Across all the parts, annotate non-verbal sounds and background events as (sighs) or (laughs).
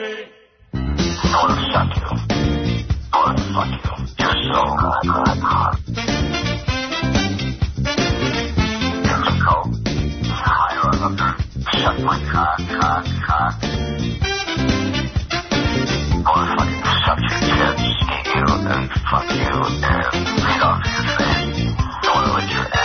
me. To suck you. I want to fuck you. You're so hot, hot, hot. Coke. Higher the Suck my cock, cock, cock. I want to fucking suck your tits, eat you, and fuck you, and feed off your face. To lick your ass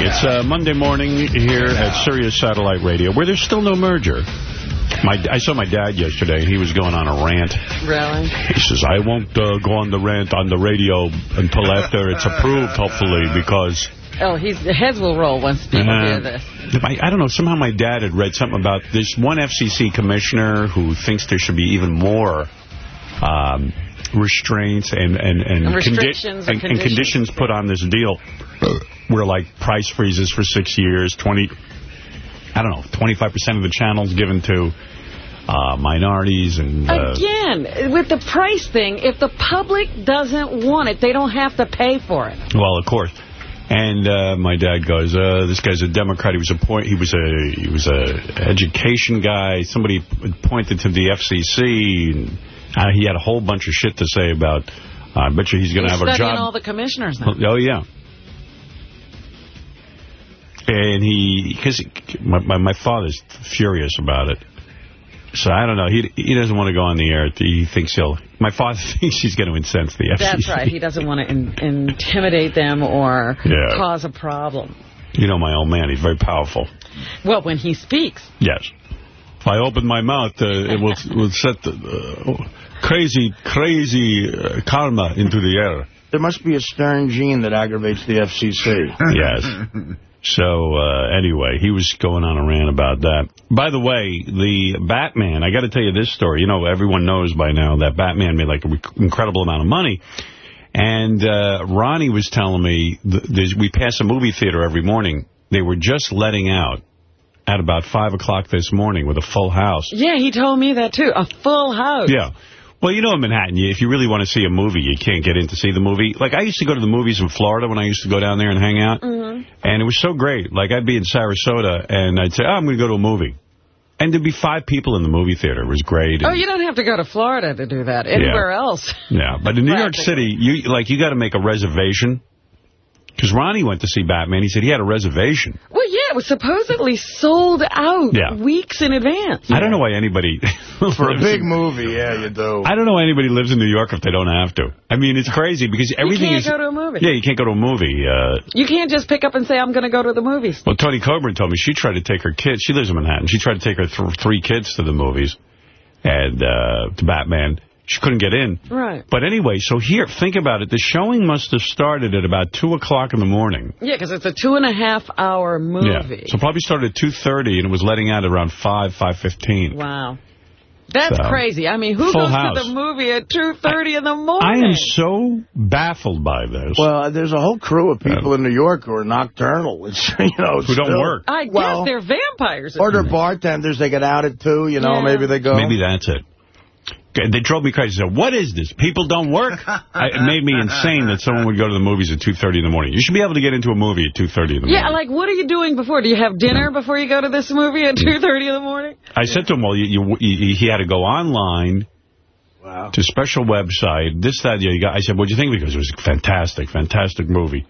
It's uh, Monday morning here at Sirius Satellite Radio, where there's still no merger. My, I saw my dad yesterday, and he was going on a rant. Really? He says, I won't uh, go on the rant on the radio until after it's approved, hopefully, because... Oh, he's, the heads will roll once people Uh, hear this. I, I don't know, somehow my dad had read something about this one FCC commissioner who thinks there should be even more um, restraints and, and, and, And condi- restrictions and and, and conditions conditions. put on this deal where, like, price freezes for six years, 20, I don't know, 25% of the channels given to uh, minorities and... Uh, Again, with the price thing, if the public doesn't want it, they don't have to pay for it. Well, of course. And uh, my dad goes, uh, "This guy's a Democrat. He was a point. He was a he was a education guy. Somebody pointed to the FCC. And, uh, he had a whole bunch of shit to say about. Uh, I bet you he's going to have a job. all the commissioners now. Oh yeah. And he, because my, my my father's furious about it. So I don't know. He he doesn't want to go on the air. He thinks he'll. My father (laughs) thinks he's going to incense the FCC. That's right. He doesn't want to in, intimidate them or Yeah. cause a problem. You know my old man. He's very powerful. Well, when he speaks. Yes. If I open my mouth, uh, it will (laughs) will set the, uh, crazy, crazy uh, karma into the air. There must be a stern gene that aggravates the FCC. Yes. (laughs) So, uh, anyway, he was going on a rant about that. By the way, the Batman, I got to tell you this story. You know, everyone knows by now that Batman made like an incredible amount of money. And uh, Ronnie was telling me, th we pass a movie theater every morning. They were just letting out at about 5 o'clock this morning with a full house. Yeah, he told me that, too. A full house. Yeah. Well, you know in Manhattan, if you really want to see a movie, you can't get in to see the movie. Like, I used to go to the movies in Florida when I used to go down there and hang out. Mm-hmm. And it was so great. Like, I'd be in Sarasota, and I'd say, oh, I'm going to go to a movie. And there'd be five people in the movie theater. It was great. Oh, you don't have to go to Florida to do that. Anywhere else. yeah, but in New York City, you like you got to make a reservation. Because Ronnie went to see Batman. He said he had a reservation. Well, yeah, it was supposedly sold out Yeah. weeks in advance. I don't know why anybody... (laughs) For a big in- movie, yeah, you do. I don't know why anybody lives in New York if they don't have to. I mean, it's crazy because everything you can't is... go to a movie. Yeah, you can't go to a movie. Uh, You can't just pick up and say, I'm going to go to the movies. well, Tony Coburn told me she tried to take her kids. She lives in Manhattan. She tried to take her th three kids to the movies and uh, to Batman. She couldn't get in. Right. But anyway, so here, think about it. The showing must have started at about 2 o'clock in the morning. Yeah, because it's a two and a half hour movie. Yeah. So probably started at 2.30 and it was letting out around 5, 5.15. Wow. That's So, crazy. I mean, who Full goes house. to the movie at 2.30 in the morning? I am so baffled by this. Well, there's a whole crew of people in New York who are nocturnal. (laughs) It's, you know, Who don't work. I guess well, they're vampires. Or they're bartenders. They get out at 2, you know, Yeah. maybe they go. Maybe that's it. Okay, They drove me crazy. They said, what is this? People don't work? (laughs) I, it made me insane that someone would go to the movies at 2.30 in the morning. You should be able to get into a movie at 2.30 in the morning. Yeah, like, what are you doing before? Do you have dinner before you go to this movie at 2.30 in the morning? I said to him, well, you, you, you, he had to go online Wow. to a special website, this, that, the other. I said, what do you think? Because it was a fantastic, fantastic movie.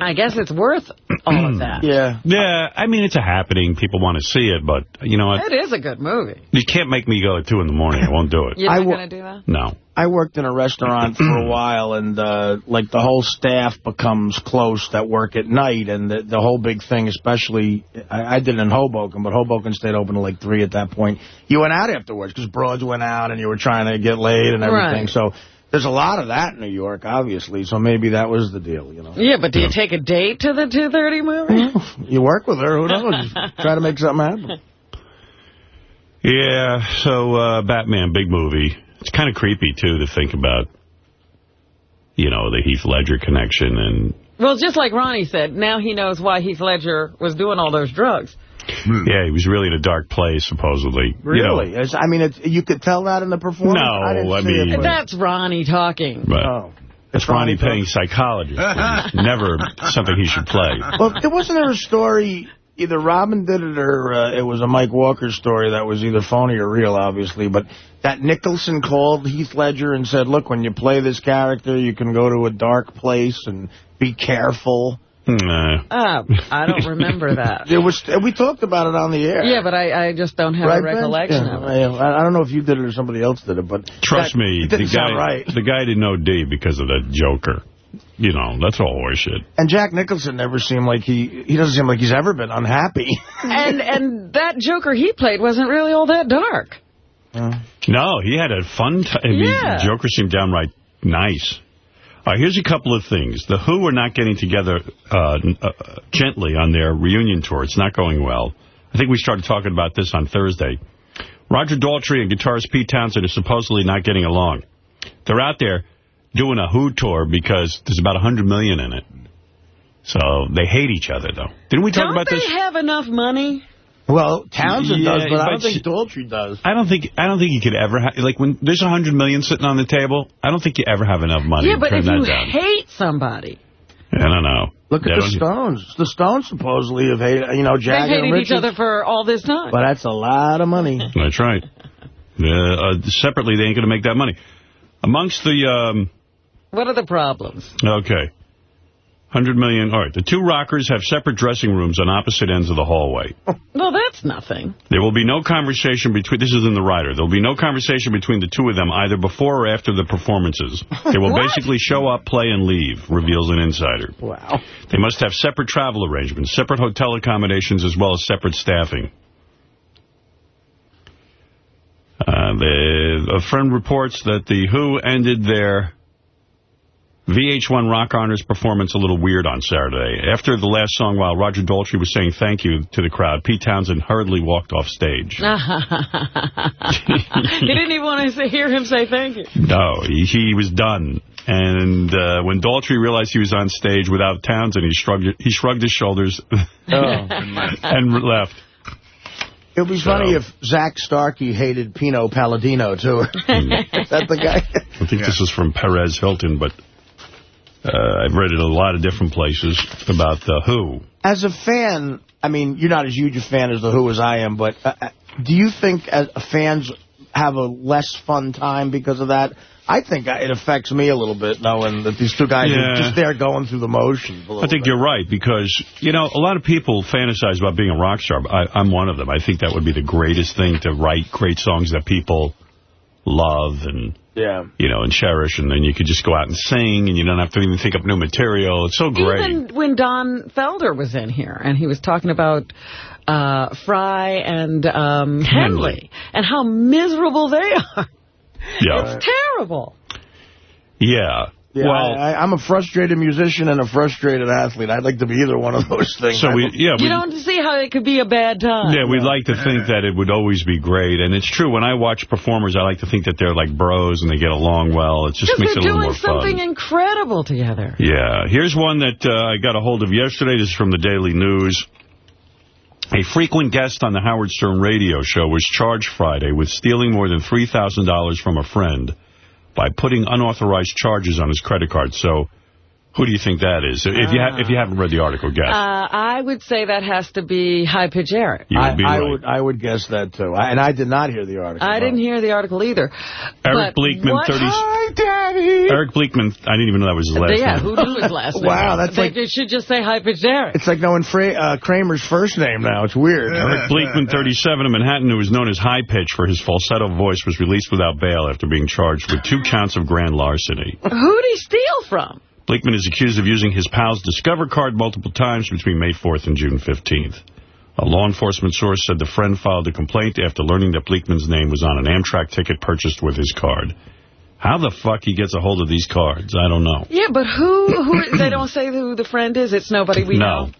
I guess it's worth all of that. (clears throat) Yeah. Yeah, I mean, it's a happening. People want to see it, but, you know what? It is a good movie. You can't make me go at 2 in the morning. I won't do it. (laughs) You're not going to do that? No. I worked in a restaurant for a while, and uh, like the whole staff becomes close that work at night, and the, the whole big thing, especially, I, I did it in Hoboken, but Hoboken stayed open till like 3 at that point. You went out afterwards because broads went out and you were trying to get laid and everything. Right. So there's a lot of that in New York, obviously, so maybe that was the deal, you know. Yeah, but do you take a date to the 2.30 movie? (laughs) You work with her, who knows? Try to make something happen. (laughs) Yeah, so uh, Batman, big movie. It's kind of creepy, too, to think about, you know, the Heath Ledger connection. and well, just like Ronnie said, now he knows why Heath Ledger was doing all those drugs. Yeah, he was really in a dark place, supposedly. You know. Really? I mean, it's, you could tell that in the performance? No, I, didn't I mean- it, That's Ronnie talking. But Oh. it's Ronnie playing psychologist. (laughs) Never something he should play. Well, there wasn't there a story, either Robin did it or uh, it was a Mike Walker story that was either phony or real, obviously, but that Nicholson called Heath Ledger and said, look, when you play this character, you can go to a dark place and be careful. Nah. Oh, um, I don't remember that. (laughs) There was We talked about it on the air. Yeah, but I, I just don't have Right, a recollection Yeah, of it. I, I don't know if you did it or somebody else did it, but... Trust that- me, the guy, right. the guy didn't OD because of that Joker. You know, that's all horseshit. And Jack Nicholson never seemed like he... He doesn't seem like he's ever been unhappy. (laughs) And and that Joker he played wasn't really all that dark. Mm. No, he had a fun time. Yeah. Joker seemed downright nice. All right, here's a couple of things. The Who are not getting together uh, uh, gently on their reunion tour. It's not going well. I think we started talking about this on Thursday. Roger Daltrey and guitarist Pete Townshend are supposedly not getting along. They're out there doing a Who tour because there's about 100 million in it. So they hate each other, though. Didn't we talk Don't about they this? have enough money? Well, Townshend Yeah, does, but I don't think Daltrey does. I don't think I don't think you could ever have like when there's a hundred million sitting on the table. I don't think you ever have enough money Yeah, to but turn if that you down. hate somebody, I don't know. Look They at the don't- Stones. The Stones supposedly have hated, you know, they've Jagger and hated each other for all this time. But that's a lot of money. (laughs) That's right. Uh, uh, separately, they ain't going to make that money. Amongst the um, What are the problems? okay, hundred million. All right, the two rockers have separate dressing rooms on opposite ends of the hallway. Well, that's nothing. There will be no conversation between, this is in the writer, there will be no conversation between the two of them either before or after the performances. They will (laughs) basically show up, play, and leave, reveals an insider. Wow. They must have separate travel arrangements, separate hotel accommodations, as well as separate staffing. Uh, the, a friend reports that The Who ended their VH1 Rock Honors performance a little weird on Saturday. After the last song, while Roger Daltrey was saying thank you to the crowd, Pete Townshend hurriedly walked off stage. (laughs) you didn't even want to hear him say thank you. No, he, he was done. And uh, when Daltrey realized he was on stage without Townshend, he shrugged he shrugged his shoulders (laughs) (laughs) and left. It would be So- funny if Zak Starkey hated Pino Palladino, too. Is that the guy? I think this is from Perez Hilton, but uh, I've read it a lot of different places about The Who. As a fan, I mean, you're not as huge a fan as The Who as I am, but uh, uh, do you think as fans have a less fun time because of that? I think it affects me a little bit knowing that these two guys Yeah. are just there going through the motions. I think bit. you're right, because, you know, a lot of people fantasize about being a rock star. I, I'm one of them. I think that would be the greatest thing to write great songs that people love and, Yeah. you know, and cherish, and then you could just go out and sing, and you don't have to even think up new material. It's so great. Even when Don Felder was in here and he was talking about uh, Frey and um, Henley and how miserable they (laughs) are. yeah. It's terrible. Yeah. Yeah, Well- I, I, I'm a frustrated musician and a frustrated athlete. I'd like to be either one of those things. So we, yeah, we, You don't see how it could be a bad time. Yeah, we'd like to think that it would always be great. And it's true, when I watch performers, I like to think that they're like bros and they get along well. It just makes it a little more fun. they're doing something incredible together. Yeah. Here's one that uh, I got a hold of yesterday. This is from the Daily News. A frequent guest on the Howard Stern radio show was charged Friday with stealing more than $3,000 from a friend by putting unauthorized charges on his credit card. So who do you think that is? If you, ha if you haven't read the article, guess. Uh, I would say that has to be High Pitch Eric. you would I, be I right. would I would guess that too. I, and I did not hear the article. I didn't hear the article either. Eric But Bleekman, what- 30... Hi, Daddy. Eric Bleekman, I didn't even know that was his last yeah, name. who knew his last (laughs) name? Wow, that's they, like- they should just say High Pitch Eric. It's like knowing Fra uh, Kramer's first name now. It's weird. (laughs) Eric Bleekman, 37, of Manhattan, who is known as High Pitch for his falsetto voice, was released without bail after being charged with two counts of grand larceny. Who'd he steal from? Bleekman is accused of using his pal's Discover card multiple times between May 4th and June 15th. A law enforcement source said the friend filed a complaint after learning that Bleekman's name was on an Amtrak ticket purchased with his card. How the fuck he gets a hold of these cards, I don't know. Yeah, but who? Who? they don't say who the friend is. It's nobody we no. know.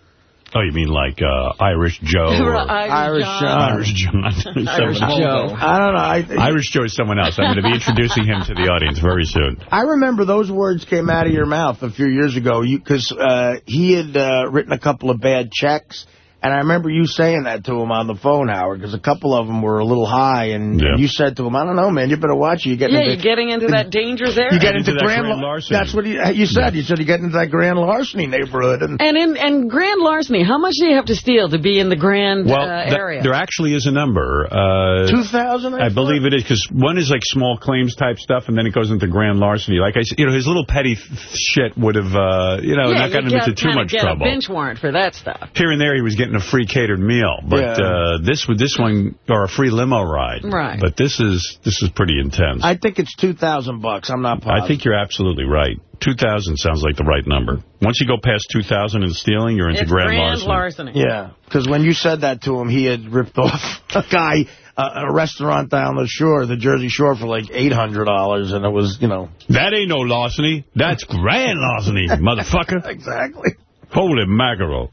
Oh, you mean like uh, Irish Joe? (laughs) or Irish, Irish John. John. Irish John. (laughs) Irish Joe. I don't know. I, Irish Joe is someone else. I'm going to be introducing him to the audience very soon. I remember those words came out of your mouth a few years ago because uh, he had uh, written a couple of bad checks. And I remember you saying that to him on the phone, Howard, because a couple of them were a little high. And, Yeah. you said to him, I don't know, man, you better watch it. You're getting Yeah, into, you're getting into that dangerous (laughs) area. you get into into, that grand, grand larceny. That's what you, you said. You said you get into that grand larceny neighborhood. And And in and grand larceny, how much do you have to steal to be in the grand Well, uh, th- area? there actually is a number. Uh, 2000, I believe it is, because one is like small claims type stuff, and then it goes into grand larceny. Like I said, you know, his little petty shit would have, uh, you know, yeah, not gotten him into too kinda much get trouble. a bench warrant for that stuff. Here and there, he was getting a free catered meal, but Yeah. uh, this would this one or a free limo ride. Right. But this is this is pretty intense. I think it's 2000 bucks. I'm not positive. I think you're absolutely right. 2,000 sounds like the right number. Once you go past 2,000 in stealing, you're into It's grand, grand larceny. larceny. Yeah, because when you said that to him, he had ripped off (laughs) a guy, uh, a restaurant down the shore, the Jersey Shore, for like $800, and it was, you know... That ain't no larceny. That's grand larceny, motherfucker. (laughs) Exactly. Holy mackerel.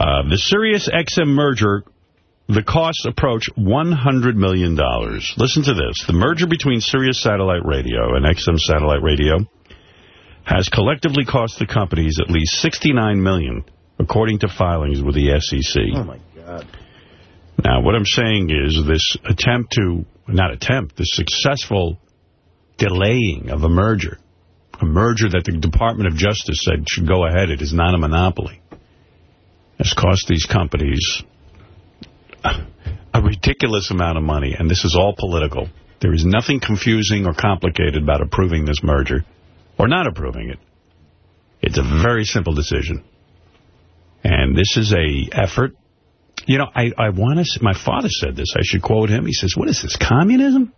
Uh, the Sirius XM merger, the costs approach $100 million. Listen to this. The merger between Sirius Satellite Radio and XM Satellite Radio has collectively cost the companies at least 69 million, according to filings with the SEC. Oh, my God. Now, what I'm saying is this attempt to, not attempt, the successful delaying of a merger, a merger that the Department of Justice said should go ahead, it is not a monopoly, has cost these companies a ridiculous amount of money, and this is all political. There is nothing confusing or complicated about approving this merger, or not approving it. It's a very simple decision. And this is a effort you know, I, I want to... My father said this. I should quote him. He says, what is this, communism?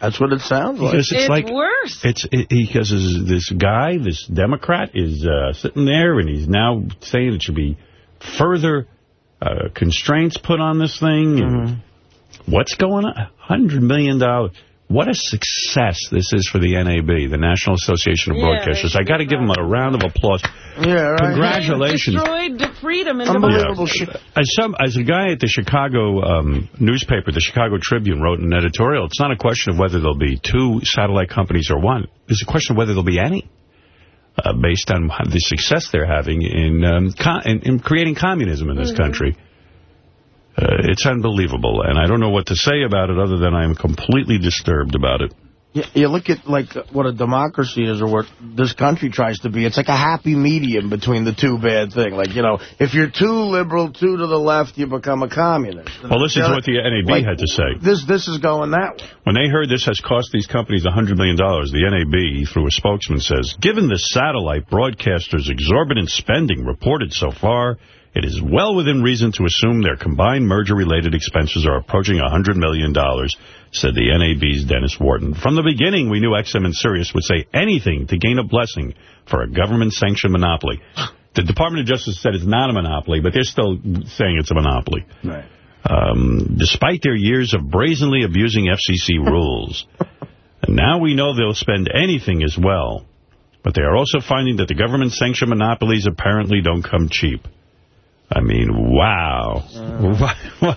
That's what it sounds like. Because it's, It's like... worse. It's it, because this, this guy, this Democrat, is uh, sitting there and he's now saying it should be further uh, constraints put on this thing. And What's going on? 100 million. dollars. What a success this is for the NAB, the National Association of Yeah, Broadcasters. I should got to give them a round of applause. Yeah, right. Congratulations. Destroyed the freedom and Unbelievable democracy. shit. As some, as a guy at the Chicago um, newspaper, the Chicago Tribune, wrote an editorial, it's not a question of whether there'll be two satellite companies or one. It's a question of whether there'll be any, uh, based on the success they're having in, um, in, in creating communism in this country. Uh, it's unbelievable, and I don't know what to say about it other than I am completely disturbed about it. You, you look at like what a democracy is or what this country tries to be. It's like a happy medium between the two bad things. Like, you know, if you're too liberal, too to the left, you become a communist. Well, listen to what the NAB Like, had to say. This this is going that way. When they heard this has cost these companies $100 million, dollars, the NAB, through a spokesman, says, Given the satellite broadcasters' exorbitant spending reported so far, it is well within reason to assume their combined merger-related expenses are approaching $100 million, dollars, said the NAB's Dennis Wharton. From the beginning, we knew XM and Sirius would say anything to gain a blessing for a government-sanctioned monopoly. (laughs) The Department of Justice said it's not a monopoly, but they're still saying it's a monopoly. Right. Um, despite their years of brazenly abusing FCC (laughs) rules. and now we know they'll spend anything as well But they are also finding that the government-sanctioned monopolies apparently don't come cheap. I mean, wow.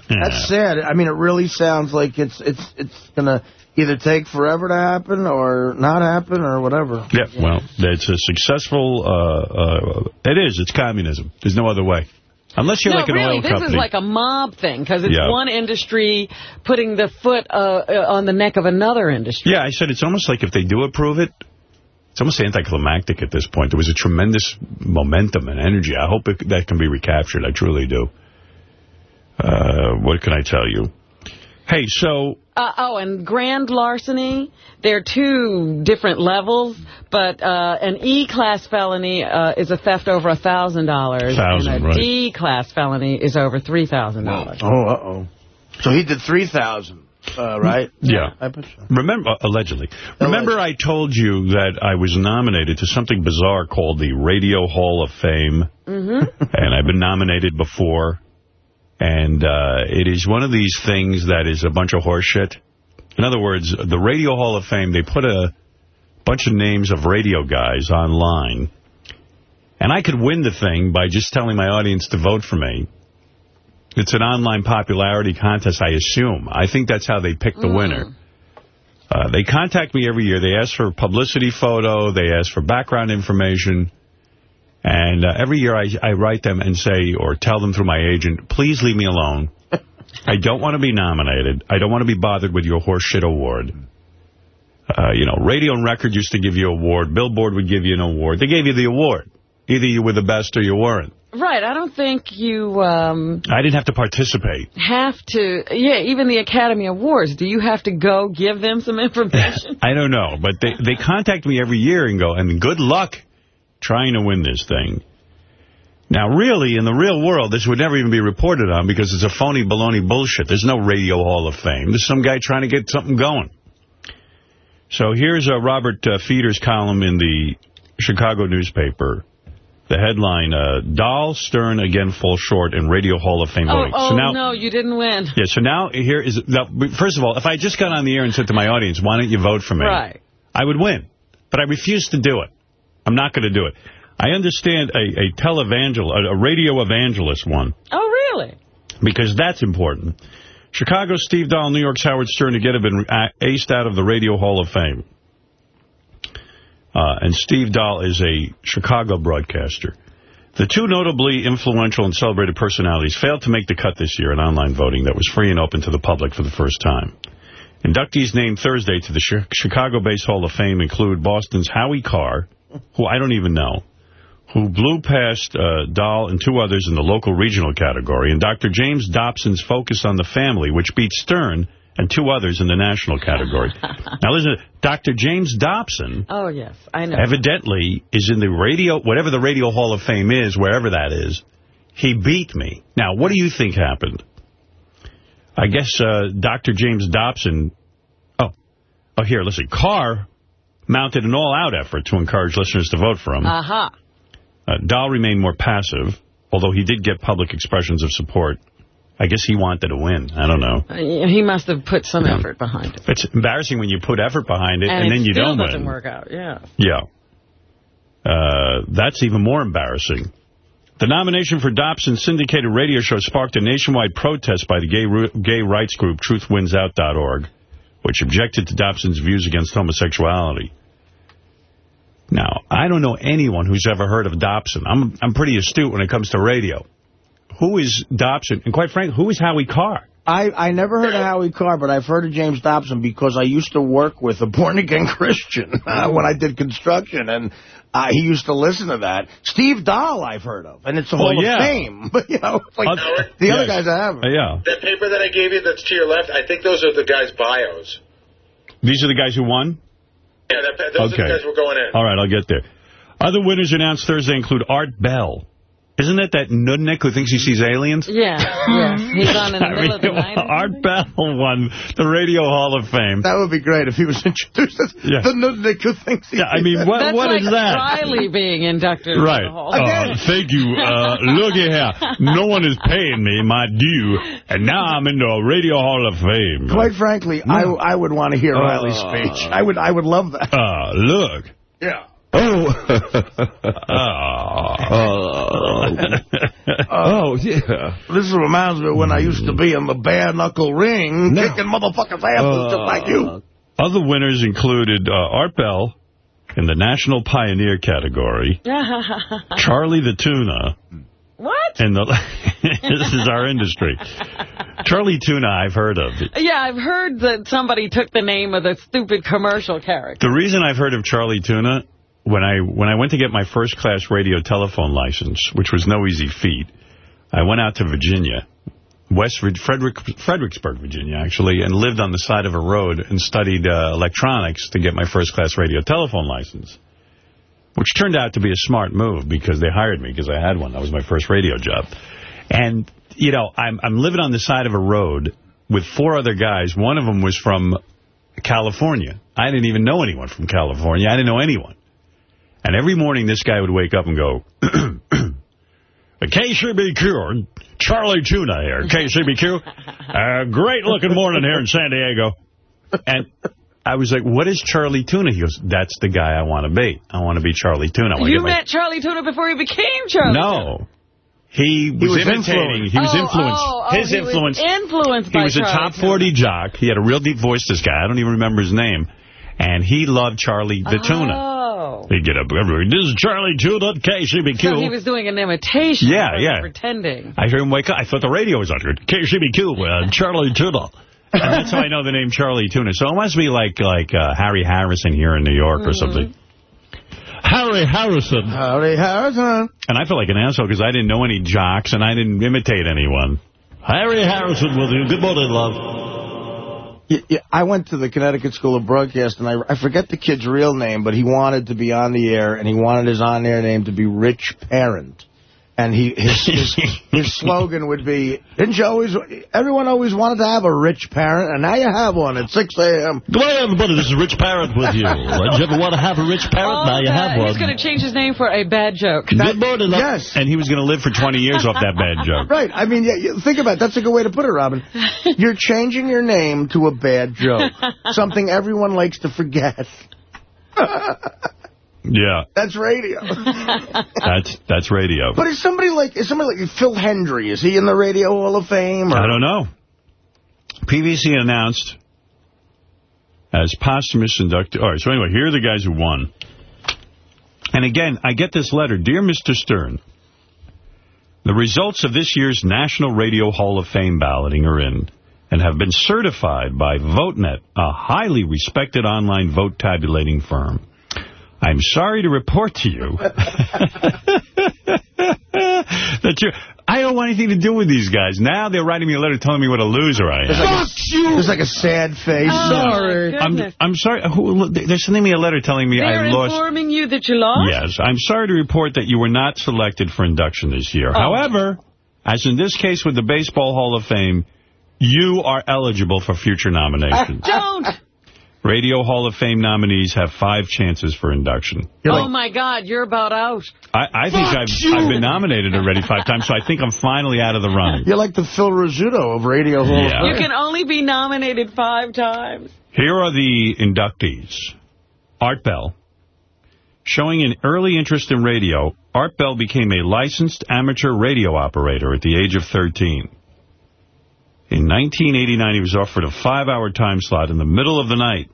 That's sad. I mean, it really sounds like it's it's it's going to either take forever to happen or not happen or whatever. Yeah, well, it's a successful, uh, uh, it is, it's communism. There's no other way. Unless you're no, like an really, oil this is like a mob thing, because it's Yeah. one industry putting the foot uh, uh, on the neck of another industry. Yeah, I said it's almost like if they do approve it, it's almost anticlimactic at this point. There was a tremendous momentum and energy. I hope it, that can be recaptured. I truly do. Uh, what can I tell you? Hey, so Uh, oh, and grand larceny, they're two different levels, but uh, an E-class felony uh, is a theft over a $1,000, Thousand, and a right. D-class felony is over $3,000. Oh, uh-oh. So he did 3,000, uh, right? Yeah. I. Remember, uh, allegedly. Remember I told you that I was nominated to something bizarre called the Radio Hall of Fame? Mm-hmm. (laughs) and I've been nominated before. And uh, it is one of these things that is a bunch of horseshit. In other words, the Radio Hall of Fame, they put a bunch of names of radio guys online. And I could win the thing by just telling my audience to vote for me. It's an online popularity contest, I assume. I think that's how they pick the winner. Uh, they contact me every year. They ask for a publicity photo. They ask for background information. And uh, every year I, I write them and say, or tell them through my agent, please leave me alone. (laughs) I don't want to be nominated. I don't want to be bothered with your horseshit award. Uh, you know, Radio and Record used to give you an award. Billboard would give you an award. They gave you the award. Either you were the best or you weren't. Right, I don't think you um, I didn't have to participate. have to, yeah, even the Academy Awards, do you have to go give them some (laughs) information? I don't know, but they, they contact me every year and go, and good luck trying to win this thing. Now, really, in the real world, this would never even be reported on because it's a phony baloney bullshit. There's no Radio Hall of Fame. There's some guy trying to get something going. So here's a Robert uh, Feder's column in the Chicago newspaper. The headline, uh, Dahl Stern again falls short in Radio Hall of Fame oh, voting. oh so now, no, you didn't win. Yeah, so now here is, now, first of all, if I just got on the air and said to my audience, why don't you vote for me? Right. I would win. But I refuse to do it. I'm not going to do it. I understand a, a televangel, a, a radio evangelist one, Oh, really? because that's important. Chicago Steve Dahl, New York's Howard Stern again have been a- aced out of the Radio Hall of Fame. Uh, and Steve Dahl is a Chicago broadcaster. The two notably influential and celebrated personalities failed to make the cut this year in online voting that was free and open to the public for the first time. Inductees named Thursday to the Chicago-based Hall of Fame include Boston's Howie Carr, who I don't even know, who blew past uh, Dahl and two others in the local regional category, and Dr. James Dobson's Focus on the Family, which beat Stern and two others in the national category. (laughs) now listen, Dr. James Dobson Oh, yes, I know. evidently is in the radio, whatever the Radio Hall of Fame is, wherever that is, he beat me. Now, what do you think happened? I guess uh, Dr. James Dobson, oh, oh, here, listen, Carr mounted an all-out effort to encourage listeners to vote for him. Aha. Uh, Dahl remained more passive, although he did get public expressions of support. I guess he wanted to win. I don't know. Uh, He must have put some effort behind it. It's embarrassing when you put effort behind it and, it then you don't doesn't work out, yeah. Yeah. Uh, that's even more embarrassing. The nomination for Dobson's syndicated radio show sparked a nationwide protest by the gay, gay rights group TruthWinsOut.org, which objected to Dobson's views against homosexuality. Now, I don't know anyone who's ever heard of Dobson. I'm I'm pretty astute when it comes to radio. Who is Dobson? And quite frankly, who is Howie Carr? I, I never heard of Howie Carr, but I've heard of James Dobson because I used to work with a born-again (laughs) Christian uh, when I did construction, and uh, he used to listen to that. Steve Dahl I've heard of, and it's a Well, Hall yeah. of Fame. But, (laughs) you know, like Uh, the other guys I haven't. Uh, yeah. That paper that I gave you that's to your left, I think those are the guys' bios. These are the guys who won? Yeah, that, those are the guys who are going in. All right, I'll get there. Other winners announced Thursday include Art Bell. Isn't that that nudnik who thinks he sees aliens? Yeah, yeah. (laughs) He's on in the I middle of the night. Art something. Bell won the Radio Hall of Fame. That would be great if he was (laughs) introduced as Yeah. the nudnik who thinks he Yeah, I mean, what That's what like is that? Riley being inducted into Right. the Hall. Uh, thank you. Uh, (laughs) look at here. No one is paying me my due, and now I'm into a Radio Hall of Fame. Quite frankly, I I would want to hear Uh, Riley's speech. I would I would love that. Uh, look. Yeah. Oh. oh. oh, yeah. This reminds me of when I used to be in the bare knuckle ring, No. kicking motherfuckers' asses just like you. Other winners included uh, Art Bell in the National Pioneer category, (laughs) Charlie the Tuna what? in the... (laughs) this is our industry. Charlie Tuna I've heard of. Yeah, I've heard that somebody took the name of the stupid commercial character. The reason I've heard of Charlie Tuna, when I when I went to get my first class radio telephone license, which was no easy feat, I went out to Virginia, West Frederick, Fredericksburg, Virginia, actually, and lived on the side of a road and studied uh, electronics to get my first class radio telephone license, which turned out to be a smart move because they hired me because I had one. That was my first radio job. And, you know, I'm, I'm living on the side of a road with four other guys. One of them was from California. I didn't even know anyone from California. I didn't know anyone. And every morning this guy would wake up and go, (clears throat) KCBQ, Charlie Tuna here, (laughs) KCBQ. Uh, great looking morning here in San Diego. And I was like, what is Charlie Tuna? He goes, that's the guy I want to be. I want to be Charlie Tuna. I wanna You get my- met Charlie Tuna before he became Charlie Tuna. No. He was, was imitating. influenced. He was Oh, influenced. oh, oh, His he was influence. influenced He by was a Charlie top Tuna. 40 jock. He had a real deep voice, this guy. I don't even remember his name. And he loved Charlie the Tuna. He'd get up every This is Charlie Tuna, KCBQ. So he was doing an imitation. Yeah, yeah. Pretending. I heard him wake up. I thought the radio was on. KCBQ, uh, Charlie Tuna. (laughs) And that's how I know the name Charlie Tuna. So it must be like like uh, Harry Harrison here in New York or something. Harry Harrison. Harry Harrison. And I feel like an asshole because I didn't know any jocks and I didn't imitate anyone. Harry Harrison with you. Good morning, love. Yeah, I went to the Connecticut School of Broadcast, and I, I forget the kid's real name, but he wanted to be on the air, and he wanted his on-air name to be Rich Parent. And he his, his, (laughs) his slogan would be, didn't you always, everyone always wanted to have a rich parent, and now you have one at 6 a.m. Good morning, everybody. This is a Rich Parent with you. (laughs) Did you ever want to have a Rich parent? Oh, now you have bad. one. He's going to change his name for a bad joke. Good morning, love. Yes. And he was going to live for 20 years off that bad joke. (laughs) Right. I mean, yeah, think about it. That's a good way to put it, Robin. You're changing your name to a bad joke. Something everyone likes to forget. Yeah, That's radio. (laughs) that's that's radio. But is somebody like is somebody like Phil Hendrie? Is he in the Radio Hall of Fame? Or? I don't know. PVC announced as posthumous inductee. All right, so anyway, here are the guys who won. And again, I get this letter. Dear Mr. Stern, the results of this year's National Radio Hall of Fame balloting are in and have been certified by VoteNet, a highly respected online vote tabulating firm. I'm sorry to report to you (laughs) that you I don't want anything to do with these guys. Now they're writing me a letter telling me what a loser I am. There's like, a, there's like a sad face. Oh, Sorry. I'm. I'm sorry. Who, they're sending me a letter telling me They're I lost. informing you that you lost? Yes, I'm sorry to report that you were not selected for induction this year. Oh. However, as in this case with the Baseball Hall of Fame, you are eligible for future nominations. Don't. Radio Hall of Fame nominees have five chances for induction. oh, my God. You're about out. I, I think I've. I've been nominated already five times, so I think I'm finally out of the running. You're like the Phil Rizzuto of Radio Hall Yeah. of You can only be nominated five times. Here are the inductees. Art Bell. Showing an early interest in radio, Art Bell became a licensed amateur radio operator at the age of 13. In 1989, he was offered a five-hour time slot in the middle of the night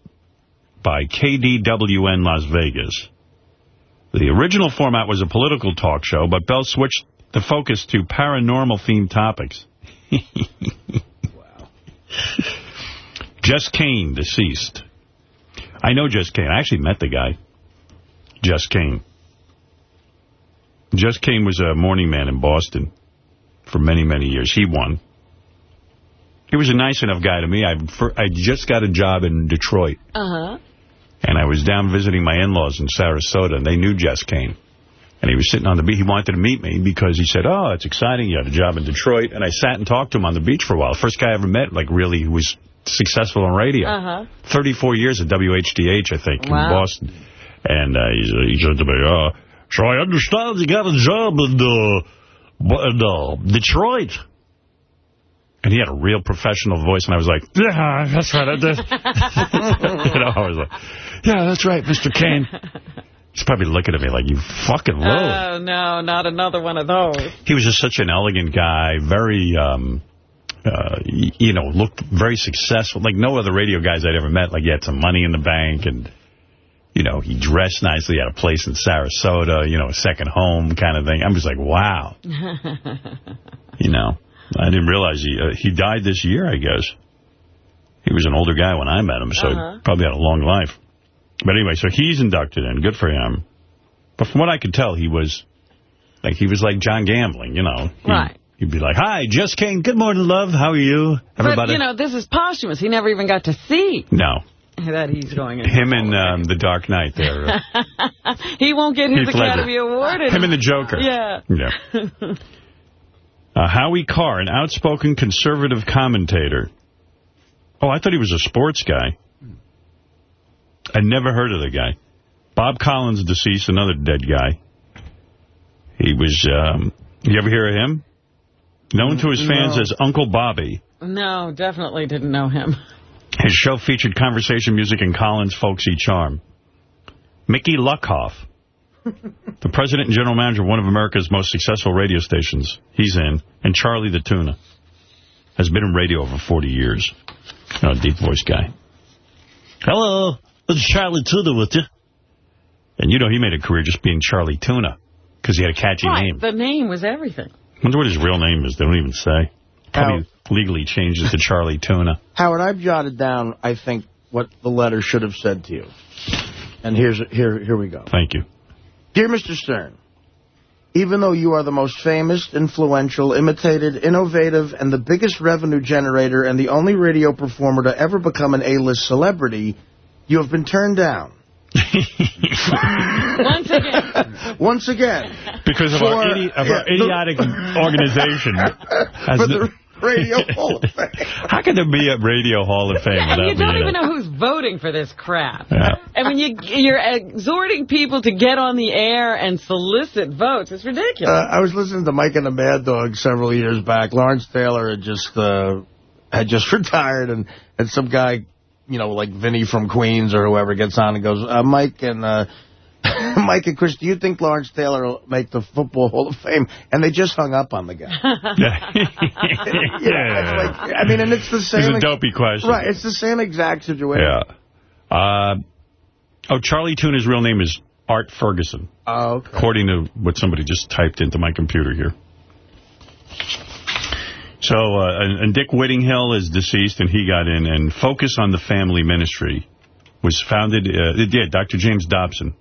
by KDWN Las Vegas. The original format was a political talk show, but Bell switched the focus to paranormal-themed topics. (laughs) Jess Cain, deceased. I know Jess Cain. I actually met the guy. Jess Cain. Jess Cain was a morning man in Boston for many, many years. He won. He was a nice enough guy to me. I, I just got a job in Detroit, Uh-huh. and I was down visiting my in-laws in Sarasota, and they knew Jess Cain. And he was sitting on the beach. He wanted to meet me because he said, oh, it's exciting. You had a job in Detroit. And I sat and talked to him on the beach for a while. First guy I ever met, like, really, who was successful on radio. Uh-huh. 34 years at WHDH, I think, in Boston. And uh, he, he said to me, uh, so I understand you got a job in, uh, in uh, Detroit. And he had a real professional voice, and I was like, yeah, that's right, I did. (laughs) (laughs) you know, I was like, yeah, that's right, Mr. Cain. He's probably looking at me like, you fucking load. Oh, no, not another one of those. he was just such an elegant guy, very, um, uh, you know, looked very successful. Like no other radio guys I'd ever met. Like he had some money in the bank and, you know, he dressed nicely, had a place in Sarasota, you know, a second home kind of thing. I'm just like, wow. (laughs) You know, I didn't realize he uh, he died this year, I guess. He was an older guy when I met him, so Uh-huh. probably had a long life. But anyway, so he's inducted in. Good for him. But from what I could tell, he was like he was like John Gambling, you know. He- Right. He'd be like, "Hi, just came. Good morning, love. How are you, everybody?" But, you know, this is posthumous. He never even got to see no, that he's going in. him and um, the Dark Knight there. uh, (laughs) he won't get his Heath Ledger. Academy Award. Him and the Joker. Yeah. Yeah. (laughs) Uh, Howie Carr, an outspoken conservative commentator. Oh, I thought he was a sports guy. I never heard of the guy. Bob Collins, deceased, another dead guy. He was, um, you ever hear of him? Known to his fans No. as Uncle Bobby. No, definitely didn't know him. His show featured conversation music and Collins' folksy charm. Mickey Luckoff, (laughs) the president and general manager of one of America's most successful radio stations, he's in, and Charlie the Tuna, has been in radio for 40 years. Oh, deep voice guy. Hello, this is Charlie Tuna with you. And you know he made a career just being Charlie Tuna, because he had a catchy right. name. The name was everything. I wonder what his real name is. They don't even say. Probably legally changed it to Charlie (laughs) Tuna. Howard, I've jotted down, I think, what the letter should have said to you. And here's here here we go. Thank you. Dear Mr. Stern, even though you are the most famous, influential, imitated, innovative, and the biggest revenue generator and the only radio performer to ever become an A-list celebrity, you have been turned down. (laughs) Once again. Once again. Because of For- our, idi- of our yeah, the- idiotic (laughs) organization. Has For the- the Radio (laughs) Hall of Fame. How can there be a Radio Hall of Fame And without you don't even a- know who's voting for this crap. Yeah. And when you, you're exhorting people to get on the air and solicit votes, it's Uh, ridiculous. I was listening to Mike and the Mad Dog several years back. Lawrence Taylor had just uh, had just (laughs) retired, and, and some guy, you know, like Vinny from Queens or whoever gets on and goes, uh, Mike and uh, (laughs) Mike and Chris, do you think Lawrence Taylor will make the Football Hall of Fame? And they just hung up on the guy. (laughs) (laughs) yeah. it's like, I mean, and it's the same. It's a dopey question. Right, it's the same exact situation. Yeah. Uh, oh, Charlie Tuna's real name is Art Ferguson, Oh, okay. according to what somebody just typed into my computer here. So, uh, and, and Dick Whittinghill is deceased, and he got in. And Focus on the Family Ministry was founded, uh, yeah, Dr. James Dobson.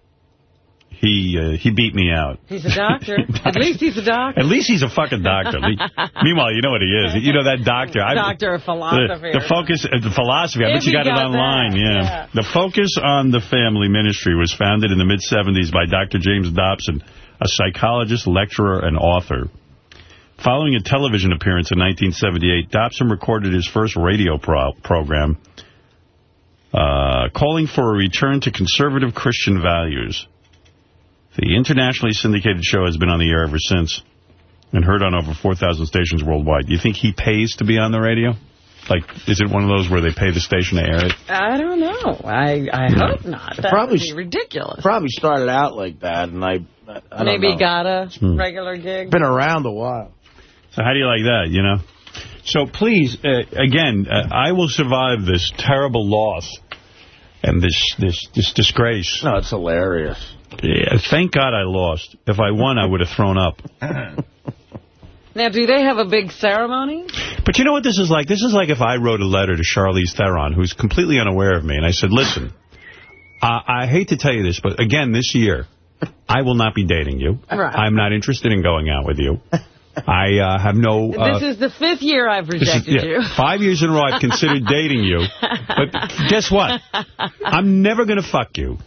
He uh, he beat me out. He's a (laughs) doctor. At least he's a doctor. At least he's a fucking doctor. (laughs) Meanwhile, you know what he is. You know that doctor. Doctor of philosophy. The, the focus, uh, the philosophy. I If bet you you got, it online. Yeah. yeah. The focus on the family ministry was founded in the mid 70s by Dr. James Dobson, a psychologist, lecturer, and author. Following a television appearance in 1978, Dobson recorded his first radio pro program, uh, calling for a return to conservative Christian values. The internationally syndicated show has been on the air ever since and heard on over 4,000 stations worldwide. Do you think he pays to be on the radio? Like, is it one of those where they pay the station to air it? I don't know. I, I hope not. That Probably would be ridiculous. Probably started out like that, and I, I don't Maybe know. got a Hmm. regular gig. Been around a while. So how do you like that, you know? So please, uh, again, uh, I will survive this terrible loss and this this this disgrace. No, it's hilarious. Yeah, thank God I lost. If I won, I would have thrown up. (laughs) Now, do they have a big ceremony? But you know what this is like? This is like if I wrote a letter to Charlize Theron, who's completely unaware of me, and I said, listen, uh, I hate to tell you this, but again, this year, I will not be dating you. Right. I'm not interested in going out with you. I uh, have no... Uh, this is the fifth year I've This is- rejected yeah, you. Five years in a row I've considered dating you. But guess what? I'm never going to fuck you.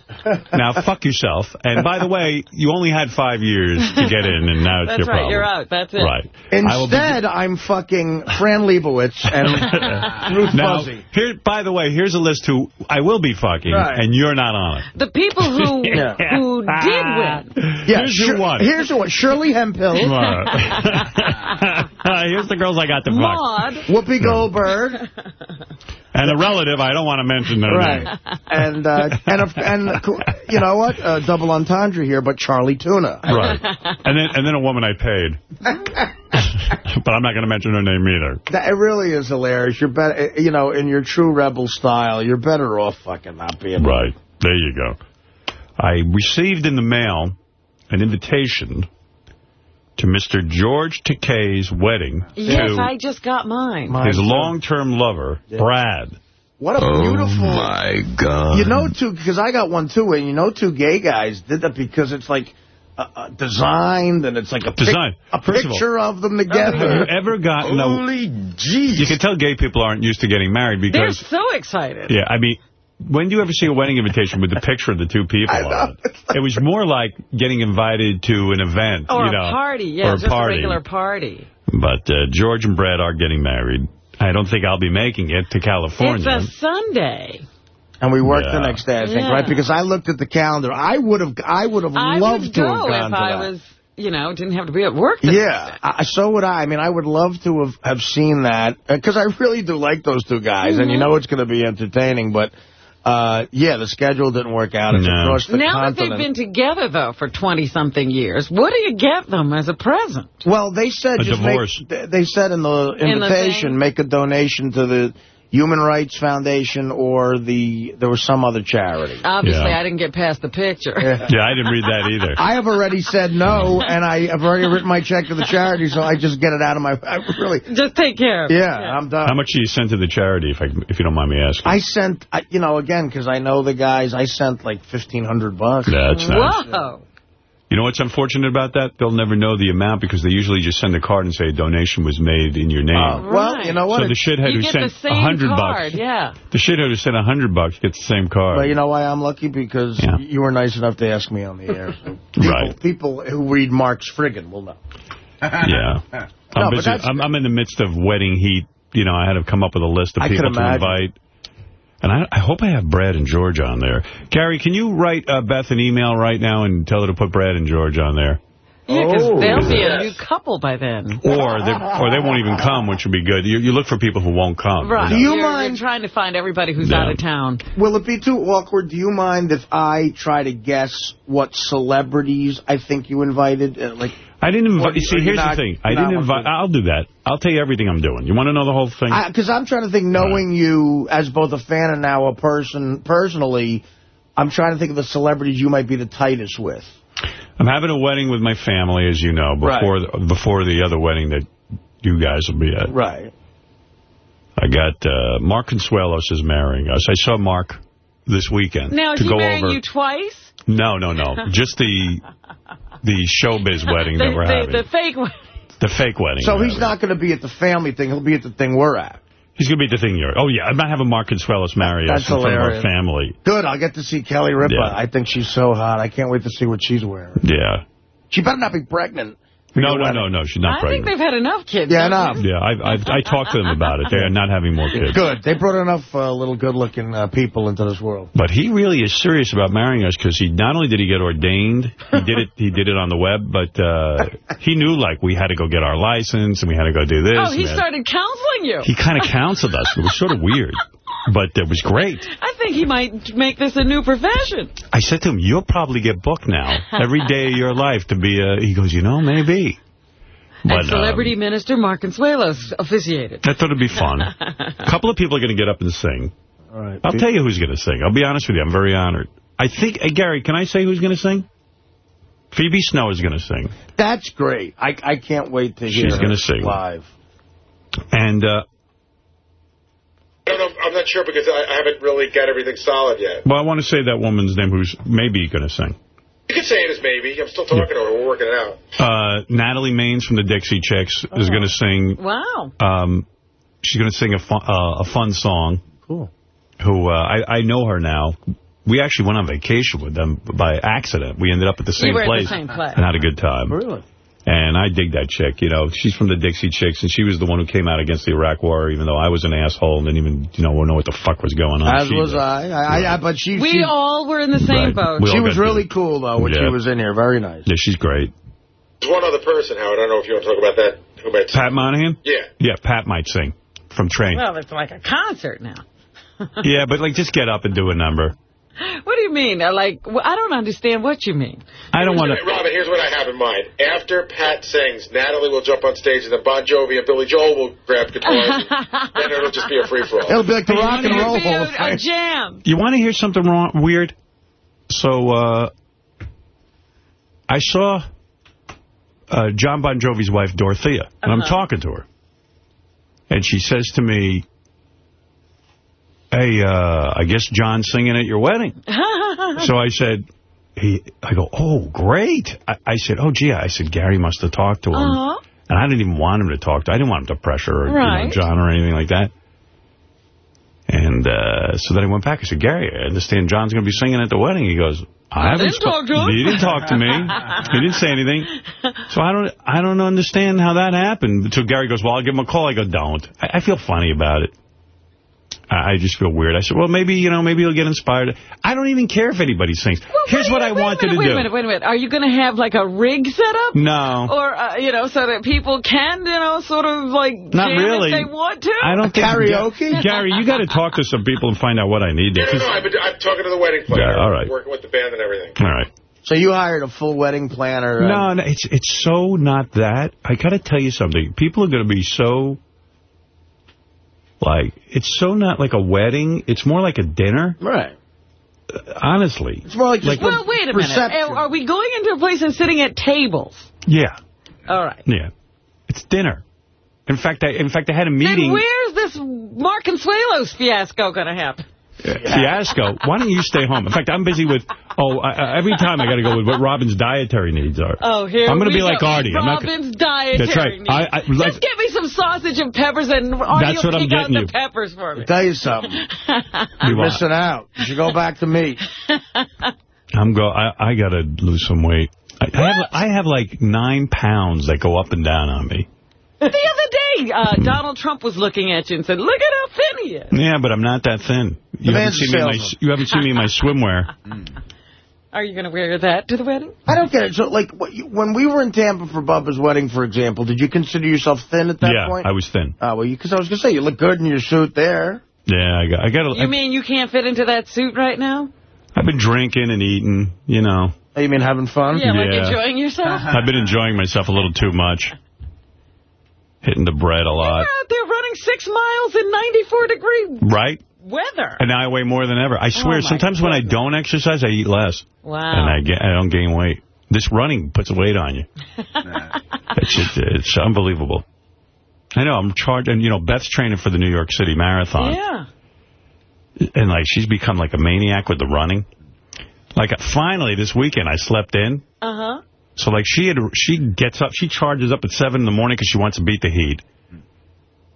Now, fuck yourself. And by the way, you only had five years to get in, and now it's That's your right, problem. you're out. That's it. Right. I will be- Instead, I'm fucking Fran Lebowitz and (laughs) Ruth now, Fuzzy. here, by the way, here's a list who I will be fucking, Right. and you're not on it. The people who (laughs) Yeah. who did win. Yeah, Here's who won. Here's who won. Shirley Hemphill, (laughs) (laughs) here's the girls I got to fuck. Maud. Whoopi Goldberg, (laughs) And a relative, I don't want to mention their name. right, and uh, and a, and you know what? Uh, double entendre here, but Charlie Tuna. Right. And then and then a woman I paid. (laughs) but I'm not going to mention her name either. That, it really is hilarious. You're better, you know, in your true rebel style, you're better off fucking not being. Right. There you go. I received in the mail an invitation to Mr. George Takei's wedding Yes, to I just got mine. his long-term lover, Brad. What a beautiful. Oh, my God. You know, two, because I got one too, and you know, two gay guys did that because it's like uh, uh, designed and it's like a, pic- Design. a First of all- picture of them Have you together. ever gotten a... Holy jeez. You can tell gay people aren't used to getting married because... They're so excited. Yeah, I mean, when do you ever see a wedding invitation with the picture of the two people I know. on it? It was more like getting invited to an event. Or you know, a party, yeah, or a just party. a regular party. But uh, George and Brad are getting married. I don't think I'll be making it to California. It's a Sunday. And we worked Yeah. the next day, I think, Yeah. right? Because I looked at the calendar. I would have, I would have I loved would to have gone if to I that. was, you know, didn't have to be at work. Yeah. I, so would I. I mean, I would love to have, have seen that, because I really do like those two guys, and you Mm-hmm. know it's going to be entertaining, but, uh, yeah, the schedule didn't work out. It's No. across the Now that they've been together, though, for 20-something years, what do you get them as a present? Well, they said A just divorce. Make, they said in the In the invitation, make a donation to the Human Rights Foundation or the there was some other charity. Obviously, Yeah. I didn't get past the picture. (laughs) Yeah, I didn't read that either. I have already said no, and I have already written my check to the charity, so I just get it out of my. I really, Just take care of it. yeah, I'm done. How much do you send to the charity, if I, if you don't mind me asking? I sent, I, you know, again because I know the guys. I sent like fifteen hundred bucks. That's nice. Whoa. You know what's unfortunate about that? They'll never know the amount because they usually just send a card and say a donation was made in your name. Uh, well, Right. you know what? so the shithead who sent a hundred bucks, yeah. the shithead who sent a hundred bucks gets the same card. But you know why I'm lucky? Because Yeah. you were nice enough to ask me on the air. So (laughs) people, Right. people who read Mark's friggin' will know. yeah. (laughs) No, I'm, but busy. that's- I'm, I'm in the midst of wedding heat. You know, I had to come up with a list of I people to invite. And I, I hope I have Brad and George on there. Carrie, can you write uh, Beth an email right now and tell her to put Brad and George on there? Yeah, because Oh. they'll be a new couple by then. Or they, or they won't even come, which would be good. You, you look for people who won't come. Right. Do you You're- mind- You're trying to find everybody who's Yeah. out of town. Will it be too awkward? Do you mind if I try to guess what celebrities I think you invited? Uh, like, I didn't invite. Or See, here's not- the thing. I didn't invite. I'll do that. I'll tell you everything I'm doing. You want to know the whole thing? because I'm trying to think, knowing you as both a fan and now a person personally, I'm trying to think of the celebrities you might be the tightest with. I'm having a wedding with my family, as you know, before the, before the other wedding that you guys will be at. Right. I got uh, Mark Consuelos is marrying us. I saw Mark this weekend Now, is to he go marrying over. you twice? No, no, no. (laughs) Just the the showbiz wedding The, that we're the, having. the fake one. The fake wedding. So he's having. not going to be at the family thing. He'll be at the thing we're at. He's going to be at the thing you're. Oh, yeah. I'm not having Mark Consuelos marry That's us in front of our hilarious. family. Good. I'll get to see Kelly Ripa. Yeah. I think she's so hot. I can't wait to see what she's wearing. Yeah. She better not be pregnant. For No, no, no, no. She's not pregnant. I think they've had enough kids. Yeah, don't enough. Yeah, I, I, I talked to them about it. They're not having more kids. Good. They brought enough uh, little good-looking uh, people into this world. But he really is serious about marrying us because he not only did he get ordained, he did it he did it on the web, but uh, he knew like we had to go get our license and we had to go do this. Oh, he started counseling you. He kind of counseled us. It was sort of weird, but it was great. I think he might make this a new profession. I said to him, "You'll probably get booked now every day of your life to be a." He goes, "You know, maybe." and celebrity um, minister Mark Consuelos officiated. I thought it'd be fun. A (laughs) couple of people are going to get up and sing. All right. I'll tell you who's going to sing. I'll be honest with you. I'm very honored. I think, hey, Gary, can I say who's going to sing? Phoebe Snow is going to sing. That's great. I I can't wait to hear She's her gonna sing. live. And uh, I don't know. I'm not sure because I, I haven't really got everything solid yet. well, I want to say that woman's name who's maybe going to sing. You could say it as maybe. I'm still talking to her. We're working it out. Uh, Natalie Maines from the Dixie Chicks is going to sing. Wow. Um, she's going to sing a fun, uh, a fun song. Cool. Who uh, I, I know her now. We actually went on vacation with them by accident. We ended up at the same You were at the same place. and had a good time. Really? And I dig that chick. You know, she's from the Dixie Chicks, and she was the one who came out against the Iraq War, even though I was an asshole and didn't even, you know, know what the fuck was going on. As She was did. I. I, I but she We she, all were in the same Right. boat. We she was really to- cool though when Yeah. she was in here. Very nice. Yeah, she's great. There's one other person, Howard. I don't know if you want to talk about that. Who might Pat Monahan? Yeah. Yeah, Pat might sing from Train. Well, it's like a concert now. yeah, but like just get up and do a number. What do you mean? Uh, Like, well, I don't understand what you mean. I don't want to... Robin, here's what I have in mind. After Pat sings, Natalie will jump on stage, and then Bon Jovi and Billy Joel will grab guitars, (laughs) and it'll just be a free-for-all. It'll be like the Rock and It'll Roll be Hall of a, a Fame. jam. You want to hear something wrong, weird? So, uh, I saw uh, John Bon Jovi's wife, Dorothea, and I'm Uh-huh. talking to her. And she says to me, hey, uh, I guess John's singing at your wedding. (laughs) so I said, he, I go, oh, great. I, I said, oh, gee, I said, Gary must have talked to him. Uh-huh. And I didn't even want him to talk to I didn't want him to pressure you know, John or anything like that. And uh, so then I went back. I said, Gary, I understand John's going to be singing at the wedding. He goes, I, haven't didn't talk to him." He didn't talk to me. he didn't say anything. So I don't I don't understand how that happened. So Gary goes, well, I'll give him a call. I go, don't. I, I feel funny about it. I I just feel weird. I said, well, maybe, you know, maybe he'll get inspired. I don't even care if anybody sings. Well, Here's wait, what I wait wanted minute, to wait do. Wait a minute, wait a minute. Are you going to have like a rig set up? No. Or, uh, you know, so that people can, you know, sort of like Not really. if they want to? I don't think Karaoke? Gary, you got to talk to some people and find out what I need. No, no, no, I've been, I'm talking to the wedding planner. Yeah, all right. Working with the band and everything. All right. So you hired a full wedding planner. uh, No, no, it's it's so not that. I got to tell you something. People are going to be so, like, it's so not like a wedding. It's more like a dinner, Right. honestly. It's more like just Well, wait a minute. Uh, Are we going into a place and sitting at tables? Yeah, All right. yeah. It's dinner. In fact, I in fact I had a Then meeting. where's this Mark Consuelos fiasco going to happen? Fiasco. Why don't you stay home? In fact, I'm busy with. Oh, I, I- every time I got to go with what Robin's dietary needs are. Oh, here I'm gonna we be like go. Artie. I'm not. Robin's dietary That's right. needs. I- I- like- Just give me some sausage and peppers, and Artie That's will what I'm pick out getting the you. peppers for me. tell you something. (laughs) You're missing out. You should go back to me. (laughs) I'm go. I, I got to lose some weight. I, I have I have like nine pounds that go up and down on me. The other day, uh, Donald Trump was looking at you and said, look at how thin he is. Yeah, but I'm not that thin. You haven't seen me in my you haven't seen me in my (laughs) swimwear. Are you going to wear that to the wedding? I don't get it. So, like, what you, when we were in Tampa for Bubba's wedding, for example, did you consider yourself thin at that yeah, point? I was thin. Oh, well, because I was going to say, you look good in your suit there. Yeah, I got I got. You mean you can't fit into that suit right now? I've been drinking and eating. You know, Oh, you mean having fun? Yeah, like Yeah. enjoying yourself? I've been enjoying myself a little too much. Hitting the bread a lot, You're out there running six miles in 94 degree right? weather. And now I weigh more than ever. I swear, Oh, sometimes when I don't exercise, I eat less, Wow. and I get I don't gain weight. This running puts weight on you. (laughs) It's it's, it's unbelievable. I know I'm charged, and you know Beth's training for the New York City Marathon. yeah. and like she's become like a maniac with the running. Like finally this weekend I slept in. Uh-huh. So like she had she gets up, she charges up at seven in the morning because she wants to beat the heat.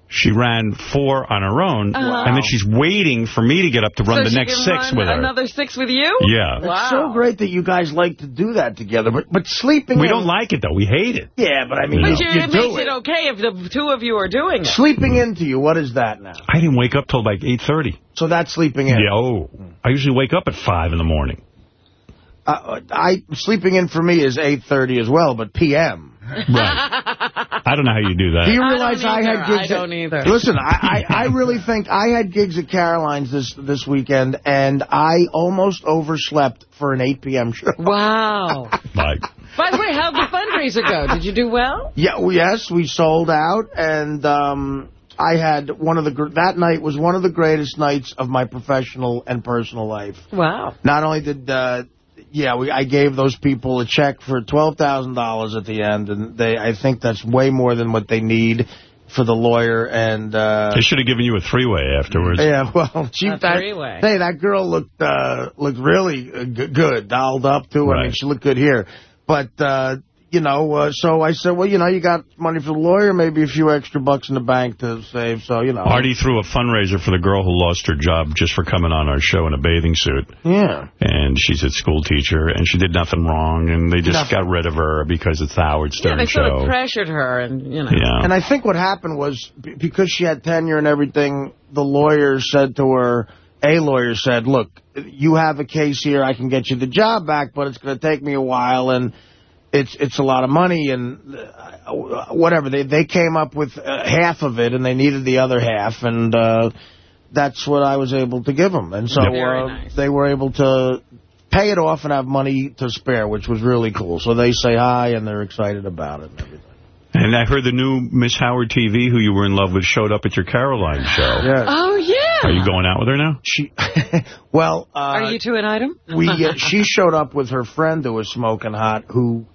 She ran four on her own, Uh-huh. and then she's waiting for me to get up to run so the next six run with her. another six with you? Yeah. It's so great that you guys like to do that together, but but sleeping We in, don't like it though. We hate it. Yeah, but I mean, But you, you, you it do makes it. it okay if the two of you are doing it. Sleeping into you, what is that now? I didn't wake up till like eight thirty. So that's sleeping in. Yeah. Oh, I usually wake up at five in the morning. Uh, I sleeping in for me is 8:30 as well, but PM. Right. I don't know how you do that. Do you realize don't I, had gigs? I don't at, either. Listen, I, I (laughs) I really think I had gigs at Caroline's this this weekend, and I almost overslept for an 8 p.m. show. Wow. (laughs) Like, By the way, how'd the fundraiser go? Did you do well? Yeah, well, yes, we sold out, and um, I had one of the gr- that night was one of the greatest nights of my professional and personal life. Wow. Not only did uh, yeah, we I gave those people a check for twelve thousand dollars at the end, and they I think that's way more than what they need for the lawyer and. Uh, they should have given you a three-way afterwards. Yeah, well, (laughs) she A that, three-way. hey, that girl looked uh, looked really uh, good, dolled up too. I mean, she looked good here, but uh, you know, uh, so I said, well, you know, you got money for the lawyer, maybe a few extra bucks in the bank to save. So you know, Artie threw a fundraiser for the girl who lost her job just for coming on our show in a bathing suit. yeah, And she's a school teacher, and she did nothing wrong, and they just Nothing. got rid of her because it's the Howard Yeah, Stern they sort show. of pressured her, and, you know. yeah. and I think what happened was because she had tenure and everything, the lawyer said to her. A lawyer said, "Look, you have a case here. I can get you the job back, but it's going to take me a while, and it's it's a lot of money and uh, whatever. They they came up with uh, half of it, and they needed the other half, and uh, that's what I was able to give them. And so uh, nice. they were able to pay it off and have money to spare, which was really cool. So they say hi, and they're excited about it and everything. And I heard the new Miss Howard TV, who you were in love with, showed up at your Caroline show. Yeah. Oh, yeah. Are you going out with her now? She, (laughs) well, uh, Are you two an item? we uh, (laughs) she showed up with her friend who was smoking hot, who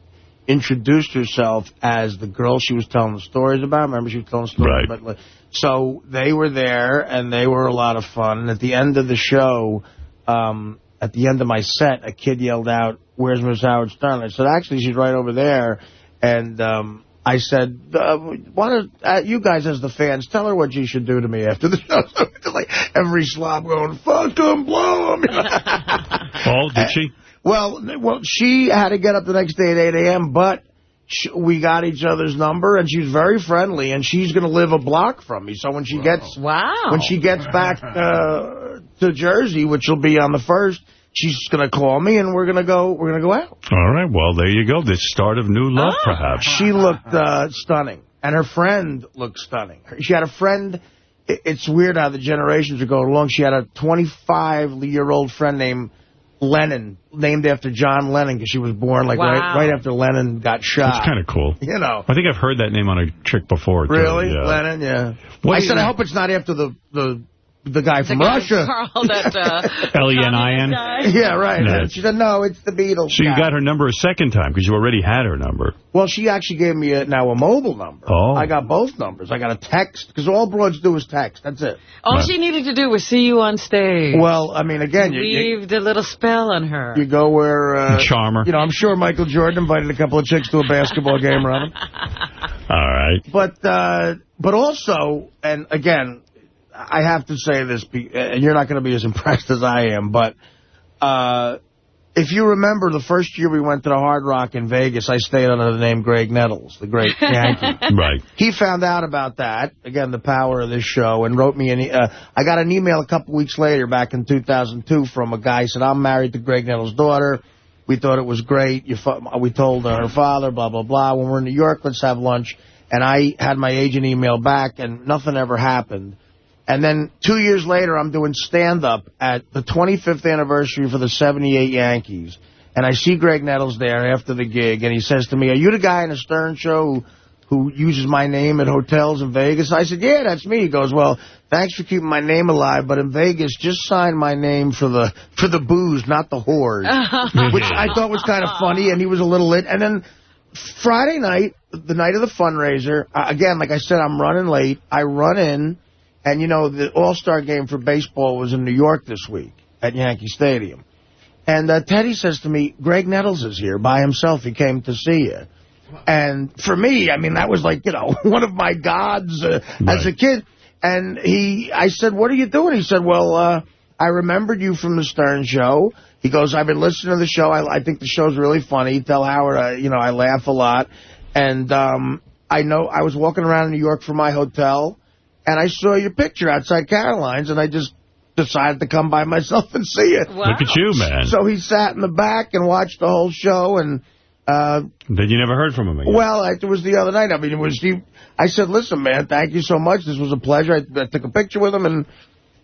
introduced herself as the girl she was telling the stories about. Remember, she was telling stories Right. about. So they were there, and they were a lot of fun. And at the end of the show, um, at the end of my set, a kid yelled out, "Where's Miss Howard Stern?" I said, "Actually, she's right over there." And um, I said, uh, "Why don't uh, you guys, as the fans, tell her what she should do to me after the show?" (laughs) Like every slob going, "Fuck 'em, blow 'em." (laughs) Oh, did she? Well, well, she had to get up the next day at 8 a.m., but sh we got each other's number, and she's very friendly, and she's going to live a block from me. So when she gets Wow. when she gets back uh, to Jersey, which will be on the first, she's going to call me, and we're going to go. We're going to go out. All right, well, there you go. The start of new love, Ah. perhaps. She looked uh, stunning, and her friend looked stunning. She had a friend. It's weird how the generations are going along. She had a 25-year-old friend named Lennon, named after John Lennon, because she was born like right, Wow. right after Lennon got shot. That's kind of cool. (laughs) You know. I think I've heard that name on a chick before, too. Really? Yeah. Lennon, yeah. What I do you- said, I hope it's not after the the the guy The from guy Russia. Carl, that, uh, (laughs) L-E-N-I-N? Yeah, right. Yeah. She said, no, it's the Beatles. So you guy." got her number a second time because you already had her number. Well, she actually gave me a, now a mobile number. Oh. I got both numbers. I got a text, because all broads do is text. That's it. All Right. she needed to do was see you on stage. Well, I mean, again, you, you, Weaved a little spell on her. you go where... Uh, Charmer. You know, I'm sure Michael Jordan invited a couple of chicks to a basketball game around. (laughs) All right. But, uh, but also, and again, I have to say this, and you're not going to be as (laughs) impressed as I am, but uh, if you remember the first year we went to the Hard Rock in Vegas, I stayed under the name Greg Nettles, the great (laughs) Yankee. Right. He found out about that, again, the power of this show, and wrote me an e- uh, I got an email a couple weeks later, back in 2002, from a guy who said, I'm married to Greg Nettles' daughter. We thought it was great. You we told her father, blah, blah, blah. When we're in New York, let's have lunch. And I had my agent email back, and nothing ever happened. And then two years later, I'm doing stand-up at the 25th anniversary for the 78 Yankees. And I see Greg Nettles there after the gig, and he says to me, are you the guy in the Stern show who, who uses my name at hotels in Vegas? I said, yeah, that's me. He goes, well, thanks for keeping my name alive, but in Vegas, just sign my name for the for the booze, not the whores. (laughs) Which I thought was kind of funny, and he was a little lit. And then Friday night, the night of the fundraiser, again, like I said, I'm running late. I run in, and, you know, the All-Star game for baseball was in New York this week at Yankee Stadium. And uh, Teddy says to me, Greg Nettles is here by himself. He came to see you. And for me, I mean, that was like, you know, (laughs) one of my gods uh, as a kid. And he, I said, what are you doing? He said, well, uh, I remembered you from the Stern Show. He goes, I've been listening to the show. I, I think the show's really funny. Tell Howard, uh, you know, I laugh a lot. And um, I know I was walking around in New York from my hotel, and I saw your picture outside Caroline's, and I just decided to come by myself and see it. Wow. Look at you, man. So he sat in the back and watched the whole show, and uh, then you never heard from him again. well, it was the other night. I mean, it was he. I said, "Listen, man, thank you so much. This was a pleasure." I, I took a picture with him, and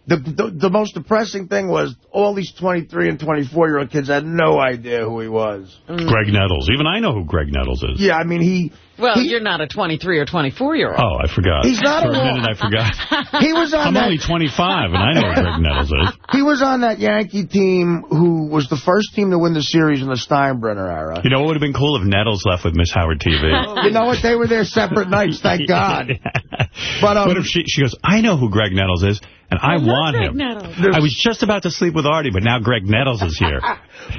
the, the the most depressing thing was all these 23 and 24 year old kids had no idea who he was. Greg Nettles. Even I know who Greg Nettles is. Yeah, I mean, he Well, he, you're not a 23 or 24 year old. Oh, I forgot. He's not For a a minute, I forgot. (laughs) he was on I'm that. only 25, and I know who Greg Nettles is. (laughs) He was on that Yankee team who was the first team to win the series in the Steinbrenner era. You know, it would have been cool if Nettles left with Miss Howard TV. (laughs) You know what? They were there separate nights, thank God. But, um, what if she, she goes, I know who Greg Nettles is, and I, love want Greg him. Nettles. I was just about to sleep with Artie, but now Greg Nettles is here. (laughs)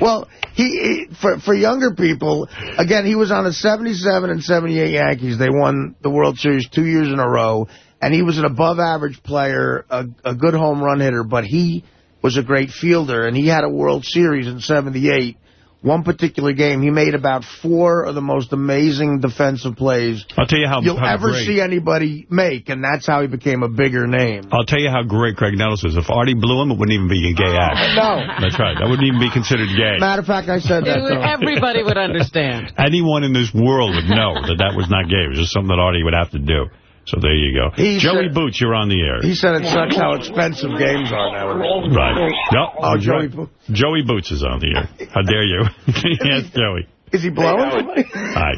Well, he, he for for younger people, again, he was on the 77 and 78 Yankees. They won the World Series two years in a row, and he was an above-average player, a, a good home run hitter, but he was a great fielder, and he had a World Series in 78. One particular game, he made about four of the most amazing defensive plays I'll tell you how, you'll how ever great. see anybody make, and that's how he became a bigger name. I'll tell you how great Craig Nettles is. If Artie blew him, it wouldn't even be a gay act. No. That's right. That wouldn't even be considered gay. Matter of fact, I said that. Would- everybody would understand. (laughs) Anyone in this world would know that that was not gay. It was just something that Artie would have to do. So there you go. He Joey said- Boots, you're on the air. He said it sucks how expensive games are nowadays. Right. No, Oh, Joey right. Boots. Joey Boots is on the air. How dare you? (laughs) (laughs) yes, Joey. Is he blowing? Hi.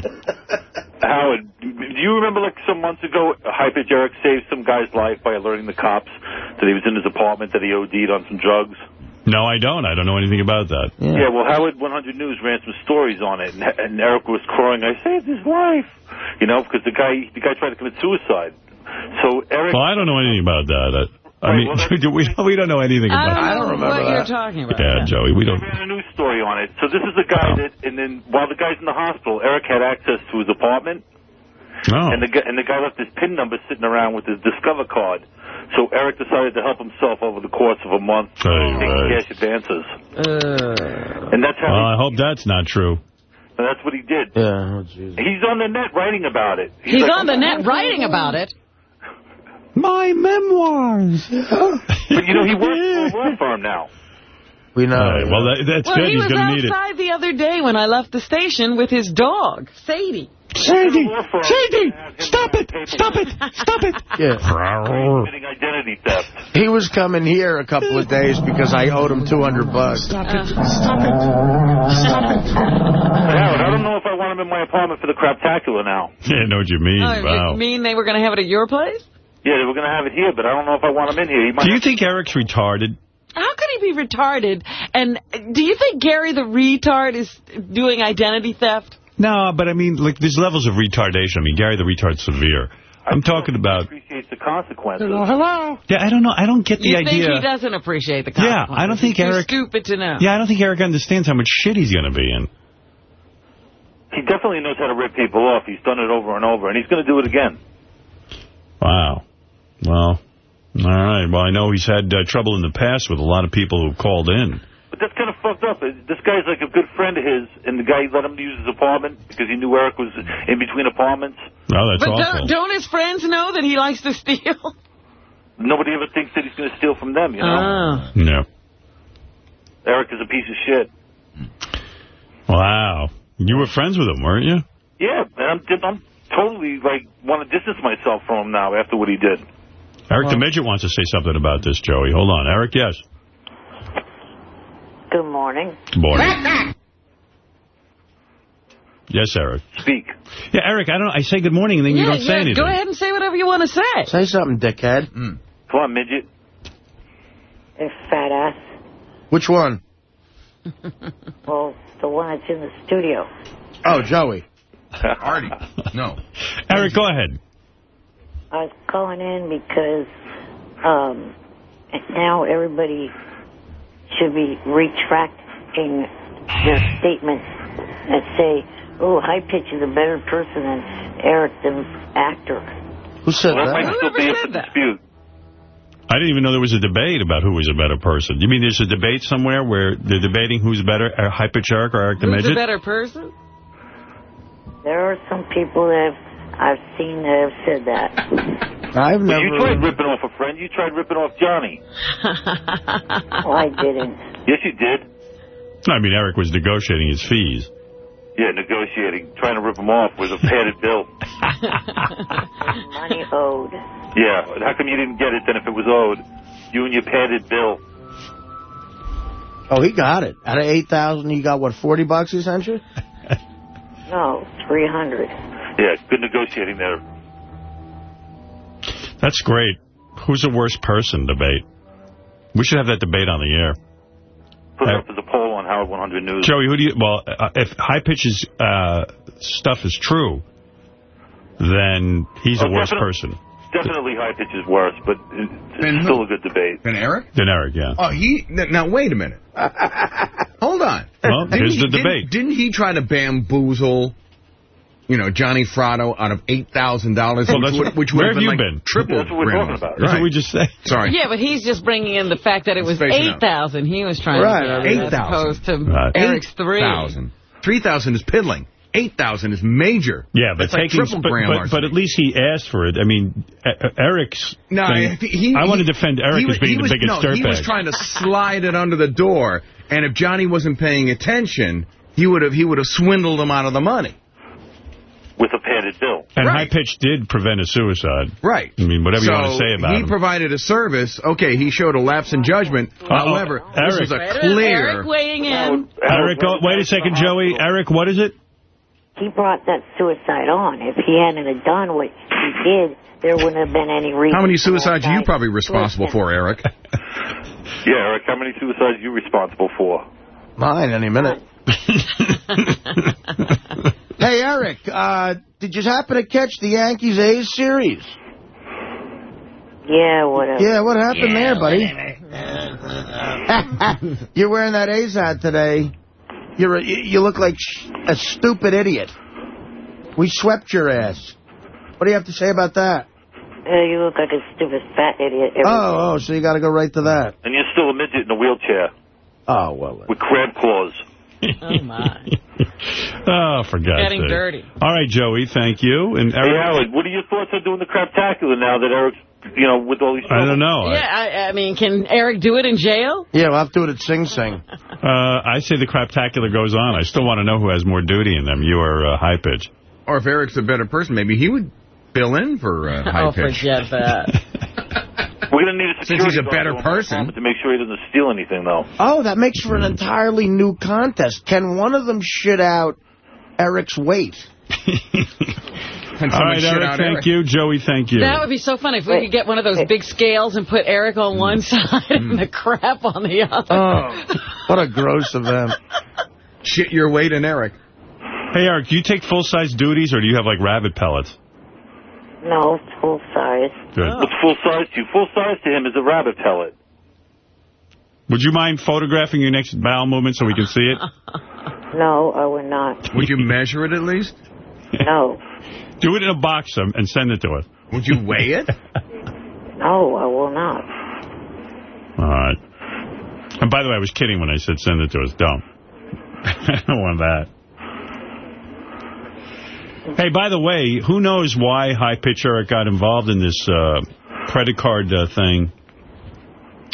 Howard, do you remember like some months ago, High Pitch saved some guy's life by alerting the cops that he was in his apartment, that he OD'd on some drugs? No, I don't. I don't know anything about that. Yeah, well, Howard 100 News ran some stories on it, and, and Eric was crying, I saved his life, you know, because the guy the guy tried to commit suicide. So Eric... Well, I don't know anything about that. I, I Right, mean, well, that's- (laughs) we, we don't know anything about that. I about don't remember what you're talking about. Yeah, Joey, we don't... They ran a news story on it. So this is the guy oh. that, and then while the guy's in the hospital, Eric had access to his apartment, Oh. and the guy, and the guy left his PIN number sitting around with his Discover card. So Eric decided to help himself over the course of a month, Right, taking right. cash advances, Uh, and that's how. Well, I hope that's not true. and that's what he did. Yeah, oh, Jesus. He's on the net writing about it. he's like, on the net writing about it. My memoirs. (laughs) But you know, he works for a law firm now. We know. All right, well, that, that's Well, good. he He's was going to need it. he was outside the other day when I left the station with his dog, Sadie. Sadie! Law Sadie! Stop it! Stop it! Stop (laughs) it! Yeah. Identity theft. He was coming here a couple of days because I owed him 200 bucks. Stop it, stop it, stop it. Howard, I don't know if I want him in my apartment for the craptacular now. (laughs) Yeah, I know what you mean. Oh, wow. you mean they were going to have it at your place? Yeah, they were going to have it here, but I don't know if I want him in here. He might Do you think Eric's retarded? How could he be retarded? And do you think Gary the retard is doing identity theft? No, but I mean, like, there's levels of retardation. I mean, Gary the retard's severe. I'm talking about... appreciates the consequences. hello. hello. Yeah, I don't know. I don't get the you idea. think he doesn't appreciate the consequences. Yeah, consequences? I don't think You're Eric- stupid to know. Yeah, I don't think Eric understands how much shit he's going to be in. He definitely knows how to rip people off. He's done it over and over, and he's going to do it again. Wow. Well, all right. Well, I know he's had uh, trouble in the past with a lot of people who called in. But that's kind of fucked up. This guy's like a good friend of his, and the guy let him use his apartment because he knew Eric was in between apartments. Oh, that's But awful. don't, don't his friends know that he likes to steal? (laughs) Nobody ever thinks that he's going to steal from them, you know? Ah. No. Eric is a piece of shit. Wow. You were friends with him, weren't you? Yeah, and I'm, I'm totally, like, want to distance myself from him now after what he did. Eric the Midget wants to say something about this, Joey. Hold on. Eric, yes. Good morning. Good morning. Yes, Eric. Speak. Yeah, Eric, I don't. I say good morning and then you don't say anything. go ahead and say whatever you want to say. Say something, dickhead. Come on, midget. A fat ass. Which one? (laughs) Well, the one that's in the studio. Oh, Joey. (laughs) Artie. No. Eric, go ahead. I was calling in because um, now everybody should be retracting their statements that say, oh, High Pitch is a better person than Eric, the actor. Who said Well, that might that? still be up said for that? dispute. I didn't even know there was a debate about who was a better person. You mean there's a debate somewhere where they're debating who's better, uh, High Pitch Eric or Eric the Who's a better person? There are some people that have, I've seen that have said that. I've But you tried ripping off a friend. You tried ripping off Johnny. (laughs) Oh, I didn't. Yes, you did. I mean, Eric was negotiating his fees. Yeah, negotiating, trying to rip him off with a padded (laughs) bill. Money owed. Yeah, how come you didn't get it then if it was owed? You and your padded bill. Oh, he got it. Out of 8000 he got, what, 40 bucks he sent you? No, 300 Yeah, good negotiating there. That's great. Who's the worst person debate? We should have that debate on the air. Put it Uh, up as a poll on Howard 100 News. Joey, who do you... Well, uh, if High Pitch's uh, stuff is true, then he's Oh, the worst person. Definitely high pitch is worse, but it's And who? still a good debate. And Eric? Then Eric, yeah. Oh, he... Now, wait a minute. (laughs) Hold on. Well, Didn't here's he- the didn't- debate. Didn't he try to bamboozle, you know, Johnny Fratto out of $8,000, Well, which, that's would, what- which would where have have been you like been? triple That's what we're grandma. talking about. That's Right. what we just said. Sorry. Yeah, but he's just bringing in the fact that it was Spacing out. 8,000 he was trying Right, to get, as 8,000. opposed to Right. Eric's 3. 8,000. 3,000 is piddling. 8,000 is major. Yeah, but That's like taking, but, but, but at least he asked for it. I mean, Eric's. No, thing- I, he, I want to defend Eric he as was- being he the was, biggest no, He was trying to slide it under the door, and if Johnny wasn't paying attention, he would have he would have swindled him out of the money. With a padded bill. And High Pitch did prevent a suicide. Right. I mean, whatever so you want to say about it. he him. provided a service. Okay, he showed a lapse in judgment. However, this Eric. was a a clear... Eric weighing in. Eric, oh, wait a second, Joey. Eric, what is it? He brought that suicide on. If he hadn't have done what he did, there wouldn't have been any reason. How many suicides are you probably responsible for, Eric? (laughs) Yeah, Eric, how many suicides are you responsible for? Mine any minute. (laughs) (laughs) hey, Eric, uh, did you happen to catch the Yankees A's series? Yeah, whatever. Yeah, what happened there, buddy? (laughs) You're wearing that A's hat today. You're a, you you look like sh a stupid idiot. We swept your ass. What do you have to say about that? Uh, you look like a stupid fat idiot. every Oh, oh, so you got to go right to that. And you're still a midget in a wheelchair Oh, well. with crab claws. Oh, my. (laughs) Oh, for God's Getting sake. dirty. All right, Joey, thank you. And Hey, Eric, Howard, what are your thoughts on doing the craptacular now that Eric's, you know, with all these... I don't know. Yeah, I, I mean, can Eric do it in jail? Yeah, we'll have to do it at Sing Sing. (laughs) Uh, I say the craptacular goes on. I still want to know who has more duty in them, you or uh, High Pitch. Or if Eric's a better person, maybe he would bill in for uh, (laughs) high oh, pitch. forget that. We're going to need a Since he's a better person. To make sure he doesn't steal anything, though. Oh, that makes for an entirely new contest. Can one of them shit out Eric's weight? (laughs) And All someone right, shit Eric, thank Eric. you. Joey, thank you. That would be so funny if we could get one of those big scales and put Eric on one hmm. side and the hmm. crap on the other. Oh, what a gross event. Shit your weight in Eric. Hey, Eric, do you take full-size duties, or do you have, like, rabbit pellets? No, full size. Good. What's full size to you? Full size to him is a rabbit pellet. Would you mind photographing your next bowel movement so we can see it? (laughs) No, I would not. Would you measure it at least? No. Do it in a box and send it to us. Would you weigh it? (laughs) No, I will not. All right. And by the way, I was kidding when I said send it to us. Don't. (laughs) I don't want that. Hey, by the way, who knows why High Pitch Eric got involved in this uh, credit card uh, thing?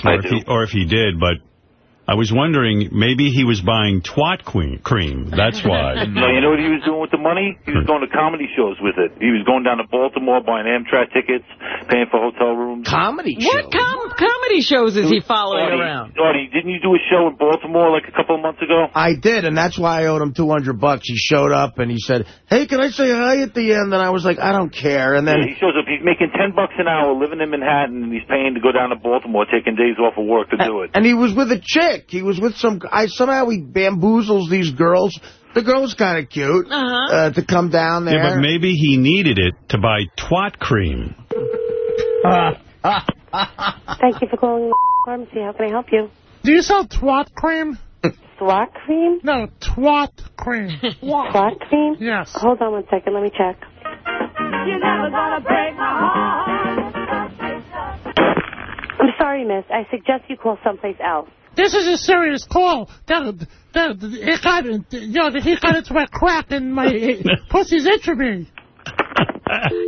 Or I if, do. he, or if he did, but I was wondering, maybe he was buying twat queen cream. That's why. (laughs) No, you know what he was doing with the money? He was hmm. going to comedy shows with it. He was going down to Baltimore, buying Amtrak tickets, paying for hotel rooms. Comedy shows What com comedy shows is he following Artie, around? Artie, didn't you do a show in Baltimore like a couple of months ago? I did, and that's why I owed him 200 bucks. He showed up, and he said, hey, can I say hi at the end? And I was like, I don't care. And then, Yeah, he shows up. He's making ten bucks an hour, living in Manhattan, and he's paying to go down to Baltimore, taking days off of work to do it. and he was with a chick. He was with some, I somehow he bamboozles these girls. The girl's kind of cute Uh-huh. uh, to come down there. Yeah, but maybe he needed it to buy twat cream. (laughs) Thank you for calling the pharmacy. How can I help you? Do you sell twat cream? (laughs) Swat cream? No, twat cream. (laughs) Swat cream? Yes. Hold on one second. Let me check. You're never gonna break my heart. I'm sorry, miss. I suggest you call someplace else. This is a serious call. That, that, it got, you know, he got into my crack and my pussy's itching me.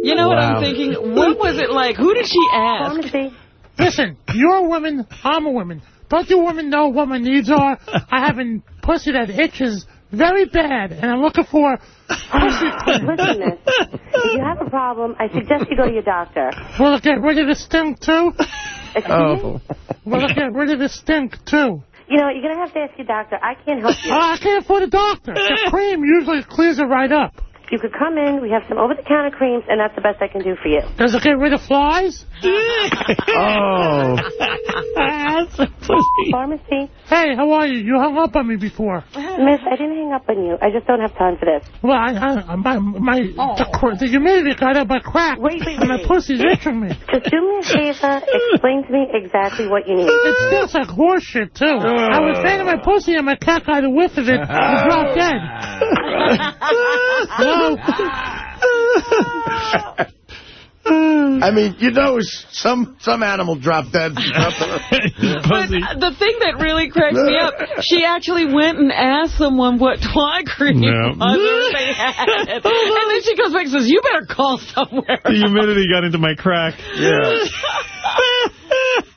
You know what I'm thinking? What was it like? Who did she ask? Listen, you're a woman, I'm a woman. Don't you women know what my needs are? (laughs) I have a pussy that itches very bad, and I'm looking for (laughs) pussy. Listen, miss. If you have a problem, I suggest you go to your doctor. Will it get rid of the stink, too? Excuse Oh. me? Will it get rid of the stink, too? You know, you're going to have to ask your doctor. I can't help you. Oh, I can't afford a doctor. The cream usually clears it right up. You could come in. We have some over-the-counter creams, and that's the best I can do for you. Does it get rid of flies? (laughs) oh. Pharmacy. Hey, how are you? You hung up on me before. Miss, I didn't hang up on you. I just don't have time for this. Well, I, I, my, my, the, oh. cr- the humidity got up my crack. Wait, wait, and my pussy's itching me. Just do me a favor. Explain to me exactly what you need. It smells like horse shit, too. Oh. I was fanning my pussy and my cat got a whiff of it and dropped dead. (laughs) Hello? (laughs) I mean, you know, some some animal dropped dead. (laughs) But the thing that really cracks me up, she actually went and asked someone what twat cream Yeah. they had. (laughs) And then she goes back and says, you better call somewhere. The humidity got into my crack. Yeah.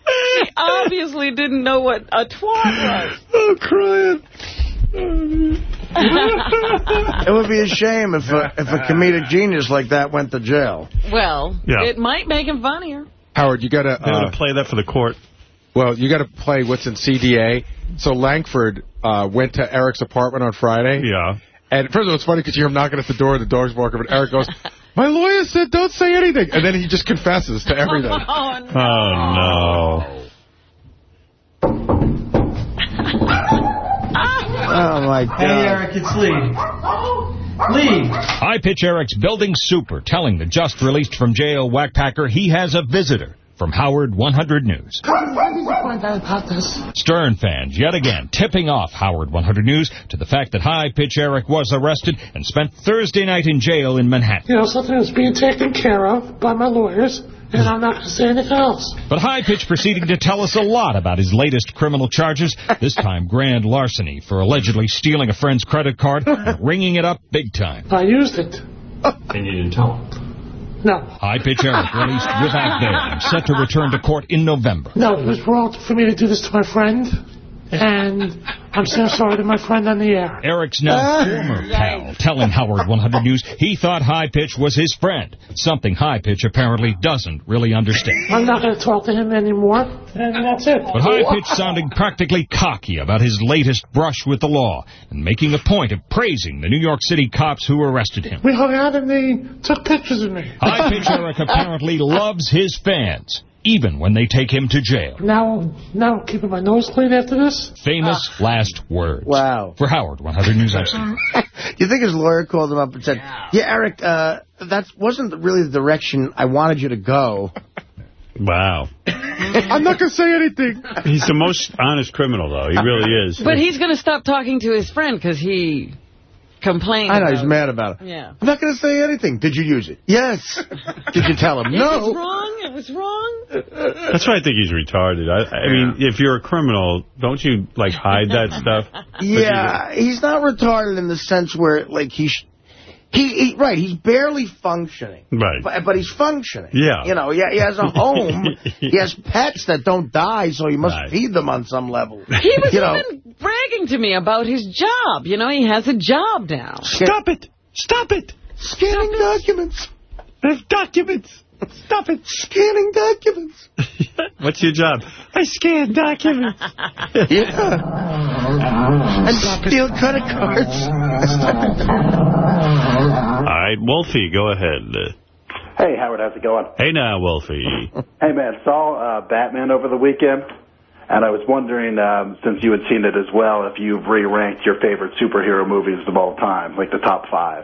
she obviously didn't know what a twat was. Oh, crying. (laughs) it would be a shame if a, if a comedic genius like that went to jail. Well, Yeah. it might make him funnier. Howard, you got to They gotta play that for the court. Well, you got to play what's in CDA. So Langford uh, went to Eric's apartment on Friday. Yeah. And first of all, it's funny because you hear him knocking at the door, and the dog's barking, but Eric goes, my lawyer said don't say anything. And then he just confesses to everything. (laughs) Oh, no. Oh, (laughs) Oh, my God. Hey, Eric, it's Lee. Lee. High Pitch Eric's building super, telling the just released from jail whackpacker he has a visitor from Howard 100 News. Why did you find out about this? Stern fans yet again tipping off Howard 100 News to the fact that High Pitch Eric was arrested and spent Thursday night in jail in Manhattan. You know, something that's being taken care of by my lawyers, and I'm not going to say anything else. But High Pitch proceeding to tell us a lot about his latest criminal charges, this time grand larceny for allegedly stealing a friend's credit card and (laughs) ringing it up big time. I used it. And you didn't tell him? No. High Pitch Eric released without bail and set to return to court in November. No, it was wrong for me to do this to my friend, and I'm so sorry to my friend on the air. Eric's now ah. former pal telling Howard 100 News he thought High Pitch was his friend, something High Pitch apparently doesn't really understand. I'm not going to talk to him anymore, and that's it. But High Pitch sounding practically cocky about his latest brush with the law and making a point of praising the New York City cops who arrested him. We hung out and they took pictures of me. High Pitch Eric apparently loves his fans, even when they take him to jail. Now, now I'm keeping my nose clean after this. Famous last words. Wow. For Howard 100 News I'm saying. (laughs) you think his lawyer called him up and said, yeah, Eric, uh, that wasn't really the direction I wanted you to go. (laughs) Wow. (laughs) I'm not going to say anything. He's the most honest criminal, though. He really is. But he's going to stop talking to his friend because he complained I know, about he's it. mad about it. Yeah. I'm not going to say anything. Did you use it? Yes. (laughs) Did you tell him? No. It was No. wrong. It was wrong. That's why I think he's retarded. I, I mean, if you're a criminal, don't you, like, hide that (laughs) stuff? Yeah, he's not retarded in the sense where, like, he... Sh he, he, right, he's barely functioning. Right. But, but he's functioning. Yeah. You know, he, he has a (laughs) home. he has pets that don't die, so he must feed them on some level. He (laughs) was you know, even bragging to me about his job. You know, he has a job now. Stop it! Stop it! Scanning documents. There's documents. Stop it. Scanning documents. (laughs) What's your job? I scan documents. (laughs) yeah. (laughs) And steal credit cards. All right, Wolfie, go ahead. Hey, Howard, how's it going? Hey now, Wolfie. Hey, man, saw uh, Batman over the weekend, and I was wondering, um, since you had seen it as well, if you've re-ranked your favorite superhero movies of all time, like the top five.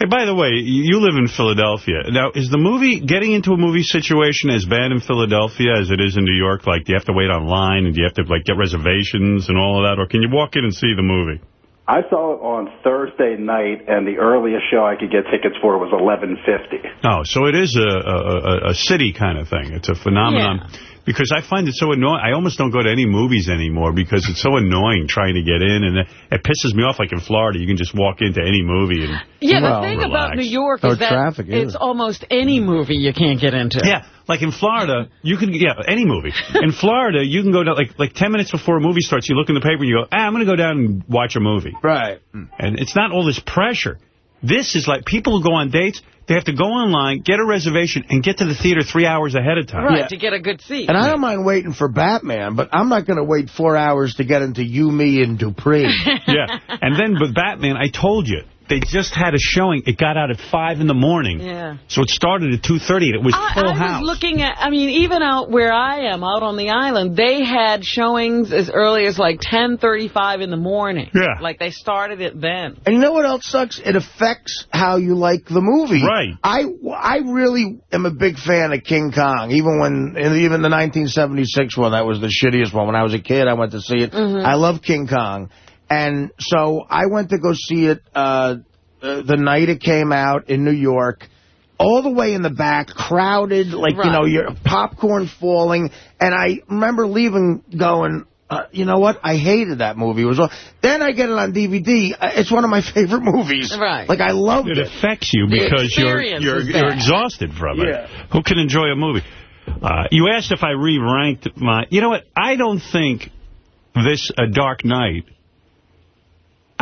Hey, by the way, you live in Philadelphia. Now, is the movie, getting into a movie situation as bad in Philadelphia as it is in New York? Like, do you have to wait online and do you have to, like, get reservations and all of that? Or can you walk in and see the movie? I saw it on Thursday night, and the earliest show I could get tickets for was 11.50. Oh, so it is a, a, a, a city kind of thing. It's a phenomenon. Because I find it so annoying. I almost don't go to any movies anymore because it's so annoying trying to get in. And it, it pisses me off. Like in Florida, you can just walk into any movie and Yeah, the thing relax. about New York No is that traffic, either. it's almost any movie you can't get into. Yeah, like in Florida, you can, yeah, any movie. (laughs) In Florida, you can go down, like, like 10 minutes before a movie starts, you look in the paper and you go, ah, I'm going to go down and watch a movie. Right. And it's not all this pressure. This is like, people who go on dates, they have to go online, get a reservation, and get to the theater three hours ahead of time. Right, to get a good seat. And I don't mind waiting for Batman, but I'm not going to wait four hours to get into You, Me, and Dupree. (laughs) yeah. And then with Batman, I told you, they just had a showing. It got out at 5 in the morning. Yeah. So it started at 2.30, and it was I, full I house. was looking at, I mean, even out where I am, out on the island, they had showings as early as like 10.35 in the morning. Yeah. Like they started it then. And you know what else sucks? It affects how you like the movie. Right. I, I really am a big fan of King Kong. Even when, even the 1976 one, that was the shittiest one. When I was a kid, I went to see it. Mhm. I love King Kong. And so I went to go see it uh, uh, the night it came out in New York. All the way in the back, crowded, like, you know, your popcorn falling. And I remember leaving going, uh, you know what? I hated that movie. It was all, then I get it on DVD. Uh, It's one of my (laughs) favorite movies. Right. Like, I loved It it. affects you because you're you're you're exhausted from it. Yeah. Who can enjoy a movie? Uh, you asked if I re-ranked my... You know what? I don't think this A Dark Knight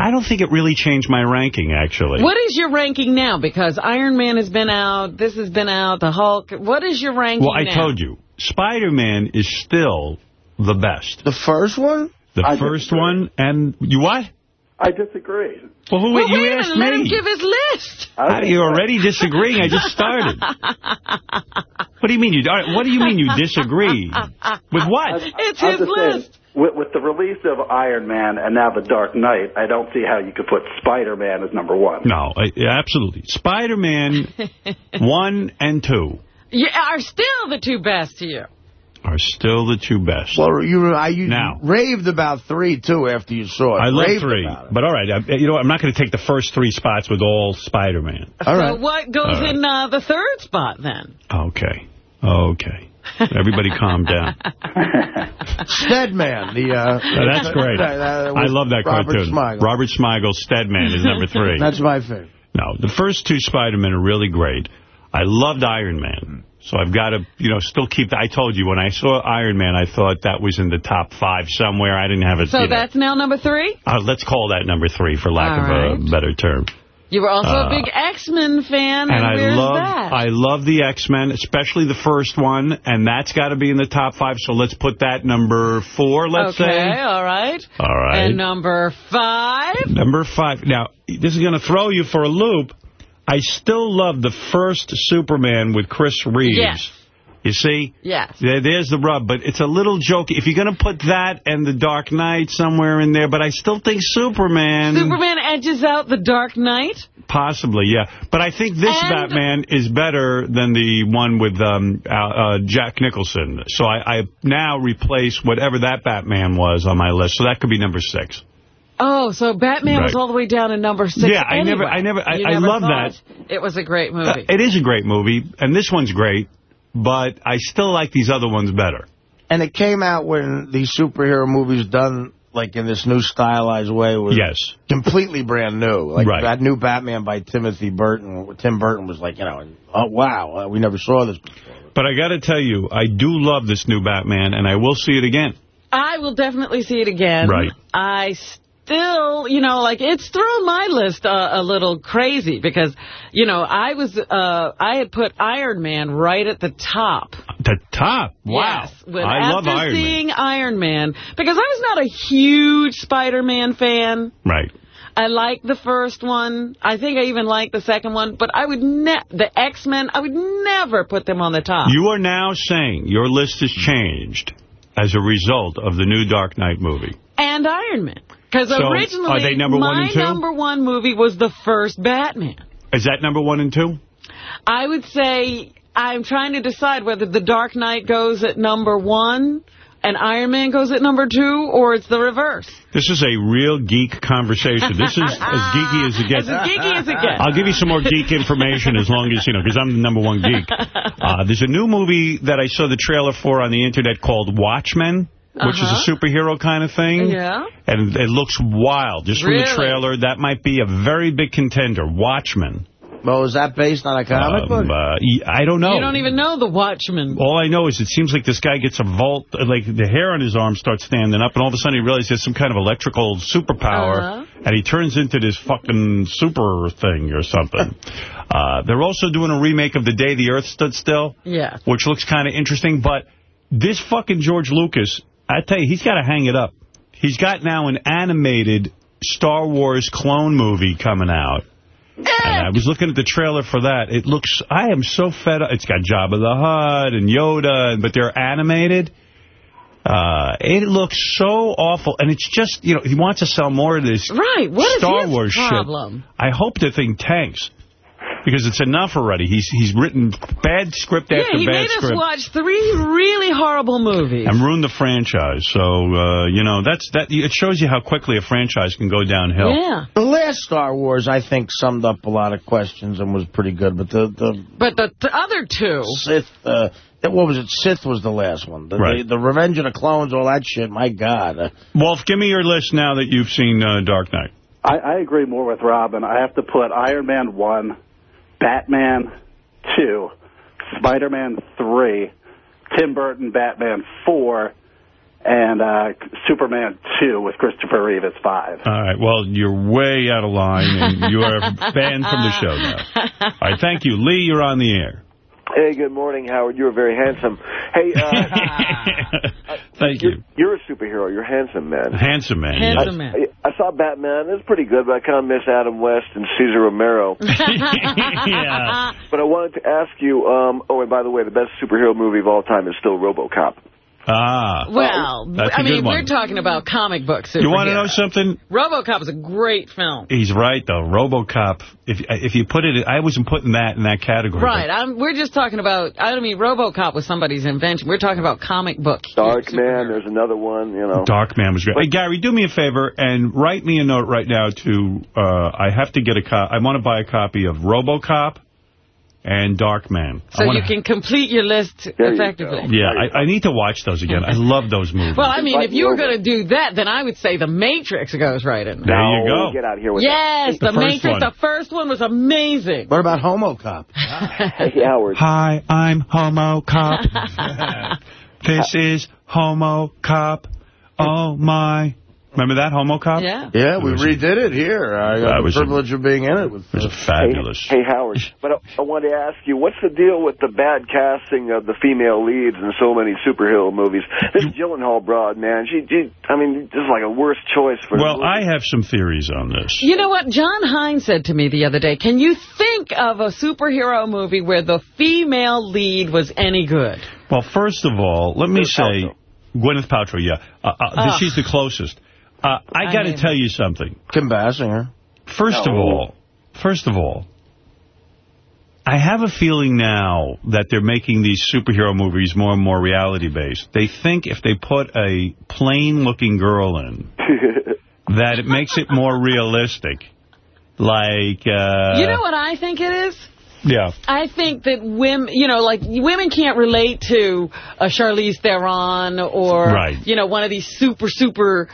I don't think it really changed my ranking, actually. What is your ranking now? Because Iron Man has been out, this has been out, the Hulk. What is your ranking Well, I now? told you, Spider-Man is still the best. The first one? The I first disagree. one, and you what? I disagree. Well, who Well, you wait a asked minute, let him me? give his list. How- ah, You're already disagreeing. I just started. (laughs) What do you mean? You? all right, What do you mean you disagree? With what? It's I'm his just saying, list. With, with the release of Iron Man and now The Dark Knight, I don't see how you could put Spider-Man as number one. No, I, absolutely. Spider-Man (laughs) 1 and 2 You are still the two best to you. are still the two best. Well, you, I, you Now. raved about three, too, after you saw it. I love three. about it. But all right, I, you know what? I'm not going to take the first three spots with all Spider-Man. All so right. what goes All right. in uh, the third spot then? Okay. Okay. Everybody calm down. (laughs) Steadman, the... Uh, Oh, that's great. that- that I love that Robert cartoon. Smigel. Robert Smigel, Steadman is number three. (laughs) That's my favorite. No, the first two Spider-Men are really great. I loved Iron Man. So I've got to, you know, still keep... I told you, when I saw Iron Man, I thought that was in the top five somewhere. I didn't have it. So you know. that's now number three? Uh, let's call that number three, for lack All of right. a better term. You were also Uh, a big X-Men fan, and, And I love, that? I love the X-Men, especially the first one, and that's got to be in the top five. So let's put that number four, let's okay, say. Okay, all right. All right. And number five? Number five. Now, this is going to throw you for a loop. I still love the first Superman with Chris Reeves. Yes. You see? Yes. There, there's the rub, but it's a little joke. If you're going to put that and The Dark Knight somewhere in there, but I still think Superman... Superman edges out the Dark Knight? Possibly, yeah. But I think this And- Batman is better than the one with um, uh, uh, Jack Nicholson. So I, I now replace whatever that Batman was on my list. So that could be number six. Oh, so Batman was all the way down in number six Yeah, I never- I never- I- You I love that. It was a great movie. Uh, it is a great movie, and this one's great, but I still like these other ones better. And it came out when these superhero movies done like in this new stylized way was Yes. completely brand new. Like Right. that new Batman by Timothy Burton. Tim Burton was like, you know, oh wow, uh, we never saw this. Before. But I got to tell you, I do love this new Batman, and I will see it again. I will definitely see it again. Right. I still, you know, like, it's thrown my list uh, a little crazy because, you know, I was, uh, I had put Iron Man right at the top. The top. Wow. Yes. When, I after love Iron Man. seeing Iron Man, because I was not a huge Spider-Man fan. Right. I like the first one. I think I even like the second one. But I would ne the X-Men, I would never put them on the top. You are now saying your list has changed as a result of the new Dark Knight movie. and Iron Man. Because So, originally, are they number one my number one movie was the first Batman. Is that number one and two? I would say I'm trying to decide whether The Dark Knight goes at number one and Iron Man goes at number two, or it's the reverse. This is a real geek conversation. This is (laughs) as geeky as it gets. As geeky as it gets. I'll give you some more geek information as long as, you know, because I'm the number one geek. (laughs) Uh, there's a new movie that I saw the trailer for on the Internet called Watchmen, which Uh-huh. is a superhero kind of thing. Yeah. And it looks wild. Just from the trailer, that might be a very big contender. Watchmen. Well, is that based on a comic Um, book? uh, y- I don't know. You don't even know the Watchmen. All I know is it seems like this guy gets a vault, like the hair on his arm starts standing up, and all of a sudden he realizes he has some kind of electrical superpower, Uh-huh. and he turns into this fucking super thing or something. (laughs) uh, they're also doing a remake of The Day the Earth Stood Still, Yeah. which looks kind of interesting, but this fucking George Lucas, I tell you, he's got to hang it up. He's got now an animated Star Wars clone movie coming out. And I was looking at the trailer for that. It looks, I am so fed up. It's got Jabba the Hutt and Yoda, but they're animated. Uh, it looks so awful. And it's just, you know, he wants to sell more of this Right. What is Star his Wars problem? shit. I hope the thing tanks. Because it's enough already. He's he's written bad script Yeah, after bad script. Yeah, he bad made us watch three really horrible movies. and ruined the franchise. So, uh, you know, that's that. it shows you how quickly a franchise can go downhill. Yeah. The last Star Wars, I think, summed up a lot of questions and was pretty good. But the the But the, the other two, Sith, uh, what was it? Sith was the last one. The, Right. the, the Revenge of the Clones, all that shit. My God. Uh, Wolf, give me your list now that you've seen uh, Dark Knight. I, I agree more with Robin. I have to put Iron Man 1, Batman 2, Spider-Man 3, Tim Burton Batman 4, and uh, Superman 2 with Christopher Reeve is 5. All right. Well, you're way out of line, and you are banned from the show now. (laughs) All right. Thank you. Lee, you're on the air. Hey, good morning, Howard. You're very handsome. Hey, uh, (laughs) Thank you're, you. you're a superhero. You're handsome, man. Handsome man. yes. I, I saw Batman. It was pretty good, but I kind of miss Adam West and Cesar Romero. (laughs) yeah. But I wanted to ask you, um, oh, and by the way, the best superhero movie of all time is still RoboCop. Ah. Well, That's a I mean, one. we're talking about comic books. You want to know something? RoboCop is a great film. He's right, though. RoboCop, if if you put it, I wasn't putting that in that category. Right. I'm, we're just talking about, I don't mean RoboCop was somebody's invention. We're talking about comic book. Darkman, there's another one, you know. Dark Man was great. Hey, Gary, do me a favor and write me a note right now to, uh, I have to get a copy, I want to buy a copy of RoboCop and Darkman. So wanna- you can complete your list effectively. Yeah, I, I need to watch those again. I love those movies. Well, I mean, if you were going to do that, then I would say The Matrix goes right in there. There you go. Get out of here with Yes, The The, Matrix. one. The first one was amazing. What about Homo Cop? (laughs) Hi, I'm Homo Cop. (laughs) this is Homo Cop. Oh, my. Remember that, Homo Cop? Yeah. Yeah, we redid it here. I That got the was a- privilege of being in it. With, It was fabulous. Hey, Howard, but I, I wanted to ask you, what's the deal with the bad casting of the female leads in so many superhero movies? This Gyllenhaal broad, man, she, she I mean, this is like a worst choice for. Well, I have some theories on this. You know what? John Hines said to me the other day, can you think of a superhero movie where the female lead was any good? Well, first of all, let me say, Gwyneth Paltrow, yeah. Uh, uh, Ah. She's the closest. Uh, I I got to tell you something. Kim Basinger. First of all, first of all, I have a feeling now that they're making these superhero movies more and more reality-based. They think if they put a plain-looking girl in, (laughs) that it makes it more realistic. Like, uh... you know what I think it is? Yeah. I think that women, you know, like women can't relate to a Charlize Theron or, Right. you know, one of these super, super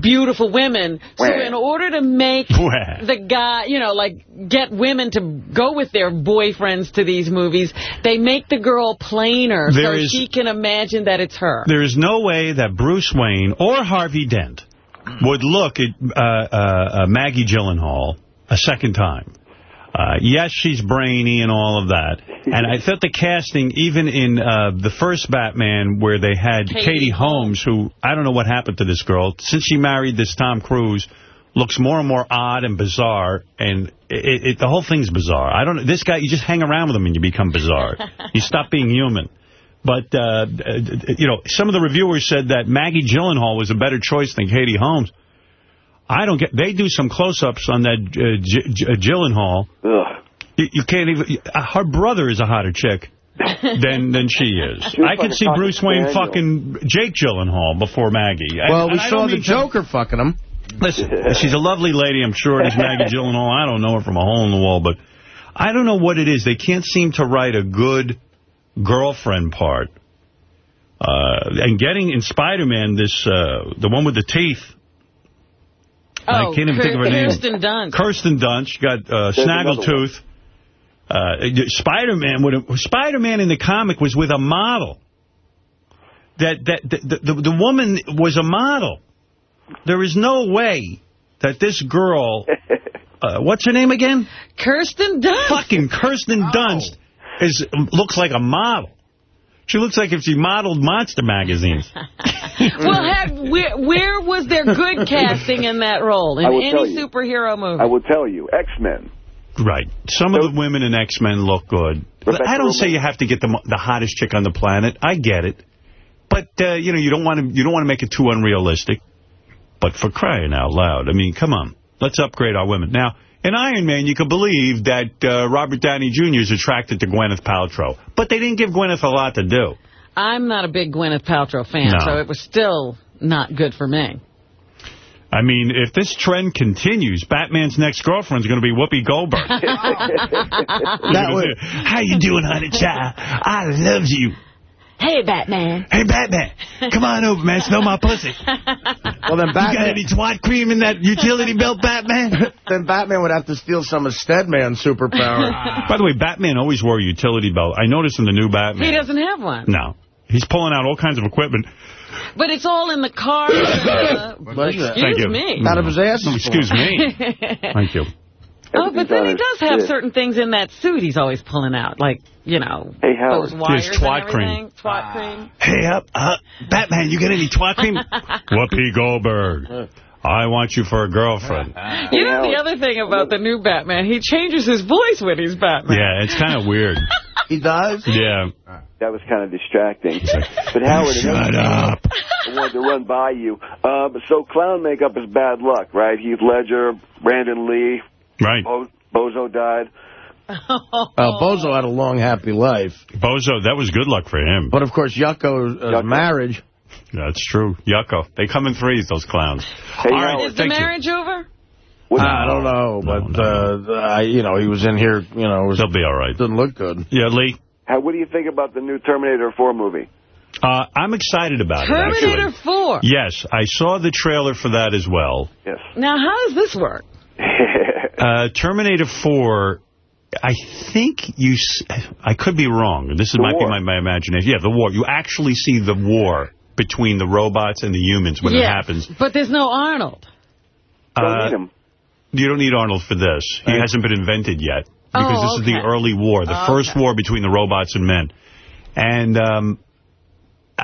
beautiful women. So in order to make (laughs) the guy, you know, like get women to go with their boyfriends to these movies, they make the girl plainer so There is- she can imagine that it's her. There is no way that Bruce Wayne or Harvey Dent would look at uh, uh, uh, Maggie Gyllenhaal a second time. Uh, yes, she's brainy and all of that. And I thought the casting, even in uh, the first Batman, where they had Katie Katie, Holmes, who, I don't know what happened to this girl, since she married this Tom Cruise, looks more and more odd and bizarre, and it, it, the whole thing's bizarre. I don't know. This guy, you just hang around with him and you become bizarre. (laughs) you stop being human. But, uh, uh, you know, some of the reviewers said that Maggie Gyllenhaal was a better choice than Katie Holmes. I don't get... They do some close-ups on that uh, J J Gyllenhaal. You, you can't even... Uh, her brother is a hotter chick (laughs) than than she is. She I like could see Bruce Wayne Spaniel. fucking Jake Gyllenhaal before Maggie. I- Well, we I saw the mean to- Joker fucking him. Listen, she's a lovely lady, I'm sure, it is Maggie (laughs) Gyllenhaal. I don't know her from a hole in the wall, but I don't know what it is. They can't seem to write a good girlfriend part. Uh, and getting in Spider-Man, this uh, the one with the teeth. I Oh, can't even think of her name. Kirsten Dunst. Kirsten Dunst. Got uh, Snaggletooth. Uh, Spider-Man would Spider-Man in the comic was with a model. That that the, the, the woman was a model. There is no way that this girl, (laughs) uh, what's her name again? Kirsten Dunst. Fucking Kirsten Dunst is looks like a model. She looks like if she modeled monster magazines. (laughs) (laughs) well, have, where, where was there good (laughs) casting in that role? In I will tell any you. superhero movie? I will tell you, X-Men. Right. Some of the women in X-Men look good. Rebecca I don't say you have to get the the hottest chick on the planet. I get it. But uh, you know, you don't want to you don't want to make it too unrealistic. But for crying out loud, I mean, come on. Let's upgrade our women. Now, in Iron Man, you could believe that uh, Robert Downey Jr. is attracted to Gwyneth Paltrow. But they didn't give Gwyneth a lot to do. I'm not a big Gwyneth Paltrow fan, No. so it was still not good for me. I mean, if this trend continues, Batman's next girlfriend's going to be Whoopi Goldberg. that (laughs) (laughs) would... How you doing, honey child? I love you. Hey, Batman. Hey, Batman, come on over, man. Smell my pussy. (laughs) Well, then Batman... You got Batman... any twat cream in that utility belt, Batman? (laughs) then Batman would have to steal some of Steadman's superpower. (laughs) By the way, Batman always wore a utility belt. I noticed in the new Batman. He doesn't have one. No. He's pulling out all kinds of equipment. But it's all in the car. Uh, excuse Thank you. me. Out of his ass. Excuse me. Thank you. Oh, but then he does have his certain things in that suit he's always pulling out, like, you know, Hey, Howard. those wires His twat and cream. everything. Twat cream. Hey, up, uh, Batman, you get any twat cream? (laughs) Whoopi Goldberg. I want you for a girlfriend. (laughs) You know the other thing about the new Batman, he changes his voice when he's Batman. Yeah, it's kind of (laughs) weird. He does? Yeah. That was kind of distracting. But Howard, Shut up. I wanted to run by you. Uh, so clown makeup is bad luck, right? Heath Ledger, Brandon Lee, Right. Bo- Bozo died. (laughs) Uh, Bozo had a long, happy life. Bozo, that was good luck for him. But, of course, Yucko's uh, Yucko. marriage. That's true. Yucko. They come in threes, those clowns. Hey, All right, Is the thank you. marriage over? What- I don't know, No, but, no. Uh, I, you know, he was in here, you know, it was, They'll be all right. didn't look good. Yeah, Lee? How, what do you think about the new Terminator 4 movie? Uh, I'm excited about it, Terminator actually. 4. Yes, I saw the trailer for that as well. Yes. Now, how does this work? (laughs) Uh, Terminator 4, I think you... s- I could be wrong. This is, The might be my, my imagination. Yeah, the war. You actually see the war between the robots and the humans when it happens. But there's no Arnold. Don't Uh, need him. You don't need Arnold for this. He hasn't been invented yet. Because Oh, this is the early war, the Oh, first okay. war between the robots and men. And um,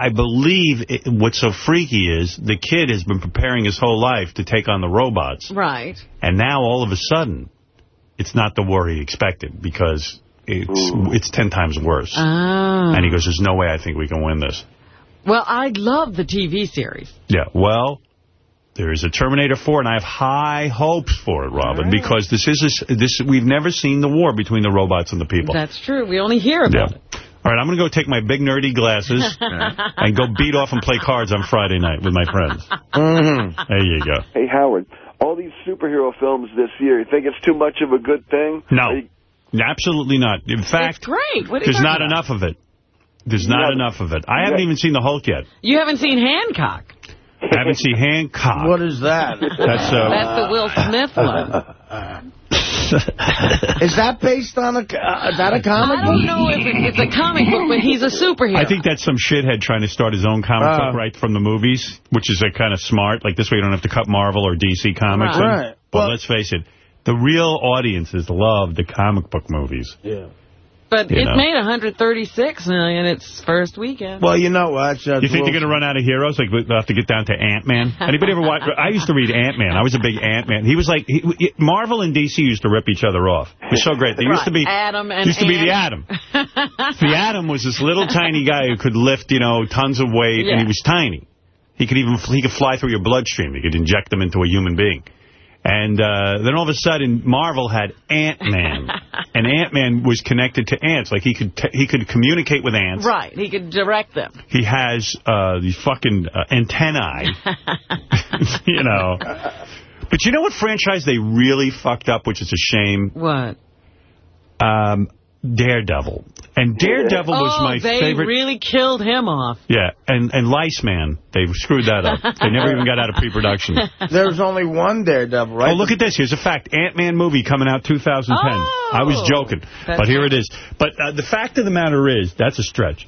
I believe it, what's so freaky is the kid has been preparing his whole life to take on the robots. Right. And now, all of a sudden, it's not the war he expected because it's it's ten times worse. Ah. And he goes, there's no way I think we can win this. Well, I love the TV series. Yeah, well, there is a Terminator 4, and I have high hopes for it, Robin, because this is a, this we've never seen the war between the robots and the people. That's true. We only hear about Yeah. it. All right, I'm going to go take my big nerdy glasses (laughs) and go beat off and play cards on Friday night with my friends. (laughs) Mm-hmm. There you go. Hey, Howard, all these superhero films this year, you think it's too much of a good thing? No, you- absolutely not. In fact, It's great. What there's not about? enough of it. There's not Yeah. enough of it. I haven't even seen the Hulk yet. You haven't seen Hancock. I haven't seen Hancock. What is that? That's uh, That's the Will Smith one. (laughs) is that based on a, uh, is that a comic I don't know if it, it's a comic book, but he's a superhero. I think that's some shithead trying to start his own comic Uh. book right from the movies, which is a kind of smart. Like this way you don't have to cut Marvel or DC comics. Right. in. Right. But Well- let's face it, the real audiences love the comic book movies. Yeah. But you it know. made 136 million its first weekend. Well, you know what? Uh, You think they're going to run out of heroes? Like, we'll have to get down to Ant-Man? Anybody ever watch? I used to read Ant-Man. I was a big Ant-Man. He was like, he, he- Marvel and DC used to rip each other off. It was so great. There used to be, Atom and used to be the Ant. Atom. (laughs) The Atom was this little tiny guy who could lift, you know, tons of weight, and he was tiny. He could even he could fly through your bloodstream. He could inject them into a human being. And uh, then all of a sudden, Marvel had Ant-Man, (laughs) and Ant-Man was connected to ants. Like he could t he could communicate with ants. Right, he could direct them. He has uh, these fucking uh, antennae, (laughs) you know. But you know what franchise they really fucked up, which is a shame? What? Um, Daredevil. And Daredevil was oh, my they favorite. They really killed him off. Yeah, and, and Lice Man, they screwed that up. They never even got out of pre-production. (laughs) There's only one Daredevil, right? Oh, look at this. Here's a fact. Ant-Man movie coming out 2010. Oh, I was joking, but here it is. But uh, the fact of the matter is, that's a stretch.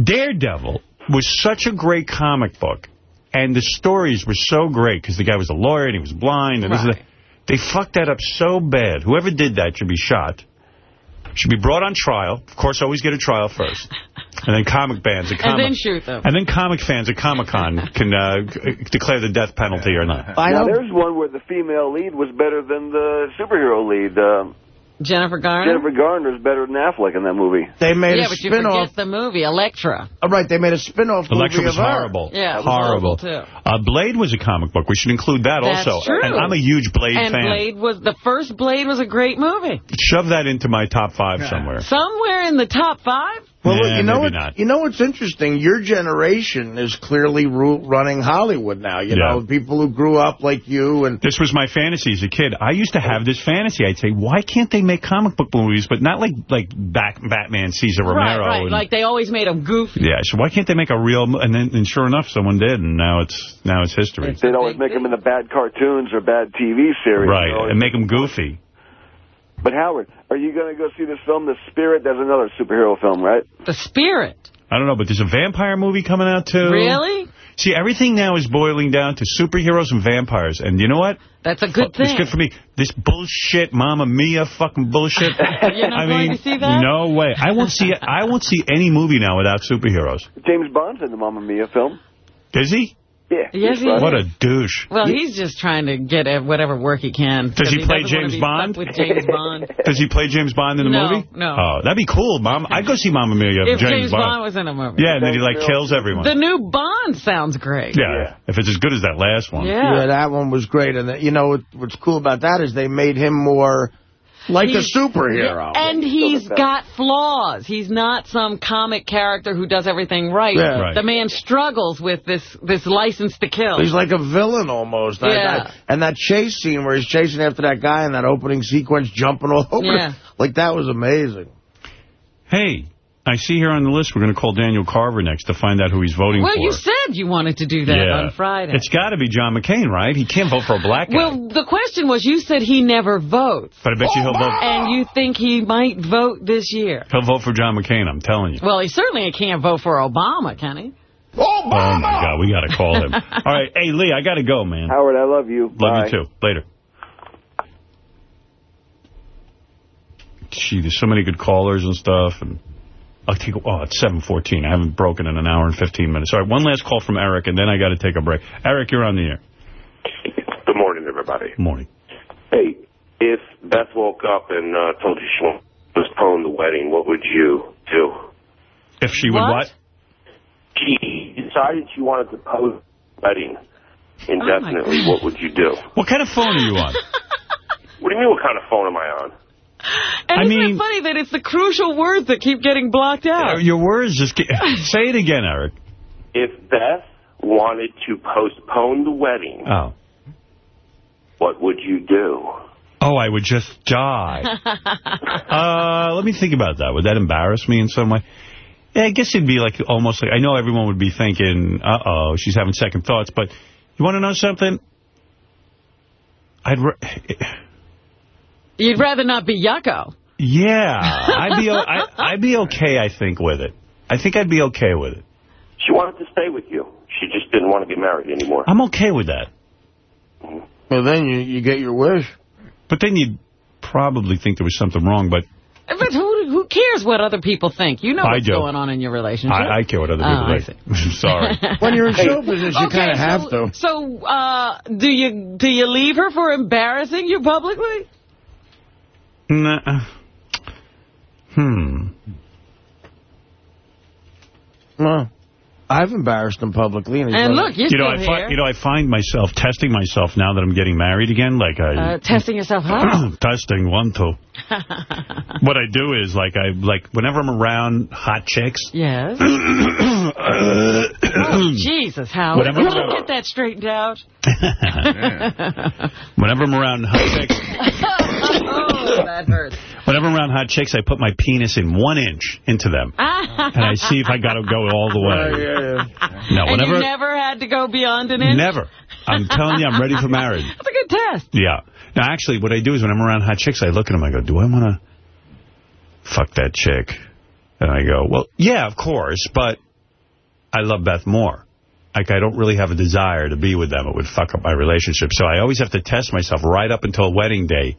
Daredevil was such a great comic book, and the stories were so great, because the guy was a lawyer, and he was blind, and this Right. is they fucked that up so bad. Whoever did that should be shot. Should be brought on trial. Of course, always get a trial first. And then comic bands at (laughs) And comic then shoot them. and then comic fans at Comic-Con can uh, declare the death penalty or not. I now, there's one where the female lead was better than the superhero lead. Um, Jennifer Garner? Jennifer Garner's better than Affleck in that movie. They made yeah, a but you spin-off. forget the movie, Elektra. Oh, right, they made a spin-off movie Elektra was of her. horrible. Yeah, it was horrible. horrible, too. Uh, Blade was a comic book. We should include that That's also. true. And I'm a huge Blade and fan. Blade was, the first Blade was a great movie. Shove that into my top five somewhere. Somewhere in the top five? Well, Yeah, you know what? not. You know what's interesting? Your generation is clearly running Hollywood now. You Yeah. know, people who grew up like you and This was my fantasy as a kid. I used to have this fantasy. I'd say, why can't they make comic book movies, but not like like back, Batman, Cesar Romero? right. and- Like they always made them goofy. yeah, so why can't they make a real? mo- And then, and sure enough, someone did, and now it's now it's history. They'd always make them in the bad cartoons or bad TV series. Right, They're and make them goofy. But Howard, are you going to go see this film, The Spirit? That's another superhero film, right? The Spirit. I don't know, but there's a vampire movie coming out, too. Really? See, everything now is boiling down to superheroes and vampires. And you know what? That's a good thing. It's good for me. This bullshit, Mamma Mia fucking bullshit. (laughs) You're not I going mean, to see that? no way. I won't see I won't see any movie now without superheroes. James Bond's in the Mamma Mia film. Is he? Yeah. Yes, he What is. a douche. Well, he's just trying to get uh, whatever work he can. Does he play doesn't James Bond? With James Bond. (laughs) Does he play James Bond in the No, movie? no. Oh, that'd be cool, Mom. I'd go see Mamma Mia if James, James Bond. was in a movie. Yeah, and then he like kills everyone. The new Bond sounds great. yeah, yeah. if it's as good as that last one. Yeah. that one was great. And, that, you know, what's cool about that is they made him more like He's- a superhero. And he's got flaws. He's not some comic character who does everything right. Yeah. Right. The man struggles with this this license to kill. He's like a villain almost. I- Yeah. I- and that chase scene where he's chasing after that guy in that opening sequence, jumping all (laughs) over. Yeah. Like, that was amazing. Hey, I see here on the list we're going to call Daniel Carver next to find out who he's voting well, for. Well, you said you wanted to do that yeah. on Friday. It's got to be John McCain, right? He can't vote for a black guy. well, the question was, you said he never votes. but I bet you he'll vote. And you think he might vote this year. He'll vote for John McCain. I'm telling you. Well, he certainly can't vote for Obama, can he? Oh my God, we got to call him. (laughs) All right, hey Lee, I got to go, man. Howard, I love you. Love Bye. you too. Later. Gee, there's so many good callers and stuff, and I'll take. Oh, it's 7:14. I haven't broken in an hour and 15 minutes. All right, one last call from Eric, and then I got to take a break. Eric, you're on the air. Good morning, everybody. Morning. Hey, if Beth woke up and uh, told you she wanted to postpone the wedding, what would you do? If she would what? She decided she wanted to postpone the wedding indefinitely. what would you do? What kind of phone are you on? (laughs) What do you mean? What kind of phone am I on? And I isn't mean- it funny that it's the crucial words that keep getting blocked out? Uh, Your words just get, (laughs) say it again, Eric. If Beth wanted to postpone the wedding, Oh. what would you do? Oh, I would just die. (laughs) uh, let me think about that. Would that embarrass me in some way? Yeah, I guess it'd be like almost like, I know everyone would be thinking, uh-oh, she's having second thoughts, but you want to know something? I'd, ra- You'd rather not be Yucko. yeah, I'd be, o- I, (laughs) I'd be okay, I think, with it. I think I'd be okay with it. She wanted to stay with you. She just didn't want to get married anymore. I'm okay with that. Well, then you, you get your wish. But then you'd probably think there was something wrong, but But who who cares what other people think? You know what's going on in your relationship. I, I care what other Oh, I people think. (laughs) Sorry. (laughs) When you're in show business, you Okay, kind of have so, to. So, uh, do you do you leave her for embarrassing you publicly? Nah. Hmm. Well, I've embarrassed him publicly. And, he's And look, you're you know, still I find, here. you know, I find myself testing myself now that I'm getting married again. Like I Uh, testing yourself out. (clears throat) testing one two. (laughs) what I do is like I like whenever I'm around hot chicks. yes. (clears throat) oh, Jesus, Howard. Whatever. Can you get that straightened out? (laughs) (laughs) Whenever I'm around hot chicks, oh, that hurts. (laughs) whenever I'm around hot chicks, I put my penis in one inch into them, (laughs) and I see if I got to go all the way. Oh, no, and whenever, you never had to go beyond an inch? never. I'm telling you, I'm ready for marriage. (laughs) That's a good test. Yeah. Now, actually, what I do is when I'm around hot chicks, I look at them, I go, do I want to fuck that chick? And I go, well, yeah, of course, but I love Beth more. Like, I don't really have a desire to be with them. It would fuck up my relationship. So I always have to test myself right up until wedding day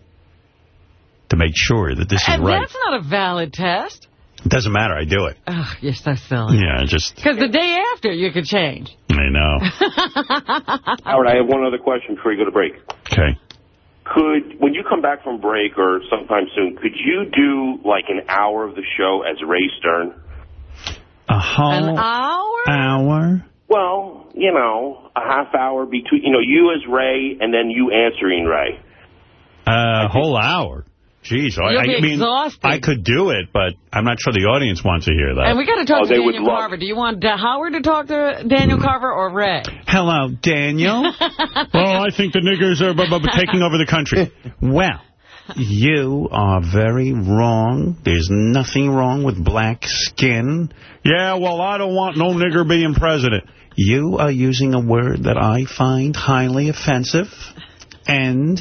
to make sure that this is And right. that's not a valid test. It doesn't matter. I do it. Ugh, you're so silly. Yeah, just, Because the day after, you could change. I know. (laughs) Howard, I have one other question before you go to break. Okay. Could, when you come back from break or sometime soon, could you do like an hour of the show as Ray Stern? A whole An hour? hour? Well, you know, a half hour between, you know, you as Ray and then you answering Ray. A whole hour. Jeez, I, I mean, exhausted. I could do it, but I'm not sure the audience wants to hear that. And we got to talk Oh, to Daniel Carver. Do you want Da- Howard to talk to Daniel hmm. Carver or Ray? Hello, Daniel. well, (laughs) oh, I think the niggers are bu- bu- taking over the country. (laughs) Well, you are very wrong. There's nothing wrong with black skin. Yeah, well, I don't want no nigger being president. You are using a word that I find highly offensive, and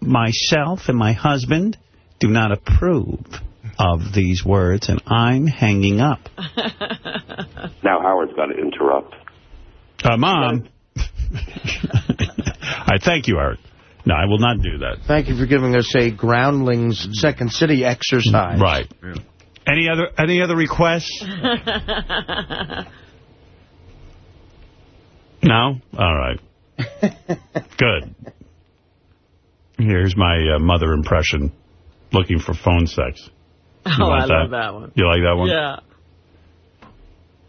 myself and my husband do not approve of these words, and I'm hanging up. (laughs) Now Howard's got to interrupt. Uh, Mom. I thank you, Eric. No, I will not do that. Thank you for giving us a Groundlings Second City exercise. Right. Any other any other requests? (laughs) No? All right. Good. Here's my uh, mother impression looking for phone sex. You (laughs) Oh, want I love that one. You like that one? Yeah.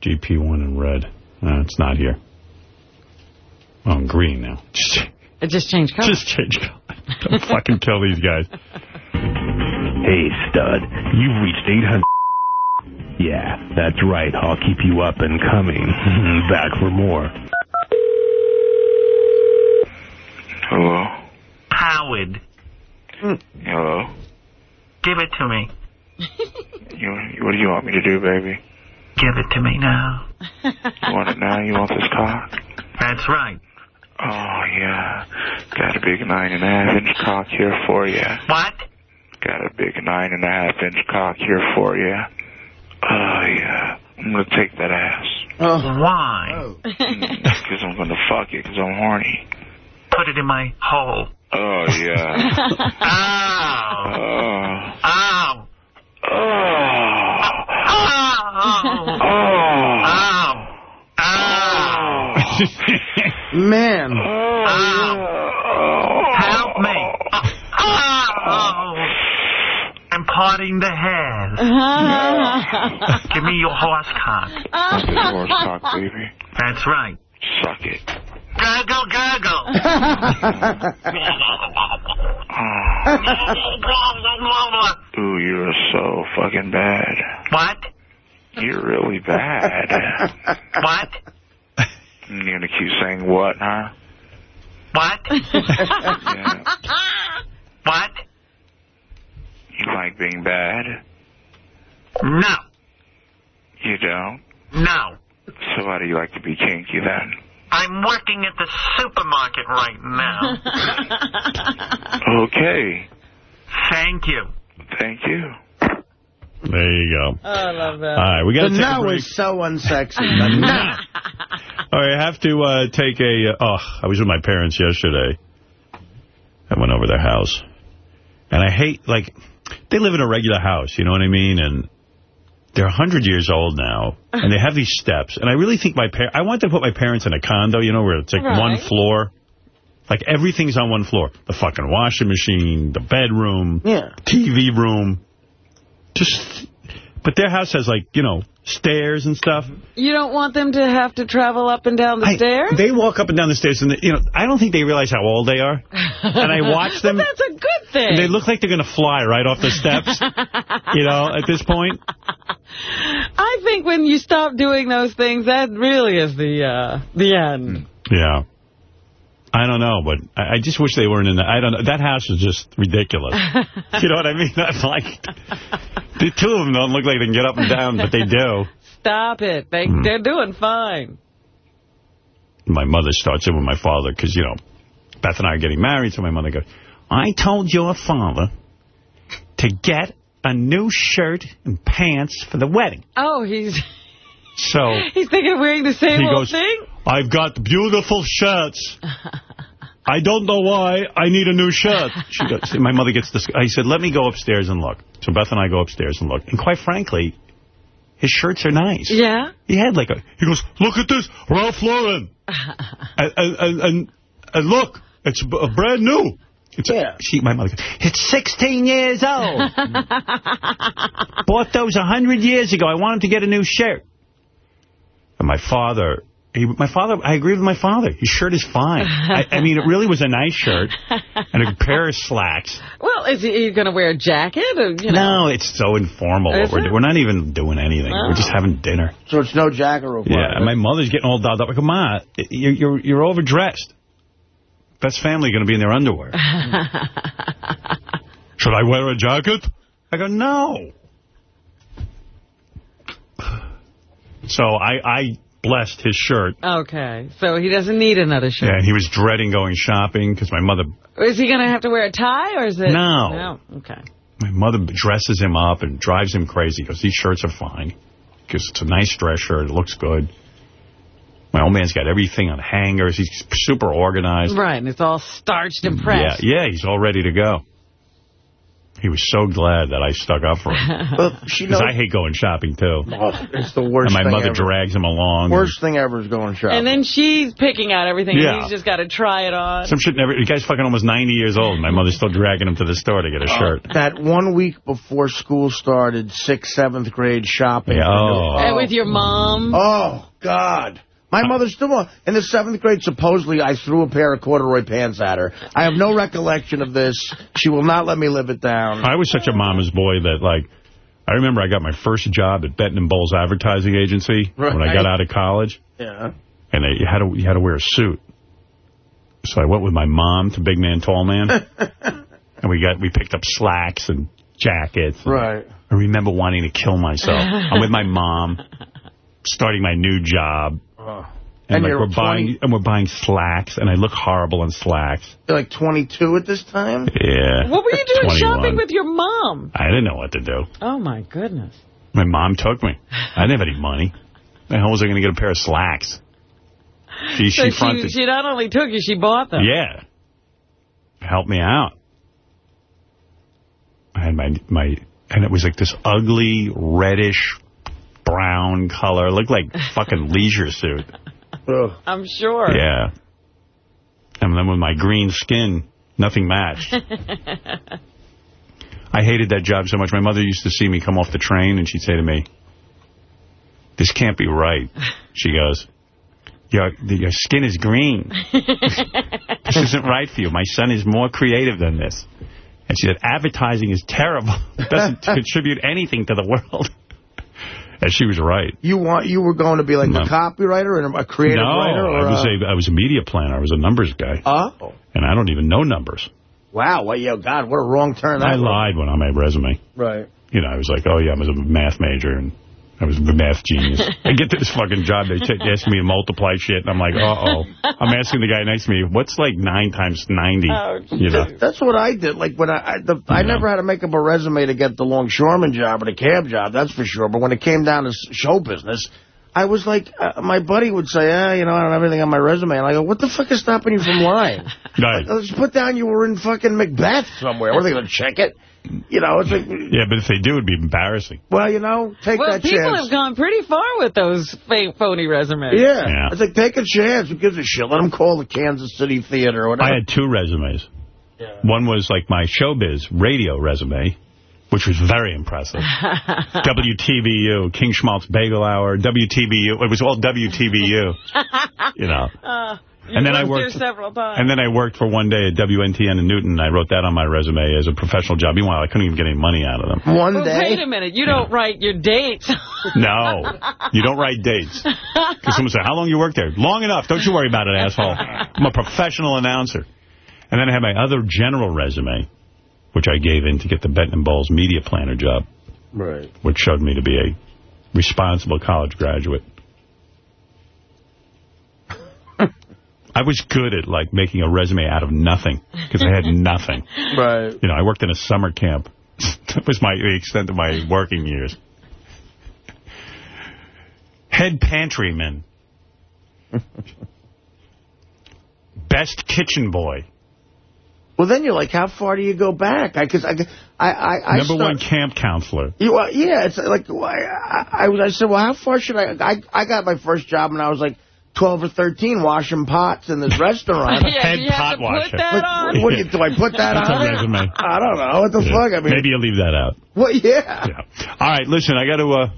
GP1 in red. No, it's not here. Oh, in green now. (laughs) It just changed color. Just change color. Don't fucking kill these guys. (laughs) Hey, stud, you've reached 800. Yeah, that's right. I'll keep you up and coming. Back for more. Hello? Howard, hmm. Hello? give it to me. You, what do you want me to do, baby? Give it to me now. You want it now? You want this cock? That's right. Oh, yeah. Got a big nine and a half inch cock here for you. What? Got a big nine and a half inch cock here for you. Oh, yeah. I'm gonna take that ass. Oh. Why? (laughs) Because I'm gonna fuck it, because I'm horny. Put it in my hole. Oh, yeah. (laughs) Oh. Ow! Oh. Ow! Oh. Ow! Oh. Ow! Man. Oh, Ow! Help me! Ow! I'm parting the hair. Give me your horse cock. That's horse cock, baby. That's right. Suck it. Gurgle, gurgle. (laughs) Ooh, you're so fucking bad. What? You're really bad. What? Mm, you're gonna keep saying what, huh? What? Yeah. (laughs) What? You like being bad? No. You don't? No. So why do you like to be kinky then? I'm working at the supermarket right now. (laughs) Okay. Thank you. Thank you. There you go. Oh, I love that. All right, we got The to take a break. is so unsexy. (laughs) The no. All right, I have to uh, take a... Uh, oh, I was with my parents yesterday. I went over their house. And I hate, like, they live in a regular house, you know what I mean? And they're 100 years old now, and they have these steps. And I really think my parents... I want to put my parents in a condo, you know, where it's like Right. one floor. Like, everything's on one floor. The fucking washing machine, the bedroom, Yeah. TV room. Just... But their house has, like, you know, stairs and stuff. You don't want them to have to travel up and down the I- stairs? They walk up and down the stairs, and they, you know, I don't think they realize how old they are. And I watch (laughs) them. That's a good thing. And they look like they're going to fly right off the steps, (laughs) you know, at this point. I think when you stop doing those things, that really is the uh, the end. Yeah. I don't know, but I, I just wish they weren't in the... I don't know. That house is just ridiculous. (laughs) you know what I mean? (laughs) I'm like, the two of them don't look like they can get up and down, but they do. Stop it. They, Hmm. They're doing fine. My mother starts in with my father because, you know, Beth and I are getting married, so my mother goes, I told your father to get a new shirt and pants for the wedding. Oh, he's So (laughs) he's thinking of wearing the same old goes, thing? I've got beautiful shirts. I don't know why. I need a new shirt. (laughs) She goes, my mother gets this. I said, let me go upstairs and look. So Beth and I go upstairs and look. And quite frankly, his shirts are nice. Yeah? He had like a, he goes, look at this, Ralph Lauren. (laughs) and, and, and, and look, it's b- brand new. It's yeah. she, my mother goes, it's 16 years old. (laughs) Bought those 100 years ago. I wanted to get a new shirt. And my father, he, my father, I agree with my father. His shirt is fine. I, I mean, it really was a nice shirt and a pair of slacks. Well, is he, he going to wear a jacket? Or, you know? No, it's so informal. Is What we're, it? we're not even doing anything. We're just oh. having dinner. So it's no jacket required. Yeah, and my mother's getting all dolled up. I go, Ma, you're, you're, you're overdressed. Best family going to be in their underwear. (laughs) Should I wear a jacket? I go, no. (sighs) So I, I blessed his shirt. Okay, so he doesn't need another shirt. Yeah, he was dreading going shopping because my mother... Is he going to have to wear a tie, or is it? No. No, okay. My mother dresses him up and drives him crazy because these shirts are fine. Because it's a nice dress shirt. It looks good. My old man's got everything on hangers. He's super organized. Right, and it's all starched and pressed. Yeah, yeah, he's all ready to go. He was so glad that I stuck up for him. (laughs) she Because knows- I hate going shopping, too. it's the worst and my thing mother ever. drags him along. Worst thing ever is going shopping. And then she's picking out everything, Yeah. and he's just got to try it on. Some shit never... The guy's fucking almost 90 years old. My mother's still dragging him to the store to get a uh, shirt. That one week before school started, sixth, seventh grade shopping. Yeah, oh. And with your mom. Oh, God. My mother's still. In the seventh grade, supposedly, I threw a pair of corduroy pants at her. I have no recollection of this. She will not let me live it down. I was such a mama's boy that, like, I remember I got my first job at Benton and Bowles Advertising Agency when I got out of college. Yeah. And I, you had to you had to wear a suit. So I went with my mom to Big Man, Tall Man. (laughs) and we got we picked up slacks and jackets. Right. I remember wanting to kill myself. I'm with my mom, starting my new job. Oh. And, And like we're 20 buying and we're buying slacks, and I look horrible in slacks. You're like 22 at this time? Yeah. What were you doing 21. shopping with your mom? I didn't know what to do. Oh, my goodness. My mom took me. I didn't have any money. The hell was I going to get a pair of slacks? She, so she she, fronted. she not only took you, she bought them. Yeah. Help me out. I had my, my, and it was like this ugly, reddish, brown color. It looked like (laughs) fucking leisure suit. I'm sure. Yeah. And then with my green skin, nothing matched. (laughs) I hated that job so much. My mother used to see me come off the train, and she'd say to me, this can't be right. She goes, your, your skin is green. (laughs) This isn't right for you. My son is more creative than this. And she said, advertising is terrible. It doesn't contribute anything to the world. And she was right. You want you were going to be like No. a copywriter and a creative no, writer? Or I was a, a I was a media planner. I was a numbers guy. Oh. And I don't even know numbers. Wow. Well, yo, God, what a wrong turn that I was. lied when on my resume. Right. You know, I was like, oh, yeah, I was a math major, and I was a math genius. (laughs) I get to this fucking job, they ask me to multiply shit, and I'm like, uh-oh. (laughs) I'm asking the guy next to me, what's like 9 times 90? you know? That's what I did. Like when I I, the, I never had to make up a resume to get the longshoreman job or the cab job, that's for sure. But when it came down to show business, I was like, uh, my buddy would say, ah, you know, I don't have anything on my resume. And I go, what the fuck is stopping you from lying? (laughs) Right. Let's put down you were in fucking Macbeth somewhere. What are they going to check it? You know, it's like, Yeah, but if they do, it'd be embarrassing. well, you know, take well, that people chance. have gone pretty far with those fake, phony resumes. Yeah. Yeah. It's like, take a chance. Who gives a shit? Let them call the Kansas City Theater or whatever. I had two resumes. One was like my showbiz radio resume, which was very impressive. (laughs) WTBU, King Schmaltz Bagel Hour, WTBU. It was all WTBU, (laughs) you know. Uh, And then I there worked- several times. And then I worked for one day at WNTN in Newton. and I wrote that on my resume as a professional job. Meanwhile, I couldn't even get any money out of them. One Well, wait a minute. You don't write your dates. (laughs) (laughs) No, you don't write dates. Because someone said, how long you worked there? Long enough. Don't you worry about it, asshole. I'm a professional announcer. And then I had my other general resume, which I gave in to get the Benton and Bowles media planner job, Right. which showed me to be a responsible college graduate. I was good at, like, making a resume out of nothing, because I had (laughs) nothing. Right. You know, I worked in a summer camp. (laughs) that was my the extent of my working years. Head pantryman. (laughs) Best kitchen boy. Well, then you're like, how far do you go back? I, cause I, I, I, I Number start- one camp counselor. You, uh, yeah, it's like I, I, I said, well, how far should I, I? I got my first job and I was like 12 or 13, washing pots in this restaurant. (laughs) Yeah, Head you have pot to put washer. that What- on? What, do you, do I put that That's a on? resume. I don't know. What the Yeah. fuck? I mean, Maybe you'll leave that out. Well, yeah. All right, listen, I got to uh,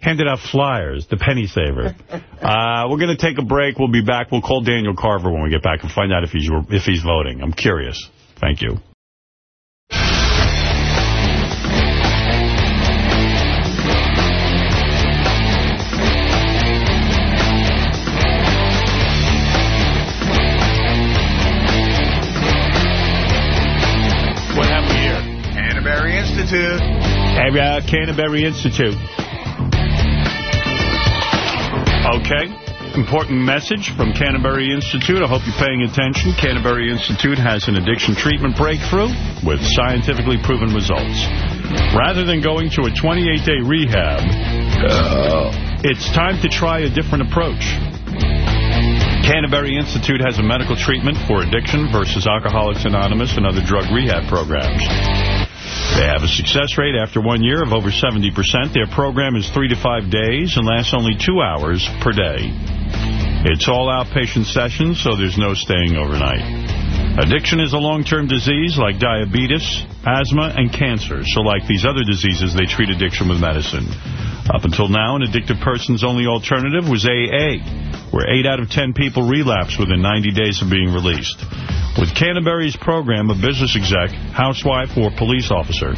hand it out flyers, the penny saver. (laughs) Uh, we're going to take a break. We'll be back. We'll call Daniel Carver when we get back and find out if he's if he's voting. I'm curious. Thank you. Uh, Canterbury Institute. Okay. important message from Canterbury Institute. I hope you're paying attention. Canterbury Institute has an addiction treatment breakthrough with scientifically proven results. Rather than going to a 28-day rehab, uh, it's time to try a different approach. Canterbury Institute has a medical treatment for addiction versus Alcoholics Anonymous and other drug rehab programs. They have a success rate after one year of over 70%. Their program is three to five days and lasts only two hours per day. It's all outpatient sessions, so there's no staying overnight. Addiction is a long-term disease like diabetes, asthma, and cancer. So like these other diseases, they treat addiction with medicine. Up until now, an addicted person's only alternative was AA, where 8 out of 10 people relapse within 90 days of being released. With Canterbury's program, a business exec, housewife, or police officer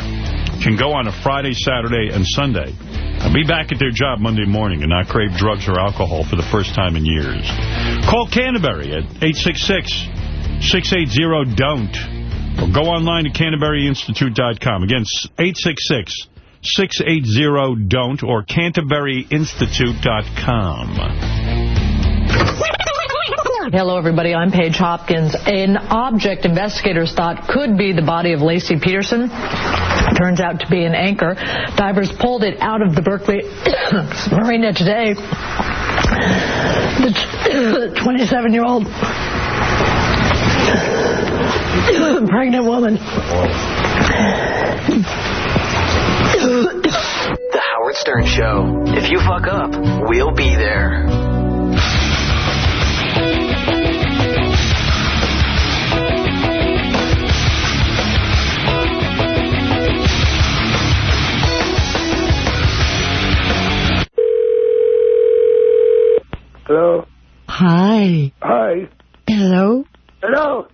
can go on a Friday, Saturday, and Sunday and be back at their job Monday morning and not crave drugs or alcohol for the first time in years. Call Canterbury at 866-680-DON'T or go online to CanterburyInstitute.com. Again, 866-680-DON'T or CanterburyInstitute.com. Hello, everybody. I'm Paige Hopkins. An object investigators thought could be the body of Laci Peterson turns out to be an anchor. Divers pulled it out of the Berkeley (coughs) Marina today. The 27-year-old (coughs) (coughs) pregnant woman. The Howard Stern Show. If you fuck up, we'll be there. Hello. Hi. Hi. Hello. Hello.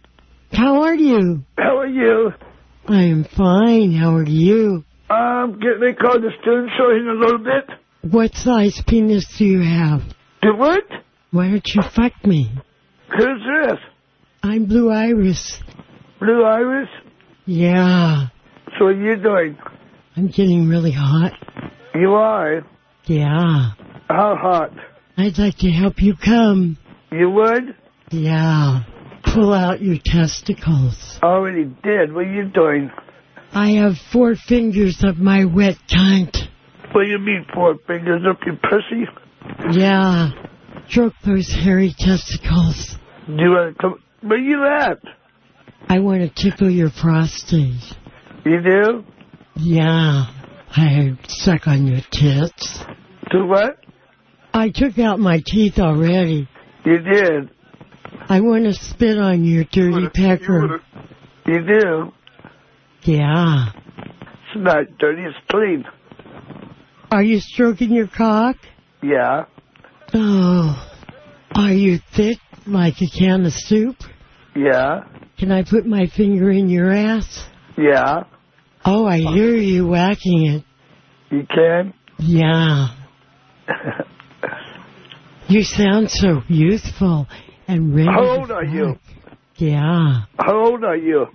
How are you? How are you? I am fine. How are you? I'm getting ready to call the student show in a little bit. What size penis do you have? Do what? Why don't you fuck me? Who's this? I'm Blue Iris. Blue Iris? Yeah. So what are you doing? I'm getting really hot. You are? Yeah. How hot? I'd like to help you come. You would? Yeah. Pull out your testicles. Already did. What are you doing? I have four fingers of my wet cunt. What do you mean four fingers up your pussy? Yeah. Stroke those hairy testicles. Do you want to come? Where you at? I want to tickle your prostate. You do? Yeah. I suck on your tits. Do what? I took out my teeth already. You did? I want to spit on your dirty pecker. You do? Yeah. It's not dirty, it's clean. Are you stroking your cock? Yeah. Oh. Are you thick like a can of soup? Yeah. Can I put my finger in your ass? Yeah. Oh, I hear you whacking it. You can? Yeah. (laughs) You sound so youthful and ready. How old are you? Yeah. How old are you?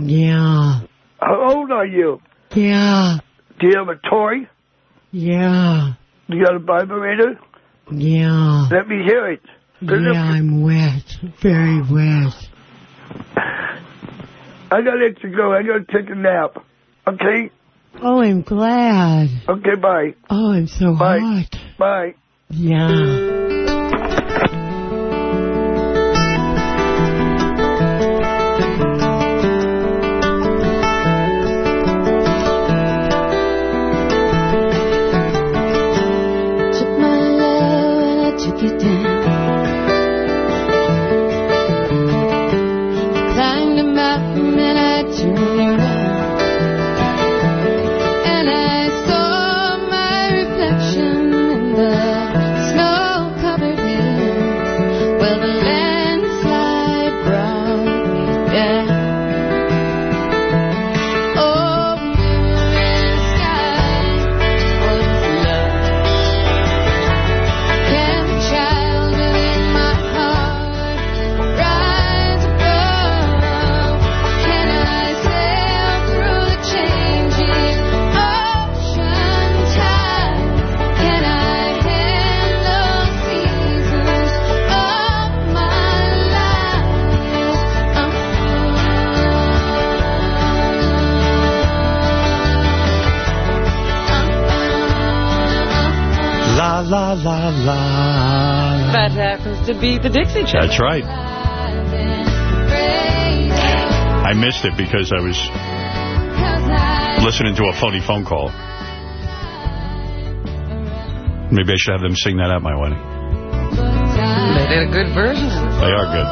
Yeah. How old are you? Yeah. Do you have a toy? Yeah. Do you got a vibrator? Yeah. Let me hear it. Yeah, I'm wet. Very wet. I gotta let you go. I gotta take a nap. Okay? Oh, I'm glad. Okay, bye. Oh, I'm so Bye. hot. Bye. Yeah. Be the Dixie That's right. I missed it because I was listening to a phony phone call. Maybe I should have them sing that at my wedding. They did a good version. They are good.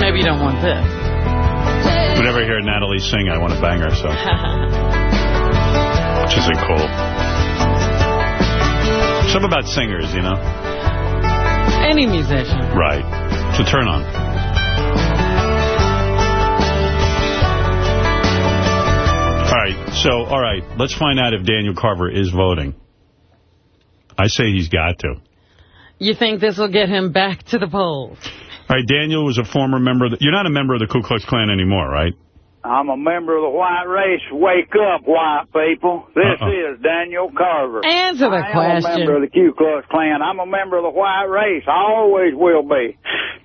Maybe you don't want this. Whenever I hear Natalie sing, I want to bang her, so. (laughs) Which isn't cool. Something about singers, you know? Any musician. Right. It's a turn on. All right, so, all right, let's find out if Daniel Carver is voting. I say he's got to. You think this will get him back to the polls? All right, Daniel was a former member of the... You're not a member of the Ku Klux Klan anymore, right? I'm a member of the white race. Wake up, white people. This Uh-uh. is Daniel Carver. Answer the I am a member of the Ku Klux Klan. I'm a member of the white race. I always will be.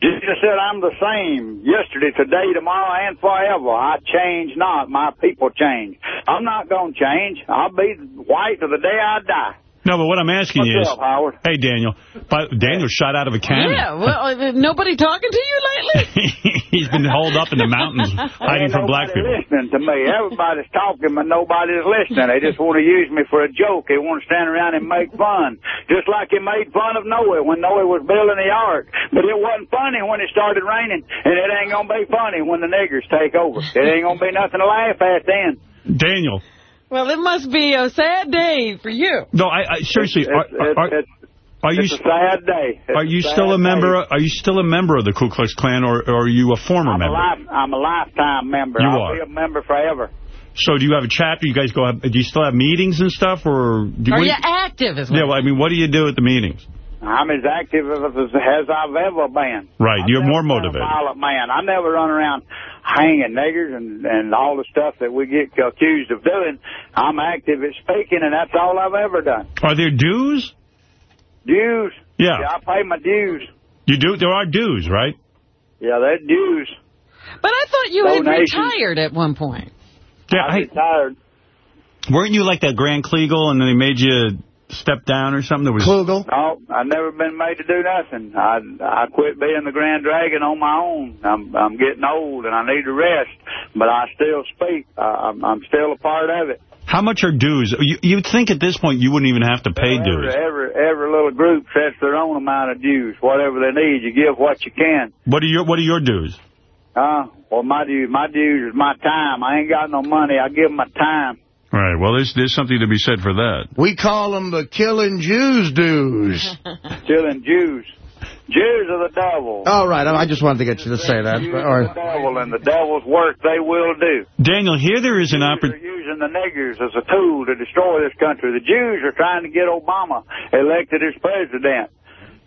Jesus said I'm the same yesterday, today, tomorrow, and forever. I change not. My people change. I'm not going to change. I'll be white to the day I die. No, but what I'm asking you is... up, Howard? Hey, Daniel. But Daniel shot out of a cannon. Yeah, well, uh, nobody talking to you lately? (laughs) He's been holed up in the mountains (laughs) hiding Ain't from black people. listening to me. Everybody's talking, but nobody's listening. They just want to use me for a joke. They want to stand around and make fun. Just like they made fun of Noah when Noah was building the ark. But it wasn't funny when it started raining, and it ain't going to be funny when the niggers take over. It ain't going to be nothing to laugh at then. Daniel. Well, it must be a sad day for you. No, I, I seriously, are, It's- are, it's- are you It's a sad day. It's are you a sad still a member? day. Of, are you still a member of the Ku Klux Klan, or, or are you a former I'm a, member? life, I'm a lifetime member. You I'll are. be a member forever. So do you have a chapter? You guys go? Have, do you still have meetings and stuff, or do Are what do you active as well? Yeah, well, I mean, what do you do at the meetings? I'm as active as, as I've ever been. Right, you're more I'm motivated. a violent man. I never run around hanging niggers and, and all the stuff that we get accused of doing. I'm active at speaking, and that's all I've ever done. Are there dues? Dues. Yeah. I pay my dues. You do. There are dues, right? Yeah, they're dues. But I thought you had retired at one point. Yeah, I'm retired. Weren't you like that Grand Kleagle, and then they made you step down or something? That was Klugel? No, I've never been made to do nothing. I I quit being the Grand Dragon on my own. I'm I'm getting old and I need to rest, but I still speak. I, I'm I'm still a part of it. How much are dues? You, you'd think at this point you wouldn't even have to pay Every, dues. every every little group sets their own amount of dues. Whatever they need, you give what you can. What are your What are your dues? Uh, well, my dues, my dues is my time. I ain't got no money. I give my time. All right. Well, there's there's something to be said for that. We call them the killing Jews dues. (laughs) Killing Jews. Jews are the devil. All right, I just wanted to get you to say that. Jews are the devil, and the devil's work they will do. Daniel, here there is an They're opportunity. using the niggers as a tool to destroy this country. The Jews are trying to get Obama elected as president.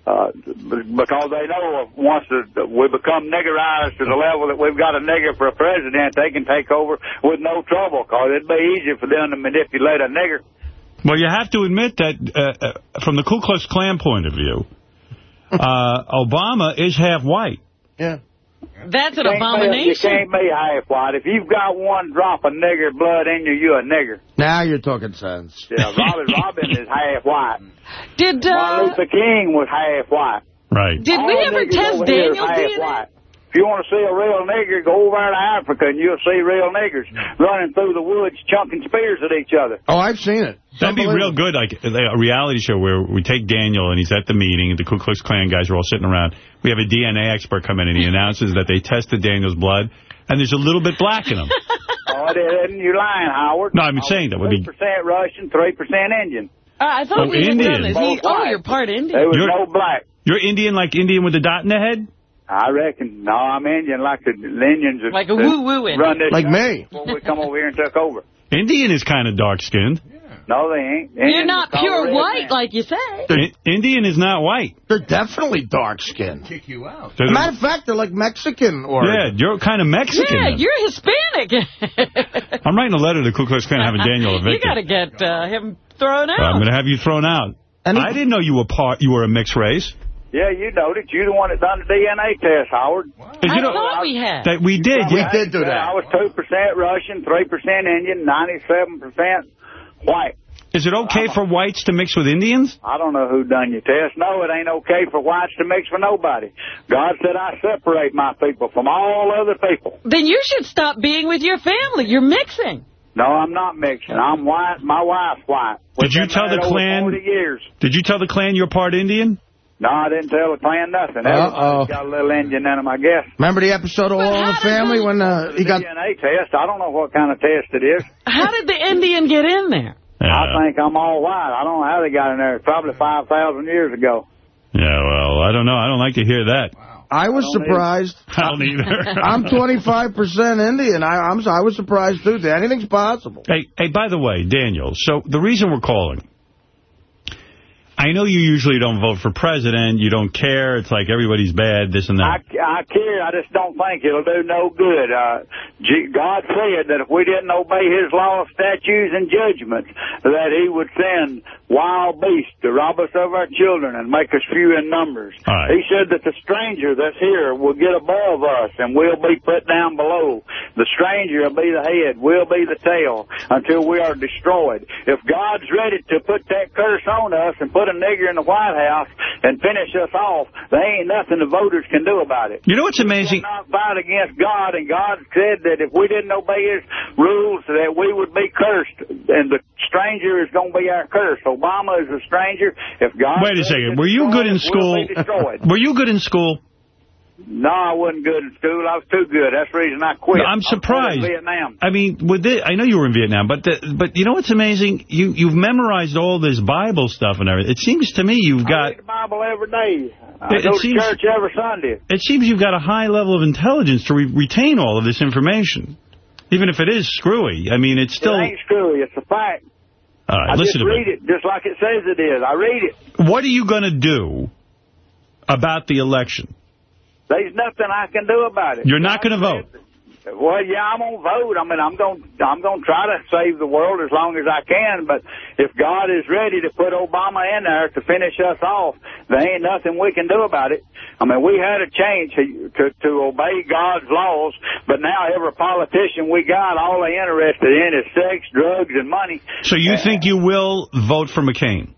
Uh, because they know once the, we become niggerized to the level that we've got a nigger for a president, they can take over with no trouble. Because it'd be easier for them to manipulate a nigger. Well, you have to admit that uh, uh, from the Ku Klux Klan point of view, (laughs) uh, Obama is half white. Yeah. That's an abomination. You can't be half white. If you've got one drop of nigger blood in you, you're a nigger. Now you're talking sense. Yeah, Robert (laughs) Robin is half white. Did Martin uh, Luther King was half white. Right. did All we ever test over here is Daniel's DNA? White. If you want to see a real nigger, go over to Africa and you'll see real niggers running through the woods, chunking spears at each other. Oh, I've seen it. That'd be real good, like a reality show where we take Daniel and he's at the meeting. The Ku Klux Klan guys are all sitting around. We have a DNA expert come in and he announces that they tested Daniel's blood and there's a little bit black in him. (laughs) Oh, it isn't. You're lying, Howard. No, I'm saying that would be. 3% Russian, 3% Indian. Uh, I thought Oh, we had done Indian. this. He, oh, you're part Indian. There was You're- no black. You're Indian like Indian with a dot in the head? I reckon. No, I'm Indian like the Indians. Like a that woo-woo Indian. Like me. Before we come over here and took over. Indian is kind of dark-skinned. No, they ain't. You're not pure red white man. like you say. I- Indian is not white. They're definitely dark-skinned. Kick you out. They're- Matter of fact, they're like Mexican or yeah, you're kind of Mexican. Yeah, then. you're Hispanic. (laughs) I'm writing a letter to Ku Klux Klan having Daniel (laughs) you evicted. got to get uh, him thrown out. I'm going to have you thrown out. And he- I didn't know you were part. You were a mixed race. Yeah, you know it. You the one that done the DNA test, Howard. I thought we had. That we did. We did do that. I was 2% Russian, 3% Indian, 97% white. Is it okay for whites to mix with Indians? I don't know who done your test. No, it ain't okay for whites to mix with nobody. God said I separate my people from all other people. Then you should stop being with your family. You're mixing. No, I'm not mixing. I'm white. My wife's white. We've Did you tell the married over Klan? years. Did you tell the Klan you're part Indian? No, I didn't tell the Klan nothing. Uh-oh. Everybody's got a little Indian in them, I guess. Remember the episode of All in the Family when uh, he got... DNA test. I don't know what kind of test it is. How did the Indian get in there? I think I'm all white. I don't know how they got in there. It's Probably 5,000 years ago. Yeah, well, I don't know. I don't like to hear that. I was I don't surprised. (laughs) I don't either. (laughs) I'm 25% Indian. I, I'm, I was surprised, too. Anything's possible. Hey, hey, by the way, Daniel, so the reason we're calling, I know you usually don't vote for president. You don't care. It's like everybody's bad, this and that. I care. I just don't think it'll do no good. Uh, God said that if we didn't obey his laws, statutes, and judgments, that he would send wild beasts to rob us of our children and make us few in numbers. Right. He said that the stranger that's here will get above us and we'll be put down below. The stranger will be the head, we'll be the tail until we are destroyed. If God's ready to put that curse on us and put a nigger in the White House and finish us off, there ain't nothing the voters can do about it. You know what's amazing? We cannot fight against God, and God said that if we didn't obey His rules, that we would be cursed, and the stranger is going to be our curse. Obama is a stranger. If God Wait a second. Were you good in us, we'll school? (laughs) Were you good in school? No, I wasn't good in school. I was too good. That's the reason I quit. No, I'm I surprised. Vietnam. I mean, with this, I know you were in Vietnam, but the, but you know what's amazing? You you've memorized all this Bible stuff and everything. It seems to me you've I got read the Bible every day. I It- go to seems- church every Sunday. it seems you've got a high level of intelligence to re retain all of this information, even if it is screwy. I mean, it's still. It ain't screwy. It's a fact. All right, I listen just read it just like it says it is. I read it. What are you going to do about the election? There's nothing I can do about it. You're not going to vote. Well, yeah, I'm gonna vote. I mean, I'm gonna I'm gonna try to save the world as long as I can. But if God is ready to put Obama in there to finish us off, there ain't nothing we can do about it. I mean, we had a change to to, to obey God's laws, but now every politician we got, all they're interested in is sex, drugs, and money. So you think you will vote for McCain?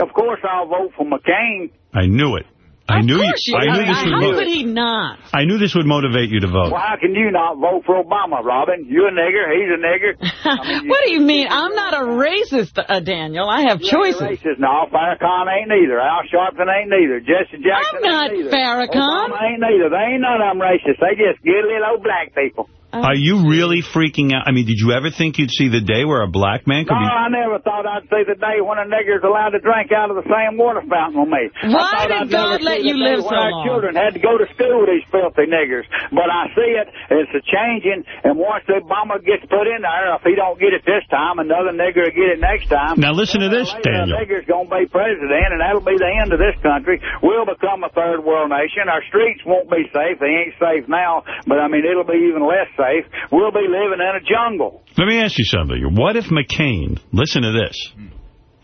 Of course, I'll vote for McCain. I knew it. I knew you. You- I knew this would. How mo- could he not? I knew this would motivate you to vote. Well, how can you not vote for Obama, Robin? You a nigger, he's a nigger. (laughs) what do you mean? I'm not a racist, uh, Daniel. I have choices. Racist. No, Farrakhan ain't neither. Al Sharpton ain't neither. Jesse Jackson I'm not ain't neither. Farrakhan. Obama ain't neither. They ain't none of them racist. They just get little old black people. Are you really freaking out? I mean, did you ever think you'd see the day where a black man could No, be... I never thought I'd see the day when a nigger's allowed to drink out of the same water fountain with me. Why did I'd God let you live when so our children had to go to school, with these filthy niggers. But I see it. It's a changing. And once Obama gets put in there, if he don't get it this time, another nigger will get it next time. Now listen to this, Later, Daniel. A nigger's going to be president, and that'll be the end of this country. We'll become a third world nation. Our streets won't be safe. They ain't safe now, but, I mean, it'll be even less safe. We'll be living in a jungle. Let me ask you something. What if McCain... Listen to this.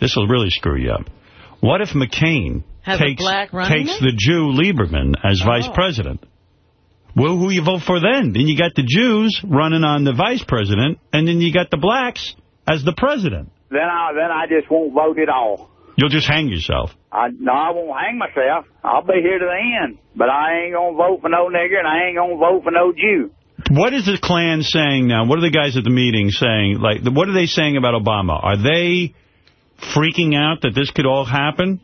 This will really screw you up. What if McCain Has takes, black takes the Jew Lieberman as vice Oh. president? Well, who you vote for then? Then you got the Jews running on the vice president, and then you got the blacks as the president. Then I, then I just won't vote at all. You'll just hang yourself. I, no, I won't hang myself. I'll be here to the end. But I ain't going to vote for no nigger, and I ain't going to vote for no Jew. What is the Klan saying now? What are the guys at the meeting saying? Like, what are they saying about Obama? Are they freaking out that this could all happen?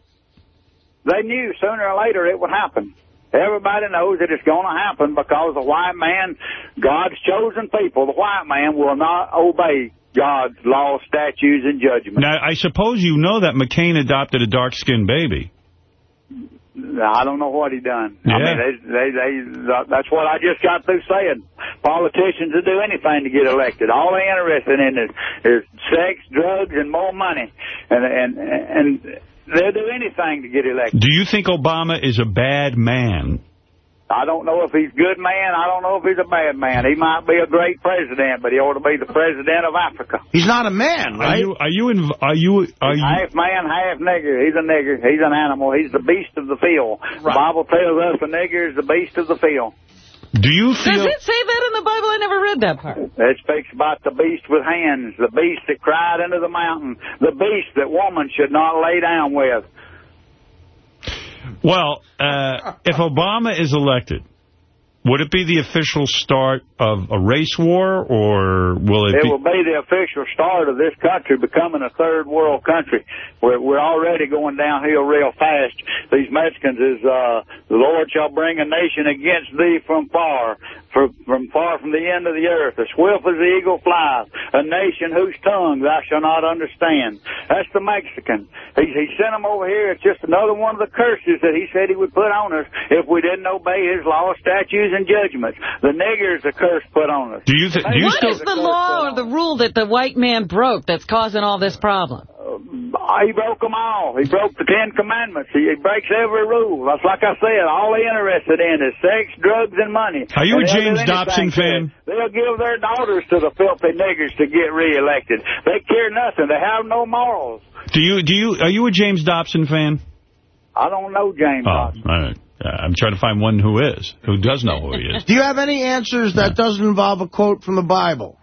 They knew sooner or later it would happen. Everybody knows that it's going to happen because the white man, God's chosen people, the white man will not obey God's laws, statutes, and judgments. Now, I suppose you know that McCain adopted a dark-skinned baby. I don't know what he done. I Yeah. mean, they, they, they, that's what I just got through saying. Politicians will do anything to get elected. All they're interested in is, is sex, drugs, and more money. And, and, and they'll do anything to get elected. Do you think Obama is a bad man? I don't know if he's a good man. I don't know if he's a bad man. He might be a great president, but he ought to be the president of Africa. He's not a man, Are you are you in, are you are you Half man, half nigger. He's a nigger. He's an animal. He's the beast of the field. The Bible tells us the nigger is the beast of the field. do you Does it say that in the Bible? I never read that part. It speaks about the beast with hands, the beast that cried into the mountain, the beast that woman should not lay down with. Well, uh, if Obama is elected, would it be the official start of a race war, or will it, It be... will be the official start of this country becoming a third world country. We're, we're already going downhill real fast. These Mexicans is, uh, the Lord shall bring a nation against thee from far, from, from far from the end of the earth, as swift as the eagle flies, a nation whose tongue thou shalt not understand. That's the Mexican. He, he sent them over here. It's just another one of the curses that he said he would put on us if we didn't obey his law, statutes, and judgments. The nigger is a curse put on us. Do you, th- do you What still... is the law or the rule that the white man broke that's causing all this problem? He broke them all. He broke the Ten Commandments. He, he breaks every rule. That's like I said. All they interested in is sex, drugs, and money. Are you a And they'll James Dobson fan? They'll give their daughters to the filthy niggers to get reelected. They care nothing. They have no morals. Do you do you are you a James Dobson fan? I don't know James Oh, all right. Uh, I'm trying to find one who is, who does know who he is. (laughs) Do you have any answers that doesn't involve a quote from the Bible?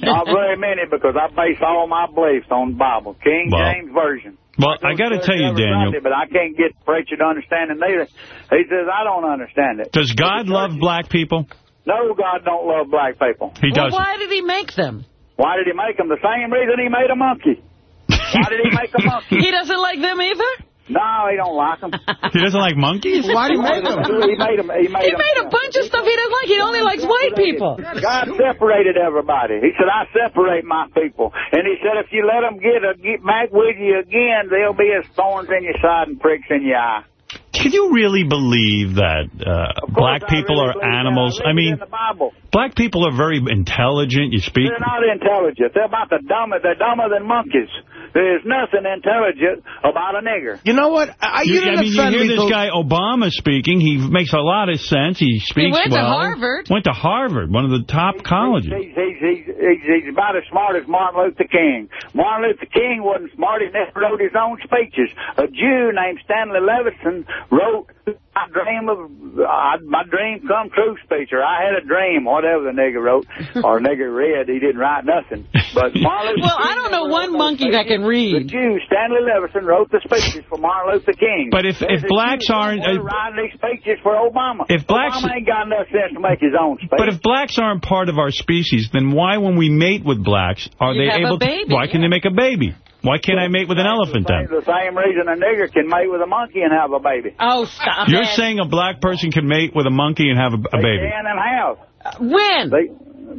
Not very many because I base all my beliefs on the Bible, King Well, James Version. Well, I got to tell you, Every Daniel, Sunday, but I can't get the preacher to understand it neither. He says, I don't understand it. does God love black people? No, God don't love black people. He Well, doesn't. why did he make them? Why did he make them? The same reason he made a monkey. Why did he make a monkey? (laughs) He doesn't like them either? No, he don't like them. (laughs) He doesn't like monkeys? Why did he make them? He made them. He made, He made a bunch of stuff he doesn't like. He only likes white people. God separated everybody. He said, I separate my people. And he said, if you let them get, a, get back with you again, they'll be as thorns in your side and pricks in your eye. Can you really believe that uh, black people are animals? I mean, in the Bible. black people are very intelligent. You speak. They're not intelligent. They're about the dumber. They're dumber than monkeys. There's nothing intelligent about a nigger. You know what? I, You, you I mean, you hear this guy Obama speaking. He makes a lot of sense. He speaks well. went to well. Harvard. Went to Harvard, one of the top colleges. He's, he's, he's, he's, he's about as smart as Martin Luther King. Martin Luther King wasn't smart. He never wrote his own speeches. A Jew named Stanley Levison wrote my dream of uh, my dream come true speech, or I had a dream, whatever the nigger wrote, (laughs) or nigger read. He didn't write nothing. But (laughs) Martin Luther Well, I don't know one monkey that can read. the read. Jew, Stanley Levison, wrote the speeches for Martin Luther King. But if- There's if blacks Jew aren't- somewhere uh, writing these speeches for Obama. If blacks- Obama ain't got enough sense to make his own speech. But if blacks aren't part of our species, then why, when we mate with blacks, are You they have a able baby, to? Why can they make a baby? Why can't I mate with an elephant then? the same reason a nigger can mate with a monkey and have a baby. Oh, stop You're it. saying a black person can mate with a monkey and have a, a They baby? can and have. Uh, when? They,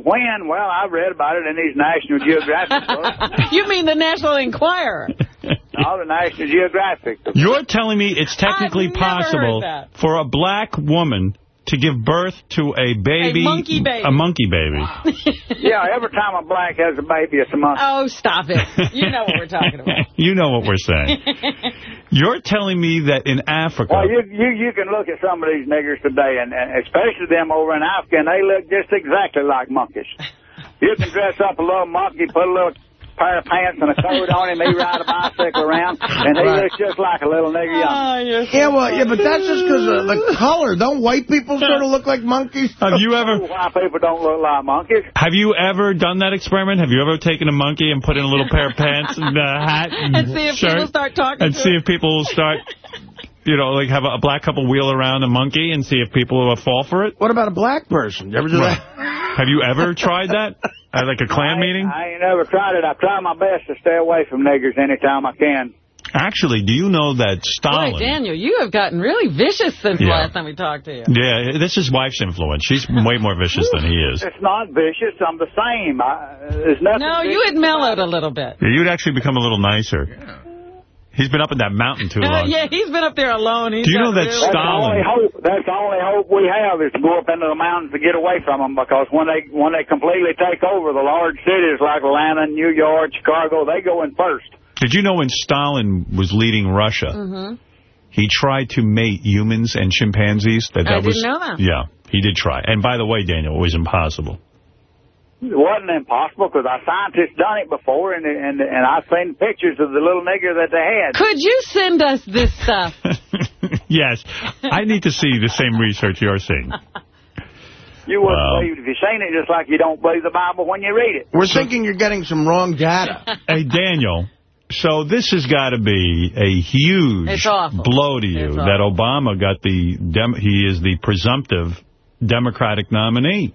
when? Well, I've read about it in these National Geographic (laughs) books. you mean the National Enquirer? (laughs) All the National Geographic. You're telling me it's technically I've never heard possible for a black woman to give birth to a baby, A monkey baby. a monkey baby. (laughs) yeah, every time a black has a baby, it's a monkey. Oh, stop it. You know what we're talking about. you know what we're saying. You're telling me that in Africa, Well, you, you you can look at some of these niggers today, and, and especially them over in Africa, and they look just exactly like monkeys. You can dress up a little monkey, put a little pair of pants and a coat on him, he ride a bicycle around, and he Right. looks just like a little nigger young. Ah, yeah, well, yeah, but that's just because of the color. Don't white people sort of look like monkeys? have you ever White people don't look like monkeys. have you ever done that experiment? Have you ever taken a monkey and put in a little pair of pants and a hat and, (laughs) And see if shirt people start talking and to see him? if people will start, (laughs) you know, like have a, a black couple wheel around a monkey and see if people will fall for it? What about a black person? You ever do that? (laughs) Have you ever tried that at like a Klan meeting? I ain't never tried it. I try my best to stay away from niggers anytime I can. Actually, do you know that Stalin? Boy, Daniel, you have gotten really vicious since the Yeah. last time we talked to you. Yeah, this is wife's influence. She's way more vicious than he is. It's not vicious. I'm the same. I, uh, there's nothing. No, you vicious had mellowed a little bit. Yeah, You'd actually become a little nicer. He's been up in that mountain too long. yeah, he's been up there alone. He's Do you know that really- That's the only hope. That's the only hope we have is to go up into the mountains to get away from them. Because when they when they completely take over the large cities like Atlanta, New York, Chicago, they go in first. Did you know when Stalin was leading Russia, Mhm. He tried to mate humans and chimpanzees. That, that I didn't was, know that. Yeah, he did try. And by the way, Daniel, it was impossible. It wasn't impossible because our scientists done it before, and and and I've seen pictures of the little nigger that they had. Could you send us this stuff? (laughs) Yes, I need to see the same research you're seeing. You wouldn't Wow. believe it if you seen it, just like you don't believe the Bible when you read it. We're thinking you're getting some wrong data. (laughs) Hey, Daniel, so this has got to be a huge blow to you that Obama got the, dem he is the presumptive Democratic nominee.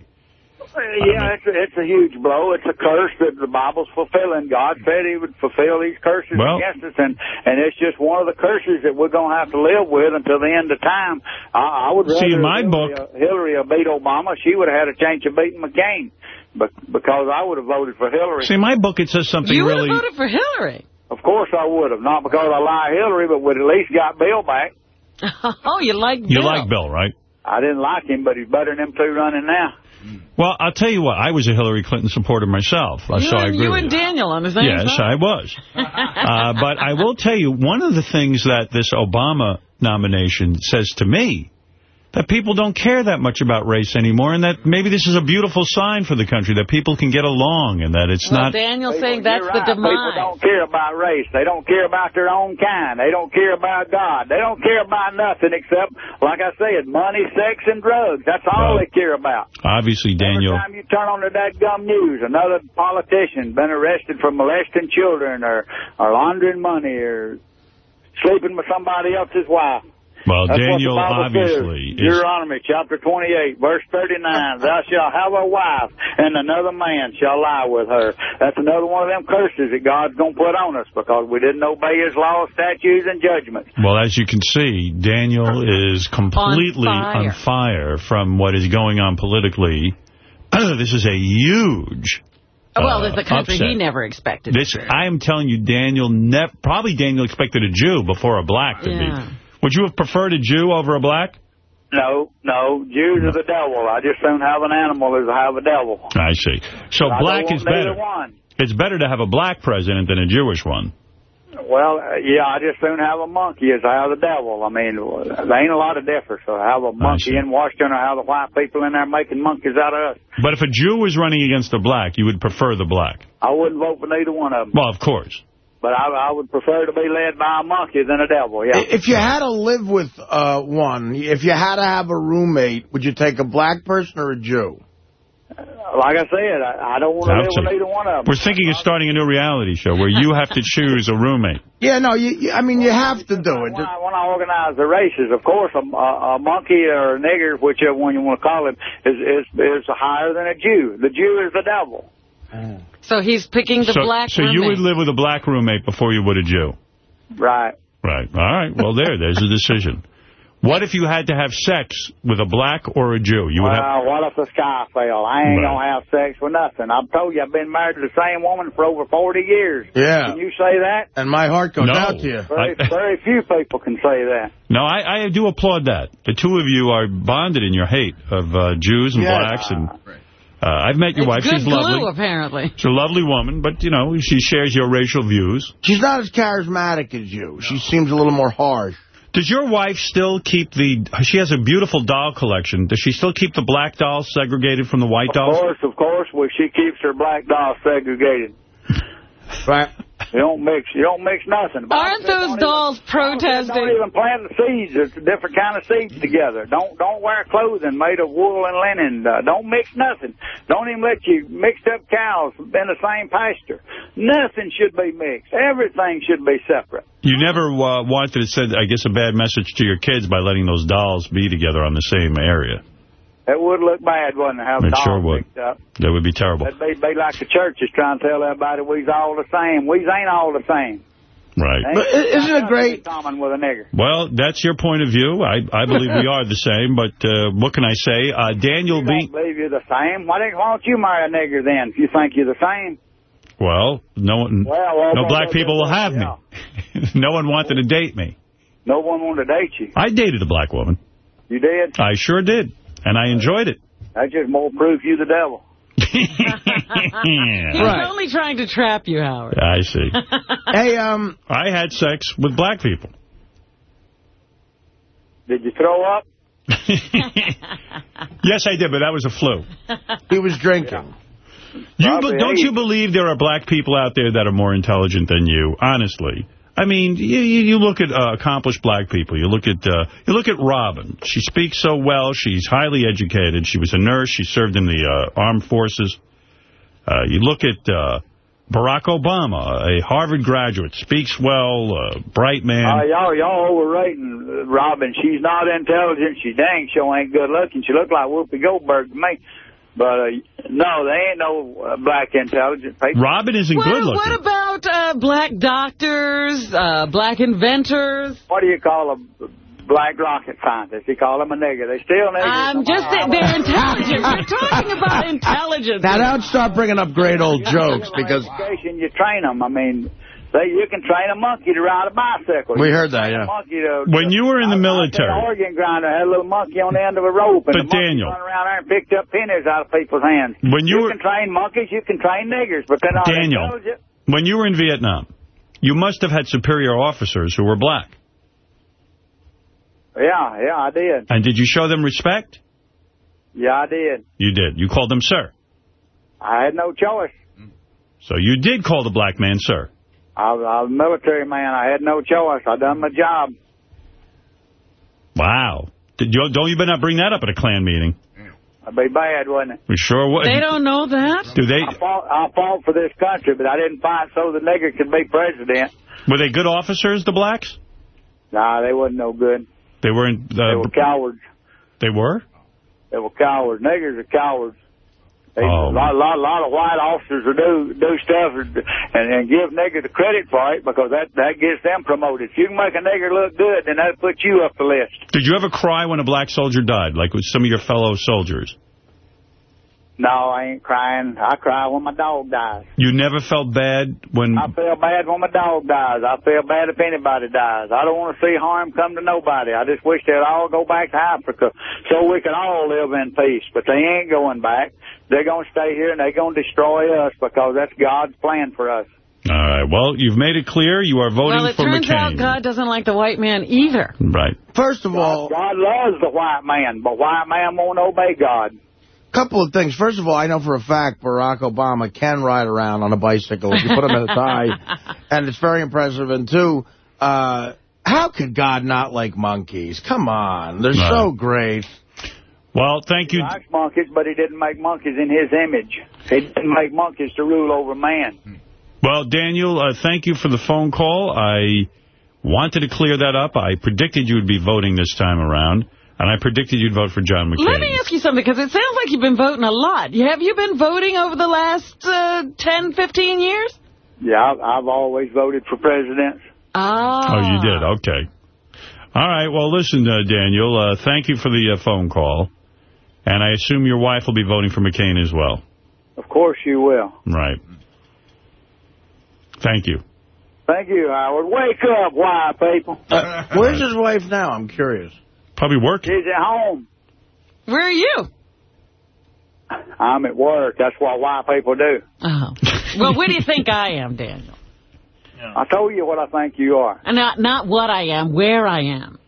Yeah, it's a, it's a huge blow. It's a curse that the Bible's fulfilling. God said he would fulfill these curses Well- against us, and, and it's just one of the curses that we're going to have to live with until the end of time. I, I would rather See, in my Hillary, book- Hillary uh, beat Obama. She would have had a chance of beating McCain, but because I would have voted for Hillary. See, in my book, it says something You would really... have voted for Hillary. Of course I would have, not because I like Hillary, but would at least got Bill back. (laughs) oh, you like Bill. You like Bill, right? I didn't like him, but he's better than them two running now. Well, I'll tell you what. I was a Hillary Clinton supporter myself, uh, You, so I and, agree you and. Daniel on the same Yes, side. I was. (laughs) uh, but I will tell you, one of the things that this Obama nomination says to me, that people don't care that much about race anymore, and that maybe this is a beautiful sign for the country, that people can get along, and that it's well, not... Daniel's saying You're that's the right. People don't care about race. They don't care about their own kind. They don't care about God. They don't care about nothing except, like I said, money, sex, and drugs. That's all Well, they care about. Obviously, Daniel... Every time you turn on the gum news, another politician been arrested for molesting children or, or laundering money or sleeping with somebody else's wife. Well, That's Daniel what the Bible obviously says. is... Deuteronomy chapter 28, verse 39. Thou shalt have a wife, and another man shall lie with her. That's another one of them curses that God's going to put on us because we didn't obey his laws, statutes, and judgments. Well, as you can see, Daniel is completely On on fire, from what is going on politically. (clears throat) this is a huge well, uh, it's a country upset. he never expected. This, I am telling you, Daniel, ne probably Daniel expected a Jew before a black to Yeah. be. Would you have preferred a Jew over a black? No, no, Jews are the devil. I just don't have an animal as I have a devil. I see. So I black is better. One. It's better to have a black president than a Jewish one. Well, uh, yeah, I just soon have a monkey as I have the devil. I mean, there ain't a lot of difference. So I have a monkey in Washington or have the white people in there making monkeys out of us. But if a Jew was running against a black, you would prefer the black. I wouldn't vote for neither one of them. Well, of course. But I, I would prefer to be led by a monkey than a devil, yeah. If you had to live with uh, one, if you had to have a roommate, would you take a black person or a Jew? Like I said, I, I don't want to live with neither one of them. We're thinking of starting a new reality show where you have to choose a roommate. (laughs) Yeah, no, you, you, I mean, you have to do it. When I, when I organize the races, of course, a, a, a monkey or a nigger, whichever one you want to call him, is, is, is higher than a Jew. The Jew is the devil. So he's picking the so black so you would live with a black roommate before you would a Jew. Right. Right. All right. Well, there. There's a decision. What if you had to have sex with a black or a Jew? You would have. Well, what if the sky fell? I ain't Right. going to have sex with nothing. I've told you I've been married to the same woman for over 40 years. Yeah. Can you say that? And my heart goes No. out to you. Very, (laughs) very few people can say that. No, I, I do applaud that. The two of you are bonded in your hate of uh, Jews and Yes. blacks. and uh, Uh, I've met your It's wife. good She's glue, lovely. apparently. She's a lovely woman, but, you know, she shares your racial views. She's not as charismatic as you. She seems a little more harsh. Does your wife still keep the... She has a beautiful doll collection. Does she still keep the black dolls segregated from the white Of dolls? Of course, of course, well, she keeps her black dolls segregated. Right. You don't mix. You don't mix nothing. Aren't those dolls protesting? Don't even plant the seeds. It's a different kind of seeds together. Don't don't wear clothing made of wool and linen. Uh, don't mix nothing. Don't even let you mixed up cows in the same pasture. Nothing should be mixed. Everything should be separate. You never uh, wanted to send, I guess, a bad message to your kids by letting those dolls be together on the same area. It would look bad, wouldn't it? Have It sure would. That would be terrible. That'd be, be like the church is trying to tell everybody we's all the same. We's ain't all the same. Right. But isn't it got great- Common with a nigger. Well, that's your point of view. I, I believe we (laughs) are the same, but uh, what can I say? Uh, Daniel You B. don't believe you're the same. Why, didn't, why don't you marry a nigger then if you think you're the same? Well, no one, Well, well, no black people will have me. (laughs) no one wanted to date me. No one wanted to date you. I dated a black woman. You did? I sure did, and I enjoyed it. That's just more proof you the devil. (laughs) He's Right. only trying to trap you, Howard. I see. (laughs) hey, um, I had sex with black people. Did you throw up? (laughs) Yes, I did, but that was a flu. He was drinking. You Probably don't ate. you believe there are black people out there that are more intelligent than you? Honestly, I mean, you, you look at uh, accomplished black people. You look at uh, you look at Robin. She speaks so well. She's highly educated. She was a nurse. She served in the uh, armed forces. Uh, you look at uh, Barack Obama, a Harvard graduate, speaks well, uh, bright man. Y'all, y'all overrating Robin. She's not intelligent. She dang sure ain't good looking. She look like Whoopi Goldberg to me. But, uh, no, they ain't no uh, black intelligent people. Robin isn't What, good looking. what about uh, black doctors, uh, black inventors? What do you call a black rocket scientist? You call them a nigger. They still niggers. I'm just saying they're intelligent. We're talking about (laughs) intelligence. Now, don't start bringing up great old jokes because Education, you train them. I mean, they, you can train a monkey to ride a bicycle. We heard that, yeah. monkey to, When you were in the An military, organ grinder had a little monkey on the end of a rope, and But Daniel- run around there and picked up pennies out of people's hands. When you were- can train monkeys, you can train niggers, but they're not Daniel. when you were in Vietnam, you must have had superior officers who were black. Yeah, yeah, I did. And did you show them respect? Yeah, I did. You did. You called them sir. I had no choice. So you did call the black man sir. I was, I was a military man. I had no choice. I done my job. Wow. Did you, don't you better not bring that up at a Klan meeting. I'd be bad, wouldn't it? We sure would. They don't know that? Do they? I fought, I fought for this country, but I didn't fight so the nigger could be president. Were they good officers, the blacks? Nah, they wasn't no good. They were in. They Uh, were cowards. they were? They were cowards. Niggers are cowards. They, Oh. a lot, lot, lot of white officers will do do stuff and, and give nigger the credit for it because that that gets them promoted. If you can make a nigger look good, then that puts you up the list. Did you ever cry when a black soldier died, like with some of your fellow soldiers? No, I ain't crying. I cry when my dog dies. You never felt bad when... I feel bad when my dog dies. I feel bad if anybody dies. I don't want to see harm come to nobody. I just wish they'd all go back to Africa so we could all live in peace. But they ain't going back. They're going to stay here and they're going to destroy us because that's God's plan for us. All right. Well, you've made it clear you are voting for McCain. Well, it for turns out God doesn't like the white man either. Right. First of all, God loves the white man, but white man won't obey God. Couple of things. First of all, I know for a fact Barack Obama can ride around on a bicycle if you put him in a tie, (laughs) and it's very impressive. And two, uh, how could God not like monkeys? Come on, they're Right. so great. Well, thank you. He likes monkeys, but he didn't make monkeys in his image. He didn't make monkeys to rule over man. Well, Daniel, uh, thank you for the phone call. I wanted to clear that up. I predicted you would be voting this time around, and I predicted you'd vote for John McCain. Let me ask you something, because it sounds like you've been voting a lot. Have you been voting over the last uh, 10, 15 years? Yeah, I've, I've always voted for presidents. Ah. Oh, you did? Okay. All right. Well, listen, uh, Daniel, uh, thank you for the uh, phone call. And I assume your wife will be voting for McCain as well. Of course you will. Right. Thank you. Thank you, Howard. Wake up, white people. Uh, where's his wife now? I'm curious. Probably working. She's at home. Where are you? I'm at work. That's what white people do. Oh. Well, where do you think I am, Daniel? I told you what I think you are. And Not, not what I am, where I am.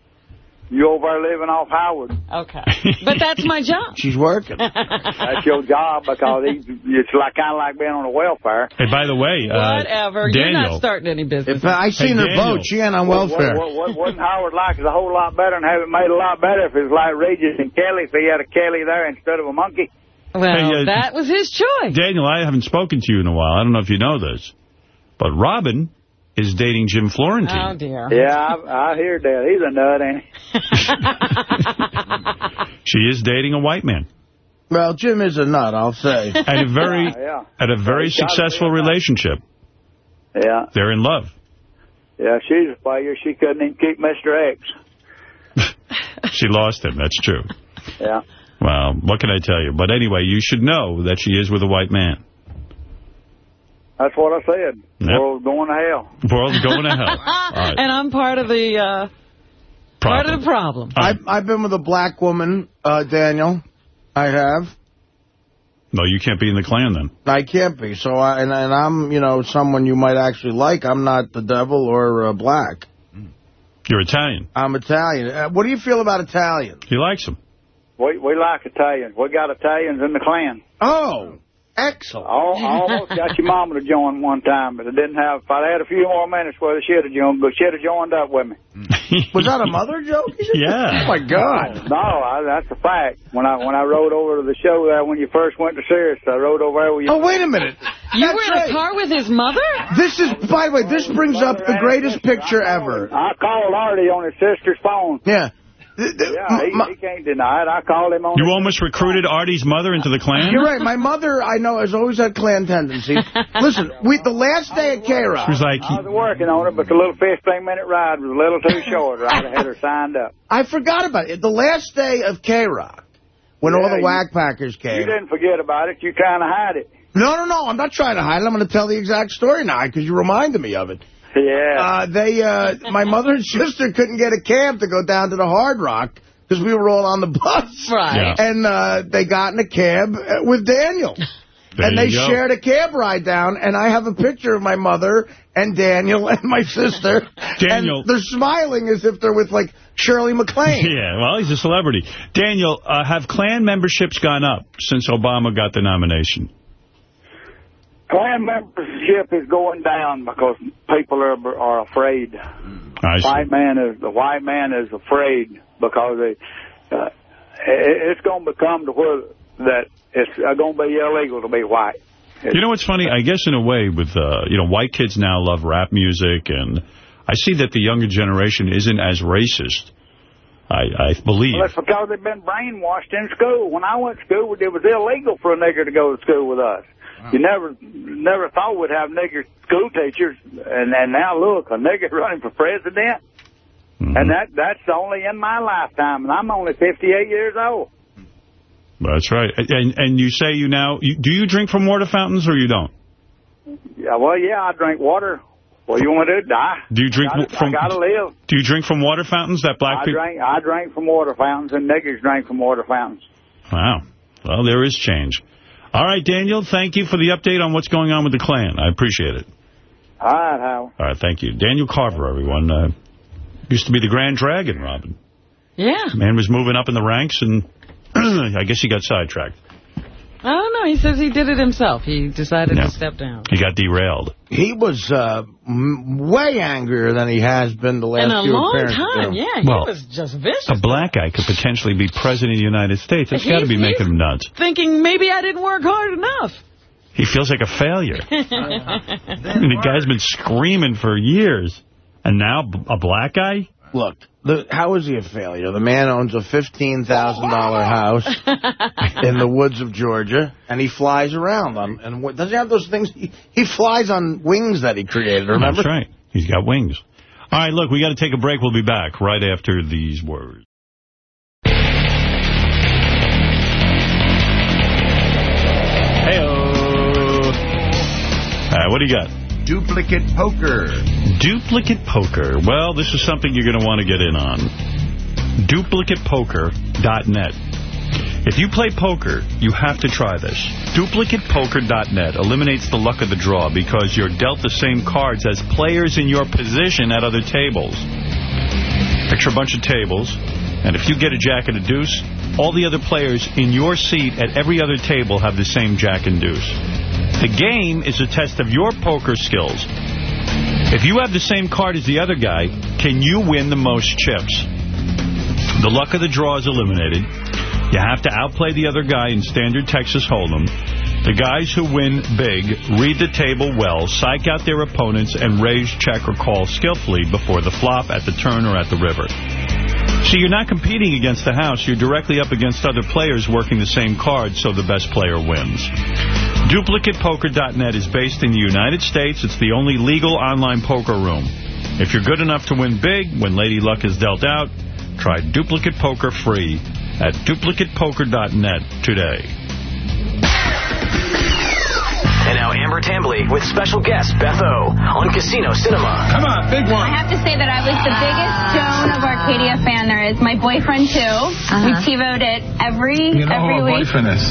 You over there living off Howard. Okay. But that's my job. (laughs) She's working. That's your job because it's like kind of like being on the welfare. Hey, by the way, uh, Whatever. You're not starting any business. If I seen her Daniel. vote, she ain't on welfare. What, what, what, what Howard like is a whole lot better and have it made a lot better if it was like Regis and Kelly, if he had a Kelly there instead of a monkey. Well, Hey, uh, that was his choice. Daniel, I haven't spoken to you in a while. I don't know if you know this, but Robin is dating Jim Florentine. Oh, Florentine. dear. Yeah, I, I hear that. He's a nut, ain't he? (laughs) (laughs) She is dating a white man. Well, Jim is a nut, I'll say. At a very, (laughs) Yeah, yeah. at a very He's gotta be successful a nut. relationship. Yeah. They're in love. Yeah, she's a failure. She couldn't even keep Mr. X. She lost him. That's true. Yeah. Well, what can I tell you? But anyway, you should know that she is with a white man. That's what I said. Yep. World's going to hell. World's going to hell. (laughs) All right. And I'm part of the uh, part of the problem. I've, I've been with a black woman, uh, Daniel. I have. No, you can't be in the Klan then. I can't be. So, I, and, and I'm, you know, someone you might actually like. I'm not the devil or uh, black. You're Italian. I'm Italian. Uh, what do you feel about Italians? He likes them. We we like Italians. We got Italians in the Klan. Oh, excellent. Al- almost got your mama to join one time, but I didn't have. If I'd had a few more minutes, well, she'd have joined. But she'd have joined up with me. (laughs) Was that a mother joke? (laughs) Yeah. Oh, my God. No, I, that's a fact. When I when I rode over to the show there when you first went to Sirius, I rode over there with you. Oh, wait a minute. You That's were in right. a car with his mother? This is, by the way, this brings up the greatest picture ever. I called Artie on his sister's phone. Yeah. Yeah, he, he can't deny it. I called him on. You almost recruited Artie's mother into the Klan? You're right. My mother, I know, has always had Klan tendencies. (laughs) Listen, we the last day at K-Rock. She was like, I was working on it, but the little 15-minute ride was a little too short. I'd have had her signed up. (laughs) I forgot about it. The last day of K-Rock, when all the you- whack packers came. You didn't forget about it. You kind of hide it. No, no, no. I'm not trying to hide it. I'm going to tell the exact story now because you reminded me of it. Yeah. Uh, they, uh, my mother and sister couldn't get a cab to go down to the Hard Rock because we were all on the bus. (laughs) Right. Yeah. And uh, they got in a cab uh, with Daniel. There and they go. shared a cab ride down, and I have a picture of my mother and Daniel (laughs) and my sister. Daniel. And they're smiling as if they're with, like, Shirley MacLaine. (laughs) Yeah, well, he's a celebrity. Daniel, uh, have Klan memberships gone up since Obama got the nomination? Klan membership is going down because people are are afraid. I see. White man is the white man is afraid because they, uh, it, it's going to become to where that it's going to be illegal to be white. You know what's funny? I guess in a way with, uh, you know, white kids now love rap music, and I see that the younger generation isn't as racist, I, I believe. Well, that's because they've been brainwashed in school. When I went to school, it was illegal for a nigger to go to school with us. You never never thought we'd have nigger school teachers, and, and now look, a nigger running for president. Mm-hmm. And that that's only in my lifetime, and I'm only 58 years old. That's right. And and you say you now, you, do you drink from water fountains or you don't? Yeah, well, yeah, I drink water. Well, you want to do? Die? Do you drink I gotta, from- I gotta live. Do you drink from water fountains that black I people... drink. I drink from water fountains, and niggers drink from water fountains. Wow. Well, there is change. All right, Daniel, thank you for the update on what's going on with the Klan. I appreciate it. All right, Howard. All right, thank you. Daniel Carver, everyone. Uh, used to be the Grand Dragon, Robin. Yeah. Man was moving up in the ranks, and (clears throat) I guess he got sidetracked. I don't know. He says he did it himself. He decided Yeah. to step down. He got derailed. He was uh, way angrier than he has been the last In a few long time, yeah. He Well, was just vicious. A black guy could potentially be president of the United States. That's got to be making him nuts. Thinking maybe I didn't work hard enough. He feels like a failure. (laughs) I mean, the guy's been screaming for years. And now a black guy? Look, the, how is he a failure? The man owns a $15,000 house (laughs) in the woods of Georgia, and he flies around. on. And what, does he have those things? He, he flies on wings that he created, remember? That's right. He's got wings. All right, look, we got to take a break. We'll be back right after these words. Hey-o. All right, what do you got? Duplicate poker. Duplicate poker. Well, this is something you're going to want to get in on. DuplicatePoker.net. If you play poker, you have to try this. DuplicatePoker.net eliminates the luck of the draw because you're dealt the same cards as players in your position at other tables. Picture a bunch of tables, and if you get a jack and a deuce, all the other players in your seat at every other table have the same jack and deuce. The game is a test of your poker skills. If you have the same card as the other guy, can you win the most chips? The luck of the draw is eliminated. You have to outplay the other guy in standard Texas Hold'em. The guys who win big read the table well, psych out their opponents, and raise, check, or call skillfully before the flop, at the turn, or at the river. So you're not competing against the house. You're directly up against other players working the same cards, so the best player wins. DuplicatePoker.net is based in the United States. It's the only legal online poker room. If you're good enough to win big when Lady Luck is dealt out, try Duplicate Poker free at duplicatepoker.net today. And now Amber Tamblyn with special guest Beth O on Casino Cinema. Come on, big one. I have to say that I was the biggest Joan of Arcadia fan there is. My boyfriend, too. We TiVoed it every, You know every who her week. boyfriend is?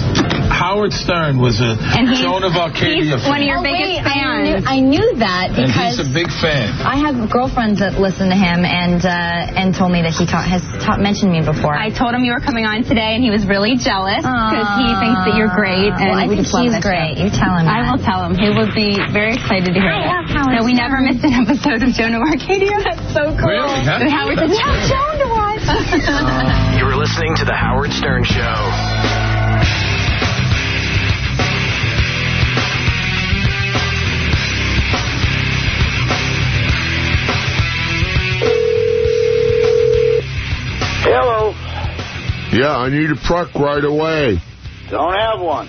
Howard Stern was a And Joan of Arcadia he's one of fan. your biggest fans. I knew that And because he's a big fan. I have girlfriends that listen to him and uh, and told me that he taught, has taught, mentioned me before. I told him you were coming on today, and he was really jealous because he thinks that you're great. And Well, I we think just he's that great. show. You tell him I that. will tell him. He will be very excited to hear I that. that we never Stern. missed an episode of Joan of Arcadia. (laughs) That's so cool. Really, huh? That Howard said, That's "Yeah. Joan to watch. (laughs) You're listening to The Howard Stern Show. Hello. Yeah, I need a truck right away. Don't have one.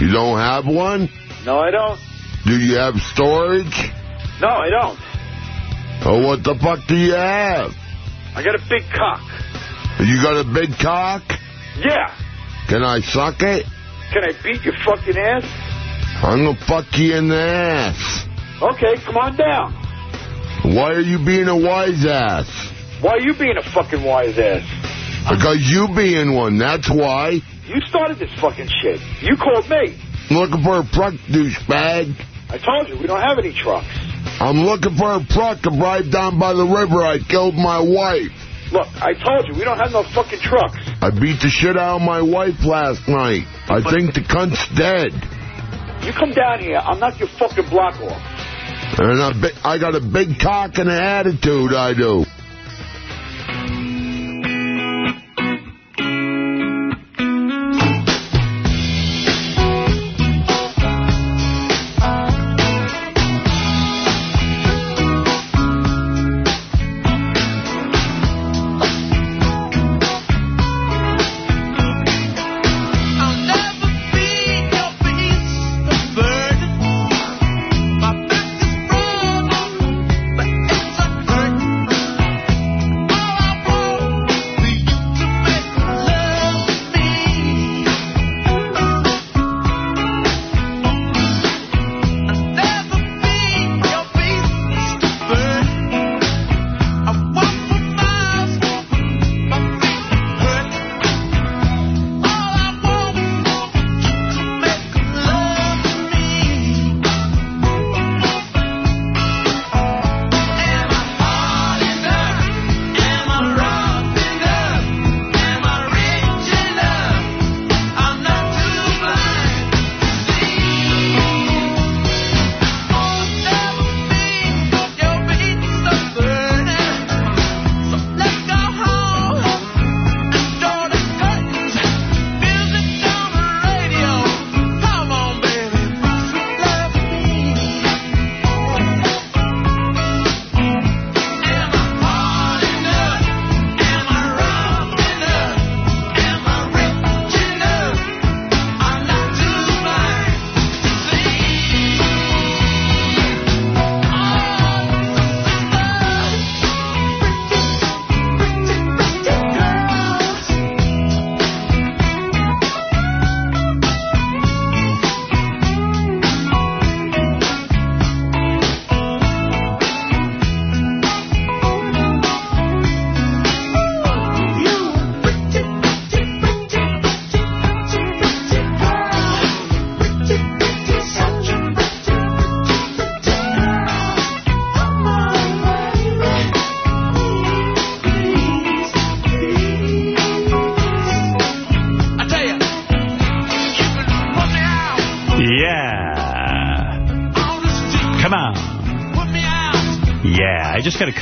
You don't have one? No, I don't. Do you have storage? No, I don't. Oh, what the fuck do you have? I got a big cock. You got a big cock? Yeah. Can I suck it? Can I beat your fucking ass? I'm gonna fuck you in the ass. Okay, come on down. Why are you being a wise ass? Why are you being a fucking wise ass? Because you being one, that's why. You started this fucking shit. You called me. Looking for a truck, douchebag. I told you, we don't have any trucks. I'm looking for a truck to drive down by the river. I killed my wife. Look, I told you, we don't have no fucking trucks. I beat the shit out of my wife last night. I think the cunt's dead. You come down here, I'll knock your fucking block off. And bi- I got a big cock and an attitude, I do.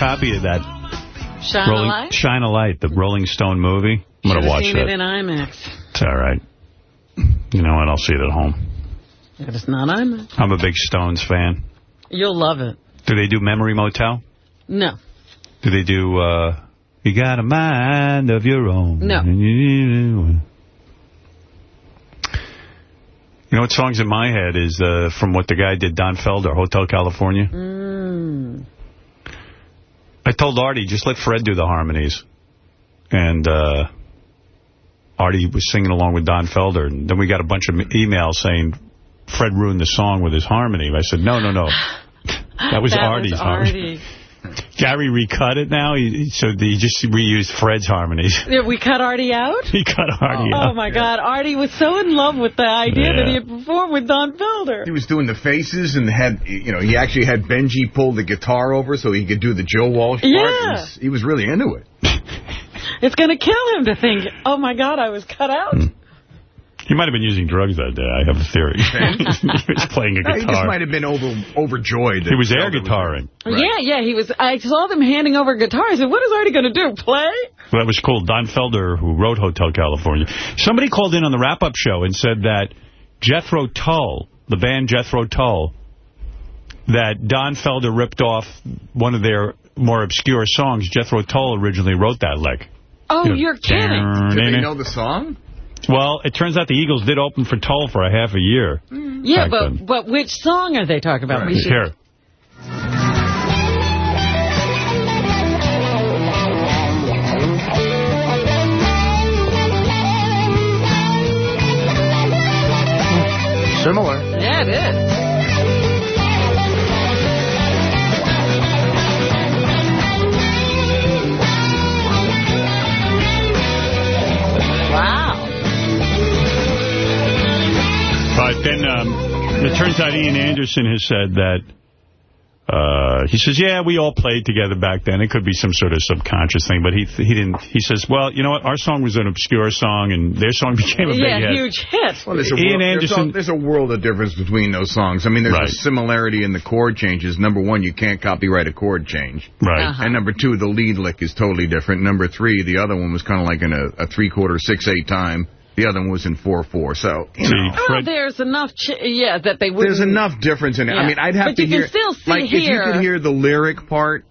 Copy of that. Shine a Rolling, light? Shine a Light, the Rolling Stone movie. I'm going to watch seen that. it in IMAX. It's all right. You know what? I'll see it at home. If it's not IMAX. I'm a big Stones fan. You'll love it. Do they do Memory Motel? No. Do they do, uh, You Got a Mind of Your Own? No. You know what song's in my head is uh, from what the guy did, Don Felder, Hotel California. Mm. I told Artie, just let Fred do the harmonies. And uh, Artie was singing along with Don Felder. And then we got a bunch of emails saying Fred ruined the song with his harmony. I said, no, no, no. (gasps) That was That Artie's was harmony. Artie. Gary recut it now, he, so he just reused Fred's harmonies. Yeah, We cut Artie out? He cut Artie Oh, out. Oh my God. Artie was so in love with the idea Yeah. that he had performed with Don Felder. He was doing the faces and had, you know, he actually had Benji pull the guitar over so he could do the Joe Walsh part. Yeah. He was, he was really into it. It's going to kill him to think, oh, my God, I was cut out. Hmm. He might have been using drugs that day, I have a theory. (laughs) (laughs) he was playing a No, he just might have been over overjoyed. He was air Felder guitaring. Yeah, yeah, he was. I saw them handing over guitars. I said, what is Artie going to do, play? Well, that was cool. Don Felder, who wrote Hotel California. Somebody called in on the wrap-up show and said that Jethro Tull, the band Jethro Tull, that Don Felder ripped off one of their more obscure songs. Jethro Tull originally wrote that lick. Oh, You know, you're kidding. Did they know the song? Well, it turns out the Eagles did open for Tull for a half a year. Mm-hmm. Yeah, but then. but which song are they talking about? We should- Here. Similar. Yeah, it is. But then um, it turns out Ian Anderson has said that, uh, he says, yeah, we all played together back then. It could be some sort of subconscious thing, but he he didn't. He says, well, you know what? Our song was an obscure song, and their song (laughs) became a big Yeah, hit. huge hit. Well, there's a, Ian world, there's, Anderson- a, there's a world of difference between those songs. I mean, there's Right. a similarity in the chord changes. Number one, you can't copyright a chord change. Right. Uh-huh. And number two, the lead lick is totally different. Number three, the other one was kind of like in a, a three-quarter, six-eight time. The other one was in 4-4. So, you know. Oh, there's enough, ch yeah, that they would. There's enough difference in it. I mean, I'd have But to you can hear... still see like, if you could hear the lyric part,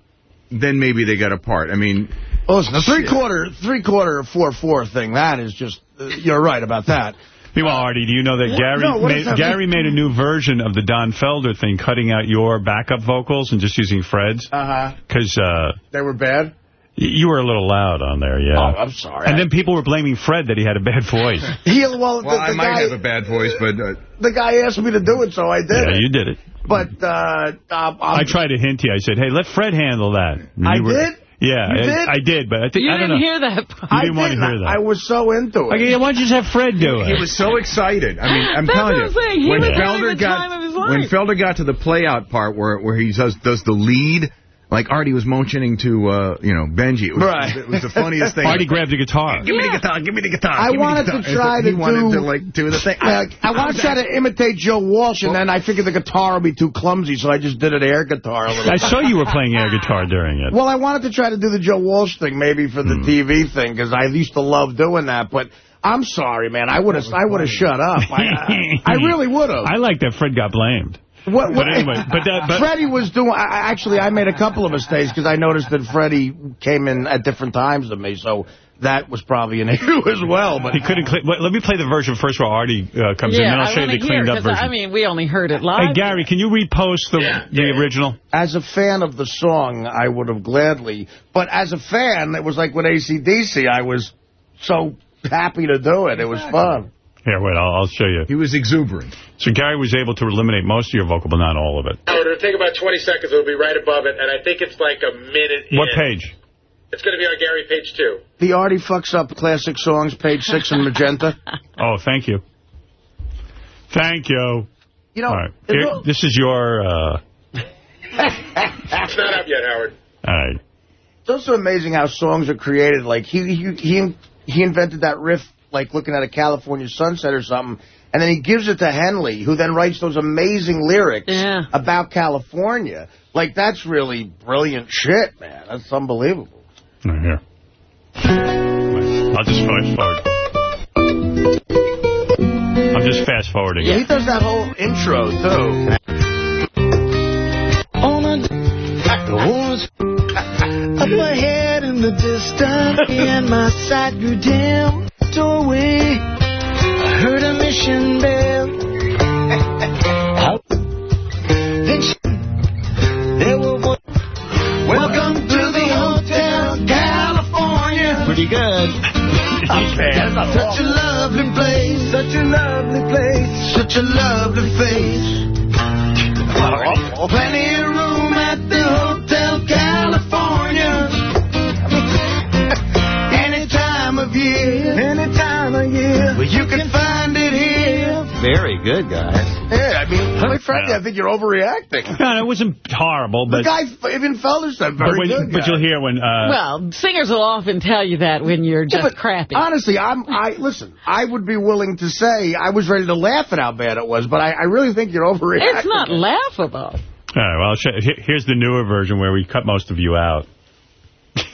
then maybe they got a part. I mean... Well, listen, the three-quarter, three-quarter, four-four thing, that is just, uh, you're right about that. Meanwhile, Artie, do you know that What? Gary No, made, that Gary mean? made a new version of the Don Felder thing, cutting out your backup vocals and just using Fred's? Uh-huh. Because uh, They were bad? You were a little loud on there, yeah. Oh, I'm sorry. And then people were blaming Fred that he had a bad voice. (laughs) He, well, Well, the, I might guy, have a bad voice, but... Uh, the guy asked me to do it, so I did yeah, it. you did it. But, uh, um, I tried to hint to you. I said, hey, let Fred handle that. And I were- did? Yeah, You I, did? I did, but I think You I don't didn't know. hear that. You I didn't want to didn't. hear that. I was so into it. Okay, why don't you just have Fred do it? He was so excited. I mean, I'm That's telling what you. I'm saying. He when was Felder the got time of his life. when Felder got to the play out part where where he does does the lead, like Artie was motioning to uh, you know Benji. It was, Right. It was the funniest thing. Artie grabbed the guitar. Give me the guitar. Give me the guitar. I give me the wanted to try to he wanted to like do the thing. Like, I want to try to imitate Joe Walsh, and then I figured the guitar would be too clumsy, so I just did an air guitar a little I saw you were playing air guitar during it. Well, I wanted to try to do the Joe Walsh thing, maybe for the Hmm. TV thing, because I used to love doing that. But I'm sorry, man. I would have, I would have shut up. I, I, I (laughs) really would have. I like that Fred got blamed. What, But anyway, (laughs) but that, but Freddie was doing. I, I- actually, I made a couple of mistakes because I noticed that Freddie came in at different times than me, so that was probably an (laughs) issue as well. But he couldn't. Cl- wait, let me play the version first where Artie uh, comes in, yeah, then I'll I show you the to hear, cleaned up 'cause, version. I mean, we only heard it hey. Gary, can you repost the the original? as a fan of the song, I would have gladly. But as a fan, it was like with ACDC. I was so happy to do it. It was fun. Here, wait, I'll, I'll show you. He was exuberant. So Gary was able to eliminate most of your vocal, but not all of it. It'll take about 20 seconds. It'll be right above it, and I think it's like a minute What in. page? It's going to be on Gary page two. The Artie fucks up classic songs, page six in magenta. (laughs) Oh, thank you. Thank you. You know, All right. Here, this is your... Uh, It's not up yet, Howard. all right. It's also amazing how songs are created. Like he he he, he invented that riff, like looking at a California sunset or something, and then he gives it to Henley, who then writes those amazing lyrics Yeah. about California. Like that's really brilliant shit, man. That's unbelievable. Right here. I'll just fast forward. I'm just fast forwarding. Yeah, He does that whole intro too. On a the up ahead in the distance, and my sight grew dim. Doorway, I heard a mission bell. (laughs) then she, there were one. Welcome to the Hotel California. Pretty good. (laughs) Such a lovely place, such a lovely place, such such a lovely face. Plenty Very good, guys. Yeah, I mean, quite frankly, I think you're overreacting. (laughs) No, it wasn't horrible, but... The guy, even Felder said, but, very when, good. but guy. you'll hear when... Uh, well, singers will often tell you that when you're just Yeah, but crappy. Honestly, I'm. I listen. I would be willing to say I was ready to laugh at how bad it was, but I, I really think you're overreacting. It's not laughable. All right, well, I'll show, he- here's the newer version where we cut most of you out. (laughs)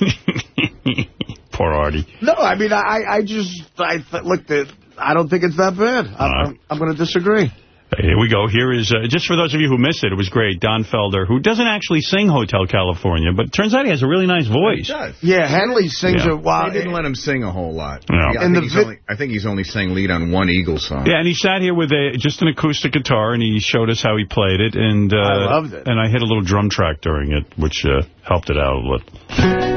Poor Artie. No, I mean, I, I just, I th look, the, I don't think it's that bad. I'm, I'm, I'm going to disagree. Here we go. Here is, uh, just for those of you who missed it, it was great. Don Felder, who doesn't actually sing Hotel California, but turns out he has a really nice voice. He does. Yeah, Henley sings Yeah. a while. They didn't let him sing a whole lot. No. Yeah, I, think he's only, I think he's only sang lead on one Eagles song. Yeah, and he sat here with a just an acoustic guitar, and he showed us how he played it. And uh, I loved it. And I hit a little drum track during it, which uh, helped it out a little.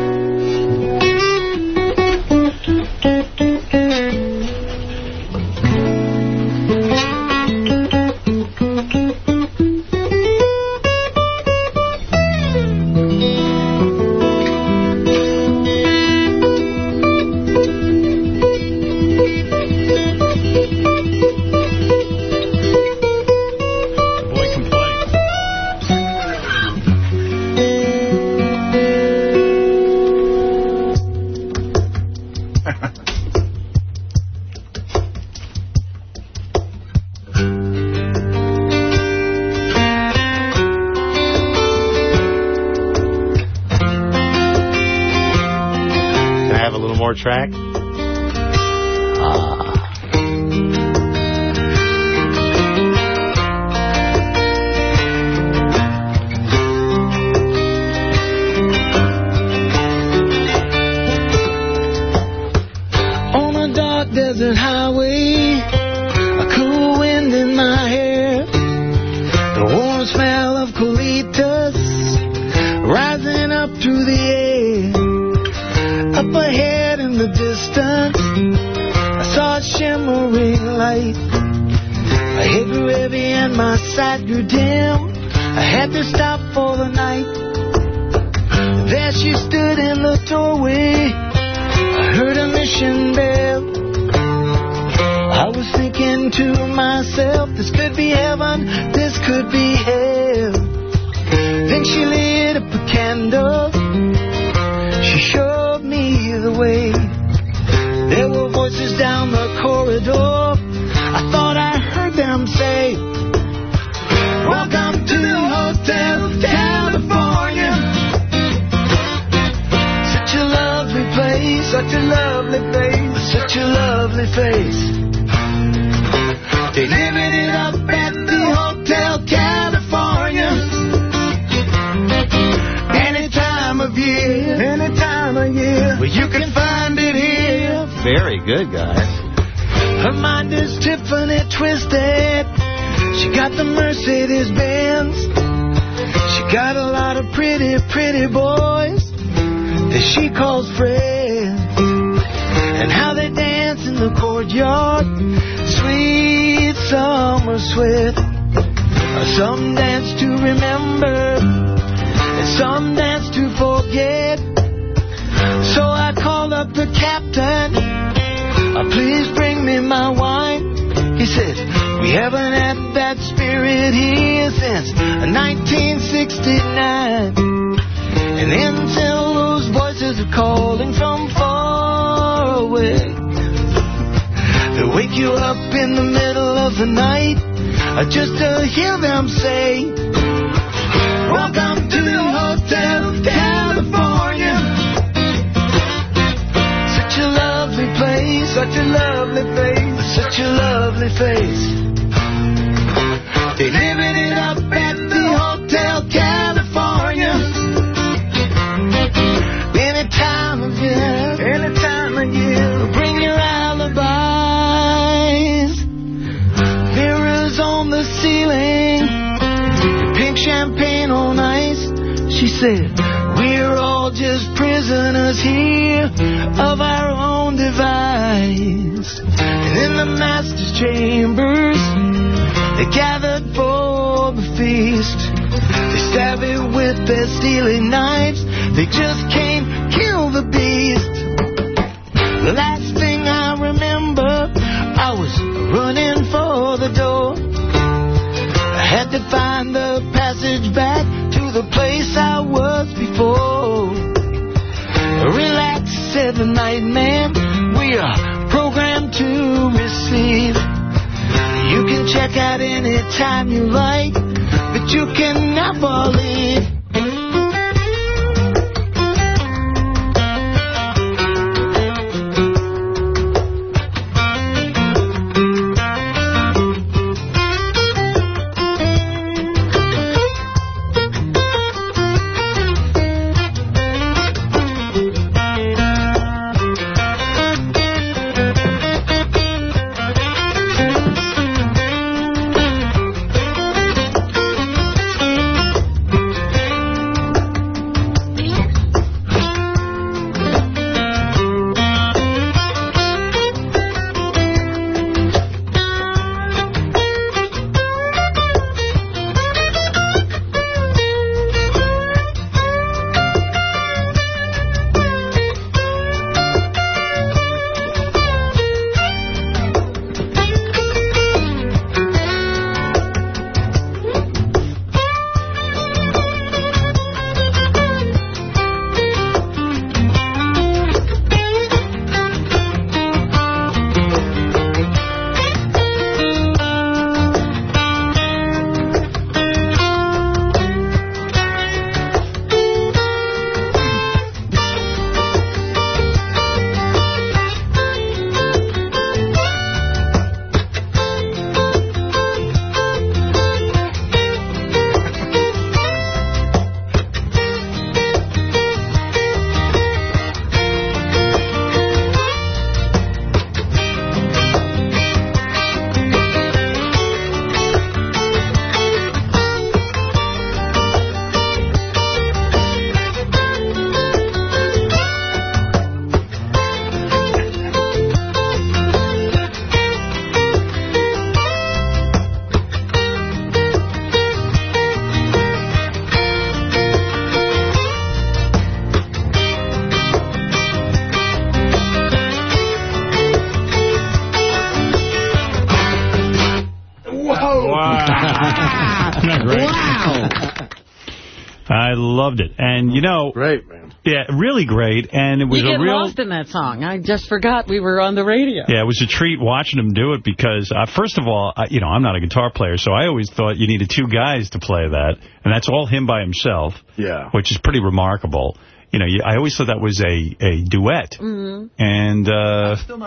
Yeah, really great. And it was You get a real... lost in that song. I just forgot we were on the radio. Yeah, it was a treat watching him do it because, uh, first of all, I, you know, I'm not a guitar player, so I always thought you needed two guys to play that, and that's all him by himself. Yeah. Which is pretty remarkable. You know, I always thought that was a, a duet. Mm-hmm. And, uh...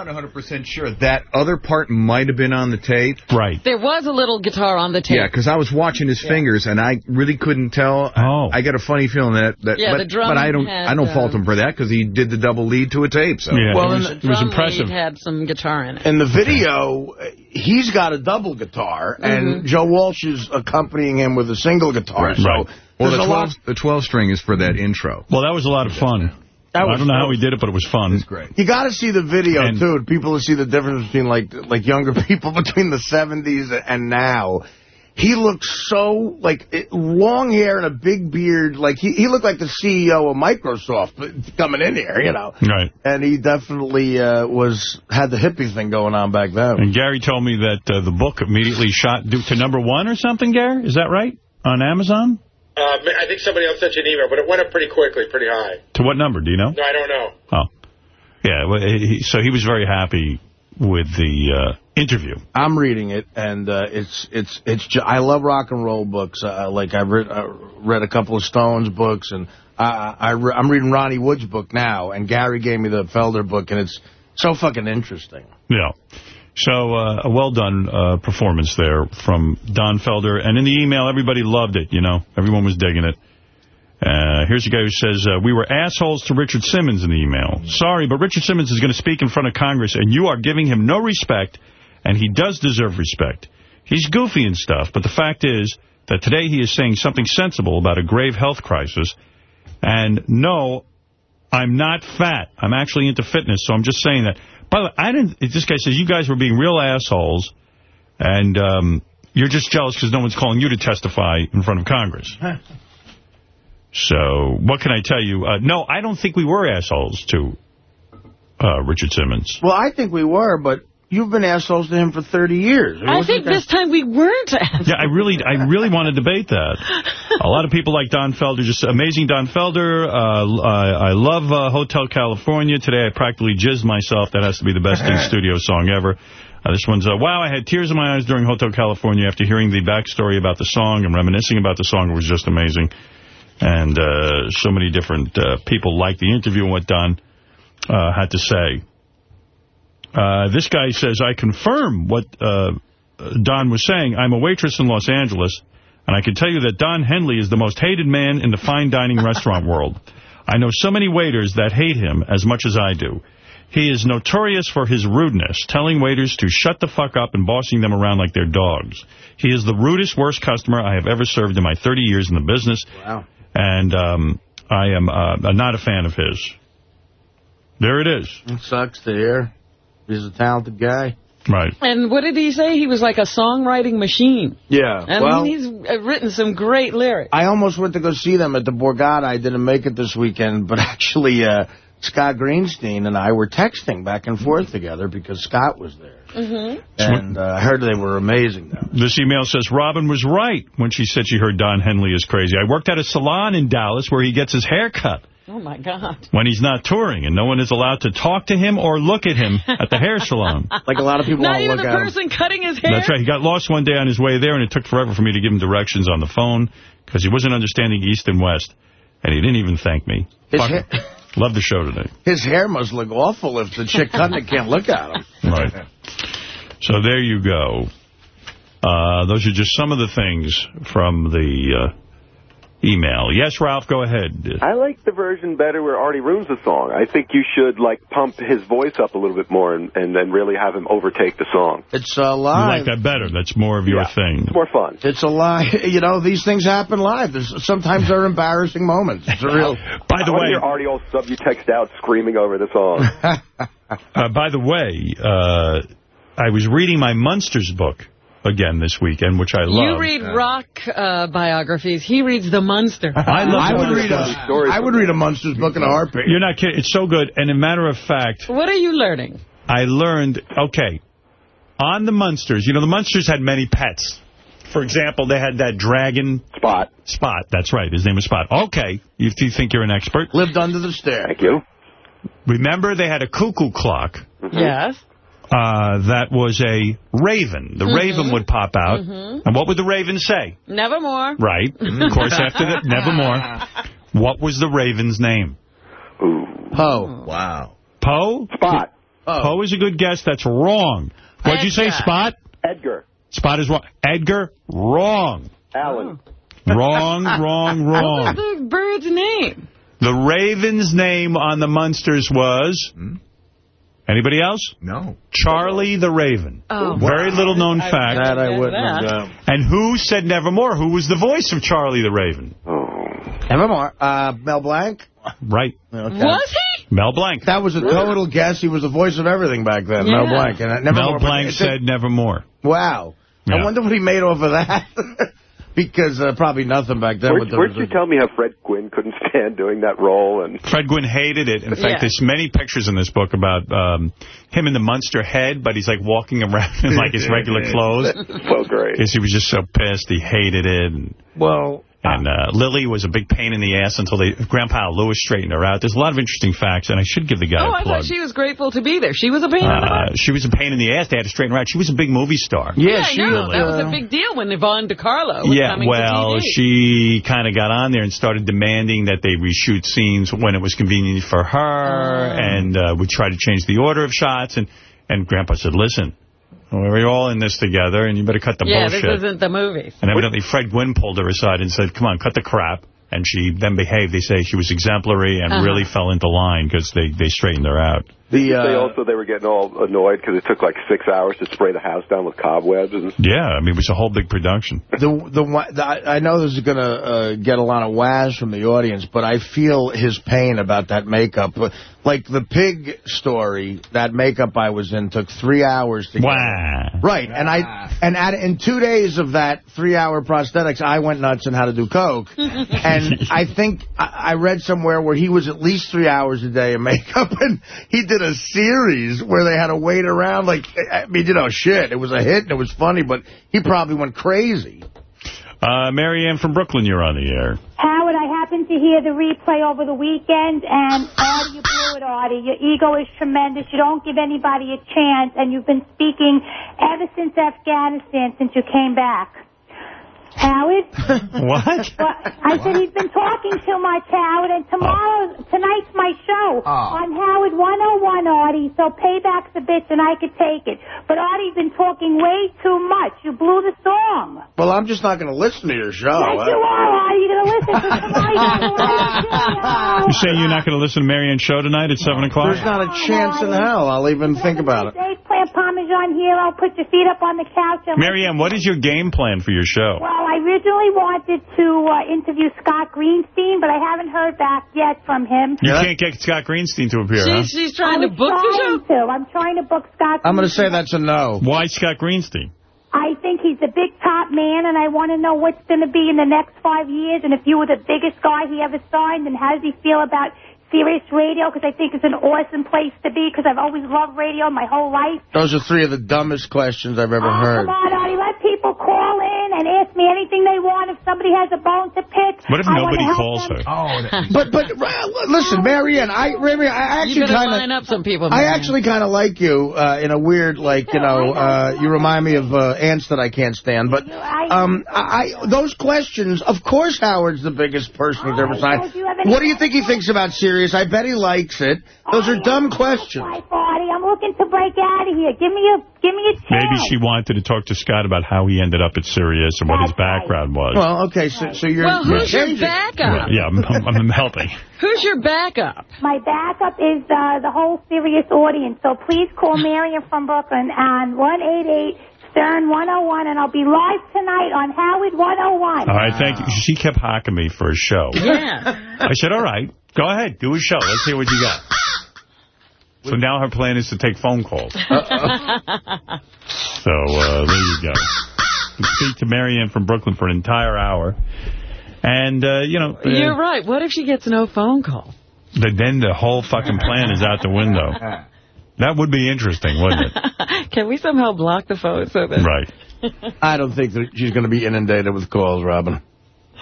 Still not 100% sure. That other part might have been on the tape. Right. There was a little guitar on the tape. Yeah, because I was watching his fingers, and I really couldn't tell. Oh. I, I got a funny feeling that... that Yeah, but, the drum But I don't, had, I don't fault uh, him for that, because he did the double lead to a tape. So. Yeah, Well, it was, and it was impressive. lead had some guitar in it. In the video, he's got a double guitar, and Joe Walsh is accompanying him with a single guitar. Right. So Right. Well, there's the a lot. 12, the 12 string is for that intro. Well, that was a lot of fun. That I was- don't know that how we did it, but it was fun. It's great. You got to see the video And- too. People to see the difference between like like younger (laughs) people between the 70s and now. He looks so like it, long hair and a big beard. Like he he looked like the CEO of Microsoft coming in here, you know. Right. And he definitely uh, was had the hippie thing going on back then. And Gary told me that uh, the book immediately shot to number one or something, Gary? Is that right? On Amazon? Uh, I think somebody else sent you an email, but it went up pretty quickly, pretty high. To what number? Do you know? No, I don't know. Oh. Yeah, well, he, so he was very happy with the uh, interview. I'm reading it, and uh, it's it's it's. Ju I love rock and roll books. Uh, like I've read uh, read a couple of Stones books, and I, I re I'm reading Ronnie Wood's book now. And Gary gave me the Felder book, and it's so fucking interesting. Yeah. So uh, a well-done uh, performance there from Don Felder. And in the email, everybody loved it, you know. Everyone was digging it. Uh, here's a guy who says, uh, we were assholes to Richard Simmons in the email. Sorry, but Richard Simmons is going to speak in front of Congress, and you are giving him no respect, and he does deserve respect. He's goofy and stuff, but the fact is that today he is saying something sensible about a grave health crisis. And no, I'm not fat. I'm actually into fitness, so I'm just saying that. By the way, I didn't. This guy says you guys were being real assholes, and um, You're just jealous because no one's calling you to testify in front of Congress. So, what can I tell you? Uh, no, I don't think we were assholes to uh, Richard Simmons. Well, I think we were, but you've been assholes to him for 30 years. I think this time we weren't. (laughs) Yeah, I really I really want to debate that. A lot of people like Don Felder, just amazing Don Felder. Uh, I, I love uh, Hotel California. Today I practically jizzed myself. That has to be the best in-studio (laughs) song ever. Uh, this one's, uh, wow, I had tears in my eyes during Hotel California after hearing the backstory about the song and reminiscing about the song. It was just amazing. And uh, so many different uh, people liked the interview and what Don uh, had to say. Uh, this guy says, I confirm what uh, Don was saying. I'm a waitress in Los Angeles, and I can tell you that Don Henley is the most hated man in the fine dining restaurant world. I know so many waiters that hate him as much as I do. He is notorious for his rudeness, telling waiters to shut the fuck up and bossing them around like they're dogs. He is the rudest, worst customer I have ever served in my 30 years in the business. Wow. And um, I am uh, not a fan of his. There it is. It sucks to hear. He's a talented guy. Right. And what did he say? He was like a songwriting machine. Yeah. I well, mean, he's uh, written some great lyrics. I almost went to go see them at the Borgata. I didn't make it this weekend, but (laughs) actually uh, Scott Greenstein and I were texting back and forth together because Scott was there. Mm-hmm. And uh, I heard they were amazing. Though. This email says, Robin was right when she said she heard Don Henley is crazy. I worked at a salon in Dallas where he gets his hair cut Oh, my God. when he's not touring, and no one is allowed to talk to him or look at him at the hair salon. (laughs) Like a lot of people Not won't even look the at him. person cutting his hair? That's right. He got lost one day on his way there, and it took forever for me to give him directions on the phone because he wasn't understanding east and west, and he didn't even thank me. His Fuck. Love the show today. His hair must look awful if the chick cutting it can't look at him. (laughs) Right. So there you go. Uh, those are just some of the things from the uh, email. Yes, Ralph, go ahead. I like the version better where Artie ruins the song. I think you should like pump his voice up a little bit more and, and then really have him overtake the song. It's a You live. like that better. That's more of your thing. It's more fun. It's a lie. (laughs) You know, these things happen live. There's Sometimes they're embarrassing moments. It's a real... (laughs) By the I wanna way, hear Artie all subtext out screaming over the song. (laughs) uh, by the way, uh, I was reading my Munsters book again this weekend, which I love. You read rock uh, biographies. He reads the Munster. I love I would read a, stories. I would read a Munsters book in a heartbeat. You're not kidding. It's so good. And a matter of fact, What are you learning? I learned, okay, on the Munsters, you know, the Munsters had many pets. For example, they had that dragon. Spot. Spot, that's right. His name was Spot. Okay, you, you think you're an expert. Lived under the stair. Thank you. Remember, they had a cuckoo clock. Yes. Uh, that was a raven. The Mhm. raven would pop out. Mhm. And what would the raven say? Nevermore. Right. (laughs) Of course, after that, nevermore. What was the raven's name? Poe. Wow. Poe? Spot. Poe is a good guess. That's wrong. What'd you say, Spot? Edgar. Spot is wrong. Edgar? Wrong. Alan. Wrong, (laughs) wrong, What wrong. was the bird's name? The raven's name on the Munsters was... Anybody else? No. Charlie the Raven. Oh. Very little known I- I fact. That I wouldn't that. have done. And who said Nevermore? Who was the voice of Charlie the Raven? Nevermore. Uh, Mel Blanc? Right. Okay. Was he? Mel Blanc. That was a total guess. He was the voice of everything back then, Mel Yeah. Blanc. And I never Mel Blanc said Nevermore. Wow. Yeah. I wonder what he made off of that. (laughs) because uh, probably nothing back then. Where'd, the where'd you tell me how Fred Gwynne couldn't (laughs) stand doing that role? And Fred Gwynne hated it. In fact, Yeah. there's many pictures in this book about um, him in the Munster head, but he's like walking around in like his (laughs) regular clothes. so great. Because he was just so pissed. He hated it. And, Well, and uh, Lily was a big pain in the ass until they, Grandpa Lewis straightened her out. There's a lot of interesting facts, and I should give the guy Oh, a I plug. thought she was grateful to be there. She was a pain in the butt. Uh, she was a pain in the ass. They had to straighten her out. She was a big movie star. yeah, I she know. was, that was uh, a big deal when Yvonne De Carlo was Yeah, coming well, to TV. she kind of got on there and started demanding that they reshoot scenes when it was convenient for her, and uh, would try to change the order of shots. And, and Grandpa said, listen, we're all in this together, and you better cut the yeah, bullshit. this isn't the movies. And evidently Fred Gwynne pulled her aside and said, come on, cut the crap. And she then behaved. They say she was exemplary and Uh-huh. really fell into line because they, they straightened her out. Did you The, say uh, also they were getting all annoyed because it took like six hours to spray the house down with cobwebs? And Yeah, I mean, it was a whole big production. (laughs) the the, the I I know this is going to uh, get a lot of whaz from the audience, but I feel his pain about that makeup. Like the pig story, that makeup I was in took three hours to get. Right, and I and at, in two days of that three-hour prosthetics, I went nuts and had to do coke. (laughs) and I think I, I read somewhere where he was at least three hours a day in makeup, (laughs) and he did a series where they had to wait around. Like, I mean, you know, shit, it was a hit and it was funny, but he probably went crazy. Uh, Mary Ann from Brooklyn, you're on the air. Howard, I happened to hear the replay over the weekend, and Artie, you blew it, Artie. Your ego is tremendous. You don't give anybody a chance, and you've been speaking ever since Afghanistan, since you came back. Howard? (laughs) what? Well, I said he's been talking too much, Howard, and tomorrow, oh. tonight's my show oh. on Howard 101, Artie, so payback's a bitch and I could take it. But Artie's been talking way too much. You blew the song. Well, I'm just not going to listen to your show. Yes, you are, Artie. You're going to listen to tonight. (laughs) You saying you're not going to listen to Marianne's show tonight at 7 o'clock? There's not a chance in hell I'll even think about it. Eggplant Parmesan here. I'll put your feet up on the couch. And Marianne, what is your game plan for your show? Well, I originally wanted to uh, interview Scott Greenstein, but I haven't heard back yet from him. You can't get Scott Greenstein to appear, huh? she's trying I to was book the show? trying To. I'm trying to book Scott. I'm going to say that's a no. Why Scott Greenstein? I think he's a big top man, and I want to know what's going to be in the next five years, and if you were the biggest guy he ever signed, and how does he feel about Sirius Radio? Because I think it's an awesome place to be, because I've always loved radio my whole life. Those are three of the dumbest questions I've ever Oh, heard. come on, Artie, let people call in and ask me anything they want. If somebody has a bone to pick, What if I wanna nobody help calls them. her? (laughs) But but uh, listen, Marianne, I Marianne, I actually better kind line of up some people. I actually kind of like you uh, in a weird like you know uh, you remind me of uh, ants that I can't stand. But um, I, I those questions, of course, Howard's the biggest person he's ever signed. What do you think he thinks about Sirius? I bet he likes it. Those are dumb questions. Artie, I'm looking to break out of here. Give me a give me a chance. Maybe she wanted to talk to Scott about how he ended up at Sirius and what his background was. Well, okay, so, so you're Well, who's you're your changing. backup? yeah, I'm, I'm, I'm helping. (laughs) Who's your backup? My backup is uh, the whole Sirius audience. So please call Marion from Brooklyn on 188 Stern 101, and I'll be live tonight on Howard 101. All right, thank you. She kept hocking me for a show. Yeah. I said, all right, go ahead, do a show. Let's hear what you got. So now her plan is to take phone calls. So uh, there you go. You speak to Marianne from Brooklyn for an entire hour. And, uh, you know, uh, You're right. What if she gets no phone call? the, then the whole fucking plan is out the window. (laughs) That would be interesting, wouldn't it? (laughs) Can we somehow block the phone so that... Right. (laughs) I don't think that she's going to be inundated with calls, Robin.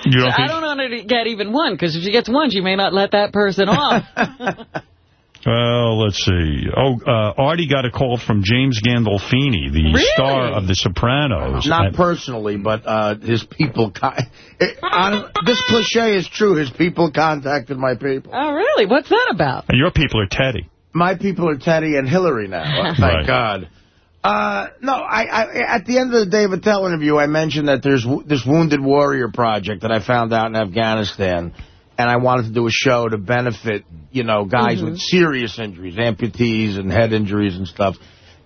You don't I don't want her to get even one, because if she gets one, she may not let that person off. (laughs) Well, let's see. Oh, uh, Artie got a call from James Gandolfini, the Really? star of The Sopranos. Not And- personally, but uh, his people. It, on, this cliche is true. His people contacted my people. oh, really? What's that about? and your people are Teddy. My people are Teddy and Hillary now. (laughs) Thank Right. God. Uh, no, I, I, at the end of the Dave Attell interview, I mentioned that there's w- this Wounded Warrior project that I found out in Afghanistan, and I wanted to do a show to benefit, you know, guys with serious injuries, amputees and head injuries and stuff.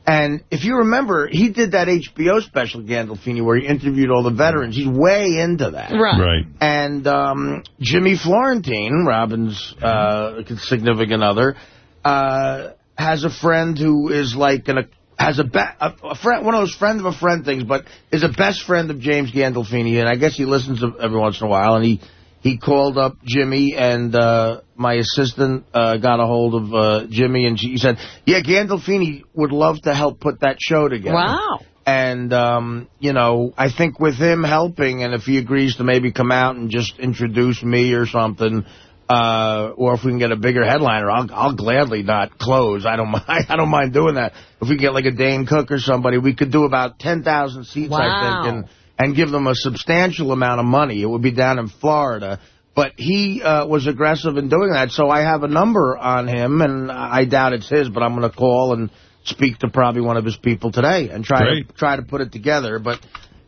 And if you remember, he did that HBO special, Gandolfini, where he interviewed all the veterans. He's way into that. Right. Right. And um, Jimmy Florentine, Robin's uh, significant other, uh, has a friend who is like an, has a, a, a friend, one of those friend of a friend things, but is a best friend of James Gandolfini, and I guess he listens to every once in a while. And he he called up Jimmy, and uh, my assistant uh, got a hold of uh, Jimmy, and she, he said, "Yeah, Gandolfini would love to help put that show together." Wow. And, um, you know, I think with him helping, and if he agrees to maybe come out and just introduce me or something, uh, or if we can get a bigger headliner, I'll, I'll gladly not close. I don't (laughs) mind. I don't mind doing that. If we get like a Dane Cook or somebody, we could do about 10,000 seats, I think, and, and give them a substantial amount of money. It would be down in Florida. But he uh, was aggressive in doing that, so I have a number on him, and I doubt it's his, but I'm going to call and speak to probably one of his people today and try Great. to try to put it together. But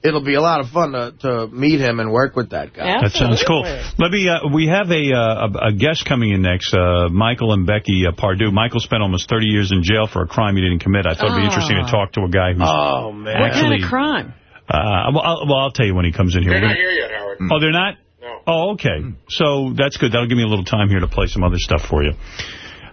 it'll be a lot of fun to, to meet him and work with that guy. That sounds cool. Let me. Uh, we have a, uh, a a guest coming in next. Uh, Michael and Becky uh, Pardue. Michael spent almost 30 years in jail for a crime he didn't commit. I thought it'd be interesting to talk to a guy who's. Oh man! What Actually, kind of crime? Uh, well, I'll, well, I'll tell you when he comes in here. They're not here yet, Howard. Oh, they're not? No. Oh, okay. So that's good. That'll give me a little time here to play some other stuff for you.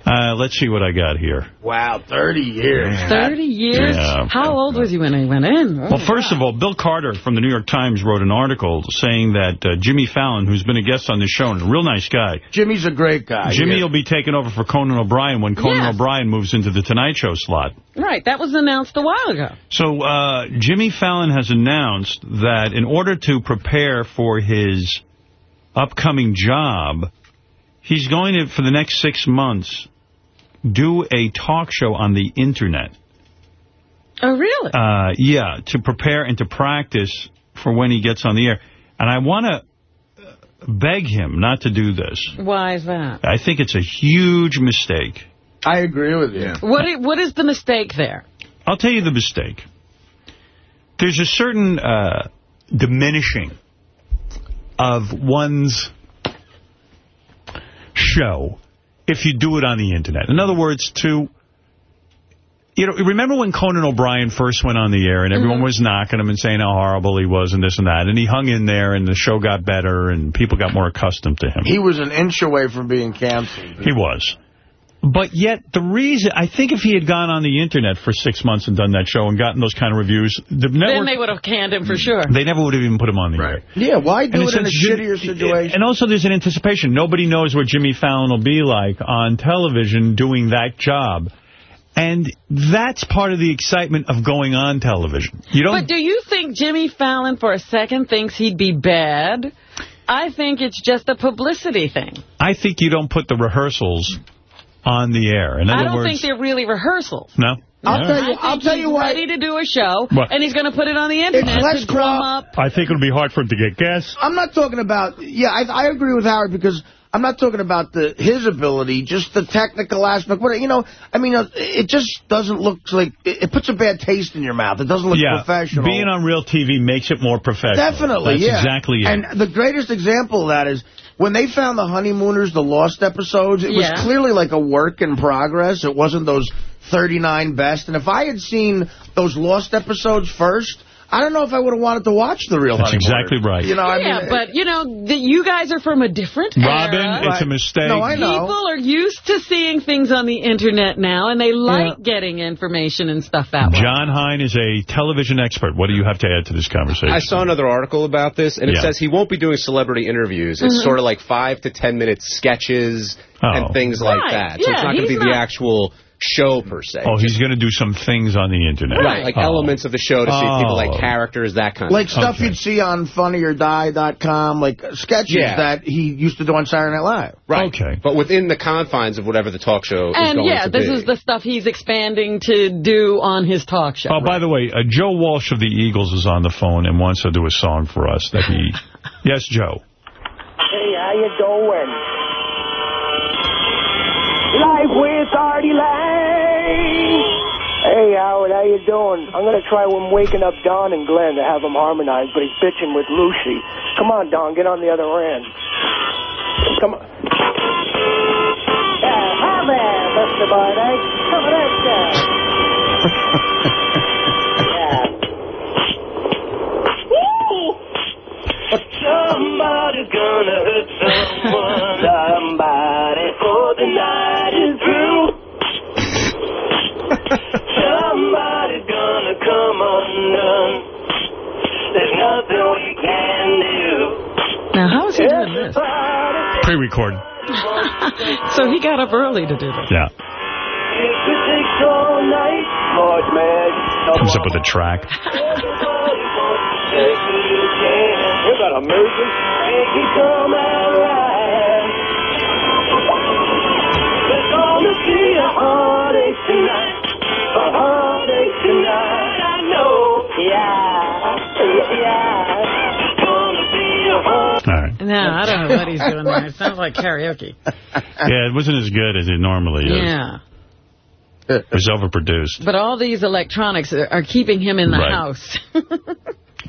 Uh, let's see what I got here. Wow, 30 years. 30 years? Yeah. How old was he when he went in? Oh, Well, first of all, Bill Carter from the New York Times wrote an article saying that uh, Jimmy Fallon, who's been a guest on this show and a real nice guy, Jimmy's a great guy. Jimmy yeah. will be taking over for Conan O'Brien when Conan Yes. O'Brien moves into the Tonight Show slot. Right, that was announced a while ago. So uh, Jimmy Fallon has announced that in order to prepare for his upcoming job, he's going to, for the next six months, do a talk show on the Internet. Oh, really? Uh, yeah, to prepare and to practice for when he gets on the air. And I want to beg him not to do this. Why is that? I think it's a huge mistake. I agree with you. What What is the mistake there? I'll tell you the mistake. There's a certain uh, diminishing of one's show if you do it on the Internet. In other words, to... You know, remember when Conan O'Brien first went on the air and everyone mm-hmm. was knocking him and saying how horrible he was and this and that, and he hung in there and the show got better and people got more accustomed to him. He was an inch away from being canceled. He was. But yet, the reason, I think if he had gone on the Internet for six months and done that show and gotten those kind of reviews, the then they would have canned him for sure. they never would have even put him on the air. Yeah, why do And it in a shittier situation? And also there's an anticipation. Nobody knows what Jimmy Fallon will be like on television doing that job. And that's part of the excitement of going on television. You don't But do you think Jimmy Fallon for a second thinks he'd be bad? I think it's just a publicity thing. I think you don't put the rehearsals on the air. In other I don't words, think they're really rehearsals. no. I'll No. tell you. I I'll tell you why. ready to do a show, What? and he's going to put it on the internet less to drum up. I think it'll be hard for him to get guests. I'm not talking about. Yeah, I, I agree with Howard because I'm not talking about the his ability, just the technical aspect. What you know, I mean, uh, it just doesn't look like it, it puts a bad taste in your mouth. It doesn't look yeah, professional. being on real TV makes it more professional. Definitely, That's yeah. exactly it. And the greatest example of that is when they found the honeymooners, the lost episodes. It Yeah. was clearly like a work in progress. It wasn't those 39 best. And if I had seen those lost episodes first, I don't know if I would have wanted to watch the real That's honeymooners. exactly right. You know, I yeah, mean, but, you know, the, you guys are from a different Robin, era. it's a mistake. No, I know. People are used to seeing things on the internet now, and they like getting information and stuff that way. John Hine is a television expert. What do you have to add to this conversation? I saw another article about this, and it Yeah. says he won't be doing celebrity interviews. It's Mhm. sort of like five to ten minute sketches Oh. and things like that. So yeah, it's not going to he's be the actual show per se. Oh, he's going to do some things on the Internet. right, like Oh. elements of the show to see if people Oh. like characters, that kind like of stuff Okay. you'd see on funnyordie.com, like sketches Yeah. that he used to do on Saturday Night Live. Right. Okay. But within the confines of whatever the talk show is And going yeah, to this be. is the stuff he's expanding to do on his talk show. Oh, by the way, uh, Joe Walsh of the Eagles is on the phone and wants to do a song for us that he... (laughs) yes, Joe. Hey, how you doing? Life with Artie Lange. Hey, Howard, how you doing? I'm going to try when waking up Don and Glenn to have them harmonize, but he's bitching with Lucy. Come on, Don, get on the other end. Come on. Yeah, hi there, Mr. Barnett. Come on, that guy. Somebody's gonna hurt someone. (laughs) Somebody for the night is through. Somebody's gonna come undone. There's nothing we can do. Now, how is he doing this? Pre-record. (laughs) so he got up early to do this. Yeah. If it takes all night, Lord, man. Comes up with a track. You got a music? Make it come out right. No, I don't know what he's doing there. It sounds like karaoke. (laughs) Yeah, it wasn't as good as it normally is. Yeah. It was overproduced. But all these electronics are, are keeping him in the Right. house. (laughs)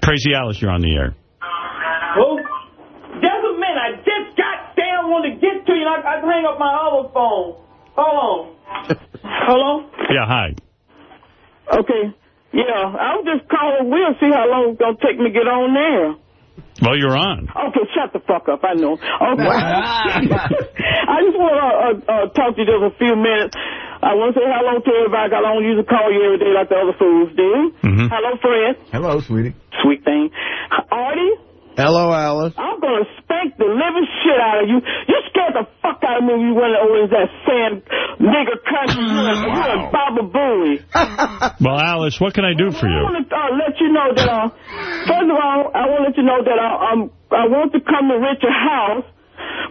Crazy Alice, you're on the air. Oh, Who? Just a minute. I just goddamn want to get to you. and I, I hang up my other phone. Hold on. (laughs) Hello? Yeah, hi. Okay. Yeah, I was just calling. We'll see how long it's going to take me to get on there. Well, you're on. Okay, shut the fuck up. I know. Okay. (laughs) I just want to uh, uh, talk to you just a few minutes. I want to say hello to everybody. I don't usually call you every day like the other fools do. Mm-hmm. Hello, Fred. Hello, sweetie. Sweet thing. Artie, Hello, Alice. I'm going to spank the living shit out of you. You scared the fuck out of me when you went over to that sand nigger country. You and, you Baba Booey. (laughs) Well, Alice, what can I do for I you? I want to uh, let you know that, uh, first of all, I want to let you know that uh, um, I want to come to Richard's house,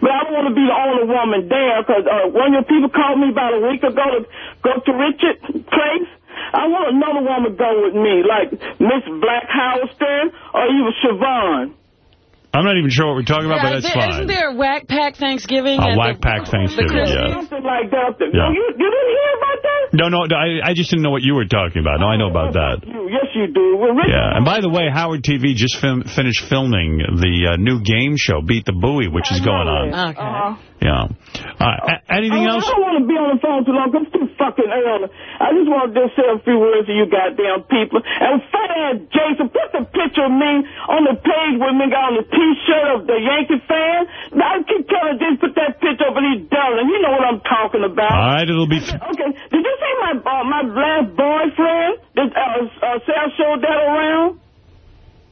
but I don't want to be the only woman there because uh, one of your people called me about a week ago to go to Richard's place. I want another woman to go with me, like Miss Black Houston or even Siobhan. I'm not even sure what we're talking about, Yeah, but that's there- fine. Isn't there a Whack Pack Thanksgiving? A Whack the- Pack Thanksgiving, yeah. Something like that. Yeah. You, you didn't hear about that? No, no, no, I, I just didn't know what you were talking about. No, I know about that. Yes, you do. Well, Yeah, and by the way, Howard TV just film, finished filming the uh, new game show, Beat the Booey, which is going on. Okay. Yeah. Uh, a- anything I, else? I don't want to be on the phone too long 'cause it's too fucking early. I just want to just say a few words to you goddamn people. And fat ass Jason, put the picture of me on the page with me got on the T-shirt of the Yankee fan. I keep telling Jason put that picture up and he's done and he know what I'm talking about. All right, it'll be... Okay, did you see my uh, my last boyfriend that uh, uh, Sal showed that around?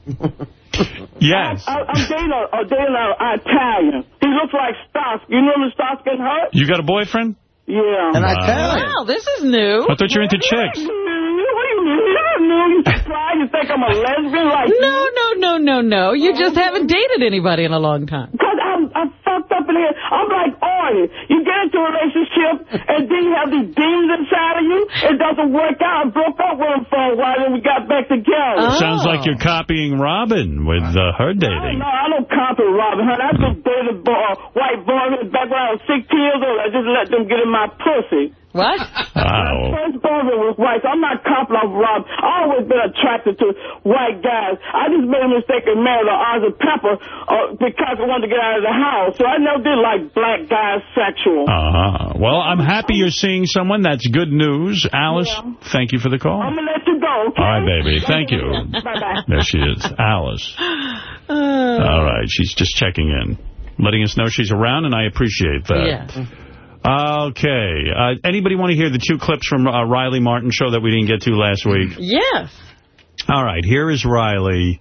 (laughs) (laughs) Yes. I, I'm dating a, a dating a, a Italian. He looks like Starsky. You know when Starsky and Hutch? You got a boyfriend? Yeah. And An Italian? Wow, this is new. I thought you were into chicks. What do you mean? You don't know. You surprised? (laughs) You think I'm a lesbian? Like No, no, no, no, no. You just haven't dated anybody in a long time. Because I'm, I'm fucked up in here. I'm like Artie. You get into a relationship, and then you have these demons inside of you. It doesn't work out. I broke up with him for a while, and we got back together. Sounds like you're copying Robin with uh, her dating. No, I don't copy Robin Hood. I just dated uh, white boys back when I was 16 years old. I just let them get in my pussy. What? Wow. (laughs) First boyfriend was white, so I'm not copying off Rob. I've always been attracted to white guys. I just made a mistake and married an Ozzy Pepper uh, because I wanted to get out of the house. So I never did like black guys sexual. Uh-huh. Well, I'm happy you're seeing someone. That's good news. Alice, thank you for the call. I'm going to let you go, okay? All right, baby. Thank you. Bye-bye. There she is, Alice. (sighs) All right, she's just checking in, letting us know she's around, and I appreciate that. Yeah. Okay. Uh, anybody want to hear the two clips from uh, Riley Martin show that we didn't get to last week? Yes. All right, here is Riley.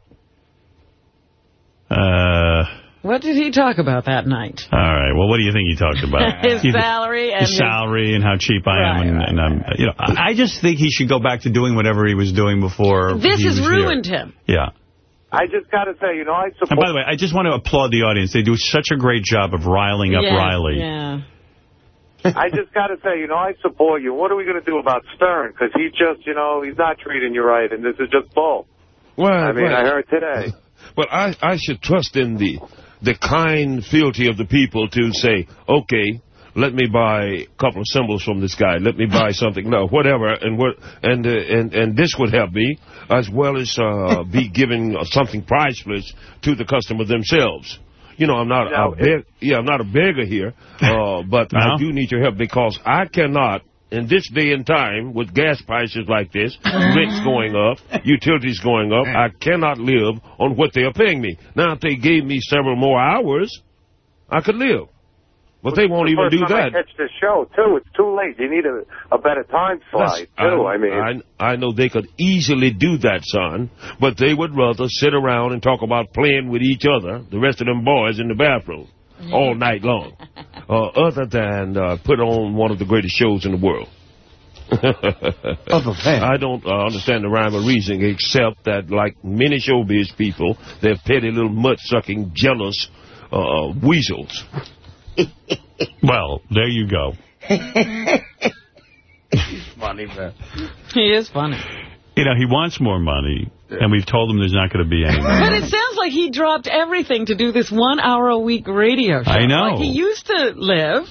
Uh, What did he talk about that night? all right, well, what do you think he talked about? (laughs) His You- salary and his his- salary and how cheap I am, and, and I'm, you know, I I just think he should go back to doing whatever he was doing before. This has ruined here. him. Yeah. I just got to say, you know, I support... And by the way, I just want to applaud the audience. They do such a great job of riling up Yeah, Riley. Yeah. I just got to say, you know, I support you. What are we going to do about Stern? Because he just, you know, he's not treating you right, and this is just bull. Well, I mean, well, I heard today. (laughs) Well, I, I should trust in the the kind fealty of the people to say, okay, let me buy a couple of symbols from this guy. Let me (laughs) buy something, no, whatever, and what, and uh, and and this would help me as well as uh, be (laughs) giving something priceless to the customer themselves. You know, I'm not Now, a beg, yeah, I'm not a beggar here, uh, (laughs) but No? I do need your help because I cannot. In this day and time, with gas prices like this, rents going up, utilities going up, I cannot live on what they are paying me. Now, if they gave me several more hours, I could live. But they won't The even first do time I that. catch this show, too. It's too late. You need a, a better time slide, too. I, mean... I, I know they could easily do that, son, but they would rather sit around and talk about playing with each other, the rest of them boys in the bathroom, all night long, (laughs) uh, other than uh, put on one of the greatest shows in the world. (laughs) I don't uh, understand the rhyme or reason, except that, like many showbiz people, they're petty little mud-sucking, jealous uh, weasels. Well, there you go. He's Funny, man. He is funny. You know, he wants more money, and we've told him there's not going to be any more. But it sounds like he dropped everything to do this one-hour-a-week radio show. I know. Like he used to live.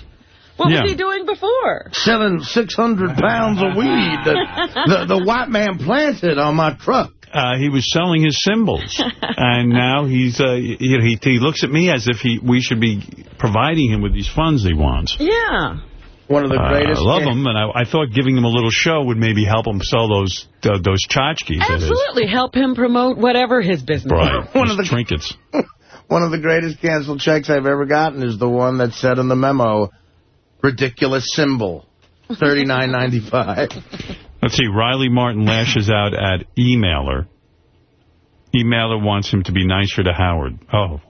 What Yeah. was he doing before? Selling 600 pounds of weed that the, the white man planted on my truck. Uh, he was selling his symbols. (laughs) and now he's, uh, you know, he, he looks at me as if he we should be providing him with these funds he wants. Yeah. One of the Uh, greatest. I love him, and I, I thought giving him a little show would maybe help him sell those uh, those tchotchkes. Absolutely. Help him promote whatever his business Right. (laughs) is. One of the- trinkets. (laughs) One of the greatest canceled checks I've ever gotten is the one that said in the memo, ridiculous symbol, thirty-nine ninety-five. Let's see. Riley Martin lashes out at emailer. Emailer wants him to be nicer to Howard. Oh.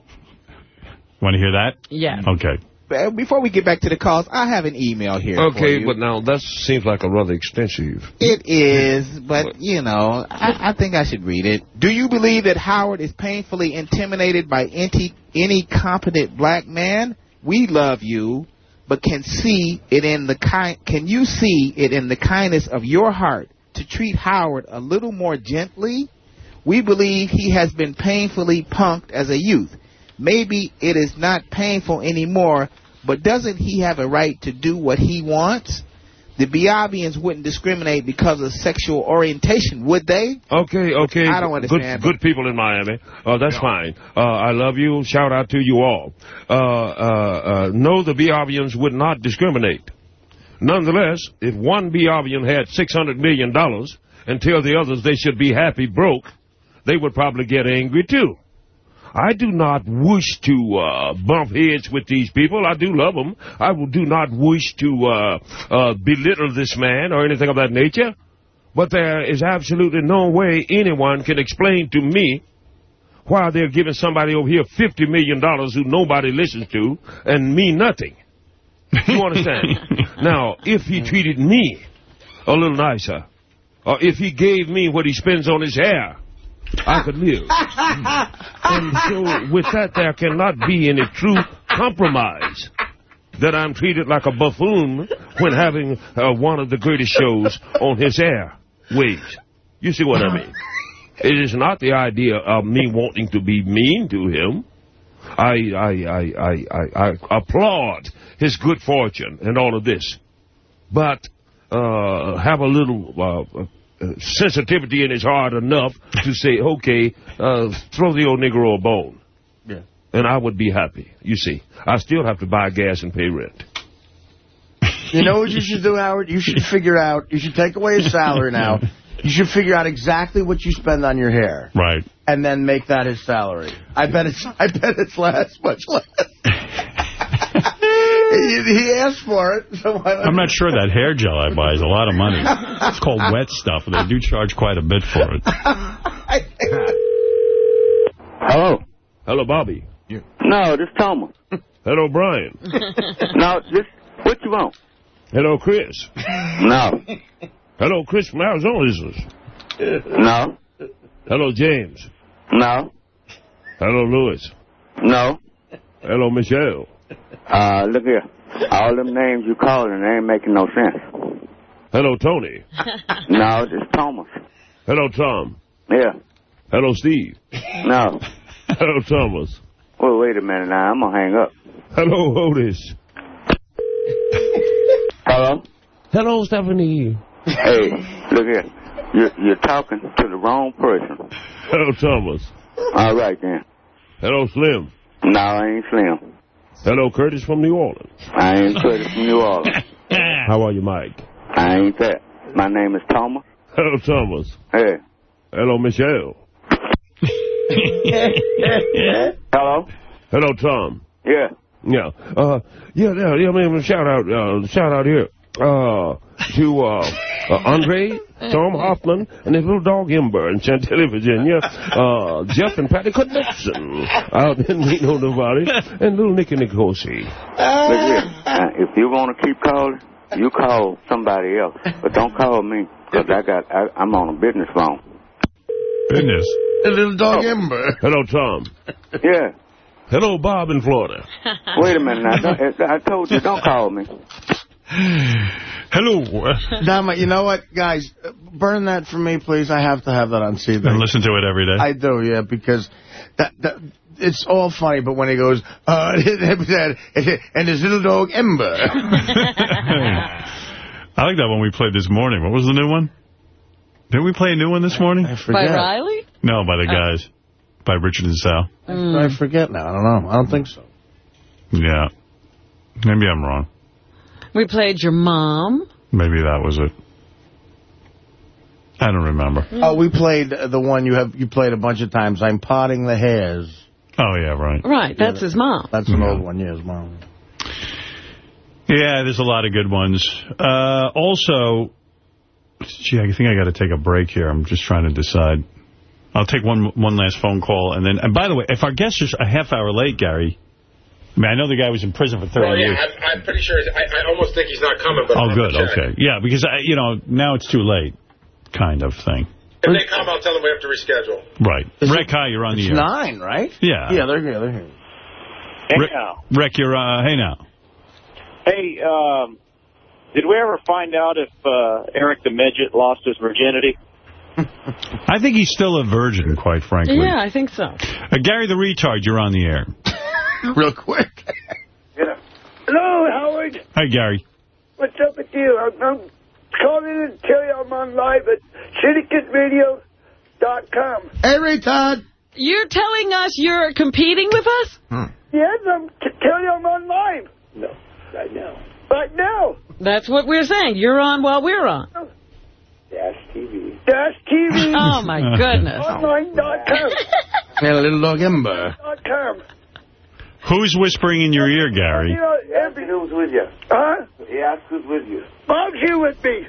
Want to hear that? Yeah. Okay. Uh, Before we get back to the calls, I have an email here for Okay, you. but now that seems like a rather extensive. It is, but, you know, I, I think I should read it. Do you believe that Howard is painfully intimidated by any, any competent black man? We love you, but can see it in the kind. Can you see it in the kindness of your heart to treat Howard a little more gently? We believe he has been painfully punked as a youth. Maybe it is not painful anymore, but doesn't he have a right to do what he wants? The Biabians wouldn't discriminate because of sexual orientation, would they? Okay, okay. I don't understand, Good, good people in Miami. Uh, that's fine. Uh, I love you. Shout out to you all. Uh, uh, uh, no, the Biavians would not discriminate. Nonetheless, if one Biavian had $600 million and tell the others they should be happy broke, they would probably get angry too. I do not wish to uh, bump heads with these people. I do love them. I do not wish to uh, uh, belittle this man or anything of that nature. But there is absolutely no way anyone can explain to me why they're giving somebody over here $50 million who nobody listens to and me nothing. You (laughs) understand? now, if he treated me a little nicer, or if he gave me what he spends on his hair, I could live. (laughs) and so with that, there cannot be any true compromise that I'm treated like a buffoon when having uh, one of the greatest shows on his air waves. You see what I mean? It is not the idea of me wanting to be mean to him. I, I, I, I, I, I applaud his good fortune and all of this. But uh, have a little uh, uh, sensitivity in his heart enough to say, okay, uh, throw the old Negro a bone. Yeah. And I would be happy. You see, I still have to buy gas and pay rent. You know what you should do, Howard? You should figure out, you should take away his salary now. (laughs) You should figure out exactly what you spend on your hair. Right. And then make that his salary. I bet it's I bet it's less, much less. (laughs) he, he asked for it, so? I'm not sure that hair gel I buy is a lot of money. (laughs) It's called wet stuff, and they do charge quite a bit for it. (laughs) Hello. Hello, Bobby. No, this Thomas. Hello, Brian. (laughs) no, this, what you want? Hello, Chris. No. Hello, Chris from Arizona, is this? No. Hello, James. No. Hello, Louis. No. Hello, Michelle. Uh, look here. All them names you calling, they ain't making no sense. Hello, Tony. (laughs) No, it's Thomas. Hello, Tom. Yeah. Hello, Steve. No. (laughs) Hello, Thomas. Well, wait a minute now. I'm gonna hang up. Hello, Otis. Hello? Hello, Stephanie. Hey, look here. You're, you're talking to the wrong person. Hello, Thomas. All right, then. Hello, Slim. No, I ain't Slim. Hello, Curtis from New Orleans. I ain't Curtis from New Orleans. (laughs) How are you, Mike? I ain't that. My name is Thomas. Hello, Thomas. Hey. Hello, Michelle. (laughs) Hello? Hello, Tom. Yeah. Yeah. Uh, yeah, yeah, yeah, man, shout out, uh, shout out here, uh, to, uh, uh, Andre, Tom Hoffman, and his little dog Ember in Chantilly, Virginia, uh, Jeff and Patty Knudsen out in Reno, Nevada, and little Nicky Nicosi. Look here. If you want to keep calling, you call somebody else. But don't call me, because I got, I, I'm on a business phone. Business. The little dog Ember. Hello, Tom. Yeah. Hello, Bob in Florida. Wait a minute now. I told you, don't call me. (sighs) Hello. (laughs) Dama, you know what, guys? Burn that for me, please. I have to have that on CD. And listen to it every day. I do, yeah, because that, that it's all funny, but when he goes, uh, (laughs) and his little dog Ember. (laughs) I like that one we played this morning. What was the new one? Didn't we play a new one this morning? I By Riley? No, by the Oh. guys. By Richard and Sal. I forget now. I don't know. I don't think so. Yeah. Maybe I'm wrong. We played your mom. Maybe that was it. I don't remember. Oh, we played uh, the one you have. You played a bunch of times. I'm potting the hairs. Oh, yeah, right. Right, that's his mom. That's an old one. Yeah, his mom. Yeah, there's a lot of good ones. Uh, also, gee, I think I got to take a break here. I'm just trying to decide. I'll take one one last phone call. And then, and by the way, if our guest is a half hour late, Gary, I mean, I know the guy was in prison for 30 Well, yeah, years. I'm, I'm pretty sure. I, I almost think he's not coming, but Oh, I'll good, okay. Yeah, because, I, you know, now it's too late kind of thing. If they come, I'll tell them we have to reschedule. Right. Rick, hi, you're on the It's air. nine, right? Yeah. Yeah, they're here. They're here. Hey, Rick, Rick, you're, uh, hey now. Hey, um, did we ever find out if uh, Eric the Midget lost his virginity? (laughs) I think he's still a virgin, quite frankly. Yeah, I think so. Uh, Gary the retard, you're on the air. (laughs) (laughs) Real quick. yeah. Hello, Howard. Hi, Gary. What's up with you? I'm, I'm calling in to tell you I'm on live at syndicatevideo.com. Hey, retard. You're telling us you're competing with us? Hmm. Yes, I'm telling you I'm on live. No, right now. Right now. That's what we're saying. You're on while we're on. Dash TV. Dash TV. (laughs) Oh, my goodness. Online.com. And (laughs) a little dog Ember. Dot com. Who's whispering in your ear, Gary? You know, every... who's with you. Huh? He asked who's with you. Bob's here with me.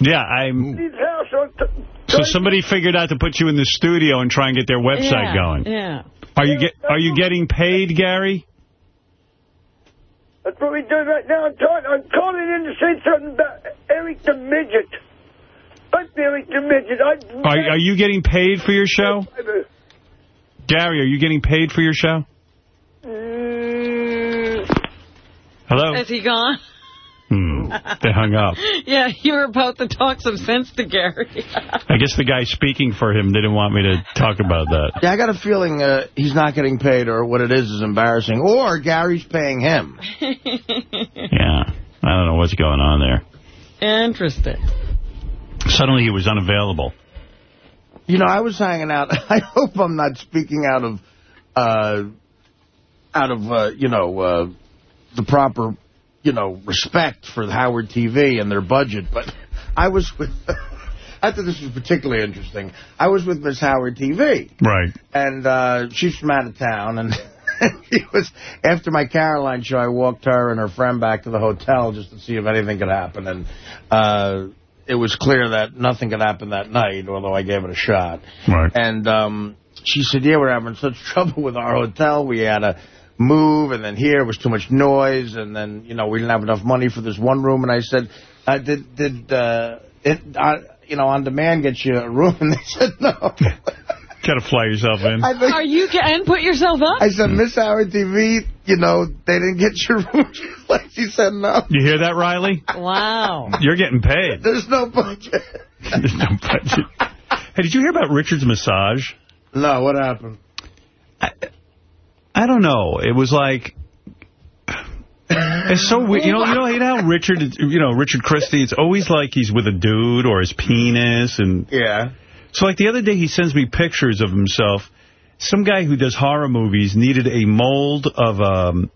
Yeah, I'm... His house on... T So somebody figured out to put you in the studio and try and get their website yeah, going. Yeah. Are you get Are you getting paid, Gary? That's what we're doing right now. I'm, talking, I'm calling in to say something about Eric the Midget. Fuck Eric the Midget. I, Are Are you getting paid for your show, Gary? Are you getting paid for your show? Hello. Is he gone? Hmm. They hung up. (laughs) Yeah, you were about to talk some sense to Gary. I guess the guy speaking for him didn't want me to talk about that. Yeah, I got a feeling uh, he's not getting paid, or what it is is embarrassing, or Gary's paying him. (laughs) Yeah. I don't know what's going on there. Interesting. Suddenly he was unavailable. You know, I was hanging out. (laughs) I hope I'm not speaking out of, uh, out of, uh, you know, uh, the proper, you know, respect for Howard TV and their budget. But I was with, (laughs) I thought this was particularly interesting. I was with Miss Howard TV. Right. And uh, she's from out of town. And (laughs) he was after my Caroline show, I walked her and her friend back to the hotel just to see if anything could happen. And uh, it was clear that nothing could happen that night, although I gave it a shot. Right. And um, she said, yeah, we're having such (laughs) trouble with our hotel. We had to move, and then here was too much noise, and then, you know, we didn't have enough money for this one room. And I said, uh, did, did uh, it, uh, you know, on demand get you a room? (laughs) And they said, no. (laughs) Got to fly yourself in. I think- Are you and put yourself up? I said, Miss Howard TV, you know, they didn't get your room. like she said, no. You hear that, Riley? Wow. You're getting paid. There's no budget. There's no budget. Hey, did you hear about Richard's massage? No, what happened? I don't know. It was like... It's so weird. You know, you know, you know how Richard, you know, Richard Christie, it's always like he's with a dude or his penis. and Yeah. So, like, the other day he sends me pictures of himself. Some guy who does horror movies needed a mold of, um,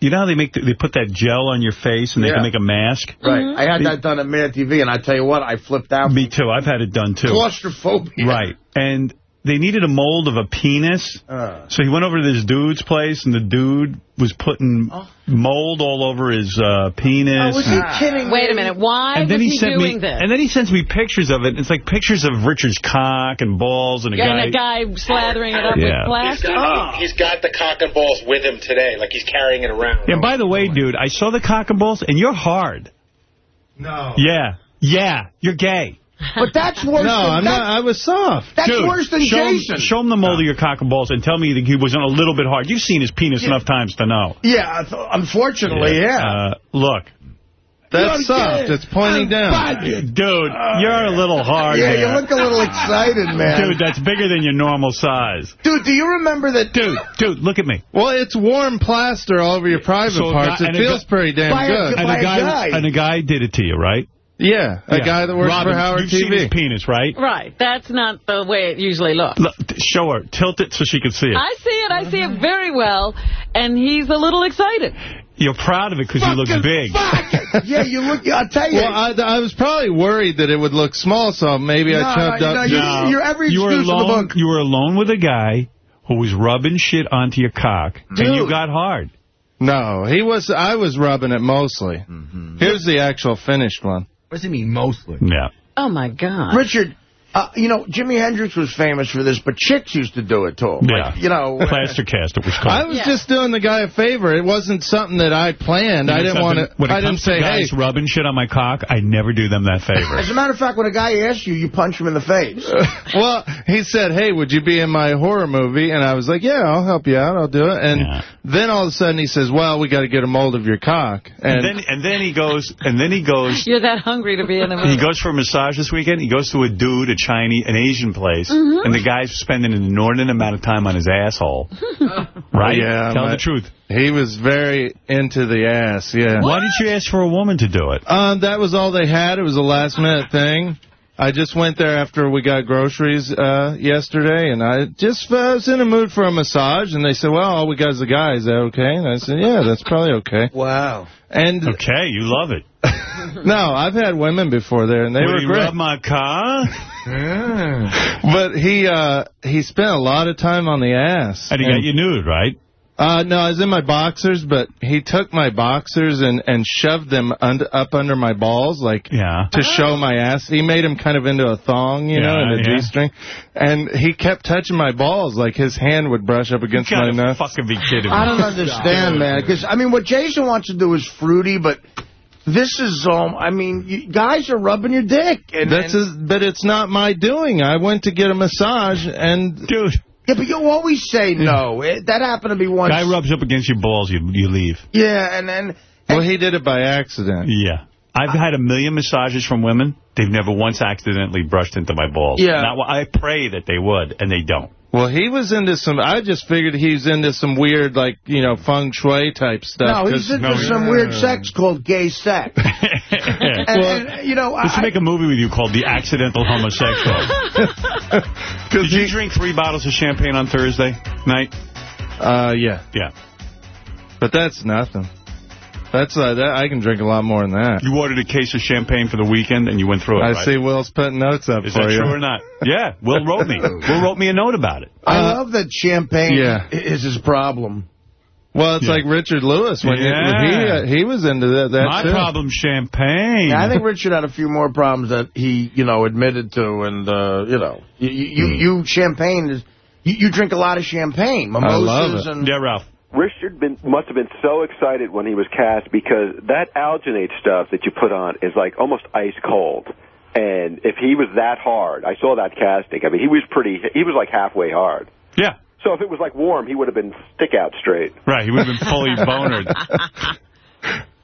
you know how they make the, they put that gel on your face and they Yeah. can make a mask? Right. I had that done at Mad TV, and I tell you what, I flipped out. Me too. I've had it done, too. Claustrophobia. Right. And they needed a mold of a penis. Uh. So he went over to this dude's place, and the dude was putting mold all over his uh, penis. Oh, was he kidding Wait a minute. Why and then was he, he sent doing me, this? And then he sends me pictures of it. It's like pictures of Richard's cock and balls and a and guy. a guy slathering it up Yeah. with plastic? He's got, he's got the cock and balls with him today. Like he's carrying it around. Yeah, by the way, dude, I saw the cock and balls, and you're hard. No. Yeah. Yeah. You're gay. But that's worse No, than... I'm not- I was soft. That's Dude, worse than show Jason. Him, show him the mold of your cock and balls and tell me that he wasn't a little bit hard. You've seen his penis enough times to know. Yeah, unfortunately, yeah. Uh, look. That's soft. It's pointing down. Dude, you're a little hard Yeah, there. you look a little excited, (laughs) man. Dude, that's bigger than your normal size. Dude, do you remember that? Dude, dude, look at me. Well, it's warm plaster all over your private So parts. guy- it feels pretty damn By a- good. And by a a guy, guy. and a guy did it to you, right? Yeah, a Yeah. guy that works Robin, for Howard you've seen TV. his penis, right? Right. That's not the way it usually looks. Look, show her. Tilt it so she can see it. I see it. I see it very well. And he's a little excited. You're proud of it because he looks big. Fuck. yeah, you look. I'll tell you. Well, I, I was probably worried that it would look small, so maybe I No, chopped no, up. no, you- your every you were excuse in the alone. book. You were alone with a guy who was rubbing shit onto your cock, and you got hard. No, he was. I was rubbing it mostly. Mm-hmm. Here's the actual finished one. What does he mean mostly? Yeah. Oh, my God. Richard, uh, you know, Jimi Hendrix was famous for this, but chicks used to do it too. Yeah. Like, you know. Plaster cast, it was called. I was just doing the guy a favor. It wasn't something that I planned. I didn't want to. When it I didn't comes to say, hey. guys rubbing shit on my cock, I never do them that favor. As a matter of fact, when a guy asks you, you punch him in the face. (laughs) well, he said, hey, would you be in my horror movie? And I was like, yeah, I'll help you out. I'll do it. And then all of a sudden he says, well, we got to get a mold of your cock. And And, then and then he goes and then he goes (laughs) You're that hungry to be in the movie. he goes for a massage this weekend. He goes to a dude, a Chinese, an Asian place, Mhm. and the guy's spending an inordinate amount of time on his asshole. (laughs) Right? Yeah, Tell my- the truth. He was very into the ass, yeah. Why did you ask for a woman to do it? Um, that was all they had. It was a last minute thing. I just went there after we got groceries uh, yesterday, and I just uh, was in a mood for a massage. And they said, "Well, all we got is a guy. Is that okay?" And I said, "Yeah, that's probably okay." Wow. And okay, you love it. (laughs) no, I've had women before there, and they Will were you great. rub my car? (laughs) But he uh, he spent a lot of time on the ass. And he got you nude, right? Uh, no, I was in my boxers, but he took my boxers and, and shoved them und up under my balls, like yeah. to show my ass. He made them kind of into a thong, you know, Yeah, and a yeah. G-string. And he kept touching my balls, like his hand would brush up against my nuts. fucking be kidding me. I don't understand, man. Because, I mean, what Jason wants to do is fruity, but this is, um, I mean, you, guys are rubbing your dick. And, That's and, his, but it's not my doing. I went to get a massage, and dude, yeah, but you always say no. It, that happened to be once. Guy rubs up against your balls, you you leave. Yeah, and then well, he did it by accident. Yeah. I've had a million massages from women. They've never once accidentally brushed into my balls. Yeah. Now, I pray that they would, and they don't. Well, he was into some. I just figured he's into some weird, like you know, feng shui type stuff. no, he's into some weird sex called gay sex. (laughs) and, and, you know, We should make a movie with you called The Accidental Homosexual. (laughs) Did you drink three bottles of champagne on Thursday night? Uh, yeah. Yeah. But that's nothing. That's uh, that, I can drink a lot more than that. You ordered a case of champagne for the weekend, and you went through it, I right? see Will's putting notes up Is for that true or not? (laughs) Yeah, Will wrote me. Will wrote me a note about it. I love that champagne yeah. is his problem. Well, it's like Richard Lewis when, he- Yeah. when he uh, he was into that. that My too. problem, champagne. Yeah, I think Richard had a few more problems that he, you know, admitted to, and uh, you know, you you, you champagne is you, you drink a lot of champagne, mimosas, and Yeah, Ralph. Richard been, must have been so excited when he was cast because that alginate stuff that you put on is like almost ice cold. And if he was that hard, I saw that casting. I mean, he was pretty. He was like halfway hard. Yeah. So if it was like warm, he would have been stick out straight. Right, he would have been fully (laughs) bonered.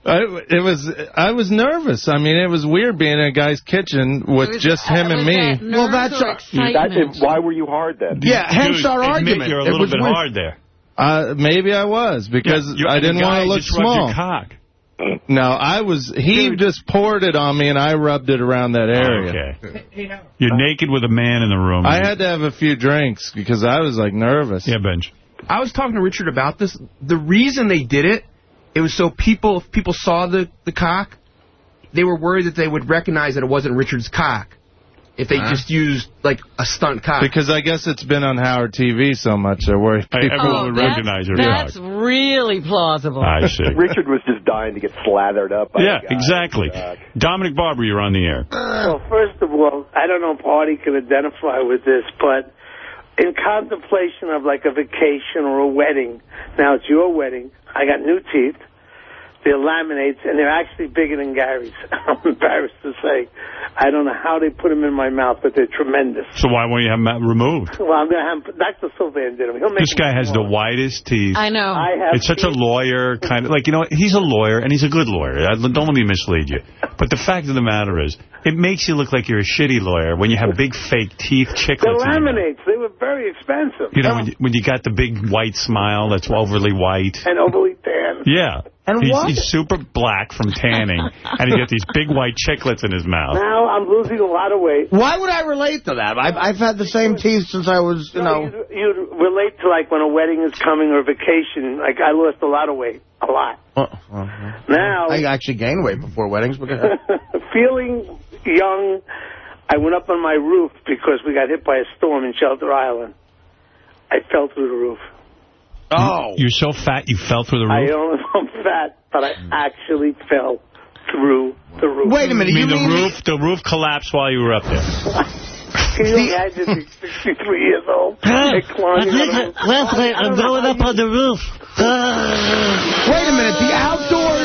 I, it was I was nervous. I mean, it was weird being in a guy's kitchen with just him and me. well, that's That, why were you hard then? Yeah, hence Dude, our argument. You're a It little was bit weird. hard there. Uh, maybe I was because Yeah, I didn't want to look just small. Your cock. No, I was. He just poured it on me, and I rubbed it around that area. Okay. You're naked with a man in the room. I had to have a few drinks because I was like nervous. Yeah, Benj. I was talking to Richard about this. The reason they did it, it was so people, if people saw the, the cock, they were worried that they would recognize that it wasn't Richard's cock. If they Huh? just used, like, a stunt cock. Because I guess it's been on Howard TV so much, they're worried. Hey, people everyone Oh, would recognize your That's cock. really plausible. I see. (laughs) Richard was just dying to get slathered up. By Yeah, exactly. Uh, Dominic Barbara, you're on the air. Well, first of all, I don't know if Artie can identify with this, but in contemplation of like a vacation or a wedding, now it's your wedding, I got new teeth. They're laminates, and they're actually bigger than Gary's. (laughs) I'm embarrassed to say. I don't know how they put them in my mouth, but they're tremendous. So why won't you have them removed? Well, I'm going to have Dr. Sylvan did them. He'll make This guy has the widest teeth. I know. I have It's such a lawyer kind of, like, you know, he's a lawyer, and he's a good lawyer. I- Don't let me mislead you. But the fact of the matter is, it makes you look like you're a shitty lawyer when you have big fake teeth They're chiclets. in laminates. They were very expensive. You know, when you, when you got the big white smile that's overly white. and overly tan. Yeah. And he's, what? he's super black from tanning, and he's got these big white chiclets in his mouth. Now I'm losing a lot of weight. Why would I relate to that? I've, I've had the same teeth since I was, you know. You'd, you'd relate to like when a wedding is coming or vacation. Like I lost a lot of weight, a lot. Uh, now uh, uh. I actually gained weight before weddings. But (laughs) feeling young, I went up on my roof because we got hit by a storm in Shelter Island. I fell through the roof. Oh. You're so fat you fell through the I roof? don't know I'm fat, but I actually fell through the roof. Wait a minute, You mean you the mean- roof? The roof collapsed while you were up there. (laughs) Can you imagine me 63 years old? and climbing on a roof? Leslie, I'm going up on the roof. (laughs) Wait a minute, the outdoor,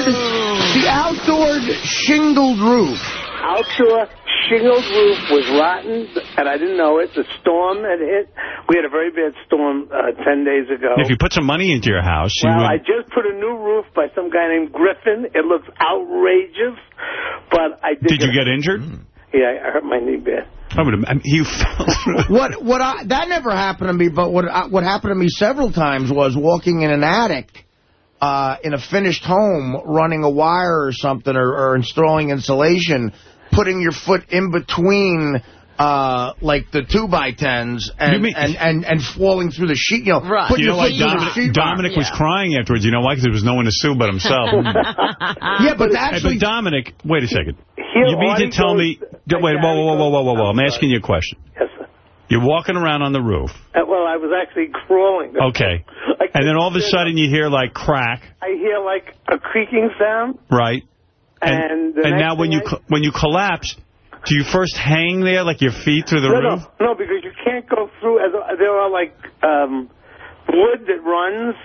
the outdoor shingled roof. Outdoor shingled roof was rotten, and I didn't know it. The storm had hit. We had a very bad storm uh, 10 days ago. If you put some money into your house, you Well, would... I just put a new roof by some guy named Griffin. It looks outrageous, but I did. Did you get injured? Yeah, I hurt my knee bad. I would. I mean, you fell through. What what I that never happened to me, but what I, what happened to me several times was walking in an attic uh, in a finished home, running a wire or something, or, or installing insulation, putting your foot in between. Uh, like the two by tens and, mean- and, and, and falling through the sheet, you know, Right. You know your why foot through the Dominic, sheet. Dominic was crying afterwards? You know why? Because there was no one to sue but himself. (laughs) yeah, but Hey, actually, but Dominic, wait a second. Here, you mean to tell me... goes- Wait, whoa, whoa, whoa, whoa, whoa, whoa, whoa. I'm asking you a question. Yes, sir. You're walking around on the roof, Uh, well, I was actually crawling. okay, and then all of a sudden you hear, like, crack, I hear like a creaking sound, right? And the And now when thing you I- when you collapse, do you first hang there, like your feet through the no, roof? no, no, because you can't go through. As there are like um, wood that runs,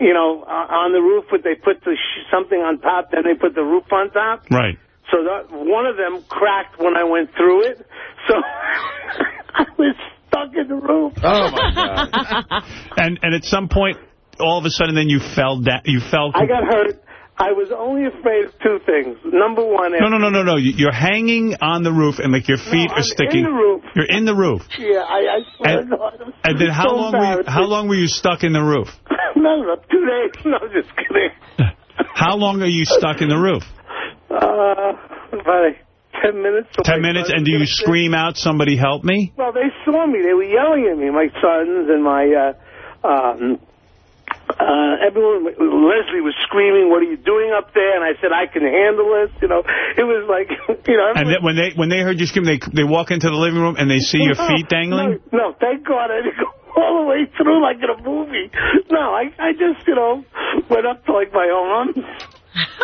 you know, uh, on the roof, but they put the sh something on top, then they put the roof on top. Right. So that one of them cracked when I went through it. So (laughs) I was stuck in the roof. Oh my God! (laughs) And and at some point, all of a sudden, then you fell down. You fell. I got hurt. I was only afraid of two things. Number one, No, no, no, no, no. You- You're hanging on the roof, and like your feet are sticking. in the roof. You're in the roof. Yeah, I, I swear And- to God. I'm And then how so long were you, how long were you stuck in the roof? (laughs) no, no, two days. (laughs) No, just kidding. (laughs) How long are you stuck in the roof? Uh, about ten minutes. Ten minutes, and do you scream out, "Somebody help me"? Well, they saw me. They were yelling at me. My sons and my uh, um, uh, everyone. Leslie was screaming, "What are you doing up there?" And I said, "I can handle this." You know, it was like, (laughs) you know. And then when they when they heard you scream, they they walk into the living room and they see your (laughs) No, feet dangling. No, no, thank God I didn't go (laughs) all the way through like in a movie. No, I, I just, you know, went up to like my arms.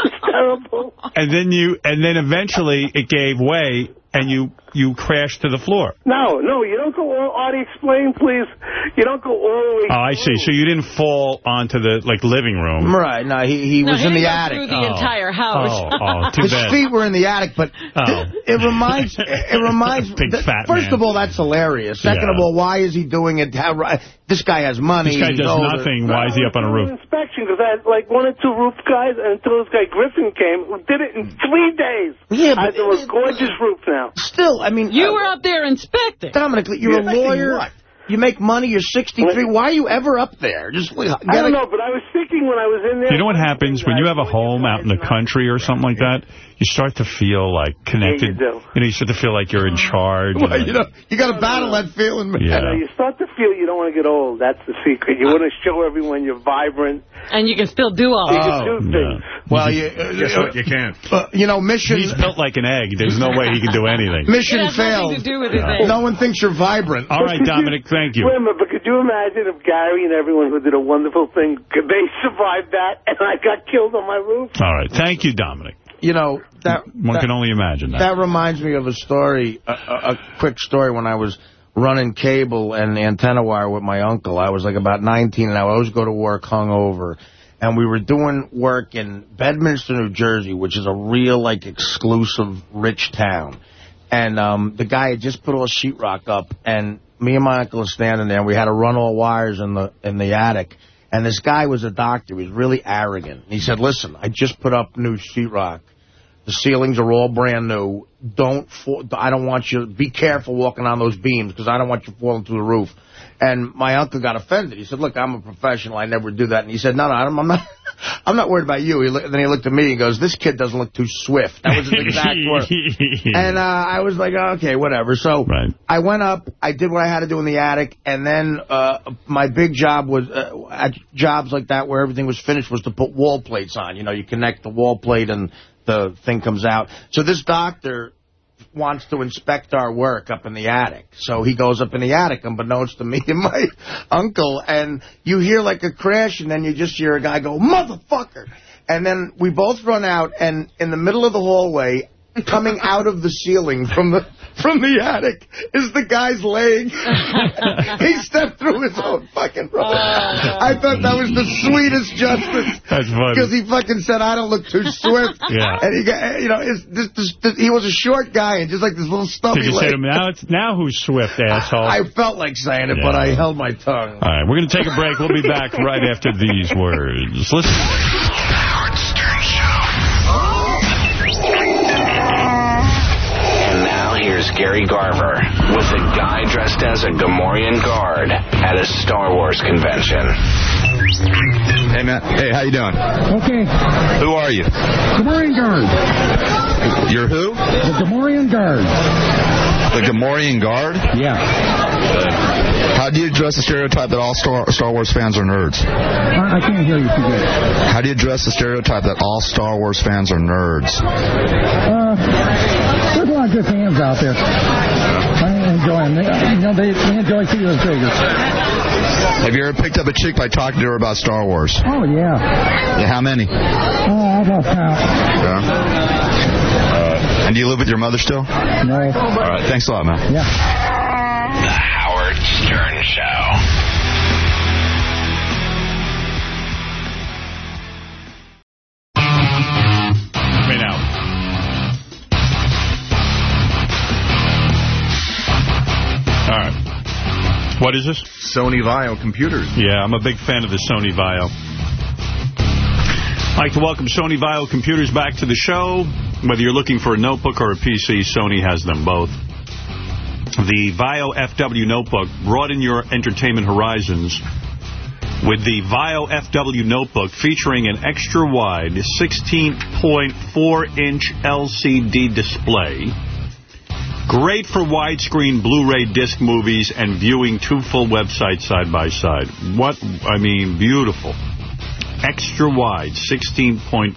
It's terrible. And then you and then eventually it gave way and you you crashed to the floor. No, no, you don't go all, Artie, explain, please. You don't go all the way Oh, I see. So you didn't fall onto the like living room. Right, no, he, he No, was he in the didn't go attic. through the oh. entire house. Oh, oh, too His bad. feet were in the attic, but Oh. it reminds it reminds (laughs) Big that- fat First man. of all, that's hilarious. Second Yeah. of all, why is he doing it? How, ri- this guy has money. This guy he's does older. nothing. Why is he up on a roof? inspection because I had like one or two roof guys until this guy Griffin came who did it in three days. Yeah, I but have a gorgeous roof now. Still, I mean, You uh, were up there inspecting. Dominic, you're a lawyer. what? You make money. You're 63. Why are you ever up there? Just I don't know, but I was thinking when I was in there. You know what happens when you have a home out in the country or something like that? You start to feel like connected. do. You know, you start to feel like you're in charge. Well, you know, you got to battle that feeling, man. Yeah. You, know, you start to feel you don't want to get old. That's the secret. You want to show everyone you're vibrant. And you can still do all You that. can do things. Well, you, uh, Guess what? You can't. uh, you know, mission He's built like an egg. There's no way he can do (laughs) anything. mission It has failed. to do with Yeah. age. No one thinks you're vibrant. All right, Dominic, thank you. Wait a minute, but could you imagine if Gary and everyone who did a wonderful thing, could they survived that and I got killed on my roof? All right, thank you, Dominic. You know that One that, can only imagine that. that reminds me of a story, a, a, quick story when I was running cable and antenna wire with my uncle. I was like about 19, and I would always go to work hungover. And we were doing work in Bedminster, New Jersey, which is a real, like, exclusive, rich town. And um, the guy had just put all sheetrock up, and me and my uncle are standing there, and we had to run all wires in the in the attic. And this guy was a doctor. He was really arrogant. He said, listen, I just put up new sheetrock. The ceilings are all brand new. Don't fall, I don't want you, be careful walking on those beams because I don't want you falling through the roof. And my uncle got offended. He said, look, I'm a professional. I never do that. And he said, no, no, I'm I'm not, (laughs) I'm not worried about you. He look, then he looked at me and goes, this kid doesn't look too swift. That was his exact (laughs) word. And uh, I was like, okay, whatever. So I went up, I did what I had to do in the attic, and then uh, my big job was, uh, at jobs like that where everything was finished, was to put wall plates on. You know, you connect the wall plate and the thing comes out. So this doctor wants to inspect our work up in the attic. So he goes up in the attic, unbeknownst to me and my (laughs) uncle, and you hear like a crash, and then you just hear a guy go, motherfucker! And then we both run out, and in the middle of the hallway, coming out of the ceiling from the from the attic is the guy's leg. (laughs) he stepped through his own fucking rope. Uh. I thought that was the sweetest justice. That's funny. Because he fucking said, I don't look too swift. (laughs) Yeah. And he got, eh, you know, it's, this, this, this, he was a short guy and just like this little stubby Did you say leg. to him, now, it's, now who's swift, (laughs) asshole? I felt like saying it, but I held my tongue. All right, we're going to take a break. We'll be back right after these words. Listen. Now here's Gary Garver with a guy dressed as a Gamorrean guard at a Star Wars convention. Hey, man. Hey, how you doing? Okay. Who are you? Gamorrean Guard. You're who? The Gamorrean Guard. The Gamorrean Guard? Yeah. How do you address the stereotype that all Star, Star Wars fans are nerds? I, I can't hear you too good. How do you address the stereotype that all Star Wars fans are nerds? Uh, there's a lot of good fans out there. I enjoy them. They, you know, they, they enjoy Theater Figures. Have you ever picked up a chick by talking to her about Star Wars? Oh, yeah. Yeah, how many? Oh, I've lost count. Yeah. And do you live with your mother still? No. All right, thanks a lot, man. Yeah. The Howard Stern Show. Right now. All right. What is this? Sony VAIO computers. Yeah, I'm a big fan of the Sony VAIO. I'd like to welcome Sony VAIO computers back to the show. Whether you're looking for a notebook or a PC, Sony has them both. The VAIO FW notebook, broaden your entertainment horizons with the VAIO FW notebook featuring an extra-wide 16.4-inch LCD display. Great for widescreen Blu-ray disc movies and viewing two full websites side by side. What, I mean, beautiful. Extra wide, 16.4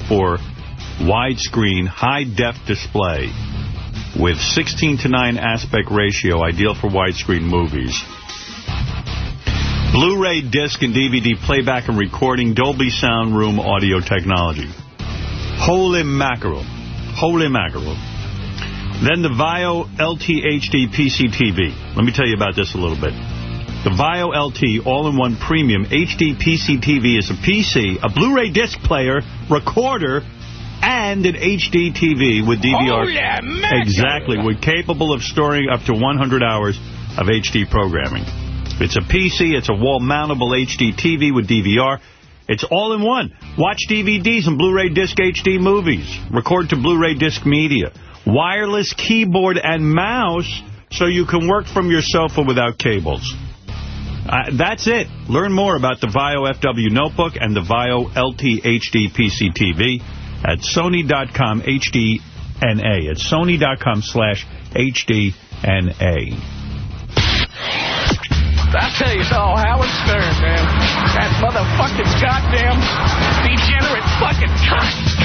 widescreen high-def display with 16 to 9 aspect ratio, ideal for widescreen movies. Blu-ray disc and DVD playback and recording, Dolby Sound Room audio technology. Holy mackerel. Holy mackerel. Then the VAIO LT HD PC Let me tell you about this a little bit. The VAIO LT All-in-One Premium HD PC TV is a PC, a Blu-ray disc player, recorder, and an HD TV with DVR. Oh, yeah, man. Exactly. We're capable of storing up to 100 hours of HD programming. It's a PC. It's a wall-mountable HD TV with DVR. It's all in one. Watch DVDs and Blu-ray disc HD movies. Record to Blu-ray disc media. Wireless keyboard and mouse so you can work from your sofa without cables. Uh, that's it. Learn more about the VAIO FW Notebook and the VAIO LT HD PC TV at sony.com HDNA. At sony.com slash HDNA. I tell you, it's all Howard Stern, man. That motherfucking goddamn degenerate fucking cunt.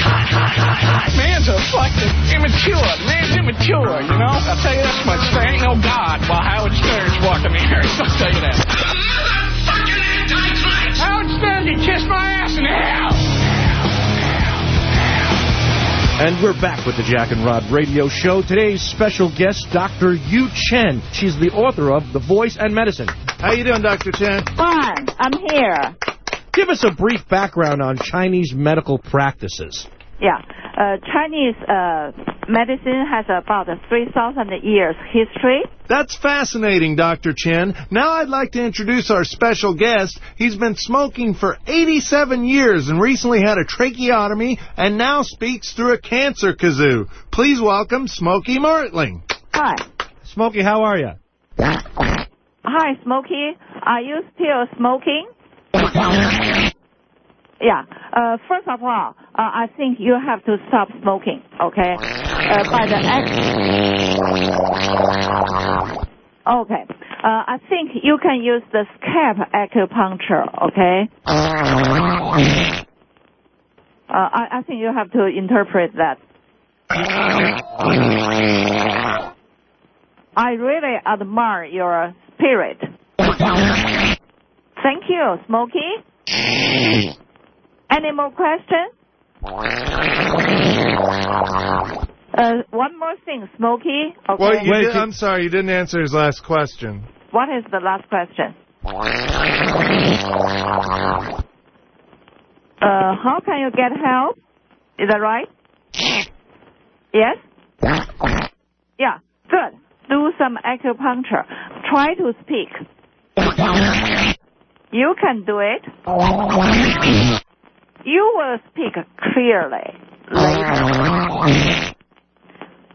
Man's a fucking immature. Man's immature, you know? I'll tell you this much. There ain't no God while Howard Stern's walking the earth. (laughs) I'll tell you that. Howard Stern can kiss my ass in hell. And we're back with the Jack and Rod Radio Show. Today's special guest, Dr. Yu Chen. She's the author of The Voice and Medicine. How you doing, Dr. Chen? Fine. I'm here. Give us a brief background on Chinese medical practices. Yeah. Uh, Chinese uh, medicine has about 3,000 years history. That's fascinating, Dr. Chen. Now I'd like to introduce our special guest. He's been smoking for 87 years and recently had a tracheotomy and now speaks through a cancer kazoo. Please welcome Smokey Martling. Hi. Smokey, how are you? Hi, Smokey. Are you still smoking? Yeah. Uh, first of all, uh, I think you have to stop smoking, okay? Uh, by the ex- Okay. Uh, I think you can use the scalp acupuncture, okay? Uh, I, I think you have to interpret that. I really admire your spirit. Thank you, Smokey. Any more questions? Uh, one more thing, Smokey. Okay. Well, you did, I'm sorry, you didn't answer his last question. What is the last question? Uh, how can you get help? Is that right? Yes? Yeah, good. Do some acupuncture. Try to speak. You can do it. You will speak clearly later.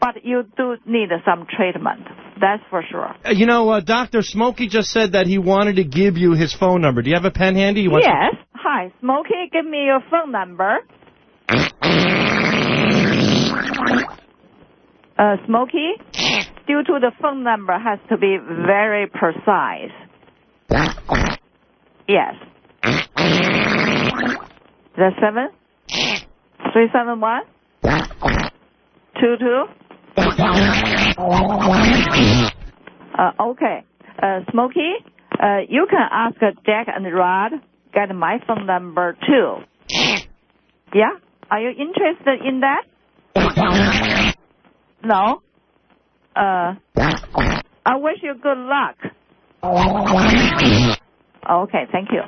But you do need some treatment. That's for sure. Uh, You know, uh, Dr. Smokey just said that he wanted to give you his phone number. Do you have a pen handy? Wants to- Yes. Hi, Smokey, give me your phone number. Uh, Smokey, due to the phone number has to be very precise. Yes. The seven? Three seven one? Two two? Uh, okay. Uh, Smokey, uh, you can ask Jack and Rod get my phone number too. Yeah? Are you interested in that? No? Uh, I wish you good luck. Okay, thank you.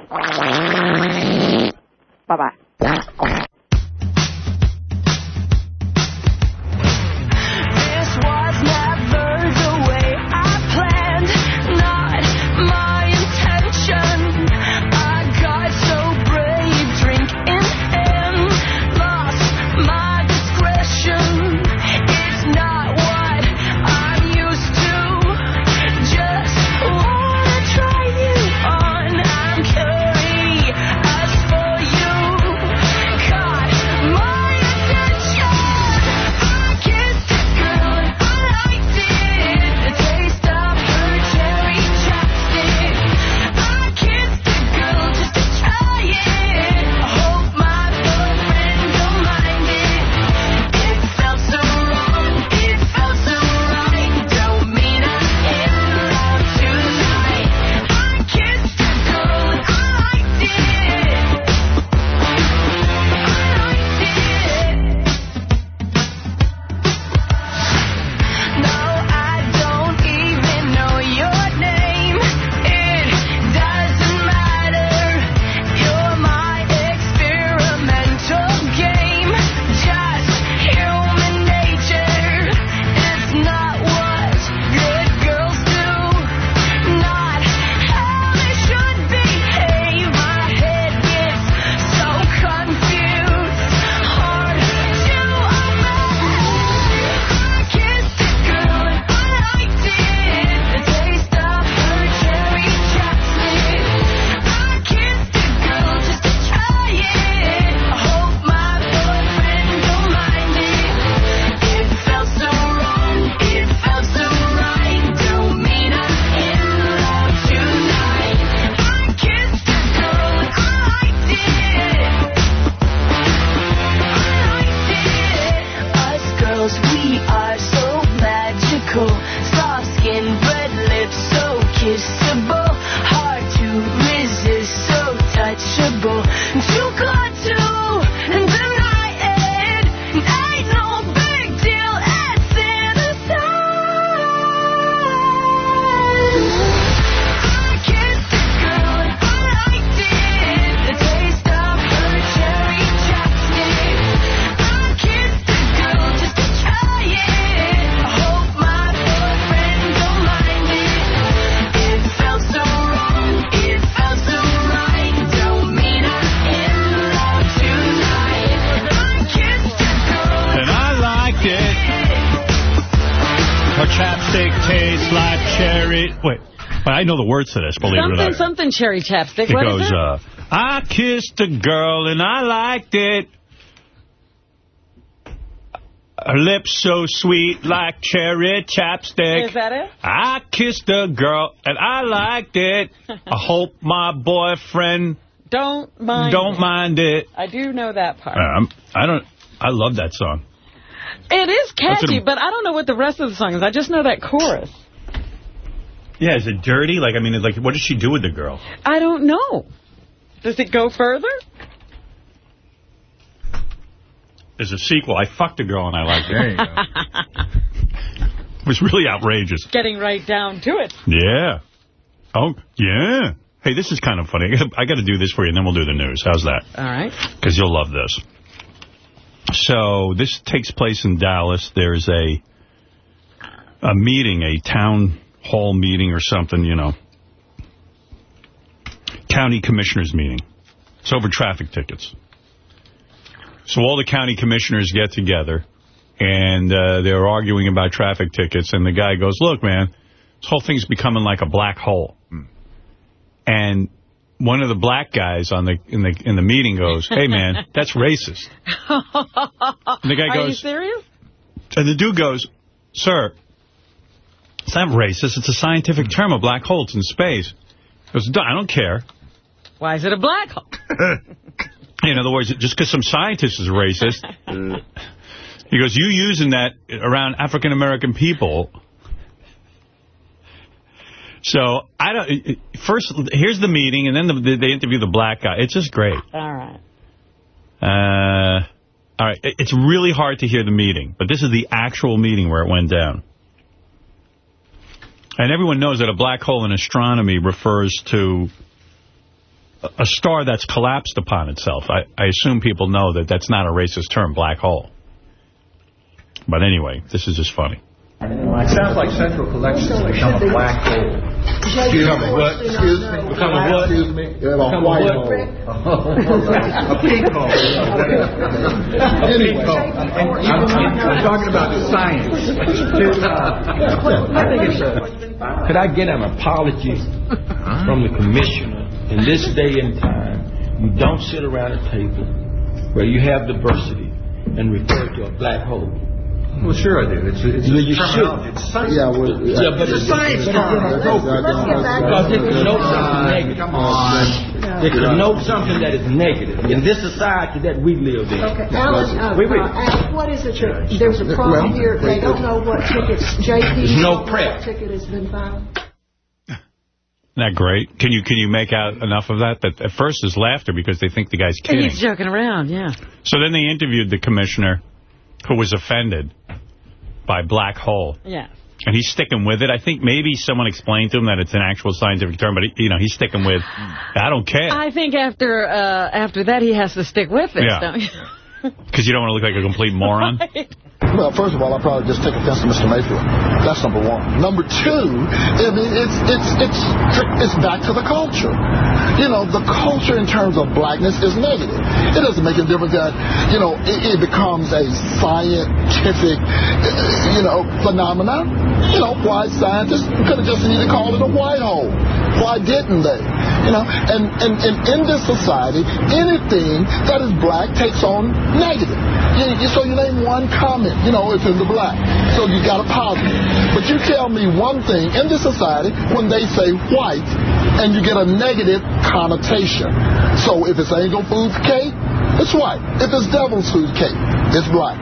Bye-bye. Words to this, believe it or Something, not. something cherry chapstick. It What is goes, it? uh, I kissed a girl and I liked it. Her lips so sweet like cherry chapstick. Is that it? I kissed a girl and I liked it. I (laughs) hope my boyfriend Don't mind. don't it. mind it. I do know that part. Um, I don't. I love that song. It is catchy, but I don't know what the rest of the song is. I just know that chorus. Yeah, is it dirty? Like, I mean, like, what does she do with the girl? I don't know. Does it go further? There's a sequel. I fucked a girl and I liked it. There you go. (laughs) it was really outrageous. Getting right down to it. Yeah. Oh, yeah. Hey, this is kind of funny. (laughs) I got to do this for you, and then we'll do the news. How's that? All right. Because you'll love this. So this takes place in Dallas. There's a a meeting, a town hall meeting or something, you know. County commissioners meeting. It's over traffic tickets. So all the county commissioners get together, and uh, they're arguing about traffic tickets, and the guy goes, look, man, this whole thing's becoming like a black hole. And one of the black guys on the in the in the meeting goes, "Hey man, (laughs) that's racist." And the guy Are you goes, serious? and the dude goes, "Sir, it's not racist. It's a scientific term. A black hole. It's in space." He goes, "I don't care." Why is it a black hole? (laughs) In other words, just because some scientist is racist, (laughs) he goes, "You using that around African American people." So I don't. First, here's the meeting, and then the, they interview the black guy. It's just great. All right. Uh, all right. It's really hard to hear the meeting, but this is the actual meeting where it went down. And everyone knows that a black hole in astronomy refers to a- star that's collapsed upon itself. I, I assume people know that that's not a racist term, black hole. But anyway, this is just funny. It sounds like Central Collections become a black hole. Excuse me, what? Excuse me. Become a what? Excuse me. A Become a white what? hole. (laughs) a pink hole. a pink hole. I'm, I'm talking about science. I think it's a... Could I get an apology from the commissioner in this day and time? You don't sit around a table where you have diversity and refer to a black hole. Well, sure I do. It's, it's Yeah, you should. It's science. Yeah, well, yeah, but it's, It's a science but term. it's Let's get back- Because it connotes something negative. Come on. It connotes something that is negative. In this society that we live in. Okay, Alan, uh, Wait, wait. uh, Alan, what is it that, there's a problem here, they don't know what tickets, JP, no what prep. ticket has been filed? Isn't that great? Can you can you make out enough of that? That at first is laughter because they think the guy's kidding. He's joking around, yeah. So then they interviewed the commissioner who was offended by black hole. Yeah. And he's sticking with it. I think maybe someone explained to him that it's an actual scientific term, but, he, you know, he's sticking with, I don't care. I think after uh, after that, he has to stick with it. Yeah. Because (laughs) you don't want to look like a complete moron. (laughs) Well, first of all, I probably just take offense to Mr. Mayfield. That's number one. Number two, I mean, it's it's it's it's back to the culture. You know, the culture in terms of blackness is negative. It doesn't make a difference that you know it, it becomes a scientific, uh, you know, phenomenon. You know, white scientists could have just either called it a white hole. Why didn't they? You know, and, and, and in this society, anything that is black takes on negative. You, you, so you name one comment, you know, it's in the black. So you got a positive. But you tell me one thing in this society when they say white and you get a negative connotation. So if it's angel food cake, it's white. If it's devil's food cake, it's black.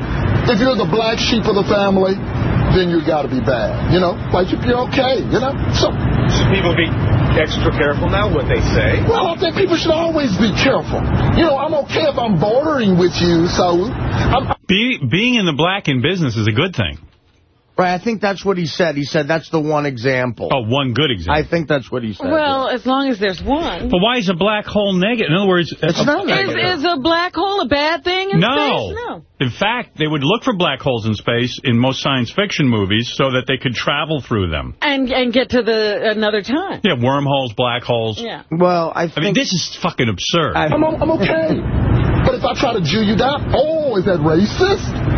If you're the black sheep of the family, then you got to be bad. You know, like if you're okay, you know. So Should people be extra careful now what they say? Well, I think people should always be careful. You know, I'm okay if I'm bordering with you, so I'm, Be, being in the black in business is a good thing. Right, I think that's what he said. He said that's the one example. Oh, one good example. I think that's what he said. Well, as long as there's one. But why is a black hole negative? In other words... It's not negative. Is, is a black hole a bad thing in No. space? No. In fact, they would look for black holes in space in most science fiction movies so that they could travel through them. And and get to the another time. Yeah, wormholes, black holes. Yeah. Well, I, I mean, this is fucking absurd. I'm, I'm okay. But if I try to Jew you down, oh, is that racist?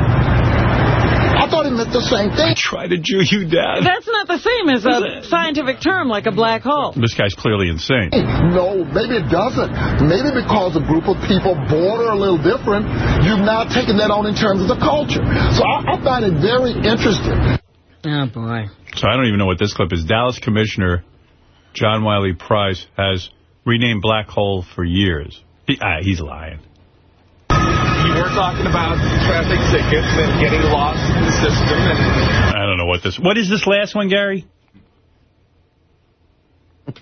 I thought it meant the same thing. Try to Jew you down. That's not the same as a scientific term like a black hole. This guy's clearly insane. No, maybe it doesn't. Maybe because a group of people border a little different, you've now taken that on in terms of the culture. So I, I find it very interesting. Oh, boy. So I don't even know what this clip is. Dallas Commissioner John Wiley Price has renamed Black Hole for years. He, ah, he's lying. You were talking about traffic tickets and getting lost in the system. And I don't know what this... What is this last one, Gary? (laughs)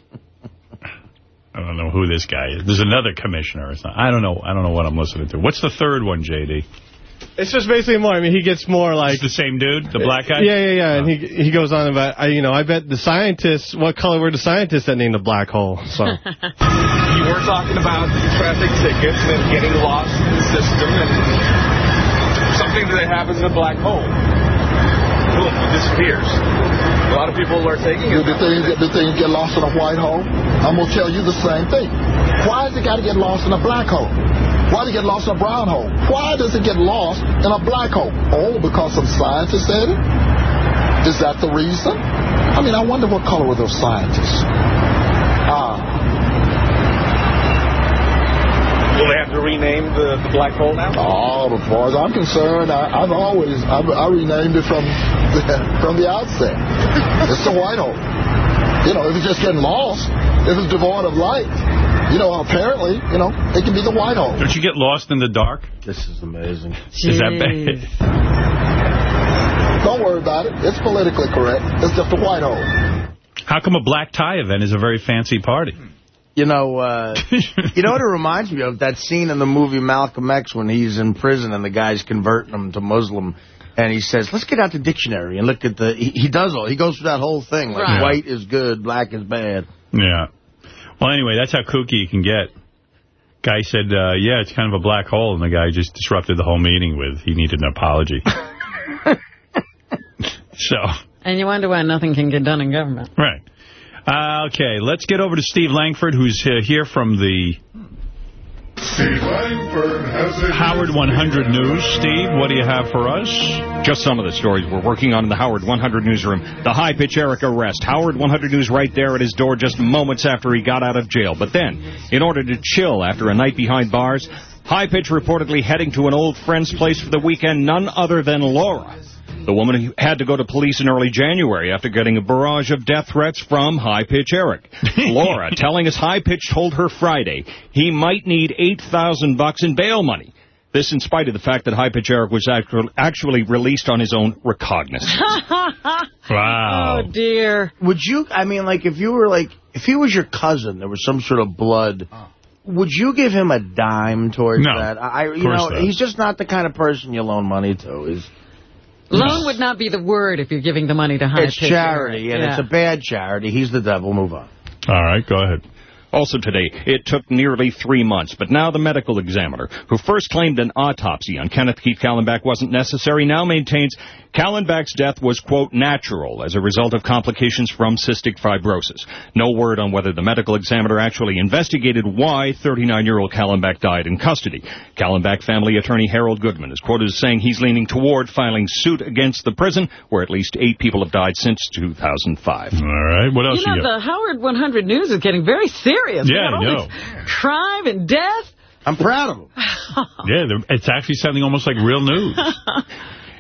I don't know who this guy is. There's another commissioner or something. I don't know. I don't know what I'm listening to. What's the third one, J.D.? It's just basically more. I mean, he gets more like It's the same dude, the black guy. Yeah, yeah, yeah. And he he goes on about, I, you know, I bet the scientists. What color were the scientists that named the black hole? So (laughs) you were talking about traffic tickets and getting lost in the system and something that happens in a black hole. Boom, it disappears. A lot of people are taking Do it. the things, the things get lost in a white hole? I'm going to tell you the same thing. Why does it got to get lost in a black hole? Why does it get lost in a brown hole? Why does it get lost in a black hole? Oh, because some scientists said it? Is that the reason? I mean, I wonder what color were those scientists? Ah, Will they have to rename the, the black hole now? Oh, as far as I'm concerned, I, I've always, I, I renamed it from the, (laughs) from the outset. It's the white hole. You know, if it's just getting lost, if it's devoid of light, you know, apparently, you know, it can be the white hole. Don't you get lost in the dark? This is amazing. Is that bad? Don't worry about it. It's politically correct. It's just a white hole. How come a black tie event is a very fancy party? You know, uh, (laughs) you know what it reminds me of? That scene in the movie Malcolm X when he's in prison and the guy's converting him to Muslim. And he says, let's get out the dictionary and look at the... He, he does all... He goes through that whole thing. Like, Right. white is good, black is bad. Yeah. Well, anyway, that's how kooky you can get. Guy said, uh, yeah, it's kind of a black hole, and the guy just disrupted the whole meeting with he needed an apology. (laughs) so, And you wonder why nothing can get done in government. right. Uh, okay, let's get over to Steve Langford, who's uh, here from the Howard 100 News. Steve, what do you have for us? Just some of the stories we're working on in the Howard 100 newsroom. The high-pitch Eric arrest. Howard 100 News right there at his door just moments after he got out of jail. But then, in order to chill after a night behind bars, High Pitch reportedly heading to an old friend's place for the weekend, none other than Laura. The woman who had to go to police in early January after getting a barrage of death threats from High Pitch Eric. (laughs) Laura telling us High Pitch told her Friday he might need 8000 bucks in bail money. This in spite of the fact that High Pitch Eric was actu- actually released on his own recognizance. (laughs) Wow. Oh, dear. Would you, I mean, like, if you were, like, if he was your cousin, there was some sort of blood, would you give him a dime towards No, that? I, of you course know, not. he's just not the kind of person you loan money to. He's, Loan would not be the word if you're giving the money to high it's charity, and it's a bad charity. He's the devil. Move on. All right, go ahead. Also today, it took nearly three months, but now the medical examiner, who first claimed an autopsy on Kenneth Keith Kallenbach wasn't necessary, now maintains Kallenbach's death was, quote, natural as a result of complications from cystic fibrosis. No word on whether the medical examiner actually investigated why 39-year-old Kallenbach died in custody. Kallenbach family attorney Harold Goodman is quoted as saying he's leaning toward filing suit against the prison, where at least eight people have died since 2005. All right, what else You know, the Howard 100 News is getting very serious. Yeah, We I know. this Crime and death. I'm proud of him. (laughs) Yeah, it's actually sounding almost like real news. (laughs)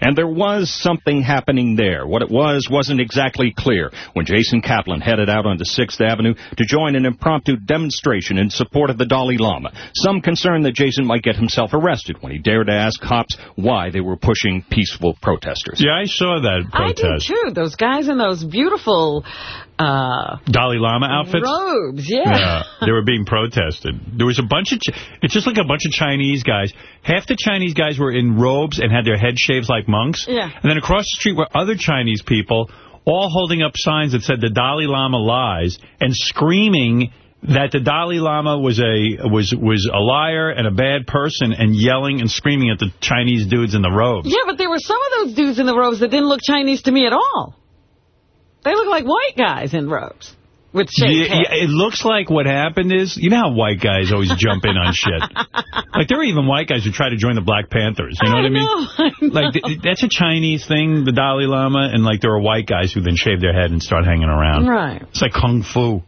And there was something happening there. What it was wasn't exactly clear when Jason Kaplan headed out onto 6th Avenue to join an impromptu demonstration in support of the Dalai Lama. Some concern that Jason might get himself arrested when he dared to ask cops why they were pushing peaceful protesters. Yeah, I saw that I do, protest. too. Those guys in those beautiful uh, Dalai Lama outfits? robes. Yeah. Yeah, they were being protested. There was a bunch of, it's just like a bunch of Chinese guys. Half the Chinese guys were in robes and had their head shaved like monks. Yeah. And then across the street were other Chinese people, all holding up signs that said the Dalai Lama lies and screaming that the Dalai Lama was a was was a liar and a bad person and yelling and screaming at the Chinese dudes in the robes. Yeah, but there were some of those dudes in the robes that didn't look Chinese to me at all. They look like white guys in robes. with shaved Yeah, head. yeah, it looks like what happened is, you know how white guys always jump in on shit. (laughs) Like, there are even white guys who try to join the Black Panthers. You know what I mean? I know. Like, th that's a Chinese thing, the Dalai Lama, and, like, there are white guys who then shave their head and start hanging around. Right. It's like kung fu.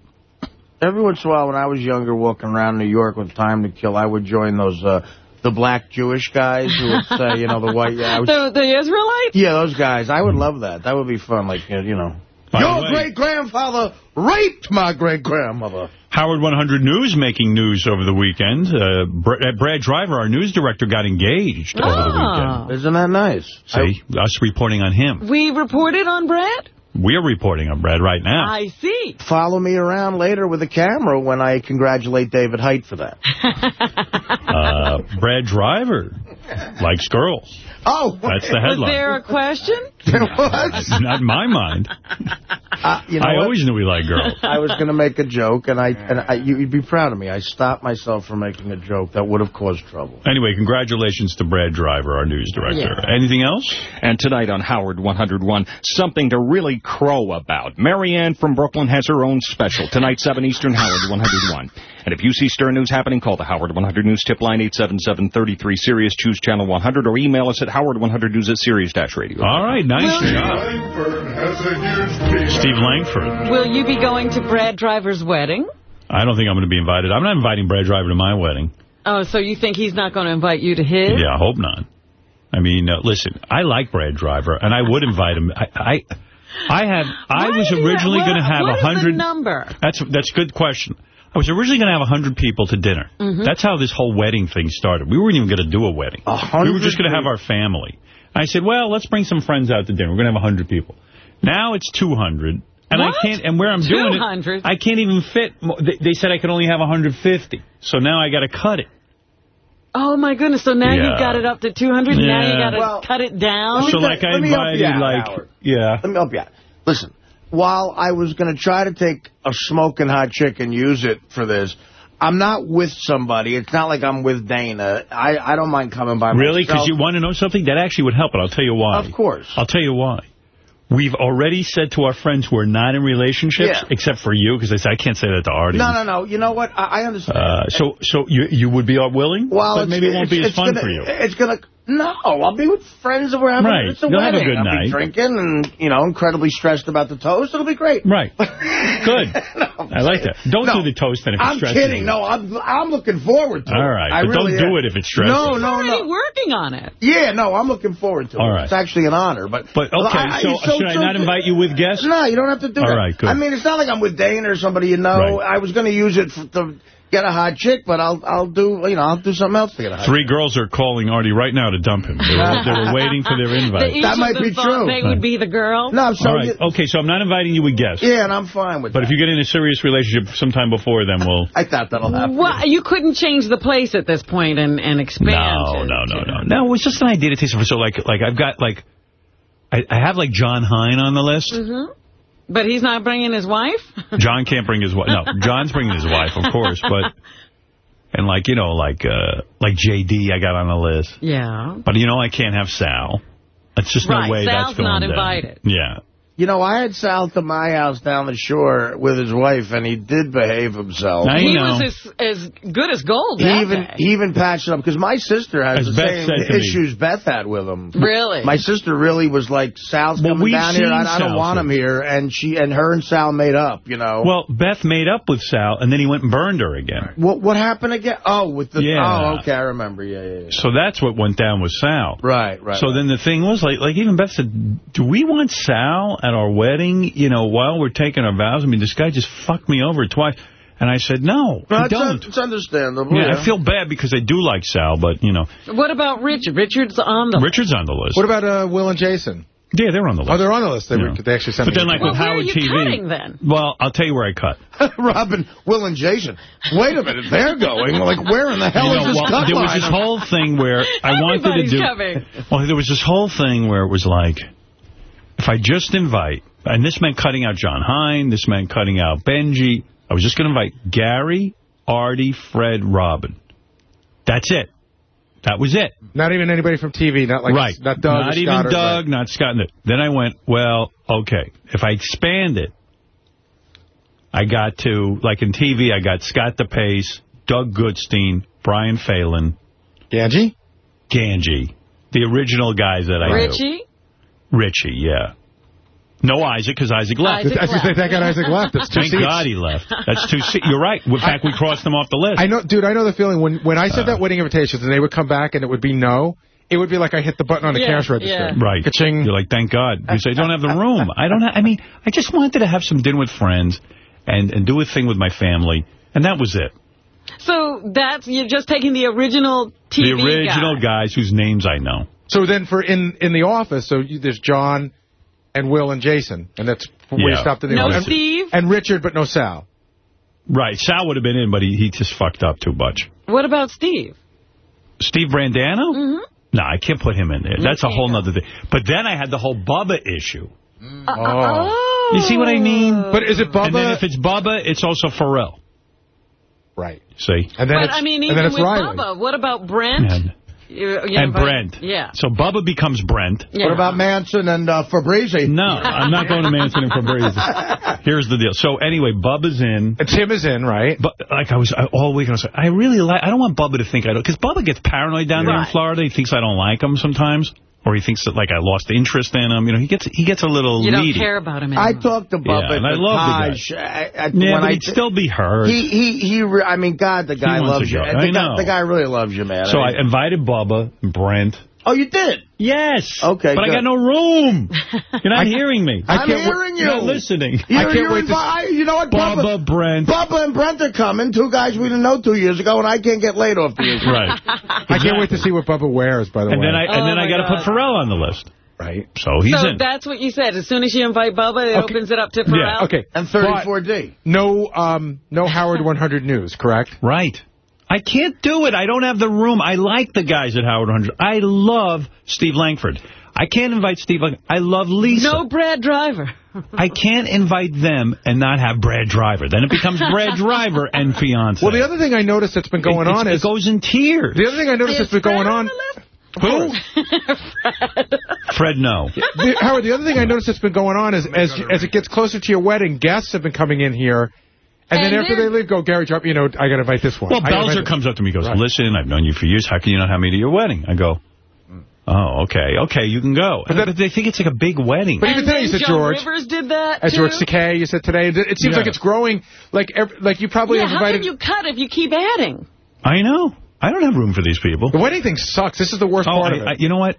Every once in a while, when I was younger, walking around New York with time to kill, I would join those uh, the black Jewish guys who would say, you know, the white. Yeah, I (laughs) would, The, the Israelites? yeah, those guys. I would love that. That would be fun. Like you know, By your great grandfather raped my great grandmother. Howard 100 News making news over the weekend. Uh, Br- uh, Brad Driver, our news director, got engaged over the Ah. weekend. Isn't that nice? See, us reporting on him. We reported on Brad? We're reporting on Brad right now. I see. Follow me around later with a camera when I congratulate David Height for that. (laughs) Uh, Brad Driver likes girls. Oh, That's the headline. Was headline. there a question? There was. Not in my mind. (laughs) Uh, you know I what? always knew we liked girls. I was going to make a joke, and I and I, you- you'd be proud of me. I stopped myself from making a joke that would have caused trouble. Anyway, congratulations to Brad Driver, our news director. Anything else? And tonight on Howard 101, something to really crow about. Marianne from Brooklyn has her own special. Tonight, 7 Eastern, Howard 101. And if you see Stern News happening, call the Howard 100 News tip line 877-33 Sirius. Choose channel 100 or email us at howard100news at Sirius-radio. All right, nice job. Steve Langford. Will you be going to Brad Driver's wedding? I don't think I'm going to be invited. I'm not inviting Brad Driver to my wedding. Oh, so you think he's not going to invite you to his? Yeah, I hope not. I mean, uh, listen, I like Brad Driver, and I would invite him. I, I, I have. I Why was originally going to have a hundred. number? That's that's a good question. I was originally going to have a hundred people to dinner. Mhm. That's how this whole wedding thing started. We weren't even going to do a wedding. we were just going to have our family. I said, well, let's bring some friends out to dinner. We're going to have a hundred people. Now it's 200. And What? I can't, and where I'm doing it, I can't even fit. mo- They, they said I could only have 150. So now I got to cut it. Oh, my goodness. So now Yeah. you've got it up to 200. Now you Yeah. got to Well, cut it down. So like I let me help you invited, like, yeah. Let me help you out. Listen, while I was going to try to take a smoking hot chick and use it for this, I'm not with somebody. It's not like I'm with Dana. I, I don't mind coming by Really? Because you want to know something? That actually would help, and I'll tell you why. Of course. I'll tell you why. We've already said to our friends who are not in relationships, Yeah. except for you, because I said I can't say that to Artie. No, no, no. You know what? I, I understand. Uh, so so you you would be willing? well, but it's- maybe it won't be as fun for gonna, you. It's going to... No, I'll be with friends that we're having... Right. It's a You'll have a wedding. good I'll night. be drinking and, you know, incredibly stressed about the toast. It'll be great. Right. (laughs) Good. I like that. Don't No. do the toast then if it's I'm kidding. No, I'm I'm looking forward to it. All right, I but don't really do it if it's stressing. No, He's no, already no. working on it. Yeah, no, I'm looking forward to it. All right. It's actually an honor. But But, okay, I- so, I- should I not invite you with guests? No, you don't have to do All it. right, good. I mean, it's not like I'm with Dana or somebody you know. I was going to use it for, to get a hot chick, but I'll I'll do you know I'll do something else to get a hot. Three girls are calling Artie right now to dump him. They were, they were (laughs) waiting for their That invite. each of them thought They would be the girl. No, so All right. Okay, so I'm not inviting you with guests. Yeah, and I'm fine with But if you get in a serious relationship sometime before, then we'll... I thought that'll happen. What? You couldn't change the place at this point and, and expand. No, to- no, no, no. No, it was just an idea to take some... So, like, like I've got, like... I, I have, like, John Hein on the list. Mhm. But he's not bringing his wife? (laughs) John can't bring his wife. No, John's bringing his wife, of course, but... (laughs) And, like, you know, like, uh, like J.D. I got on the list. Yeah. But, you know, I can't have Sal. That's just Right, no way Sal's that's going not down. invited. Yeah. You know, I had Sal to my house down the shore with his wife, and he did behave himself. he was as, as good as gold He that even day. he even patched up because my sister has As the Beth same said to me. issues Beth had with him. Really? My sister really was like, Sal's Well, coming we've down here. I, I don't Sal want him here. And she and her and Sal made up. You know. Well, Beth made up with Sal, and then he went and burned her again. what what happened again? Oh, with the Yeah. oh, okay, I remember. Yeah, yeah. yeah. So that's what went down with Sal. Right, right. So then the thing was, like, like even Beth said, do we want Sal at our wedding, you know, while we're taking our vows? I mean, this guy just fucked me over twice. And I said, no, No, I it's, don't. it's understandable. yeah, yeah. I feel bad because I do like Sal, but, you know, What about Richard? Richard's on the Richard's on the list. What about uh, Will and Jason? Yeah, they're on the list. Oh, they're on the list. They, Yeah. were, they actually sent But then, a- like, Well, with where are Howard you TV. cutting then? Well, I'll tell you where I cut. (laughs) Robin, Will, and Jason. Wait a minute, they're going. Like, where in the hell You is know, this well, cut there was this whole thing where I wanted to do. coming. Well, there was this whole thing where it was like, if I just invite, and this meant cutting out John Hein, this meant cutting out Benji. I was just going to invite Gary, Artie, Fred, Robin. That's it. That was it. Not even anybody from TV. Not like right. not Doug. or Not Scott even or- Doug, not Scott. Then I went, well, okay, if I expand it, I got to, like in TV, I got Scott DePace, Doug Goodstein, Brian Phelan. Ganji? Ganji. The original guys that I Richie? knew. Richie, yeah. No Isaac, because Isaac left. Isaac I was say, thank God Isaac left. That's two Thank seats. God he left. That's two seats. You're right. In fact, we crossed them off the list. I know, dude, I know the feeling. When when I sent Uh. that wedding invitations and they would come back and it would be no, it would be like I hit the button on the Yeah, cash register. Right. Ka-ching. You're like, thank God. You say, I don't have the (laughs) room. I don't have, I mean, I just wanted to have some dinner with friends and, and do a thing with my family. And that was it. So that's, you're just taking the original TV the original guy. guys whose names I know. So then for in in the office, so you, there's John and Will and Jason, and that's where you Yeah. stopped in the No office. Steve? And Richard, but no Sal. Right. Sal would have been in, but he, he just fucked up too much. What about Steve? Steve Brandano? Mm-hmm. No, I can't put him in there. That's a whole nother thing. But then I had the whole Bubba issue. Oh. You see what I mean? But is it Bubba? And then if it's Bubba, it's also Pharrell. Right. See? And then But, it's, I mean, even with Riley. Bubba, what about Brent? And, You- you and know, Brent. Yeah. So Bubba becomes Brent. Yeah. What about Manson and uh, Fabrizi? No, I'm not going to Manson and Fabrizi. (laughs) Here's the deal. So anyway, Bubba's in. Tim is in, right? But like I was I, all week, I was like, I really like. I don't want Bubba to think I don't, because Bubba gets paranoid down there in Florida. He thinks I don't like him sometimes, or he thinks that like I lost interest in him. You know, he gets he gets a little You don't needy. care about him I talked to Bubba Yeah, and I love the guy. Taj. I, I, Yeah, when but he'd still be hurt. He, he, he, re- I mean, God, the guy loves you. The, I guy, know. the guy really loves you, man. so I I invited Bubba and Brent. Oh, you did? Yes. Okay, But I got no room. (laughs) You're not hearing me. I'm can't hearing you. You're not listening. You're, I can't you're wait to- invi- You know what, Bubba? Bubba, Brent. Bubba and Brent are coming, two guys we didn't know two years ago, and I can't get laid off the issue. Right. (laughs) I can't wait to see what Bubba wears, by the And way. then I and Oh, then I got to put God. Pharrell on the list. right. So he's so in. that's what you said. As soon as you invite Bubba, it Okay. opens it up to Pharrell? Okay. And 34D. no, um, no Howard 100 News, correct? Right. I can't do it. I don't have the room. I like the guys at Howard 100. I love Steve Langford. I can't invite Steve Langford. I love Lisa. No Brad Driver. I can't invite them and not have Brad Driver. Then it becomes Brad Driver and fiance. Well, the other thing I noticed that's been going It- on it is... goes in tears. The other thing I noticed that's been going on... Who? Fred, no. The, Howard, the other thing I noticed that's been going on is as as it gets closer to your wedding, guests have been coming in here, and, then after they they're- leave, go, Gary, drop, you know, I got to invite this one. Well, I Belzer comes up to me and goes, Right. listen, I've known you for years. How can you not have me to your wedding? I go, oh, okay, okay, you can go. But, they think it's like a big wedding. But even today, you said Joan George. Rivers did that, As? George Takei, you said today. It seems Yeah. like it's growing. Like ev like you probably Yeah, have how can you cut if you keep adding? I know. I don't have room for these people. The wedding thing sucks. This is the worst Oh, part I, of it. I, you know what?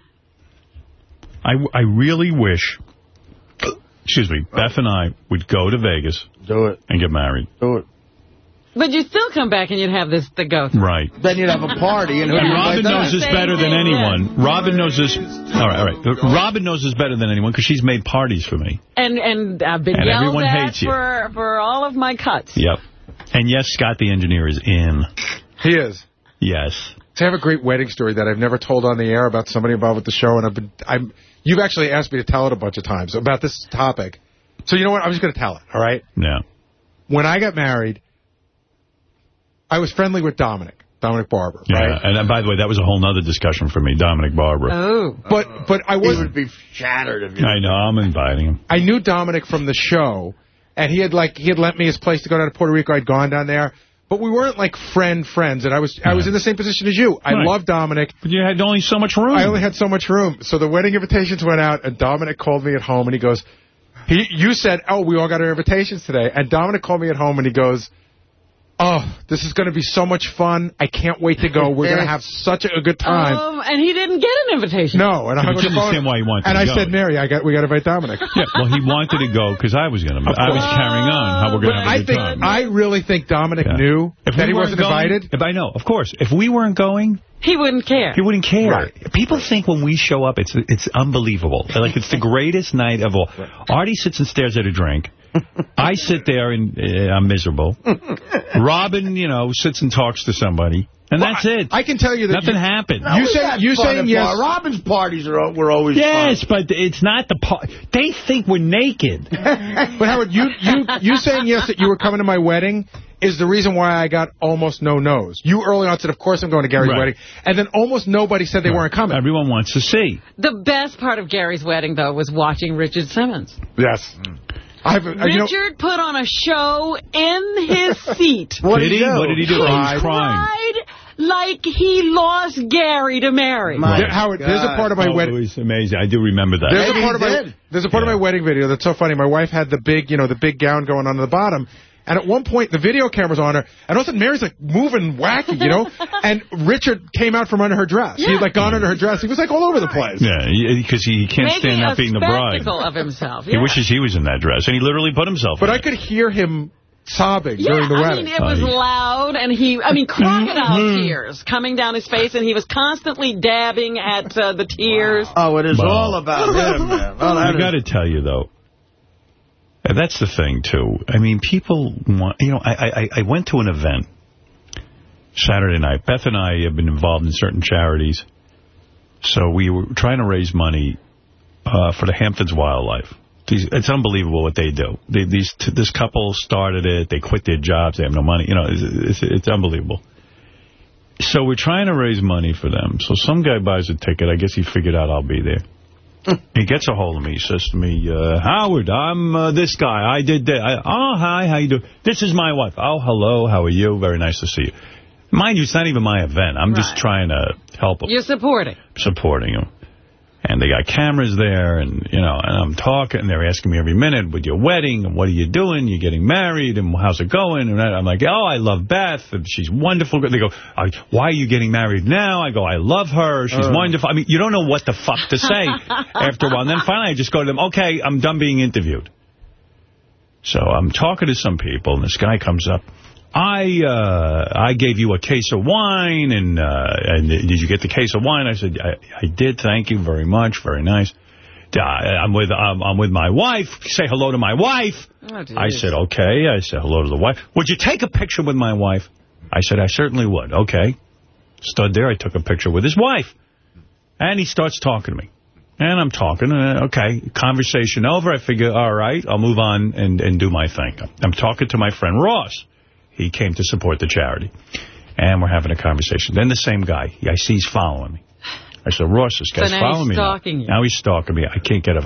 I, I really wish, excuse me, Beth and I would go to Vegas Do it. and get married. Do it. But you'd still come back and you'd have this to go through. Right. Then you'd have a party. And, who'd And Robin knows this better than anyone. Robin knows this. All right, all right. Robin knows this better than anyone because she's made parties for me. And and I've been And yelled everyone at hates you. for for all of my cuts. Yep. And yes, Scott the engineer is in. he is. Yes. So I have a great wedding story that I've never told on the air about somebody involved with the show, and I've been, I'm, you've actually asked me to tell it a bunch of times about this topic. So you know what? I'm just going to tell it. All right. Yeah. When I got married, I was friendly with Dominic, Dominic Barbara, Yeah. right? And uh, by the way, that was a whole nother discussion for me, Dominic Barbara. Oh. But but I He wasn't. would be shattered if you... I know. I'm inviting him. I knew Dominic from the show, and he had like he had lent me his place to go down to Puerto Rico. I'd gone down there, but we weren't like friend friends. And I was I was in the same position as you. I Right. love Dominic. But you had only so much room. I only had so much room. So the wedding invitations went out, and Dominic called me at home, and he goes, he, you said, oh, we all got our invitations today. And Dominic called me at home, and he goes, oh, this is going to be so much fun. I can't wait to go. We're going to have such a good time. Um, and he didn't get an invitation. no, and I But hung up you the phone, understand why he wanted And to I go. said, Mary, I got we got to invite Dominic. (laughs) Yeah, well, he wanted to go because I was going to. I was carrying on how we're going to have I a good think time. I really think Dominic Yeah. knew If that we he wasn't going- invited. If I know, of course. If we weren't going, He wouldn't care. he wouldn't care. Right. People think when we show up, it's it's unbelievable. Like it's the greatest night of all. Artie sits and stares at a drink. I sit there and uh, I'm miserable. (laughs) Robin, you know, sits and talks to somebody, and that's it. I can tell you that Nothing you, happened. No, You we say- you saying at yes- bar- Robin's parties are were always Yes, fun. but it's not the part. They think we're naked. (laughs) But Howard, you you you saying yes that you were coming to my wedding is the reason why I got almost no nos. You early on said, of course I'm going to Gary's Right. wedding, and then almost nobody said they weren't coming. Everyone wants to see. The best part of Gary's wedding, though, was watching Richard Simmons. Yes. I've, uh, you know, Richard put on a show in his seat. (laughs) What did Did he he? do? What did he do? He was crying. cried like he lost Gary to Mary. There- Howard, there's a part of my Oh, wedding. It was amazing. I do remember that. There's a part of my there's a part of my wedding video that's so funny. My wife had the big, you know, the big gown going on at the bottom. And at one point, the video camera's on her, and all of a sudden Mary's like moving wacky, you know? (laughs) and Richard came out from under her dress. He had like gone under her dress. He was like all over the place. Yeah, because he, he, can't Making stand a not being the bride. spectacle of himself. He wishes he was in that dress, and he literally put himself But in I could hear him sobbing Yeah, during the wedding. I mean, it was loud, and he, I mean, crocodile tears coming down his face, and he was constantly dabbing at uh, the tears. Oh, it is Well, all about him, man. (laughs) Oh, I that got to tell you, though, and that's the thing, too. I mean, people want, you know, I, I, I went to an event Saturday night. Beth and I have been involved in certain charities. So we were trying to raise money uh, for the Hamptons Wildlife. It's unbelievable what they do. They, these This couple started it. They quit their jobs. They have no money. You know, it's, it's, it's unbelievable. So we're trying to raise money for them. So some guy buys a ticket. I guess he figured out I'll be there. He gets a hold of me. He says to me, uh, Howard, I'm uh, this guy. I did that. I, oh, hi, how you doing? This is my wife. Oh, hello, how are you? Very nice to see you. Mind you, it's not even my event. I'm just trying to help him, You're supporting. supporting him. And they got cameras there, and, you know, and I'm talking, and they're asking me every minute, with your wedding, and what are you doing? You're getting married, and how's it going? And I'm like, oh, I love Beth, and she's wonderful. They go, "Uh, why are you getting married now? I go, I love her. She's Uh. wonderful. I mean, you don't know what the fuck to say (laughs) after a while. And then finally I just go to them, okay, I'm done being interviewed. So I'm talking to some people, and this guy comes up. I uh, I gave you a case of wine, and uh, and did you get the case of wine? I said, I, I did. Thank you very much. Very nice. Uh, I'm with I'm, I'm with my wife. Say hello to my wife. Oh, I said, okay. I said hello to the wife. Would you take a picture with my wife? I said, I certainly would. Okay. Stood there. I took a picture with his wife. And he starts talking to me. And I'm talking. Uh, okay. Conversation over. I figure, all right, I'll move on and, and do my thing. I'm talking to my friend Ross. He came to support the charity. And we're having a conversation. Then the same guy. I see he's following me. I said, Ross, this So guy's now following me. now. stalking you. Now he's stalking me. I can't get a...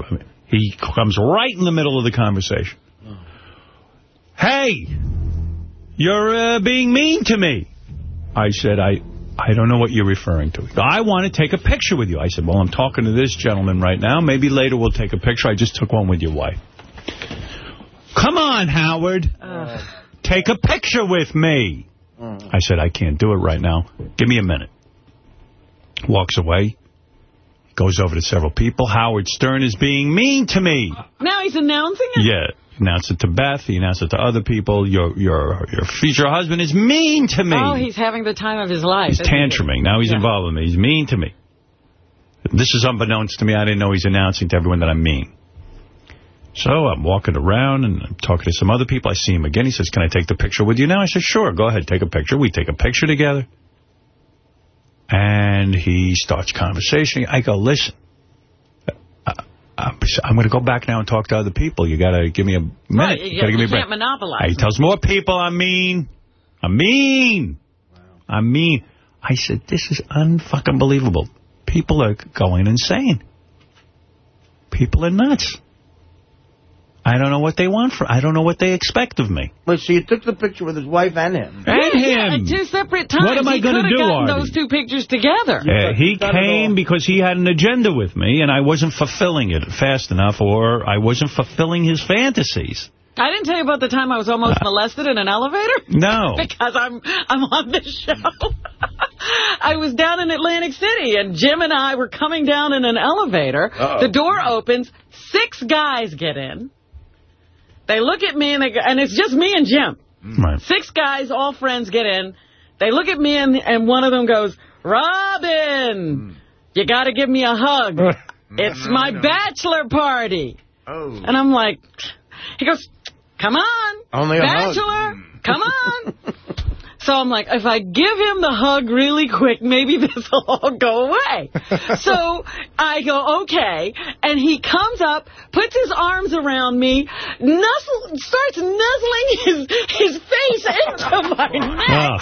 He comes right in the middle of the conversation. Hey, you're uh, being mean to me. I said, I I don't know what you're referring to. I want to take a picture with you. I said, well, I'm talking to this gentleman right now. Maybe later we'll take a picture. I just took one with your wife. Come on, Howard. Take a picture with me. Mm. I said, I can't do it right now. Give me a minute. Walks away. Goes over to several people. Howard Stern is being mean to me. Now he's announcing it? Yeah. He announced it to Beth. He announced it to other people. Your your your future husband is mean to me. Oh, he's having the time of his life. He's isn't he? tantruming. Now he's Yeah. involved with me. He's mean to me. This is unbeknownst to me. I didn't know he's announcing to everyone that I'm mean. So I'm walking around and I'm talking to some other people. I see him again. He says, can I take the picture with you now? I said, sure, go ahead, take a picture. We take a picture together. And he starts conversation. I go, listen, I'm, I'm going to go back now and talk to other people. You got to give me a minute. Right, you, gotta give me you a break. can't monopolize. He tells more people I'm mean. I'm mean. I'm mean. I said, this is unfucking believable. People are going insane. People are nuts. I don't know what they want from. I don't know what they expect of me. Wait, so you took the picture with his wife and him? And Yeah, him. at two separate times. What am I gonna could have do, gotten Artie? those two pictures together. Uh, he came because he had an agenda with me, and I wasn't fulfilling it fast enough, or I wasn't fulfilling his fantasies. I didn't tell you about the time I was almost molested in an elevator. (laughs) No. (laughs) because I'm I'm on this show. (laughs) I was down in Atlantic City, and Jim and I were coming down in an elevator. Uh-oh. The door opens. Six guys get in. They look at me, and they go, and it's just me and Jim. Right. Six guys, all friends, get in. They look at me, and, and one of them goes, Robin, you got to give me a hug. (laughs) It's my bachelor party. Oh. And I'm like, he goes, come on, Only bachelor, come on. (laughs) So I'm like, if I give him the hug really quick, maybe (laughs) this will all go away. (laughs) so I go, okay. And he comes up, puts his arms around me, nuzzle, starts nuzzling his, his face into my (laughs) neck.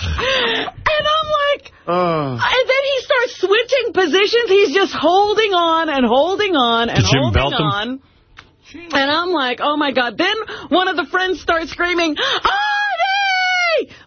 And I'm like, and then he starts switching positions. He's just holding on and holding on and Did Jim holding belt him? on. And I'm like, oh, my God. Then one of the friends starts screaming, ah!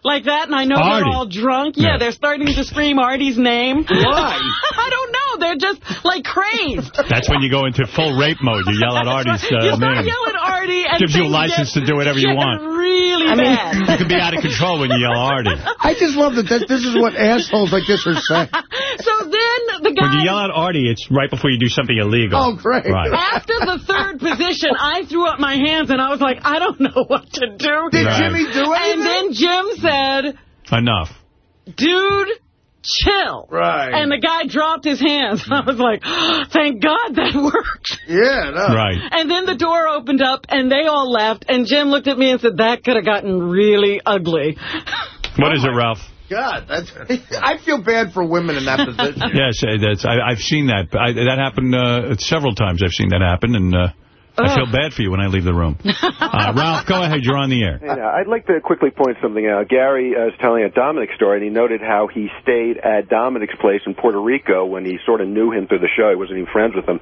Like that, and I know Artie? they're all drunk. Yeah, Yeah. they're starting to scream Artie's name. Why? (laughs) I don't know. They're just, like, crazed. (laughs) That's when you go into full rape mode. You yell out Artie's uh, you start name. yelling Artie, and Gives you a license to do whatever you want. really I mean- bad. You can be out of control when you yell at Artie. I just love that this, this is what assholes like this are saying. (laughs) So then the guy... When you yell out Artie, it's right before you do something illegal. Oh, great. Right. After the third position, I threw up my hands, and I was like, I don't know what to do. Did Right. Jimmy do it? And then Jim said, Enough. dude, chill. Right. And the guy dropped his hands. (laughs) I was like, (gasps) thank God that (laughs) worked. Yeah, no. Right. And then the door opened up, and they all left, and Jim looked at me and said, that could have gotten really ugly. (laughs) What is it, Ralph? God, that's, I feel bad for women in that position. Yes, uh, that's, I, I've seen that. I, that happened uh, several times. I've seen that happen, and uh, I feel bad for you when I leave the room. (laughs) Uh, Ralph, go ahead. You're on the air. Hey, now, I'd like to quickly point something out. Gary uh, was telling a Dominic story, and he noted how he stayed at Dominic's place in Puerto Rico when he sort of knew him through the show. He wasn't even friends with him.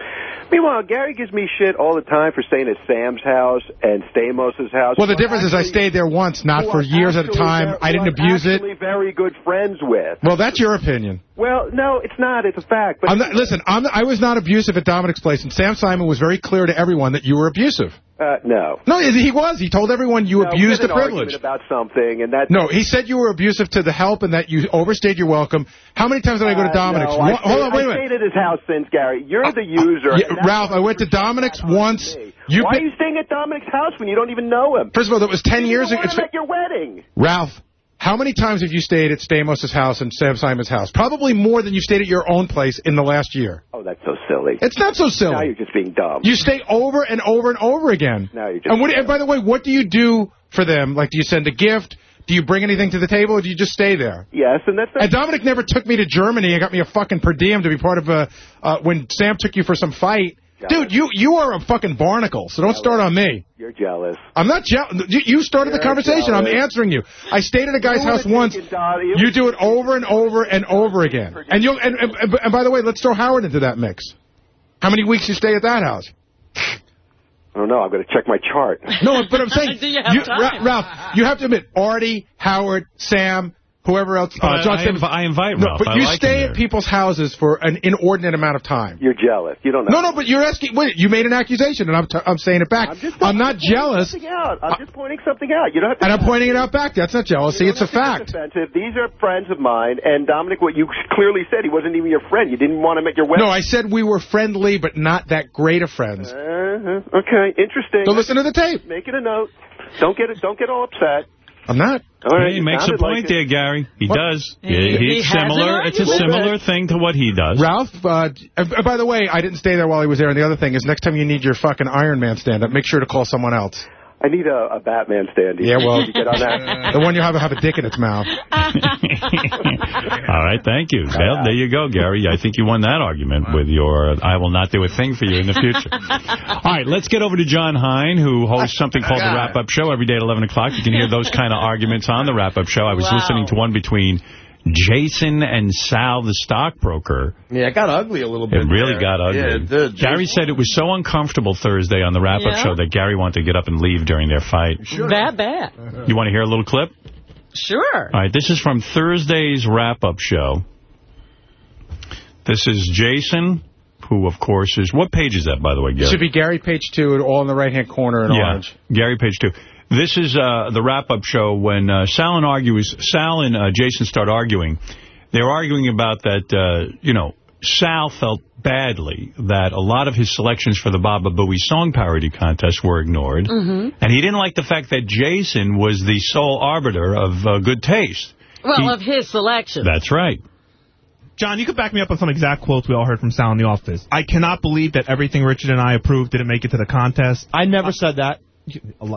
Meanwhile, Gary gives me shit all the time for staying at Sam's house and Stamos' house. Well, the difference is I stayed there once, not for years at a time. I didn't abuse it. very good friends with. Well, that's your opinion. Well, no, it's not. It's a fact. But I'm not, listen, I'm, I was not abusive at Dominic's place, and Sam Simon was very clear to everyone that you were abusive. Uh, no. No, he was. He told everyone you No, abused the privilege. about something, and that. No, he said you were abusive to the help and that you overstayed your welcome. How many times did I go to Uh, Dominic's? no, One- I hold on, stayed- wait a I minute. stayed at his house since, Gary. You're the user. Yeah, Ralph, I went to Dominic's once. You Why are you staying at Dominic's house when you don't even know him? First of all, that was 10 years ago. him at your wedding. Ralph, how many times have you stayed at Stamos' house and Sam Simon's house? Probably more than you've stayed at your own place in the last year. Oh, that's so silly. It's not so silly. Now you're just being dumb. You stay over and over and over again. Now you're just. And, what, and by the way, what do you do for them? Like, do you send a gift? Do you bring anything to the table, or do you just stay there? Yes, and that's. And Dominic never took me to Germany and got me a fucking per diem to be part of a. Uh, when Sam took you for some fight, dude, you you are a fucking barnacle. So don't start on me. You're jealous. I'm not jealous. You, you started the You're conversation. I'm answering you. I stayed at a guy's house once. taken Dottie- you You do it over and over and over again. And you and, and, and by the way, let's throw Howard into that mix. How many weeks you stay at that house? I don't know. I'm going to check my chart. No, but I'm (laughs) saying, (laughs) Do you? Ra- Ralph, you have to admit, Artie, Howard, Sam, whoever else. I- John I Stamos- I invite no, But I you like stay at people's houses for an inordinate amount of time. You're jealous. You don't know. No, no, but you're asking. Wait, you made an accusation, and I'm t- I'm saying it back. I'm, just I'm not jealous, Something out. I'm just pointing something out. You don't have to. and I'm pointing it out back. That's not jealousy. It's a don't have to fact. get Offensive. These are friends of mine, and Dominic, what you clearly said, he wasn't even your friend. You didn't want him at your wedding. No, I said we were friendly, but not that great of friends. Uh-huh. Okay, interesting. So listen to the tape. Make it a note. Don't get it. Don't get all upset. I'm not. All right, he makes a point like it. there, Gary. He What? does. He- He- he it's has an similar. It's a argument. similar thing to what he does. Ralph, uh, uh, by the way, I didn't stay there while he was there. And the other thing is, next time you need your fucking Iron Man stand-up, make sure to call someone else. I need a, a Batman stand. Yeah, well, you get on that. (laughs) the one you have will have a dick in its mouth. (laughs) All right, thank you. Well, there you go, Gary. I think you won that argument with your I will not do a thing for you in the future. (laughs) All right, let's get over to John Hein, who hosts something called The Wrap-Up Show every day at 11 o'clock. You can hear those kind of arguments on The Wrap-Up Show. I was Wow. listening to one between Jason and Sal, the stockbroker. Yeah, it got ugly a little bit. It really there. got ugly. Yeah, it did. Gary said it was so uncomfortable Thursday on the wrap-up Yeah? show that Gary wanted to get up and leave during their fight. That bad. You want to hear a little clip? Sure. All right, this is from Thursday's wrap-up show. This is Jason, who, of course, is... What page is that, by the way, It Gary? should be Gary page two, all in the right-hand corner in yeah, orange. Gary, page two. This is uh, the wrap-up show when uh, Sal and argues. Sal and uh, Jason start arguing. They're arguing about that, uh, you know, Sal felt badly that a lot of his selections for the Baba Booey song parody contest were ignored. Mm-hmm. And he didn't like the fact that Jason was the sole arbiter of uh, good taste. Well, He- of his selection. That's right. John, you could back me up on some exact quotes we all heard from Sal in the office. I cannot believe that everything Richard and I approved didn't make it to the contest. I never said that.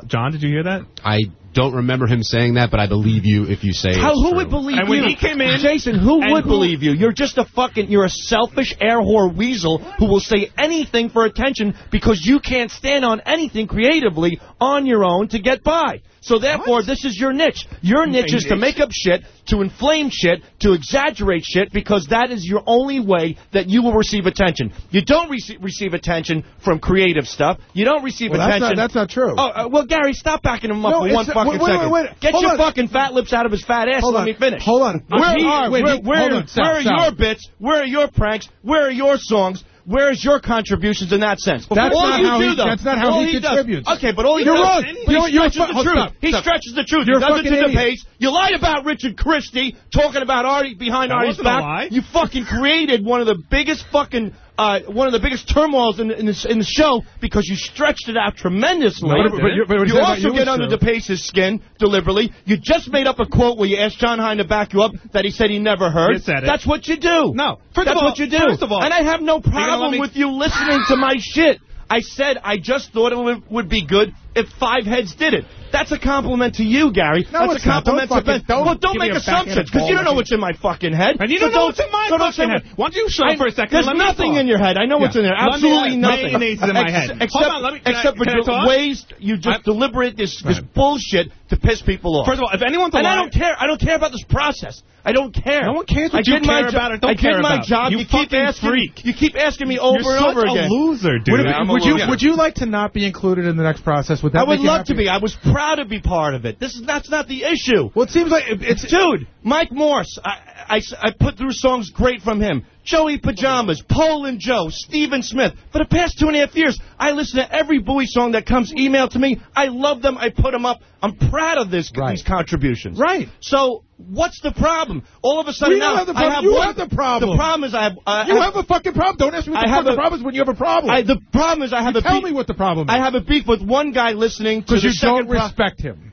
John, did you hear that? I don't remember him saying that, but I believe you if you say How, Who true. would believe and you? And when he came in... Jason, who would who, believe you? You're just a fucking... You're a selfish air whore weasel who will say anything for attention because you can't stand on anything creatively on your own to get by. So therefore, what? this is your niche. Your niche is to make up shit, to inflame shit, to exaggerate shit, because that is your only way that you will receive attention. You don't re receive attention from creative stuff. You don't receive well, attention. That's not, that's not true. Oh, uh, well, Gary, stop backing him up no, for one fucking wait, second. Wait, wait, Get Hold your on. fucking fat lips out of his fat ass Hold and let me finish. Hold on. Where, are, your bits? Where are your pranks? Where are your songs? Where's your contributions in that sense? That's all not, you how do, he, though, that's not how all he, he contributes. Does. Okay, but all he you're does, wrong. you're, stretches you're, the truth. Stop, he stretches the truth. You're he does it to the page. You lied about Richard Christy talking about Artie behind that Artie's back. You fucking created one of the biggest fucking uh, one of the biggest turmoils in, in, this, in the show because you stretched it out tremendously. No, but, but, but, you also get under DePace's skin deliberately. You just made up a quote where you asked John Hein to back you up that he said he never heard. Said it. That's what you do. No. First That's of all, what you do. First of all. And I have no problem with you listening to my shit. I said I just thought it would, would be good if five heads did it. That's a compliment to you, Gary. No, That's a compliment not. Don't to Ben. Don't well, don't make assumptions, because you don't know what's in my fucking head. And you don't so know don't, what's in my so fucking head. Why don't you shut for a second? There's nothing in your head. I know what's in there. Absolutely nothing. Mayonnaise in my head. Except, on, me, for ways you just deliberate this, bullshit to piss people off. First of all, if anyone's alive... And I don't care. I don't care about this process. I don't care. No one cares what I you care about it. Don't I did my job. You, you keep asking. Freak. You keep asking me over and over again. You're such a loser, dude. Would, yeah, would a loser. you would you like to not be included in the next process? Would that I would love to be. I was proud to be part of it. This is That's not the issue. Well, it seems like... It's, Dude, Mike Morse, I, I, I put through songs great from him. Joey Pajamas, Paul and Joe, Stephen Smith. For the past two and a half years, I listen to every Booey song that comes emailed to me. I love them. I put them up. I'm proud of this right. these contributions. Right. So what's the problem? All of a sudden we now, have the problem. I have you one, have the problem. The problem is I have... Uh, I you have, have, a fucking problem. Don't ask me what I the, have a, problem is when you have a problem. I, the problem is I have you a tell beef. Tell me what the problem is. I have a beef with one guy listening to Because you don't respect him.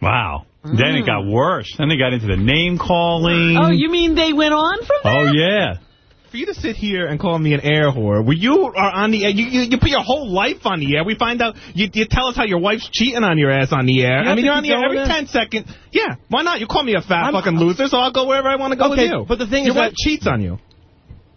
Wow. Then it got mm. worse. Then they got into the name calling. Oh, you mean they went on from oh, there? Oh, yeah. For you to sit here and call me an air whore, where you are on the air, you, you, you put your whole life on the air. We find out, you, you tell us how your wife's cheating on your ass on the air. I mean, you're on the air every ten seconds. Yeah, why not? You call me a fat I'm, fucking loser, so I'll go wherever I want to go okay, with you. But the thing is Your wife that, cheats on you.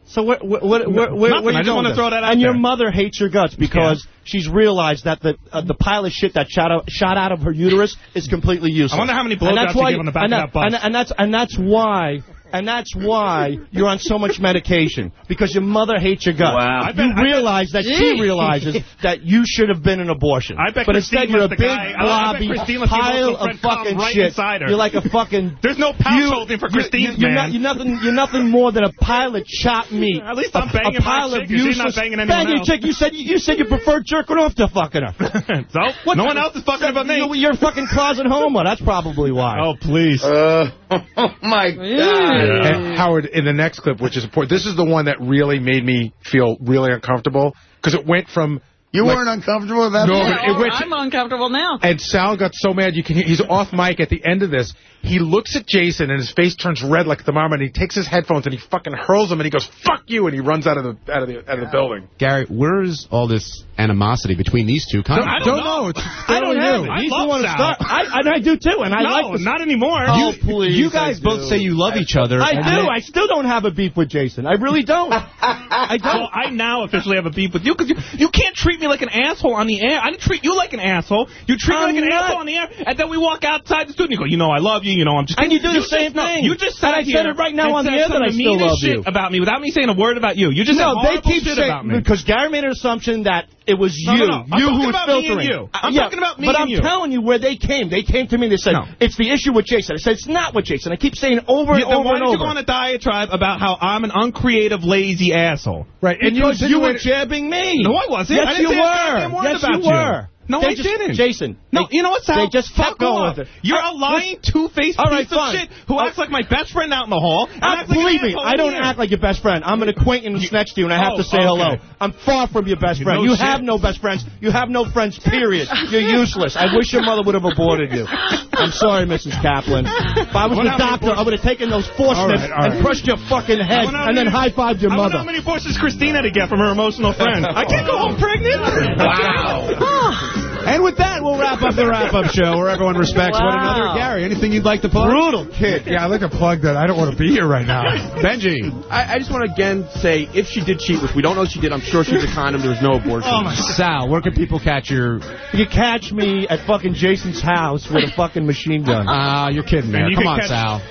So where, where, where, where, where Nothing, you going to throw that out And there. your mother hates your guts because yeah. she's realized that the uh, the pile of shit that shot out, shot out of her uterus is completely useless. I wonder how many blowjobs she gave on the back and that, of that bus. And, and, that's, and that's why and that's why you're on so much medication, because your mother hates your guts. Wow. You bet, realize that she realizes that you should have been an abortion. I bet but Christine instead you're a big, guy. blobby pile of fucking right shit. You're like a fucking... There's no pouch holding for Christine, you, man. Not, you're, nothing, you're nothing more than a pile of chopped (laughs) meat. At least I'm banging a, pile my chick. Of useless, not banging anyone banging else. chick. You said you, you said you preferred jerking off to fucking her. (laughs) so? What no one else is fucking so, about me. You're fucking closet homo. That's probably why. Oh, please. Uh, (laughs) oh, my God. And Howard, in the next clip, which is important, this is the one that really made me feel really uncomfortable because it went from you like, weren't uncomfortable with that? No, yeah, it went, I'm uncomfortable now. And Sal got so mad. You can hear, he's off mic at the end of this, he looks at Jason, and his face turns red like the marmot, and he takes his headphones and he fucking hurls them, and he goes, "Fuck you!" and he runs out of the out of the out of the building. Gary, where's all this animosity between these two? (laughs) I don't know. know. It's I don't know. He's the Sal. Start. I, and I do too, and I no, like. This. Not anymore. Oh, you, please. You guys both say you love I, each other. I do. I still don't have a beef with Jason. I really don't. (laughs) I don't. Well, I now officially have a beef with you because you you can't treat me like an asshole on the air. I didn't treat you like an asshole. You treat I'm me like an not. asshole on the air, and then we walk outside the studio and you go, you know, I love you you know, I'm just... And you do you the same just, thing. No, you just said I said it right now on the air that I still love you. about me without me saying a word about you. You just no, they keep shit saying, about me. Because Gary made an assumption that it was no, you. No, no. You who was filtering. you. I'm uh, yeah, talking about me But I'm you. telling you where they came. They came to me and they said, it's the issue with Jason. I said, it's not with Jason. I keep saying over yeah, and over and over. Why did you go on a diatribe about how I'm an uncreative, lazy asshole? Right. And because you, were jabbing me. No, I wasn't. Yes, you were. Yes, you were. No, they I just, didn't. Jason. No, they, you know what, Sal? They just Fuck off. with it. You're I, a lying, two-faced right, piece fine. of shit who acts like my best friend out in the hall. I, believe like me, I don't here. act like your best friend. I'm an acquaintance you, next to you, and I have oh, to say okay. hello. I'm far from your best friend. No you shit. have no best friends. You have no friends, period. You're useless. I wish your mother would have aborted you. I'm sorry, Mrs. Kaplan. If I was the doctor, I would have taken those forceps all right, all right. and crushed your fucking head and then high-fived your mother. how many forces Christina to get from her emotional friend. (laughs) I can't go home pregnant. Wow. (laughs) And with that, we'll wrap up the wrap-up show where everyone respects one another. Gary, anything you'd like to plug? Brutal kid. Yeah, I'd like to plug that. I don't want to be here right now. Benji. I, I just want to again say, if she did cheat, which we don't know she did, I'm sure she's a condom. There was no abortion. Oh, my Sal, where can people catch your... You catch me at fucking Jason's house with a fucking machine gun. Ah, you're kidding, man. You Come on, catch- Sal.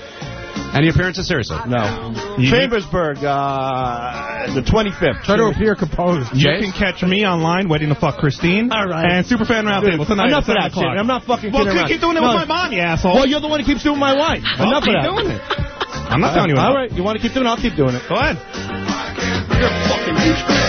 Any appearances? Seriously. No. Chambersburg, uh, the 25th. Try to appear composed. You can catch me online, Waiting to Fuck Christine. All right. And Superfan Roundtable tonight Enough at of 7 that shit. I'm not fucking Well, kidding keep, around. keep doing it No. with my mom, you asshole. Well, you're the one who keeps doing my wife. Well, Enough keep of that. doing it. I'm not telling you All right. you want to keep doing it? I'll keep doing it. Go ahead. Fuck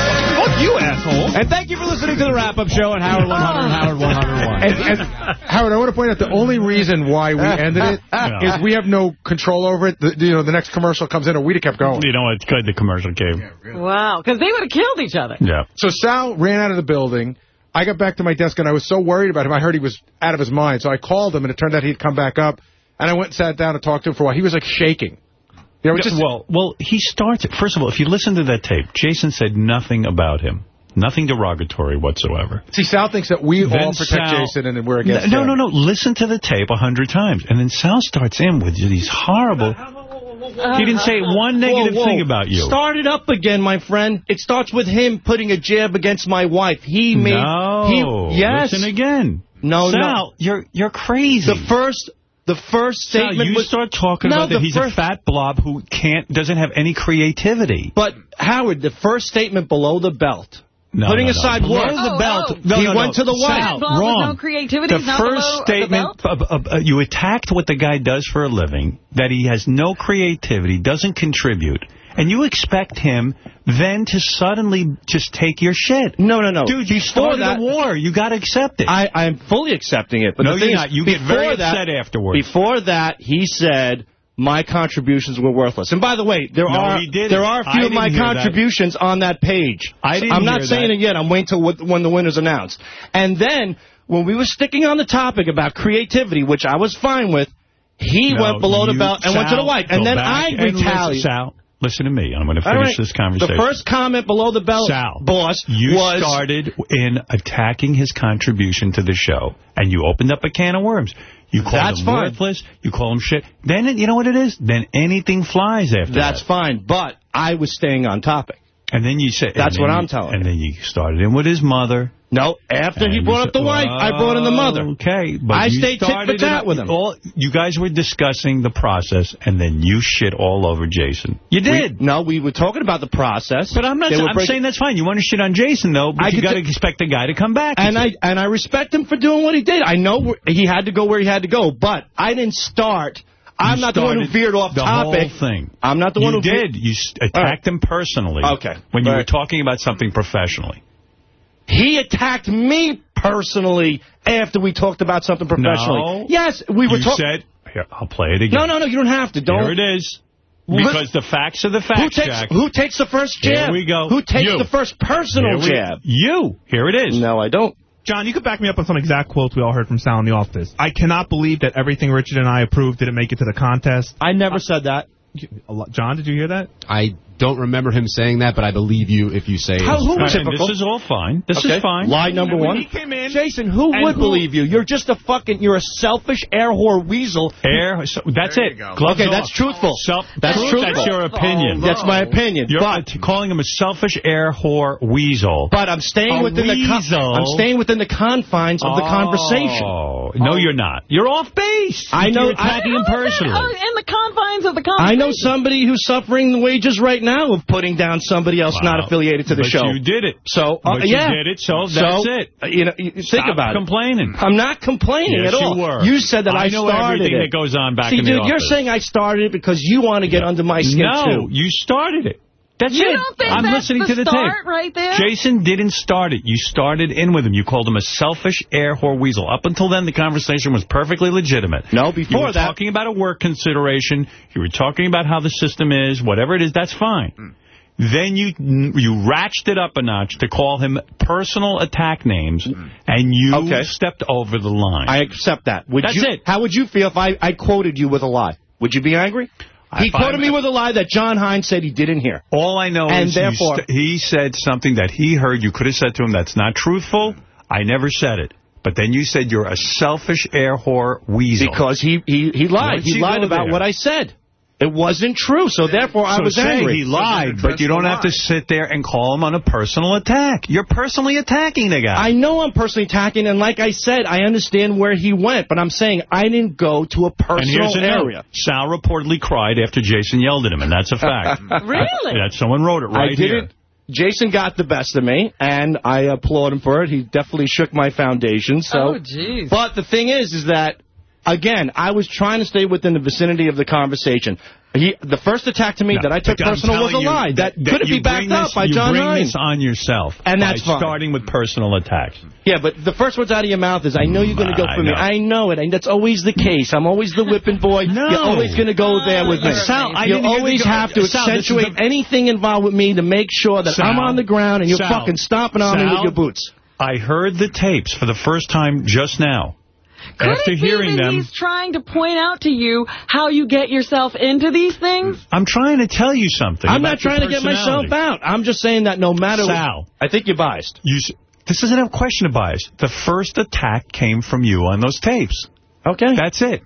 you, asshole. And thank you for listening to the wrap-up show on Howard 100 and ah. Howard 101. And, and Howard, I want to point out the only reason why we ended it is we have no control over it. The, you know, the next commercial comes in, and we'd have kept going. You know, it's good the commercial came. Wow, because they would have killed each other. Yeah. So Sal ran out of the building. I got back to my desk, and I was so worried about him. I heard he was out of his mind. So I called him, and it turned out he'd come back up. And I went and sat down and talked to him for a while. He was, like, shaking. You know, it Yeah, just, well, well, he starts it. First of all, if you listen to that tape, Jason said nothing about him. Nothing derogatory whatsoever. see, Sal thinks that we Then all protect Sal- Jason, and then we're against No, him. no, no. Listen to the tape a hundred times. And then Sal starts in with these horrible... He didn't say one negative Whoa, whoa. thing about you. Start it up again, my friend. It starts with him putting a jab against my wife. He made... No. He, yes. Listen again. No, Sal, no. you're you're crazy. The first... The first Sal, statement you was... start talking No, about that he's first- a fat blob who can't doesn't have any creativity. But, Howard, the first statement below the belt... No, Putting no, no. aside Below work. the belt. oh. No, he no, went no. to the Sal, wife. Wrong. no creativity, The not first below the statement, uh, uh, uh, you attacked what the guy does for a living, that he has no creativity, doesn't contribute, and you expect him then to suddenly just take your shit. No, no, no. Dude, you Before started that- a war. You got to accept it. I, I'm fully accepting it. But No, you're not. You get before very that, upset afterwards. Before that, he said my contributions were worthless. And by the way, there No, are there are a few of my didn't that. contributions on that page. I didn't I'm not hear saying that. it yet. I'm waiting till when the winner's announced. And then when we were sticking on the topic about creativity, which I was fine with, he No, went below the belt and went to the wife. And then I retaliated. Listen to me. I'm going to finish right. this conversation. The first comment below the belt, Sal, boss, you was... started in attacking his contribution to the show, and you opened up a can of worms. You call That's him fine. worthless. You call him shit. Then, it- you know what it is? Then anything flies after That's that. That's fine, but I was staying on topic. And then you said... That's what I'm you- telling And then you started in with his mother. No, after he brought up the said- wife, I brought in the mother. Okay, but I stayed tit for tat with him. All, you guys were discussing the process, and then you shit all over Jason. You did. We, no, we were talking about the process. But I'm not. I'm breaking- saying that's fine. You want to shit on Jason though, but I you got to expect the guy to come back. And I and I respect him for doing what he did. I know he had to go where he had to go, but I didn't start. I'm You not the one who veered off the topic. whole thing. I'm not the you one who did. You s- attacked him personally. Okay. When you Right. were talking about something professionally. He attacked me personally after we talked about something professionally. No. Yes, we were You talking. said. Here, I'll play it again. No, no, no. You don't have to. Don't. Here it is. Because the facts are the Who facts, takes Jack. who takes the first Here jab? we go. Who takes You. the first personal we- jab? You. Here it is. No, I don't. John, you could back me up on some exact quotes we all heard from Sal in the office. I cannot believe that everything Richard and I approved didn't make it to the contest. I never said that. John, did you hear that? I don't remember him saying that, but I believe you if you say How, it. who All right, typical? this is all fine. This Okay. is fine. Lie number one. he came in, Jason, who would who- believe you? You're just a fucking, you're a selfish air whore weasel. Air. So that's it. Gloves okay, off. that's truthful. Self, That's truth, truthful. That's your opinion. That's my opinion. You're but, calling him a selfish air whore weasel. but I'm staying A within the weasel. con- I'm staying within the confines of the oh. conversation. Oh, no, you're not. You're off base. I know- You're attacking him personally. Oh, in the confines of the conversation. I know somebody who's suffering the wages right now of putting down somebody else not affiliated to the but show. you did it. So, uh, But yeah. you did it, so that's So, it. uh, You know, you think about it. complaining. I'm not complaining Yes, at all. you were. You said that I, I know everything it. that goes on back See, in the dude, you're saying I started it because you want to get under my skin, no, too. you started it. That's You it. don't think I'm that's listening the to the start tape. right there? Jason didn't start it. You started in with him. You called him a selfish air whore weasel. Up until then, the conversation was perfectly legitimate. No, You before were that. talking about a work consideration. You were talking about how the system is. Whatever it is, that's fine. Hmm. Then you you ratcheted it up a notch to call him personal attack names, and you Hmm. Okay. stepped over the line. I accept that. Would That's you, it. How would you feel if I, I quoted you with a lie? Would you be angry? He quoted me with a lie that John Heins said he didn't hear. All I know And is therefore- he said something that he heard you could have said to him that's not truthful. I never said it. But then you said you're a selfish air whore weasel. Because he, he, he lied. Once He lied about there- what I said. It wasn't true, so therefore I was say angry. he lied, but you don't have to sit there and call him on a personal attack. You're personally attacking the guy. I know I'm personally attacking, and like I said, I understand where he went, but I'm saying I didn't go to a And personal here's a note. area. Sal reportedly cried after Jason yelled at him, and that's a fact. (laughs) Really? That someone wrote it right I here. didn't. Jason got the best of me, and I applaud him for it. He definitely shook my foundation. So, Oh, jeez. but the thing is, is that again, I was trying to stay within the vicinity of the conversation. He, the first attack to me No, that I took personal was a lie. That, that couldn't be backed bring up this- by you John bring Heins. this on yourself. And that's fine. starting with personal attacks. Yeah, but the first words out of your mouth is, I know you're going to go I for me. know. I know it. And that's always the case. I'm always the whipping boy. (laughs) No. You're always going to go there with me. Sal, I you always have to Sal, accentuate anything involved with me to make sure that Sal, I'm on the ground and you're Sal, fucking stomping on me with your boots. I heard the tapes for the first time just now. Could After it be hearing that them, he's trying to point out to you how you get yourself into these things? I'm trying to tell you something. I'm not trying to get myself out. I'm just saying that no matter Sal. I think you're biased. You, s- this isn't a question of bias. The first attack came from you on those tapes. Okay. That's it.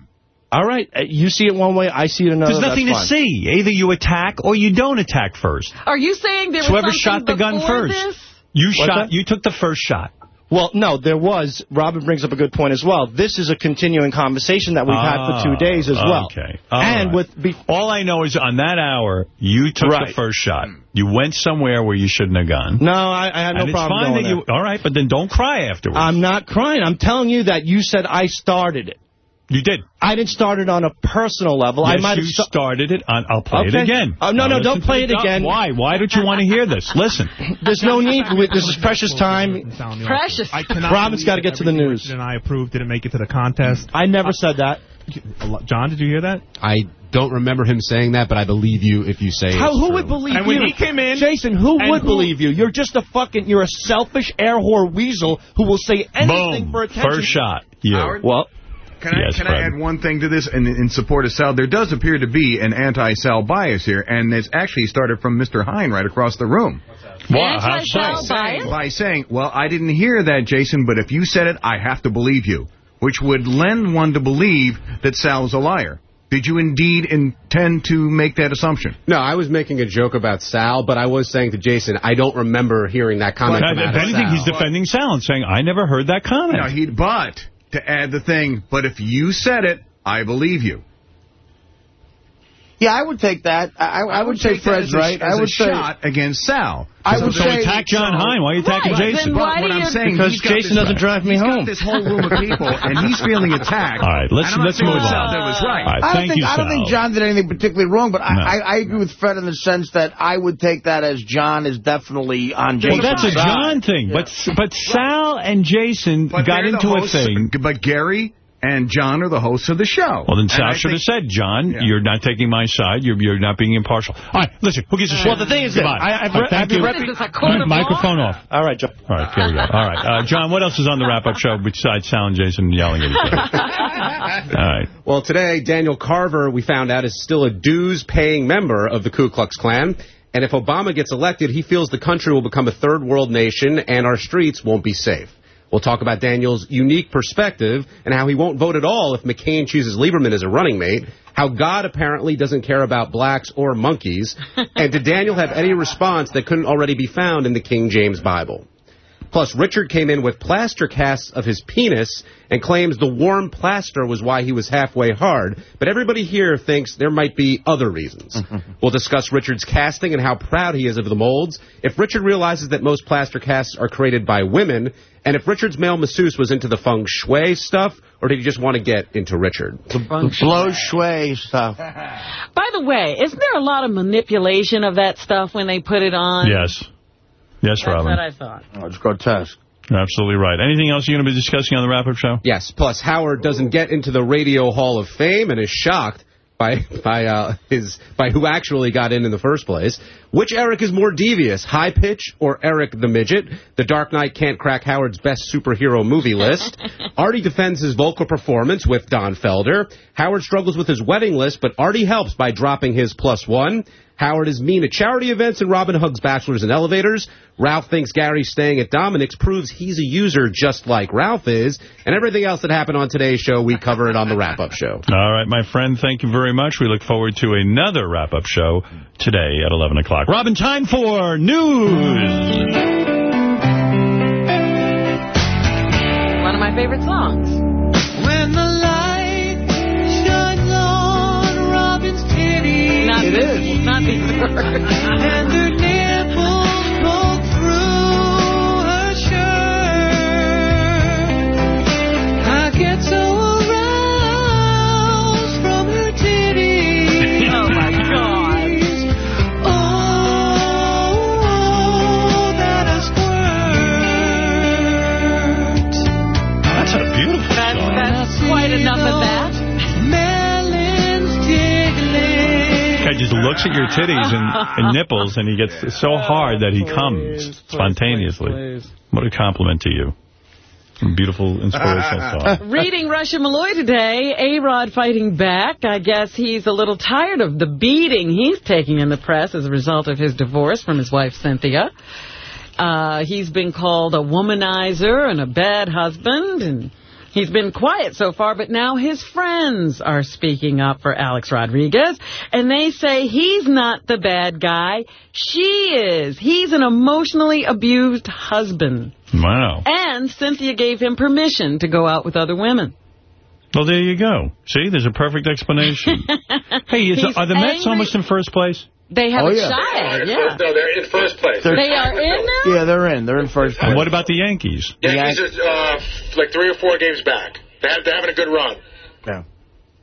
All right. Uh, You see it one way, I see it another. There's nothing to fine. see. Either you attack or you don't attack first. Are you saying there was Whoever something shot the gun before first. this? You What's shot. that? You took the first shot. Well, no, there was. Robin brings up a good point as well. This is a continuing conversation that we've had for two days as well. Ah, Okay. All and right. with be All I know is on that hour, you took the first shot. You went somewhere where you shouldn't have gone. no, I, I had no and it's fine that you. All right, but then don't cry afterwards. I'm not crying. I'm telling you that you said I started it. You did. I didn't start it on a personal level. I Yes, might you have sta- started it. On, I'll play Okay. it again. Oh, no, Now no, listen don't play it doc- again. Why? Why don't you want to hear this? Listen. There's no need. We- This is precious time. Precious. I cannot Robin's believe got to get to the news. Richard and I approved didn't make it to the contest. I never said that. John, did you hear that? I don't remember him saying that, but I believe you if you say How, it's who true. would believe And you? And when he came in- Jason, who would who- believe you? You're just a fucking, you're a selfish air whore weasel who will say anything Boom. for attention. First shot. You. Howard? Well, Can I, Yes, can Fred. I add one thing to this in, in support of Sal? There does appear to be an anti-Sal bias here, and it's actually started from Mr. Hein right across the room. Wow, how Anti-Sal so? bias? By saying, well, I didn't hear that, Jason, but if you said it, I have to believe you, which would lend one to believe that Sal is a liar. Did you indeed intend to make that assumption? No, I was making a joke about Sal, but I was saying to Jason, I don't remember hearing that comment Now, come out if anything, Sal. he's defending Sal and saying, I never heard that comment. No, he. But to add the thing, but if you said it, I believe you. Yeah, I would take that. I, I, would say take that Fred's as a- right. as I a would say shot against Sal. I would so say attack John Hein. Why are you attacking Right, Jason? why But what I'm saying, because Jason doesn't drive me he's home. got this whole room of people, and he's feeling attacked. (laughs) All right, let's- And I'm not let's move that on. Sal was right. All right, I don't thank think you, I don't think John did anything particularly wrong, but No. I, I, I agree with Fred in the sense that I would take that as John is definitely on Jason's side. Well, that's a. John thing. But but Sal and Jason But got into a thing. But Gary and John are the hosts of the show. Well, then And Sal should have said, John, Yeah. you're not taking my side. You're you're not being impartial. All right, listen, who gives a shit? Well, the thing is that Goodbye. I- I've All right, thank you. rep- Is this a All court right, of microphone off. All right, Joe. All right, here we go. All right, uh, John, what else is on the wrap-up show besides Sal and Jason yelling at each other? (laughs) All right. Well, today, Daniel Carver, we found out, is still a dues-paying member of the Ku Klux Klan. And if Obama gets elected, he feels the country will become a third world nation and our streets won't be safe. We'll talk about Daniel's unique perspective and how he won't vote at all if McCain chooses Lieberman as a running mate, how God apparently doesn't care about blacks or monkeys, and did Daniel have any response that couldn't already be found in the King James Bible? Plus, Richard came in with plaster casts of his penis and claims the warm plaster was why he was halfway hard. But everybody here thinks there might be other reasons. (laughs) we'll discuss Richard's casting and how proud he is of the molds. If Richard realizes that most plaster casts are created by women, and if Richard's male masseuse was into the feng shui stuff, or did he just want to get into Richard? Blow shui stuff. By the way, isn't there a lot of manipulation of that stuff when they put it on? Yes. Yes, That's Robin. what I thought. Oh, it's grotesque. You're absolutely right. Anything else you're going to be discussing on the wrap-up show? Yes. Plus, Howard doesn't get into the Radio Hall of Fame and is shocked by by uh, his by who actually got in in the first place. Which Eric is more devious, High Pitch or Eric the Midget? The Dark Knight can't crack Howard's best superhero movie list. (laughs) Artie defends his vocal performance with Don Felder. Howard struggles with his wedding list, but Artie helps by dropping his plus one. Howard is mean at charity events and Robin hugs bachelors in elevators. Ralph thinks Gary staying at Dominic's proves he's a user just like Ralph is. And everything else that happened on today's show, we cover it on the wrap-up show. All right, my friend, thank you very much. We look forward to another wrap-up show today at 11 o'clock. Robin, time for news. One of my favorite songs. Not this, not these words. And her nipples guy just looks at your titties and, and (laughs) nipples, and he gets so hard that he comes spontaneously. What a compliment to you. Beautiful, inspirational (laughs) song. Reading Rush and Molloy today, A-Rod fighting back. I guess he's a little tired of the beating he's taking in the press as a result of his divorce from his wife, Cynthia. Uh, he's been called a womanizer and a bad husband, and he's been quiet so far, but now his friends are speaking up for Alex Rodriguez, and they say he's not the bad guy. She is. He's an emotionally abused husband. Wow. And Cynthia gave him permission to go out with other women. Well, there you go. See, there's a perfect explanation. (laughs) hey, is, are the Mets angry. almost in first place? They have Oh, a yeah. shot at it, yeah. No, they're in first place. They're- They are in now? Yeah, they're in. They're in first place. And what about the Yankees? The Yankees are uh, like three or four games back. They have, they're having a good run. Yeah.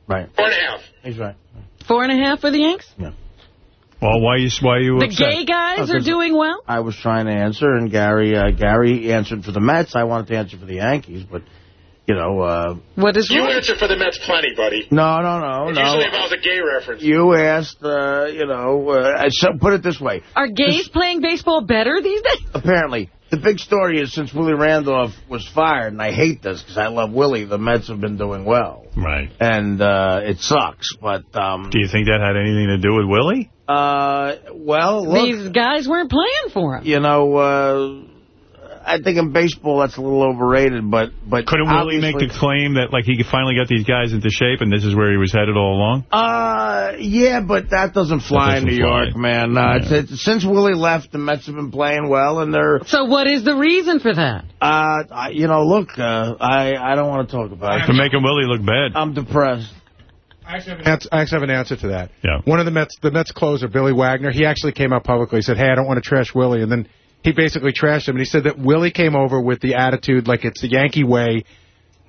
Right. Four and a half. He's right. Four and a half for the Yanks? Yeah. Well, why you why you The upset? gay guys Oh, are 'cause- doing well? I was trying to answer, and Gary uh, Gary answered for the Mets. I wanted to answer for the Yankees, but, you know... Uh, what is You answer for the Mets plenty, buddy. no, no, no, It no. usually involves a gay reference. You asked, uh, you know, uh, so put it this way. Are gays playing baseball better these days? Apparently. The big story is since Willie Randolph was fired, and I hate this because I love Willie, the Mets have been doing well. Right. And uh, it sucks, but... Um, Do you think that had anything to do with Willie? uh, well, look, These guys weren't playing for him. you know, uh, I think in baseball that's a little overrated, but... but Couldn't Willie make the claim that like he finally got these guys into shape and this is where he was headed all along? Uh, yeah, but that doesn't fly doesn't in New fly. York, man. Uh, it's, it's, since Willie left, the Mets have been playing well, and they're, So what is the reason for that? uh, I, you know, look, uh, I, I don't want to talk about it. For it. making Willie look bad. I'm depressed. I actually, have an answer, I actually have an answer to that. Yeah. One of the Mets, the Mets closer, Billy Wagner, he actually came out publicly. He said, "Hey, I don't want to trash Willie," and then he basically trashed him. And he said that Willie came over with the attitude like it's the Yankee way.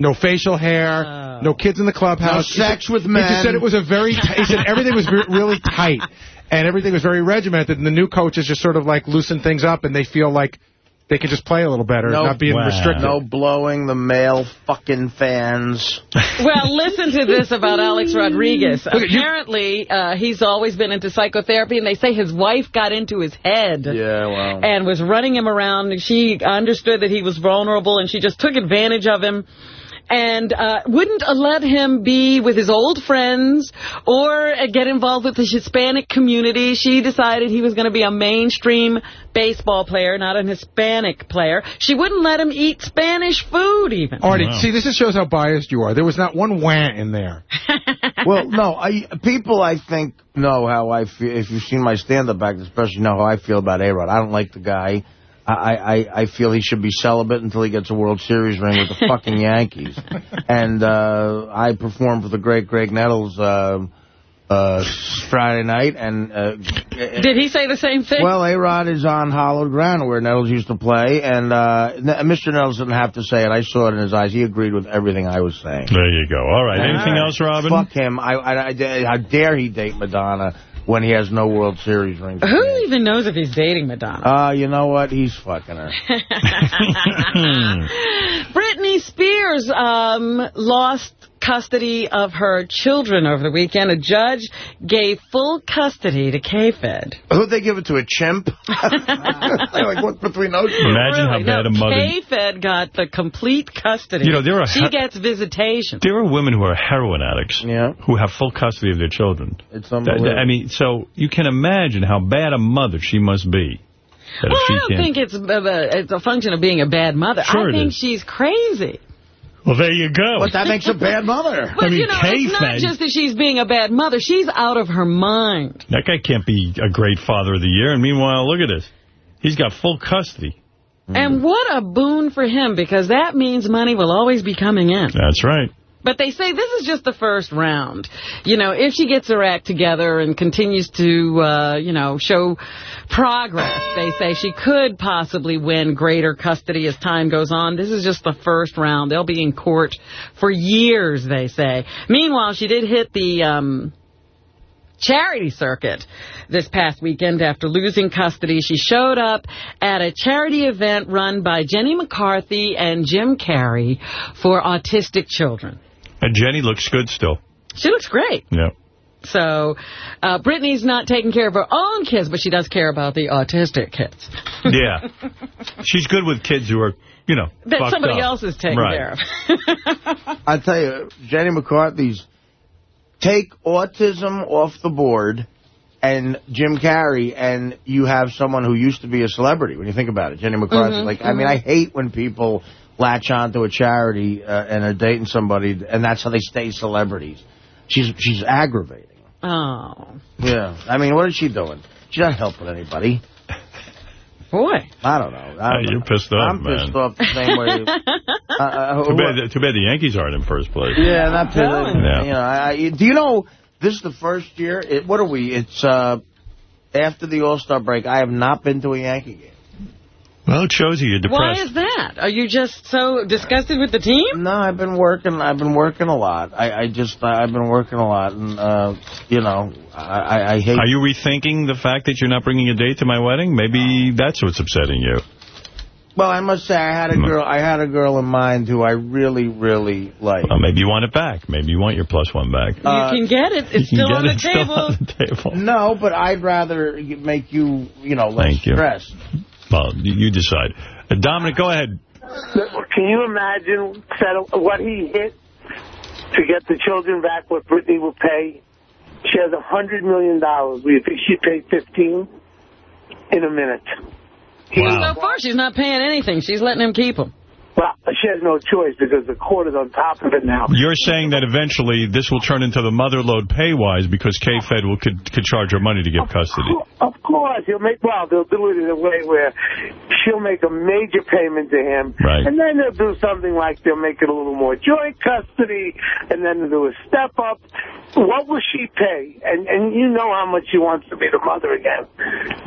No facial hair, oh. no kids in the clubhouse. No sex He said- with He men. just said it was a very. T- he said everything was re- really tight, and everything was very regimented. And the new coaches just sort of like loosen things up, and they feel like they can just play a little better, No, not being Wow. restricted. no blowing the male fucking fans. Well, listen to this about Alex Rodriguez. Look at you- Apparently, uh, he's always been into psychotherapy, and they say his wife got into his head. Yeah, well. and was running him around. She understood that he was vulnerable, and she just took advantage of him and uh, wouldn't let him be with his old friends or uh, get involved with the Hispanic community. She decided he was going to be a mainstream baseball player, not an Hispanic player. She wouldn't let him eat Spanish food, even. Artie, Wow. see, this just shows how biased you are. There was not one wah in there. (laughs) well, no, I, people I think know how I feel. If you've seen my stand-up act, especially know how I feel about A-Rod. I don't like the guy. I, I, I feel he should be celibate until he gets a World Series ring with the (laughs) fucking Yankees. And uh, I performed for the great Graig Nettles uh, uh, Friday night, and uh, Did he say the same thing? well, A-Rod is on hallowed ground where Nettles used to play, and uh, Mr. Nettles didn't have to say it. I saw it in his eyes. He agreed with everything I was saying. There you go. All right. Anything else, Robin? Fuck him. I, I, I, how dare he date Madonna when he has no World Series rings? Who even knows if he's dating Madonna? Uh, you know what? He's fucking her. (laughs) (laughs) Britney Spears um, lost custody of her children over the weekend. A judge gave full custody to K-Fed. Who'd they give it to, a chimp? (laughs) like, what's between those two? Imagine how bad a mother... K-Fed got the complete custody. You know, there are she ha- gets visitation. There are women who are heroin addicts who have full custody of their children. It's That- that- I mean, so you can imagine how bad a mother she must be. Well, I don't can't- think it's a, it's a function of being a bad mother. Sure I think is. she's crazy. Well, there you go. But that makes a bad mother. But, you know, it's not just that she's being a bad mother. She's out of her mind. That guy can't be a great father of the year. And meanwhile, look at this. He's got full custody. And mm. what a boon for him, because that means money will always be coming in. That's right. But they say this is just the first round. You know, if she gets her act together and continues to, uh, you know, show progress, they say she could possibly win greater custody as time goes on. This is just the first round. They'll be in court for years, they say. Meanwhile, she did hit the... Um, charity circuit this past weekend after losing custody. She showed up at a charity event run by Jenny McCarthy and Jim Carrey for autistic children. And Jenny looks good still. She looks great. Yeah. So, uh, Brittany's not taking care of her own kids, but she does care about the autistic kids. (laughs) Yeah. She's good with kids who are, you know, that somebody up. else is taking right. care of. (laughs) I tell you, Jenny McCarthy's take autism off the board and Jim Carrey, and you have someone who used to be a celebrity, when you think about it. Jenny McCarthy. Mhm, like, I mean. I hate when people latch onto a charity uh, and are dating somebody, and that's how they stay celebrities. She's she's aggravating. Oh. Yeah. I mean, what is she doing? She's not helping anybody. (laughs) Boy. I don't know. I don't you're know. pissed off, I'm man. pissed off the same way. (laughs) uh, uh, Too bad, too bad the Yankees aren't in first place. Yeah, not to, Yeah. you know. I, I- do you know this is the first year? It, what are we? It's uh, after the All Star break. I have not been to a Yankee game. Well, it shows you you're depressed. Why is that? Are you just so disgusted with the team? No, I've been working. I've been working a lot. I, I just I've been working a lot, and uh, you know, I, I, I hate. Are you rethinking the fact that you're not bringing a date to my wedding? Maybe that's what's upsetting you. Well, I must say I had a girl. I had a girl in mind who I really, really like. Well, maybe you want it back. Maybe you want your plus one back. Uh, you can get it. It's still get on the it still table. on the table. No, but I'd rather make you, you know, less Thank you. Stressed. Well, you, you decide. Uh, Dominic, go ahead. Can you imagine what he hit to get the children back, what Britney will pay? She has a 100 million. dollars. We think she'd pay 15 in a minute. Wow. So far, she's not paying anything. She's letting him keep them. Well, she has no choice because the court is on top of it now. You're saying that eventually this will turn into the mother load pay-wise because K-Fed will could, could charge her money to get custody. Of course, he'll make. Well, they'll do it in a way where she'll make a major payment to him, Right. and then they'll do something like they'll make it a little more joint custody, and then they'll do a step up. What will she pay? And and you know how much she wants to be the mother again.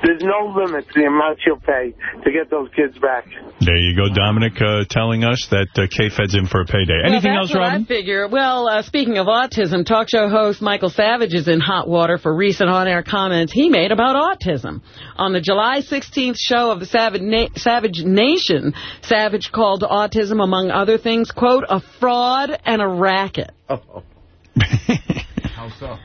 There's no limit to the amount she'll pay to get those kids back. There you go, Dominic, uh, telling us that uh, K-Fed's in for a payday. Anything well, else, that's Robin? I figure. Well, uh, speaking of autism, talk show host Michael Savage is in hot water for recent on-air comments he made about autism. On the July 16th show of the Savage, Na Savage Nation, Savage called autism, among other things, quote, a fraud and a racket. Oh. (laughs) How so?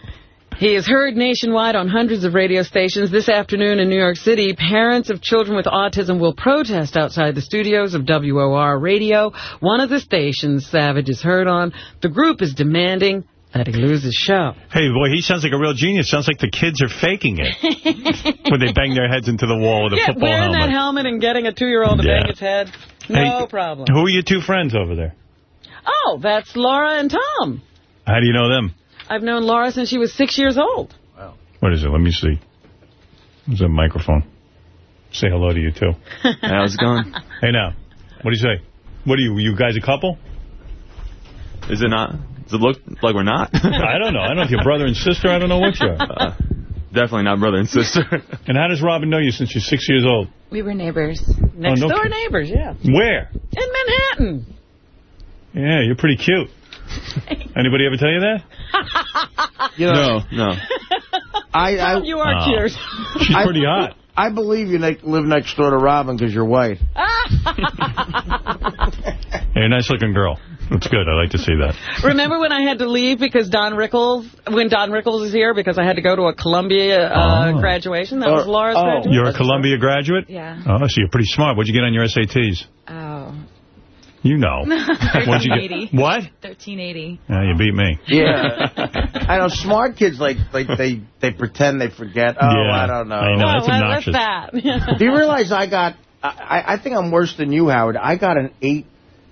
He is heard nationwide on hundreds of radio stations. This afternoon in New York City, parents of children with autism will protest outside the studios of WOR Radio, one of the stations Savage is heard on. The group is demanding that he lose his show. Hey, boy, he sounds like a real genius. Sounds like the kids are faking it (laughs) when they bang their heads into the wall with a yeah, football wearing helmet. that helmet and getting a two-year-old to Yeah. bang his head, no Hey, problem. Who are your two friends over there? Oh, that's Laura and Tom. How do you know them? I've known Laura since she was six years old. Wow. What is it? Let me see. There's a microphone. Say hello to you, too. (laughs) How's it going? Hey, now. What do you say? What are you, you guys a couple? Is it not? Does it look like we're not? (laughs) I don't know. I don't know if you're brother and sister. I don't know what you are. Uh, definitely not brother and sister. (laughs) And how does Robin know you since you're six years old? We were neighbors. Next no door kid- neighbors, yeah. Where? In Manhattan. Yeah, you're pretty cute. (laughs) Anybody ever tell you that? You know, no, no. I, I, you are Oh. cute. She's I- pretty hot. I believe you ne- live next door to Robin because you're white. You're a nice looking girl. That's good. I like to see that. Remember when I had to leave because Don Rickles, when Don Rickles was here, because I had to go to a Columbia uh, Oh. graduation? That was uh, Laura's oh. graduation? You're a Columbia graduate? Yeah. Oh, so you're pretty smart. What'd you get on your SATs? Oh. You know. (laughs) What'd you get? 1380. What? 1380. Yeah, you beat me. Yeah. I know smart kids, like, like they, they pretend they forget. Oh, Yeah, I don't know. I know, that's Oh, well, obnoxious. what's that? (laughs) Do you realize I got, I, I think I'm worse than you, Howard. I got an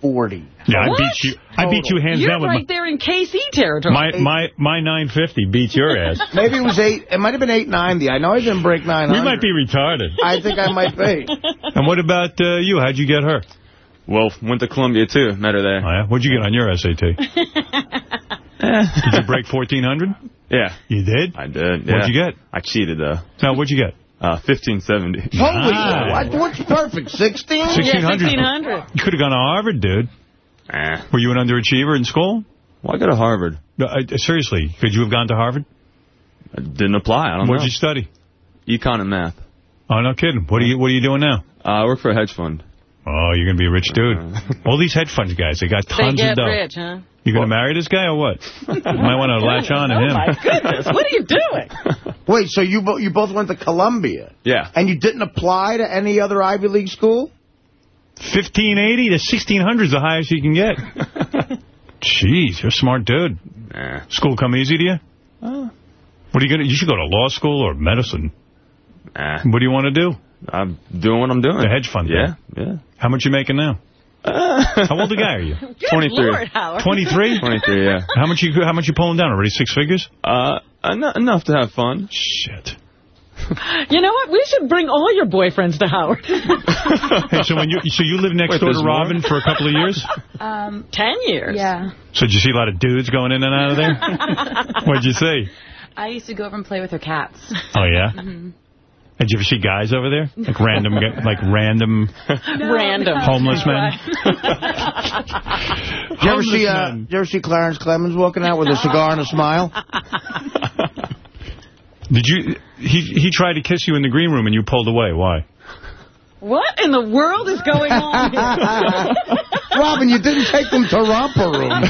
840. Yeah, I beat you. I beat you hands You're down with right there in KC territory. my, my, my, my 950 beats your ass. (laughs) Maybe it was eight. It might have been 890. I know I didn't break 900. We might be retarded. I think I might be. (laughs) And what about uh, you? How'd you get her? Well, went to Columbia, too. Met her there. Oh, yeah? What'd you get on your SAT? (laughs) did you break 1400? Yeah. You did? I did, yeah. What'd you get? I cheated, though. Now what'd you get? Uh, 1570. Holy, Nice. what, what's perfect? 16? 1600. Yeah, 1600. You could have gone to Harvard, dude. Eh. Were you an underachiever in school? Well, I go to Harvard. No, I, seriously, could you have gone to Harvard? I didn't apply. I don't know. What'd know. you study? Econ and math. Oh, no kidding. What are you What are you doing now? Uh, I work for a hedge fund. Oh, you're going to be a rich dude. (laughs) All these hedge fund guys, they got They tons get of dough. rich, huh? You going to marry this guy or what? you might want to (laughs) latch on to Oh, him. my goodness. What are you doing? (laughs) Wait, so you, bo you both went to Columbia? Yeah. And you didn't apply to any other Ivy League school? 1580 to 1600 is the highest you can get. Jeez, you're a smart dude. Nah. School come easy to you? Uh, What are you going to, you should go to law school or medicine. nah. What do you want to do? I'm doing what I'm doing. The hedge fund Yeah, thing. yeah. How much you making now? How old a guy are you? (laughs) Good 23. Lord, Howard. 23? (laughs) 23, yeah. How much you how much you pulling down already? Six figures? Uh, enough, enough to have fun. Shit. (laughs) You know what? We should bring all your boyfriends to Howard. Hey, so when you so you live next Wait, door to Robin more? for a couple of years? Um, Ten years. yeah. So did you see a lot of dudes going in and out of there? What'd you see? I used to go over and play with her cats. Oh yeah. Mhm. Did you ever see guys over there? Like random, like random (laughs) Random. homeless men? (laughs) You ever see, uh, men. you ever see Clarence Clemons walking out with a cigar and a smile? (laughs) Did you? He he tried to kiss you in the green room and you pulled away. Why? What in the world is going on here? Robin, you didn't take them to romper room.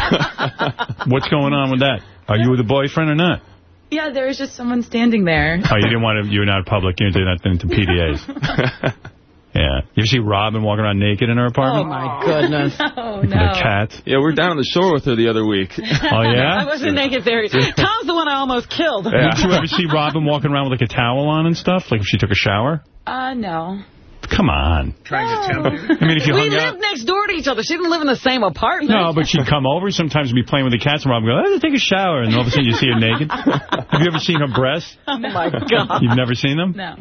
What's going on with that? Are you with a boyfriend or not? Yeah, there was just someone standing there. (laughs) Oh, you didn't want to. You're not public. You're not into PDAs. (laughs) Yeah. You see Robin walking around naked in her apartment? oh, my goodness. Oh, With a cat. Yeah, we're down on the shore with her the other week. Oh, yeah? (laughs) I wasn't naked there. Tom's the one I almost killed. Yeah. Did you ever see Robin walking around with like a towel on and stuff? Like if she took a shower? Uh, no. Come on. Trying to tempt you. I mean, if you we hung out... lived next door to each other. She didn't live in the same apartment. No, but she'd come over sometimes and be playing with the cats, and Robin would go, let's take a shower, and all of a sudden you see her naked. Have you ever seen her breasts? Oh, my God. You've never seen them? No.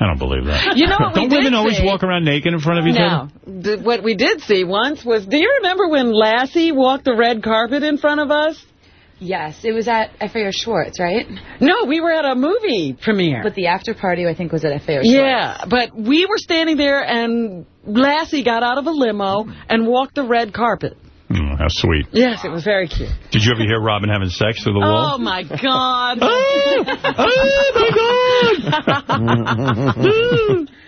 I don't believe that. You know what Don't did women always see? walk around naked in front of each No. other? D- What we did see once was, do you remember when Lassie walked the red carpet in front of us? Yes, it was at FAO Schwarz, right? No, we were at a movie premiere. But the after party, I think, was at FAO Schwarz. Yeah, but we were standing there and Lassie got out of a limo and walked the red carpet. Mm, how sweet. Yes, it was very cute. Did you ever hear Robin having sex through the wall? Oh, my God. (laughs) oh, my God. (laughs)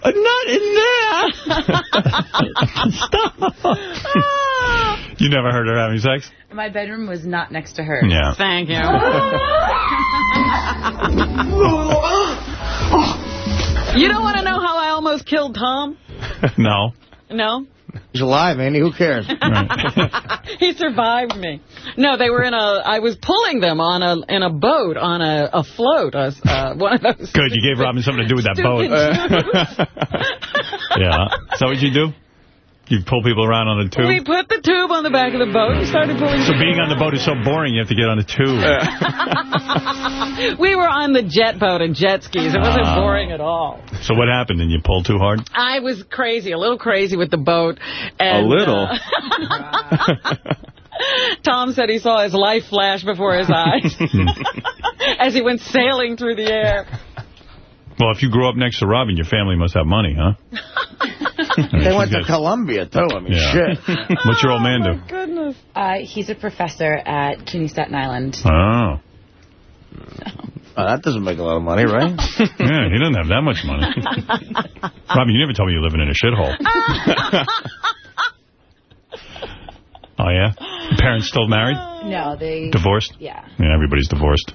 Uh, not in there. (laughs) Stop. You never heard her having sex? My bedroom was not next to her. Yeah. Thank you. (laughs) you don't want to know how I almost killed Tom? (laughs) No. No? He's alive, Andy. Who cares? (laughs) he survived me. No, they were in a. I was pulling them on a in a boat on a, a float. A, uh, one of those. Good, you gave Robin something to do with that boat. yeah. Is that what you do? You pull people around on a tube? We put the tube on the back of the boat and started pulling. So being on the boat is so boring, you have to get on a tube. (laughs) we were on the jet boat and jet skis. It wasn't Ah. boring at all. So what happened? And you pulled too hard? I was crazy, a little crazy with the boat. And, A little? uh, (laughs) Tom said he saw his life flash before his eyes (laughs) as he went sailing through the air. Well, if you grew up next to Robin, your family must have money, huh? (laughs) They went to Columbia, too. I mean, Yeah. shit. (laughs) What's your old man do? Oh, my Goodness. Uh, he's a professor at CUNY Staten Island. Oh. Oh, that doesn't make a lot of money, (laughs) right? Yeah, he doesn't have that much money. Robin, you never told me you're living in a shithole. Oh, yeah? Your parents still married? No, they... Divorced? Yeah. Yeah, everybody's divorced.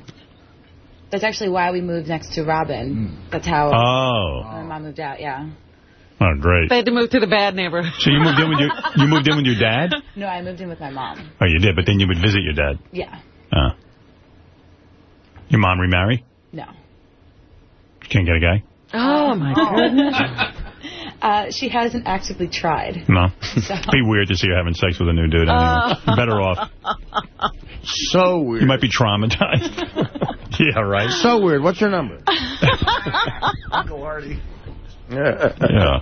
That's actually why we moved next to Robin. That's how Oh. my mom moved out, yeah. Oh, great. They had to move to the bad neighborhood. So you moved in with your you moved in with your dad? (laughs) No, I moved in with my mom. Oh, you did, but then you would visit your dad. Yeah. Uh. Your mom remarry? No. You can't get a guy? Oh, my goodness. (laughs) Uh, she hasn't actively tried. No. (laughs) So- Be weird to see her having sex with a new dude. Anyway. Oh. You're better off. So weird. You might be traumatized. (laughs) yeah, right. So weird. What's your number? (laughs) Michael Hardy. Yeah.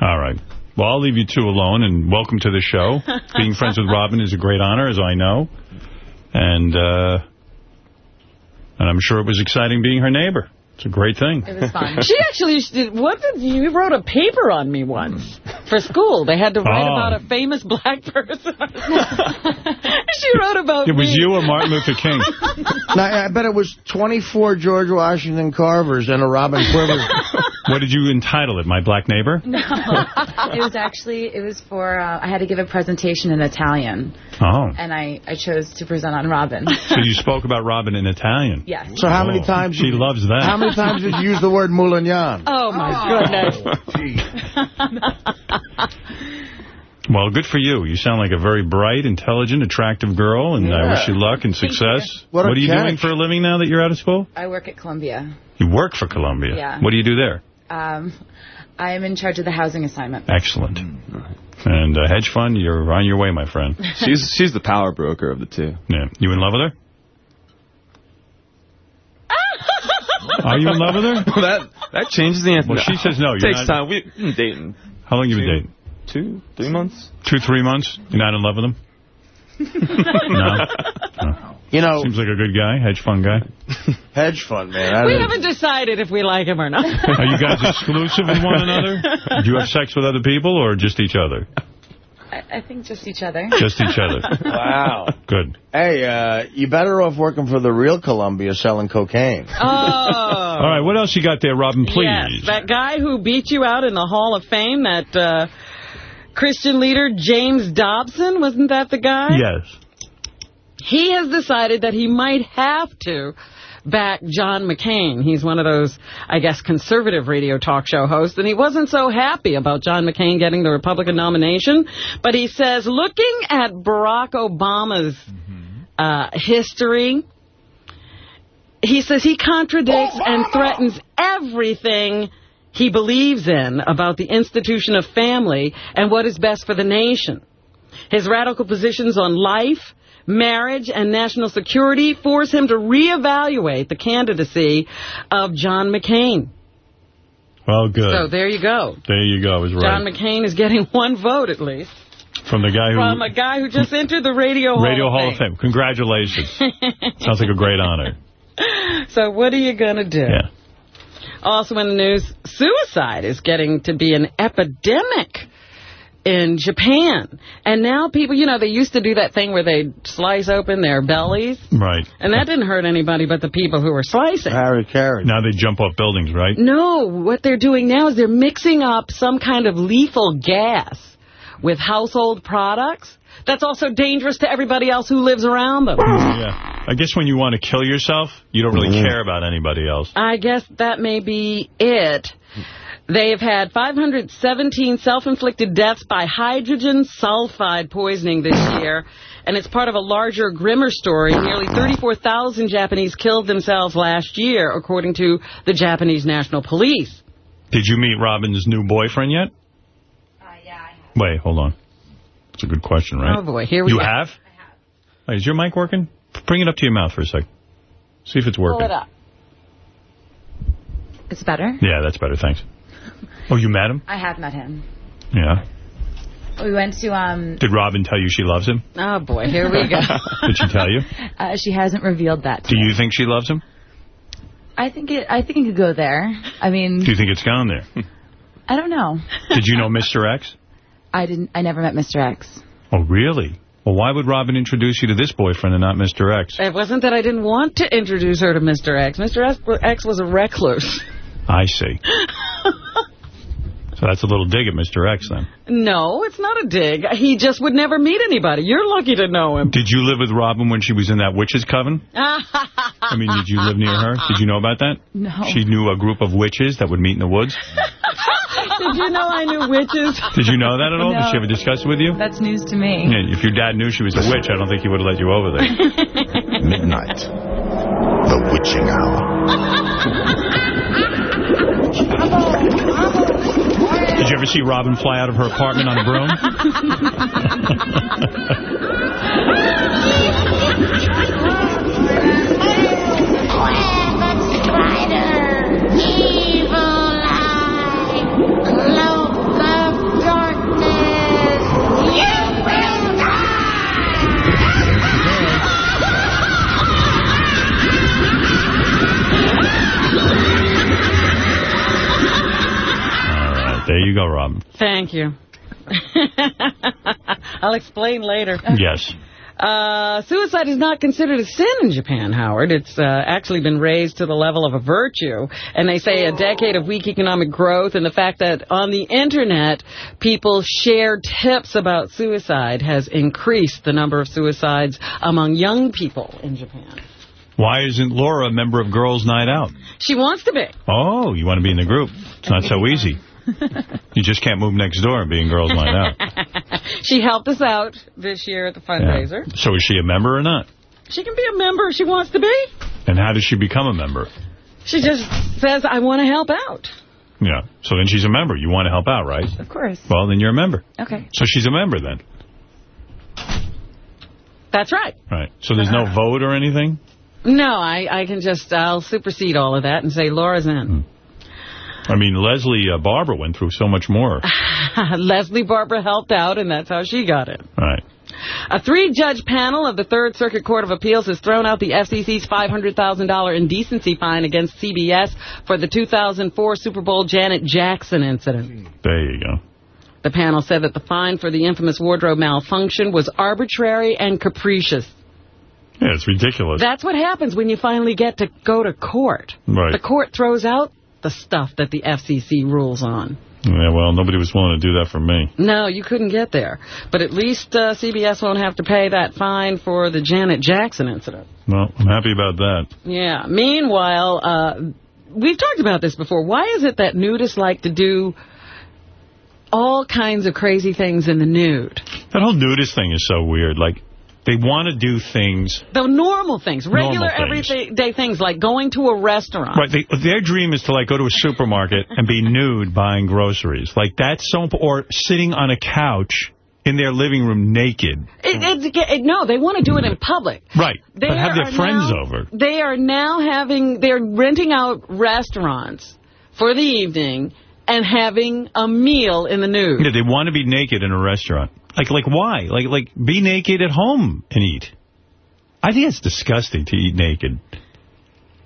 All right. Well, I'll leave you two alone, and welcome to the show. (laughs) Being friends with Robin is a great honor, as I know. And, uh, and I'm sure it was exciting being her neighbor. It's a great thing. It was fun. (laughs) She actually did. What did you, you wrote a paper on me once for school? They had to write Oh. about a famous black person. (laughs) she wrote about It was me. you or Martin Luther King? now, I bet it was 24 George Washington Carvers and a Robin Quivers. (laughs) What did you entitle it? My Black Neighbor? (laughs) No, it was actually, it was for, uh, I had to give a presentation in Italian, Oh. and I, I chose to present on Robin. (laughs) So you spoke about Robin in Italian? Yes. So how many Oh, times... She loves that. How many times did you use the word Moulignan? Oh, my goodness. (laughs) Well, good for you. You sound like a very bright, intelligent, attractive girl, and I wish you luck and success. you. What are you catch. doing for a living now that you're out of school? I work at Columbia. You work for Columbia. Yeah. What do you do there? Um, I am in charge of the housing assignment. Excellent. And uh, hedge fund, you're on your way, my friend. (laughs) She's she's the power broker of the two. Yeah. You in love with her? (laughs) Are you in love with her? that that changes the answer. Well, she says no. You're Takes not- time. We've been dating. How long you been Two- dating? Two, three months. Two, three months? You're not in love with him? (laughs) no. You know, Seems like a good guy, hedge fund guy. (laughs) hedge fund, man. I We don't- haven't decided if we like him or not. (laughs) Are you guys exclusive with one another? (laughs) Do you have sex with other people or just each other? I, I think just each other. Just each other. Wow. Good. Hey, uh, you better off working for the real Columbia selling cocaine. Oh. All right, what else you got there, Robin, please? Yes, that guy who beat you out in the Hall of Fame, that uh, Christian leader James Dobson, wasn't that the guy? Yes. He has decided that he might have to back John McCain. He's one of those, I guess, conservative radio talk show hosts, and he wasn't so happy about John McCain getting the Republican nomination. But he says, looking at Barack Obama's uh, history, he says he contradicts and threatens everything he believes in about the institution of family and what is best for the nation. His radical positions on life, marriage, and national security force him to reevaluate the candidacy of John McCain. Well, good. So there you go. there you go. Is right. John McCain is getting (laughs) one vote at least From the guy who... from a guy who just (laughs) entered the Radio Hall Radio of Hall of Fame. Fame. Congratulations. (laughs) Sounds like a great honor. So what are you going to do? Yeah. Also in the news, suicide is getting to be an epidemic in Japan. And now people, you know, they used to do that thing where they slice open their bellies. Right. And that didn't hurt anybody but the people who were slicing. Harry Carey. Now they jump off buildings, right? No, what they're doing now is they're mixing up some kind of lethal gas with household products. That's also dangerous to everybody else who lives around them. Yeah. I guess when you want to kill yourself, you don't really mm-hmm. care about anybody else. I guess that may be it. They've had 517 self-inflicted deaths by hydrogen sulfide poisoning this year, and it's part of a larger, grimmer story. Nearly 34,000 Japanese killed themselves last year, according to the Japanese National Police. Did you meet Robin's new boyfriend yet? Uh, yeah, I have. Wait, hold on. That's a good question, right? Oh, boy, here we you go. have? Wait, is your mic working? Bring it up to your mouth for a sec. See if it's Pull working. it up. It's better. Yeah, that's better, thanks. (laughs) Oh, you met him? I have met him. Yeah. We went to, um, Did Robin tell you she loves him? Oh, boy, here we go. (laughs) Did she tell you? (laughs) uh, she hasn't revealed that. Do you think she loves him? I think it, I think it could go there. I mean, Do you think it's gone there? I don't know. Did you know Mr. X? I didn't, I never met Mr. X. Oh, really? Well, why would Robin introduce you to this boyfriend and not Mr. X? It wasn't that I didn't want to introduce her to Mr. X. Mr. X was a recluse. I see. So that's a little dig at Mr. X then. No, it's not a dig. He just would never meet anybody. You're lucky to know him. Did you live with Robin when she was in that witches coven? (laughs) I mean, did you live near her? Did you know about that? No. She knew a group of witches that would meet in the woods. (laughs) Did you know I knew witches? Did you know that at all? Did she ever discuss it with you? That's news to me. Yeah, if your dad knew she was a witch, I don't think he would have let you over there. (laughs) Midnight. The witching hour. Did you ever see Robin fly out of her apartment on a broom? (laughs) Right, there you go, Robin. Thank you. (laughs) I'll explain later. Yes. Uh, suicide is not considered a sin in Japan, Howard. It's uh, actually been raised to the level of a virtue. And they say a decade of weak economic growth and the fact that on the Internet, people share tips about suicide has increased the number of suicides among young people in Japan. Why isn't Laura a member of Girls Night Out? She wants to be. Oh, you want to be in the group. It's not so easy. You just can't move next door and be in Girls Night (laughs) Out. she helped us out this year at the fundraiser. So is she a member or not? She can be a member if she wants to be. And how does she become a member? She just says, I want to help out. Yeah. So then she's a member. You want to help out, right? Of course. Well, then you're a member. Okay. So she's a member then. That's right. Right. So there's no uh-huh. vote or anything? No, I, I can just, I'll supersede all of that and say Laura's in. Hmm. I mean, Leslie uh, Barber went through so much more. (laughs) Leslie Barbara helped out, and that's how she got it. Right. A three-judge panel of the Third Circuit Court of Appeals has thrown out the FCC's $500,000 indecency fine against CBS for the 2004 Super Bowl Janet Jackson incident. There you go. The panel said that the fine for the infamous wardrobe malfunction was arbitrary and capricious. Yeah, it's ridiculous. That's what happens when you finally get to go to court. Right. The court throws out the stuff that the FCC rules on. Yeah, well, nobody was willing to do that for me. No, you couldn't get there. But at least uh, CBS won't have to pay that fine for the Janet Jackson incident. Well, I'm happy about that. Yeah. Meanwhile, uh, we've talked about this before. Why is it that nudists like to do all kinds of crazy things in the nude? That whole nudist thing is so weird. Like, they want to do things. The normal things, regular Normal things. everyday things, like going to a restaurant. Right, they, their dream is to like go to a supermarket (laughs) and be nude buying groceries. Like that's so, or sitting on a couch in their living room naked. It, it, it, no, they want to do it in public. Right, They but have their friends now- over. They are now having, they're renting out restaurants for the evening and having a meal in the nude. Yeah, they want to be naked in a restaurant. Like, like why? Like, like be naked at home and eat. I think it's disgusting to eat naked.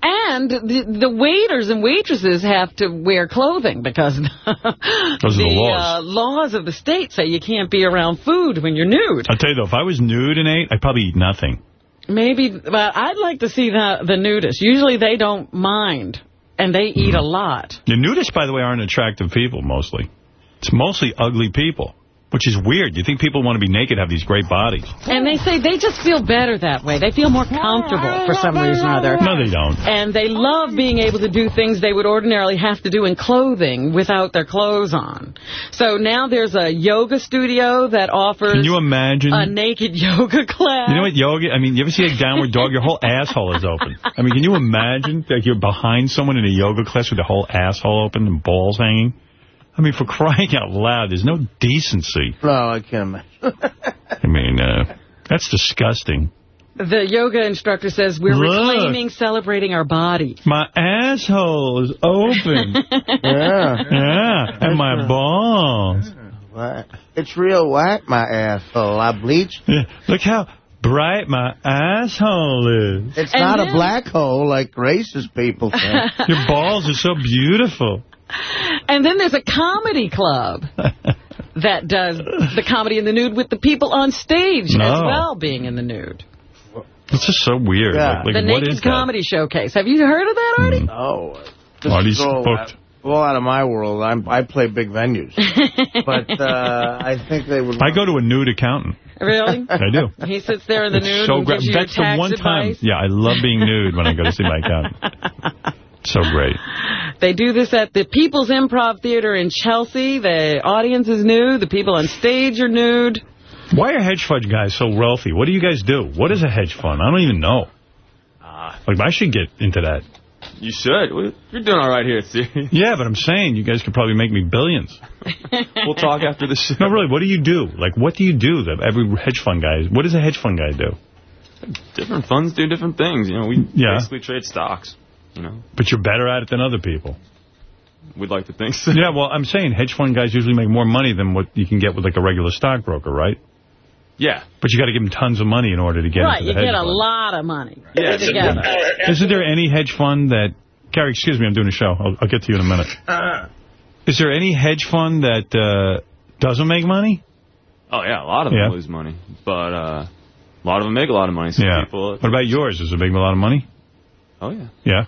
And the, the waiters and waitresses have to wear clothing because (laughs) Those the laws. Uh, laws of the state say you can't be around food when you're nude. I'll tell you though, if I was nude and ate, I'd probably eat nothing. Maybe, but I'd like to see the, the nudists. Usually they don't mind, and they eat a lot. The nudists, by the way, aren't attractive people mostly. It's mostly ugly people, which is weird. You think people want to be naked, have these great bodies. And they say they just feel better that way. They feel more comfortable for some reason or other. No, they don't. And they love being able to do things they would ordinarily have to do in clothing without their clothes on. So now there's a yoga studio that offers Can you imagine? a naked (laughs) yoga class. You know what yoga, I mean, you ever see a downward dog? Your whole asshole is open. I mean, can you imagine that you're behind someone in a yoga class with the whole asshole open and balls hanging? I mean, for crying out loud, there's no decency. No, I can't imagine. I mean, uh, that's disgusting. The yoga instructor says we're Look. reclaiming, celebrating our body. My asshole is open. (laughs) Yeah. yeah, and my balls. What? It's real white, my asshole. I bleached. Yeah, look how bright my asshole is. It's And not a black hole like racist people think. (laughs) Your balls are so beautiful. And then there's a comedy club (laughs) that does the comedy in the nude with the people on stage as well being in the nude. It's just so weird. Yeah. Like, like the what Naked is that? Comedy Showcase. Have you heard of that, Artie? Oh. Artie's So, booked. well, out of my world. I'm, I play big venues. (laughs) but uh, I think they would... I go to a nude accountant. Really? (laughs) I do. He sits there in the It's nude so and great. gives you That's tax the one advice. time. Yeah, I love being nude when I go to see my accountant. So great. (laughs) They do this at the People's Improv Theater in Chelsea. The audience is nude. The people on stage are nude. Why are hedge fund guys so wealthy? What do you guys do? What is a hedge fund? I don't even know. Ah. Like, I should get into that. You should. You're doing all right here, see? (laughs) Yeah, but I'm saying you guys could probably make me billions. (laughs) We'll talk after the show. No, really, what do you do? Like, what do you do that every hedge fund guy, what does a hedge fund guy do? Different funds do different things. You know, we Yeah. basically trade stocks. You know, But you're better at it than other people. we'd like to think so. Yeah, well, I'm saying hedge fund guys usually make more money than what you can get with, like, a regular stockbroker, right? Yeah. But you got to give them tons of money in order to get right, into you the hedge get a lot of money. Yeah, together. Isn't there any hedge fund that... Gary, excuse me, I'm doing a show. I'll, I'll get to you in a minute. Is there any hedge fund that uh, doesn't make money? Oh, yeah, a lot of them Yeah. lose money. But uh, a lot of them make a lot of money. Some yeah. people... What about yours? Does it make a lot of money? Oh, yeah. Yeah.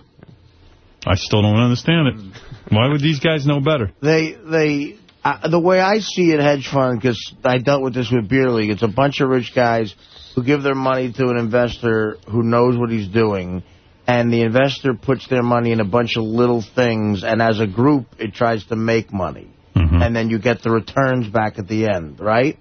I still don't understand it. Why would these guys know better? They, they, uh, the way I see it, hedge fund, because I dealt with this with Beer League, it's a bunch of rich guys who give their money to an investor who knows what he's doing, and the investor puts their money in a bunch of little things, and as a group, it tries to make money. And then you get the returns back at the end, right?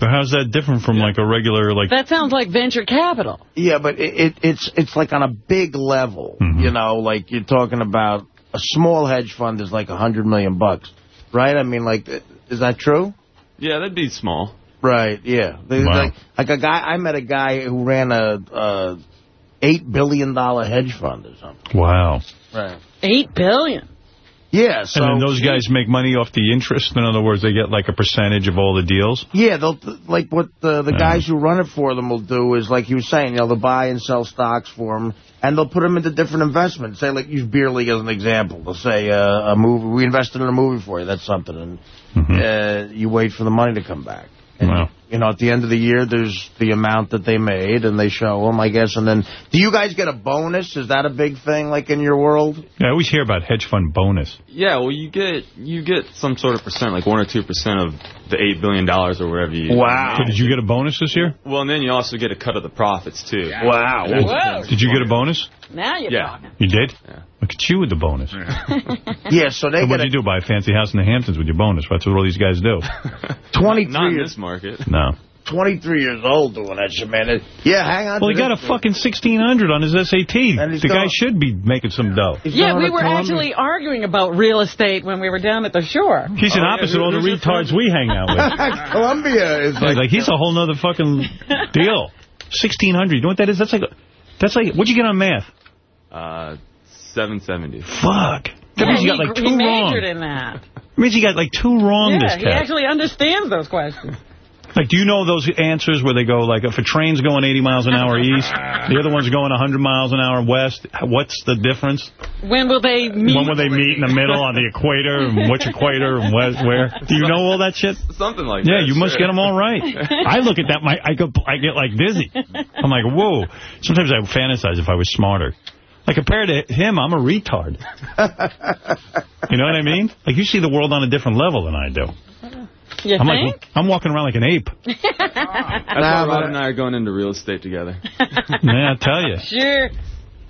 But how's that different from, like, a regular, like... That sounds like venture capital. Yeah, but it, it, it's it's like on a big level, Mm-hmm. you know, like you're talking about a small hedge fund is like a hundred million bucks, right? I mean, like, is that true? Yeah, that'd be small. Right. Yeah. They- Wow. Like, like a guy, I met a guy who ran a, a eight billion dollar hedge fund or something. Wow. Right. Eight billion. Yeah. So and then those guys make money off the interest? In other words, they get, like, a percentage of all the deals? Yeah, they'll like what the the guys who run it for them will do is like you were saying, you know, they'll buy and sell stocks for them, and they'll put them into different investments. Say, like use Beer League as an example. They'll say uh, a movie, we invested in a movie for you. That's something, and uh, you wait for the money to come back. And, Wow. You know, at the end of the year, there's the amount that they made, and they show them, I guess. And then, do you guys get a bonus? Is that a big thing, like in your world? Yeah, I always hear about hedge fund bonus. Yeah, well, you get you get some sort of percent, like one or two percent of the eight billion dollars or whatever you. So did you get a bonus this year? Well, and then you also get a cut of the profits too. Wow. Whoa. Did you get a bonus? Now you're Yeah. talking. You did? Look at you with the bonus. Yeah, (laughs) so they So what do you do? Buy a fancy house in the Hamptons with your bonus? That's what all these guys do. 23 (laughs) Not in this market. No. (laughs) 23 years old doing that shit, man. Yeah, hang on. Well, to he got a this. fucking 1600 on his SAT. And he's The guy should be making some dough. Yeah, we were actually arguing about real estate when we were down at the shore. He's an opposite all the retards we hang out with. (laughs) Columbia is like, like, he's a whole nother fucking (laughs) deal. 1600. You know what that is? That's like, that's like, what'd you get on math? Uh, seven seventy. Fuck. That Yeah, means you he, got like he two wrong. majored in that. That means you got like two wrong yeah, this he cat. actually understands those questions. Like, do you know those answers where they go, like, if a train's going 80 miles an hour east, the other one's going 100 miles an hour west, what's the difference? When will they meet? When will they meet in the middle on the equator, and which equator, and where? where? Do you know all that shit? Something like Yeah, that. Yeah, you must get them all right. (laughs) I look at that, my I go, I get like dizzy. I'm like, whoa. Sometimes I fantasize if I was smarter. Like compared to him, I'm a retard. (laughs) You know what I mean? Like you see the world on a different level than I do. You I'm think? like, I'm walking around like an ape. (laughs) That's why Rod and I are going into real estate together. (laughs) Man, I tell you. Sure.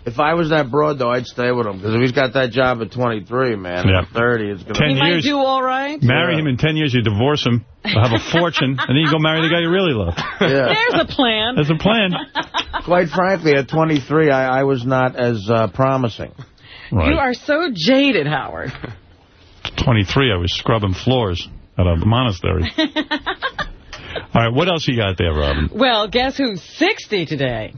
if I was that broad, though, I'd stay with him. Because if he's got that job at 23, man, Yeah. at 30, it's going Ten He might years. do all right. Marry him in 10 years, you divorce him, you'll have a fortune, and then you go marry the guy you really love. (laughs) Yeah. There's a plan. There's a plan. Quite frankly, at 23, I, I was not as uh, promising. Right. You are so jaded, Howard. 23, I was scrubbing floors at a monastery. (laughs) All right, what else you got there, Robin? Well, guess who's 60 today?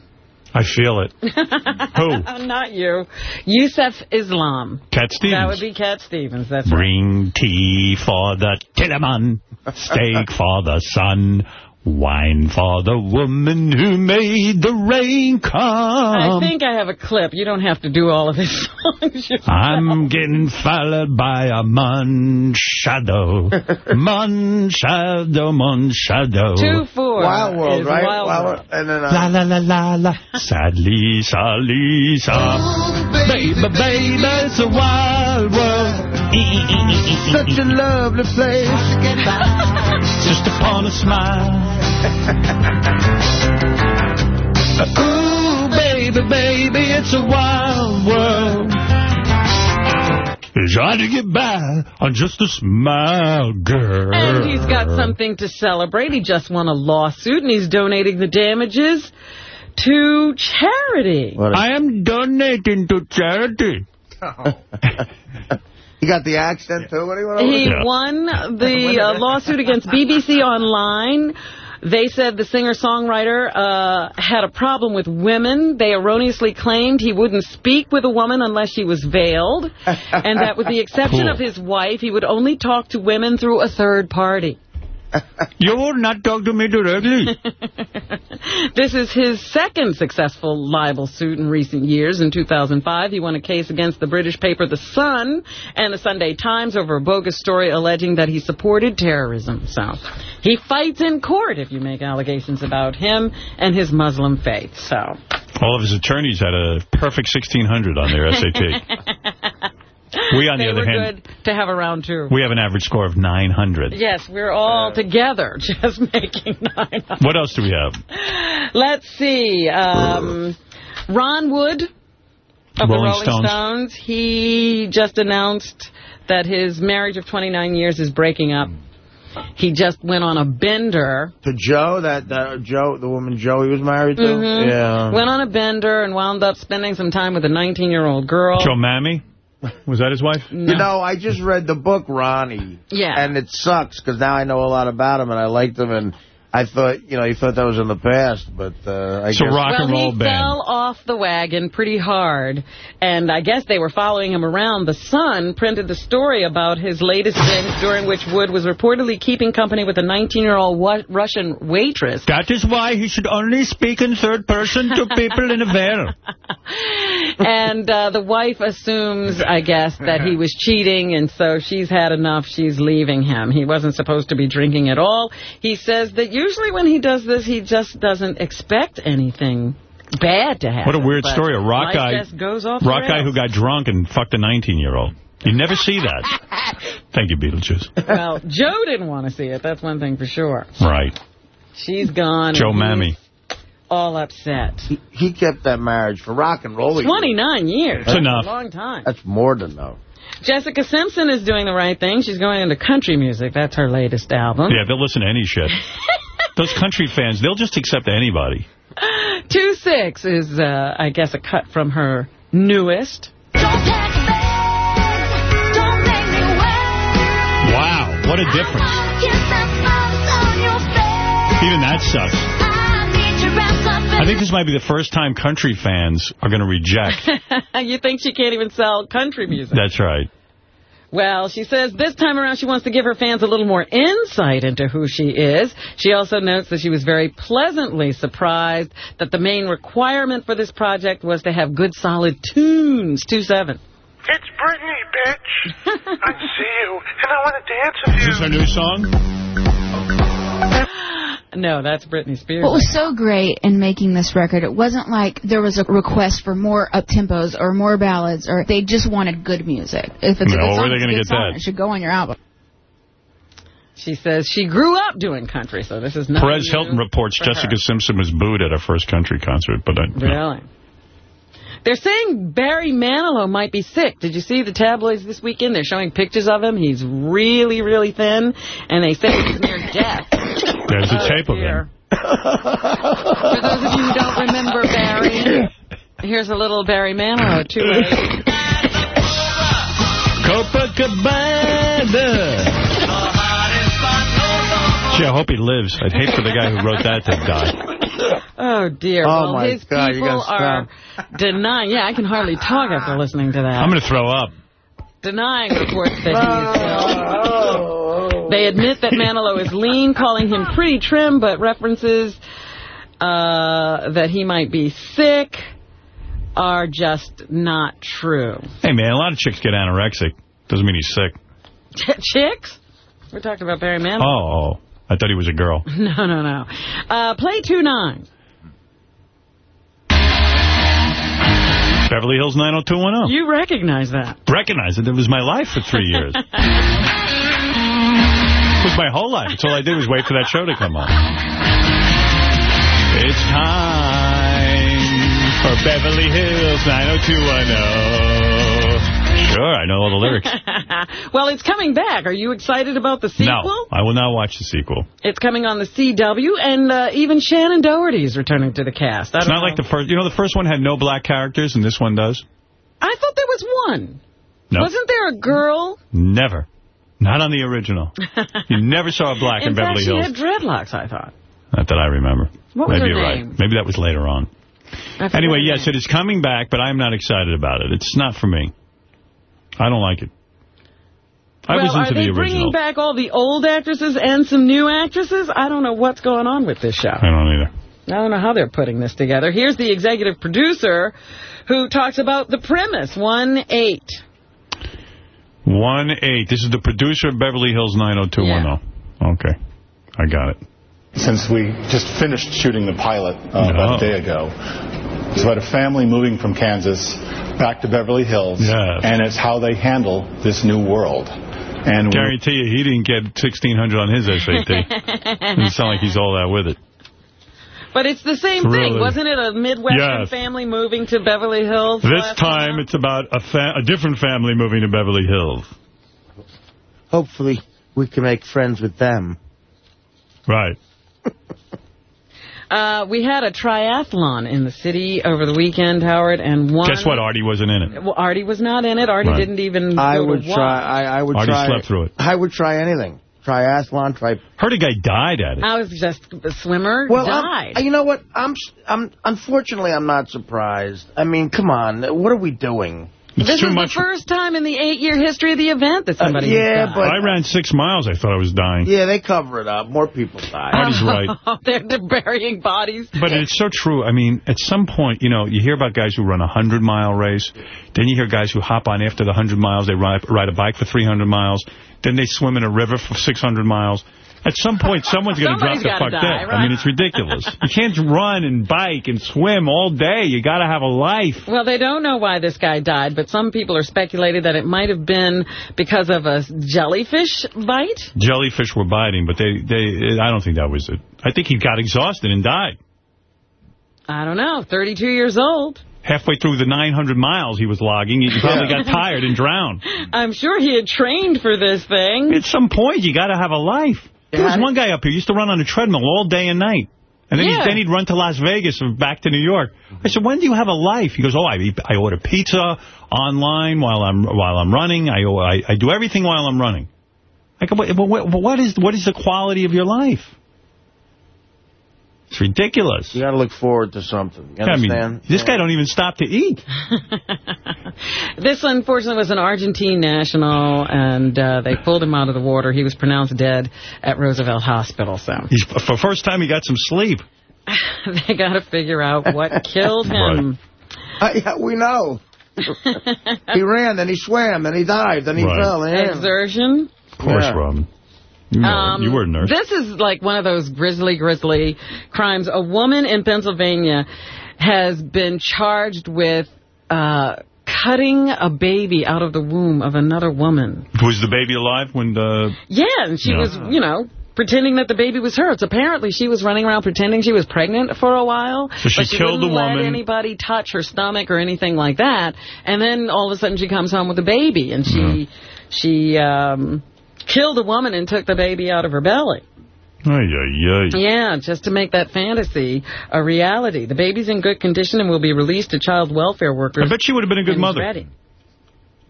I feel it. (laughs) Who? Not you. Yusuf Islam. Cat Stevens. That would be Cat Stevens. That's right. Bring tea for the Tillerman, (laughs) steak for the sun, wine for the woman who made the rain come. I think I have a clip. You don't have to do all of his (laughs) songs. I'm getting followed by a moonshadow. (laughs) moonshadow, mun shadow. Two four. Wild World, right? Wild Wild World. World. And then, La uh, la la la la. Sadly, sadly, sa. Baby, baby, it's a wild world. Such a lovely place. Just upon a smile. (laughs) Ooh, baby, baby, it's a wild world. It's hard to get by on just a smile, girl. And he's got something to celebrate. He just won a lawsuit, and he's donating the damages to charity. I am donating to charity. (laughs) (laughs) You got the accent, too? What do you want to He won (laughs) the uh, lawsuit against BBC Online. They said the singer-songwriter uh, had a problem with women. They erroneously claimed he wouldn't speak with a woman unless she was veiled, (laughs) and that with the exception Cool. of his wife, he would only talk to women through a third party. (laughs) You will not talk to me directly. (laughs) This is his second successful libel suit in recent years. In 2005, he won a case against the British paper The Sun and the Sunday Times over a bogus story alleging that he supported terrorism. So he fights in court if you make allegations about him and his Muslim faith. So All of his attorneys had a perfect 1600 on their SAT. (laughs) (laughs) We, on the they other were hand, good to have around too. we have an average score of 900. Yes, we're all together (laughs) just making nine. What else do we have? Let's see. Um, Ron Wood of Rolling the Rolling Stones. Stones. He just announced that his marriage of 29 years is breaking up. He just went on a bender. To Jo, that, that Jo, the woman Jo he was married to? Mhm. Yeah. Went on a bender and wound up spending some time with a 19-year-old girl. Jo Mammy? Was that his wife? You know, I just read the book, Ronnie. Yeah. And it sucks, because now I know a lot about him, and I liked him, and I thought, you know, he thought that was in the past, but uh, I So guess... rock well, and roll he band. fell off the wagon pretty hard, and I guess they were following him around. The Sun printed the story about his latest binge, during which Wood was reportedly keeping company with a 19-year-old Russian waitress. That is why he should only speak in third person to people in a veil. (laughs) and uh, the wife assumes, I guess, that he was cheating, and so she's had enough. She's leaving him. He wasn't supposed to be drinking at all. He says that usually when he does this, he just doesn't expect anything bad to happen. What a weird story. A rock guy, just goes off rock guy who got drunk and fucked a 19-year-old. You never see that. (laughs) Thank you, Beetlejuice. Well, Jo didn't want to see it. That's one thing for sure. Right. She's gone. Jo Mammy. All upset. He kept that marriage for rock and roll. 29 years. That's That's enough. a long time. That's more than enough. Jessica Simpson is doing the right thing. She's going into country music. That's her latest album. Yeah, they'll listen to any shit. (laughs) Those country fans, they'll just accept anybody. 2-6 is, uh, I guess, a cut from her newest. Wow, what a difference. Even that sucks. I think this might be the first time country fans are going to reject. (laughs) you think she can't even sell country music? That's right. Well, she says this time around she wants to give her fans a little more insight into who she is. She also notes that she was very pleasantly surprised that the main requirement for this project was to have good, solid tunes. 2-7. It's Britney, bitch. (laughs) I see you, and I want to dance with you. Is you. this her new song? (laughs) No, that's Britney Spears. What was so great in making this record, it wasn't like there was a request for more up-tempos or more ballads, or they just wanted good music. If it's a good well, where song, are they it's a gonna good get song. that? It should go on your album. She says she grew up doing country, so this is not Perez Hilton reports Jessica Simpson was booed at her first country concert. but I, Really? They're saying Barry Manilow might be sick. Did you see the tabloids this weekend? They're showing pictures of him. He's really, really thin, and they say he's near death. There's a Oh, tape of him. For those of you who don't remember Barry, here's a little Barry Manilow, too. Copacabana. Gee, I hope he lives. I'd hate for the guy who wrote that to die. (laughs) Oh, dear. Oh, well, my his God, you people are denying. Yeah, I can hardly talk after listening to that. I'm going to throw up. denying reports that he is ill. They admit that Manilow is lean, calling him pretty trim, but references uh, that he might be sick are just not true. Hey, man, a lot of chicks get anorexic. Doesn't mean he's sick. Ch- chicks? We're talking about Barry Manilow. Oh, oh. I thought he was a girl. (laughs) No, no, no. Uh, play 2-9. Beverly Hills 90210. You recognize that. Recognize it. It was my life for three years. (laughs) it was my whole life. That's all I did was wait for that show to come on. It's time for Beverly Hills 90210. Sure, I know all the lyrics. (laughs) well, it's coming back. Are you excited about the sequel? No, I will not watch the sequel. It's coming on the CW, and uh, even Shannen Doherty is returning to the cast. It's not know. like the first. You know, the first one had no black characters, and this one does. I thought there was one. No, Wasn't there a girl? never. Not on the original. You (laughs) never saw a black in, In fact, Beverly she Hills. had dreadlocks, I thought. Not that I remember. What was Maybe her you're name? right. Maybe that was later on. Anyway, yes, it is coming back, but I'm not excited about it. It's not for me. I don't like it. I well, was into are they bringing back all the old actresses and some new actresses? I don't know what's going on with this show. I don't either. I don't know how they're putting this together. Here's the executive producer who talks about the premise, 1-8. One eight. This is the producer of Beverly Hills 90210. Okay. I got it. Since we just finished shooting the pilot uh, about a day ago, it's about a family moving from Kansas back to Beverly Hills, and it's how they handle this new world. And we- Guarantee you he didn't get 1600 on his SAT. (laughs) Doesn't sound like he's all that with it. But it's the same Really? thing. Wasn't it a Midwestern Yes. family moving to Beverly Hills? This last time it's about a, fa a different family moving to Beverly Hills. Hopefully, we can make friends with them. Right. (laughs) Uh, we had a triathlon in the city over the weekend, Howard, and one... Guess what? Artie wasn't in it. Well, Artie was not in it. Artie Right. didn't even I would try. I, I would Artie try. slept through it. I would try anything. Triathlon. Try. Heard a guy died at it. I was just a swimmer Well, died. I'm, you know what? I'm. I'm. Unfortunately, I'm not surprised. I mean, come on. What are we doing? It's this too is much. the first time in the eight-year history of the event that somebody has yeah, but- I ran six miles. I thought I was dying. Yeah, they cover it up. More people die. Artie's (laughs) right. (laughs) they're, they're burying bodies. But it's so true. I mean, at some point, you know, you hear about guys who run a 100-mile race. Then you hear guys who hop on after the 100 miles. They ride, ride a bike for 300 miles. Then they swim in a river for 600 miles. At some point, someone's going to drop the fuck die, dead. right? I mean, it's ridiculous. you can't run and bike and swim all day. You got to have a life. Well, they don't know why this guy died, but some people are speculating that it might have been because of a jellyfish bite. Jellyfish were biting, but they, they, I don't think that was it. I think he got exhausted and died. I don't know, 32 years old. Halfway through the 900 miles he was logging, he probably got tired and drowned. (laughs) I'm sure he had trained for this thing. At some point, you got to have a life. There was one guy up here, he used to run on a treadmill all day and night. And then, Yeah. he, then he'd run to Las Vegas and back to New York. I said, when do you have a life? He goes, oh, I, eat- I order pizza online while I'm while I'm running. I, I, I do everything while I'm running. I go, but, but what is what is the quality of your life? It's ridiculous. You got to look forward to something. You I mean, understand? this guy don't even stop to eat. (laughs) This, unfortunately, was an Argentine national, and uh, they pulled him out of the water. He was pronounced dead at Roosevelt Hospital, so He's, for first time, he got some sleep. (laughs) they got to figure out what killed (laughs) him. Uh, yeah, we know. he ran, then he swam, then he dived, then he Right. fell. Yeah. Exertion. Of course, Yeah. Robin. You, know, Um, you were a nurse. This is like one of those grisly, grisly crimes. A woman in Pennsylvania has been charged with uh, cutting a baby out of the womb of another woman. Was the baby alive when the... Yeah, and she Yeah. was, you know, pretending that the baby was hers. Apparently, she was running around pretending she was pregnant for a while. So she but she killed the let woman. anybody touch her stomach or anything like that. And then all of a sudden, she comes home with a baby, and she she um, killed a woman and took the baby out of her belly. Ay, ay, ay. Yeah, just to make that fantasy a reality. The baby's in good condition and will be released to child welfare workers. I bet she would have been a good and is mother. Ready.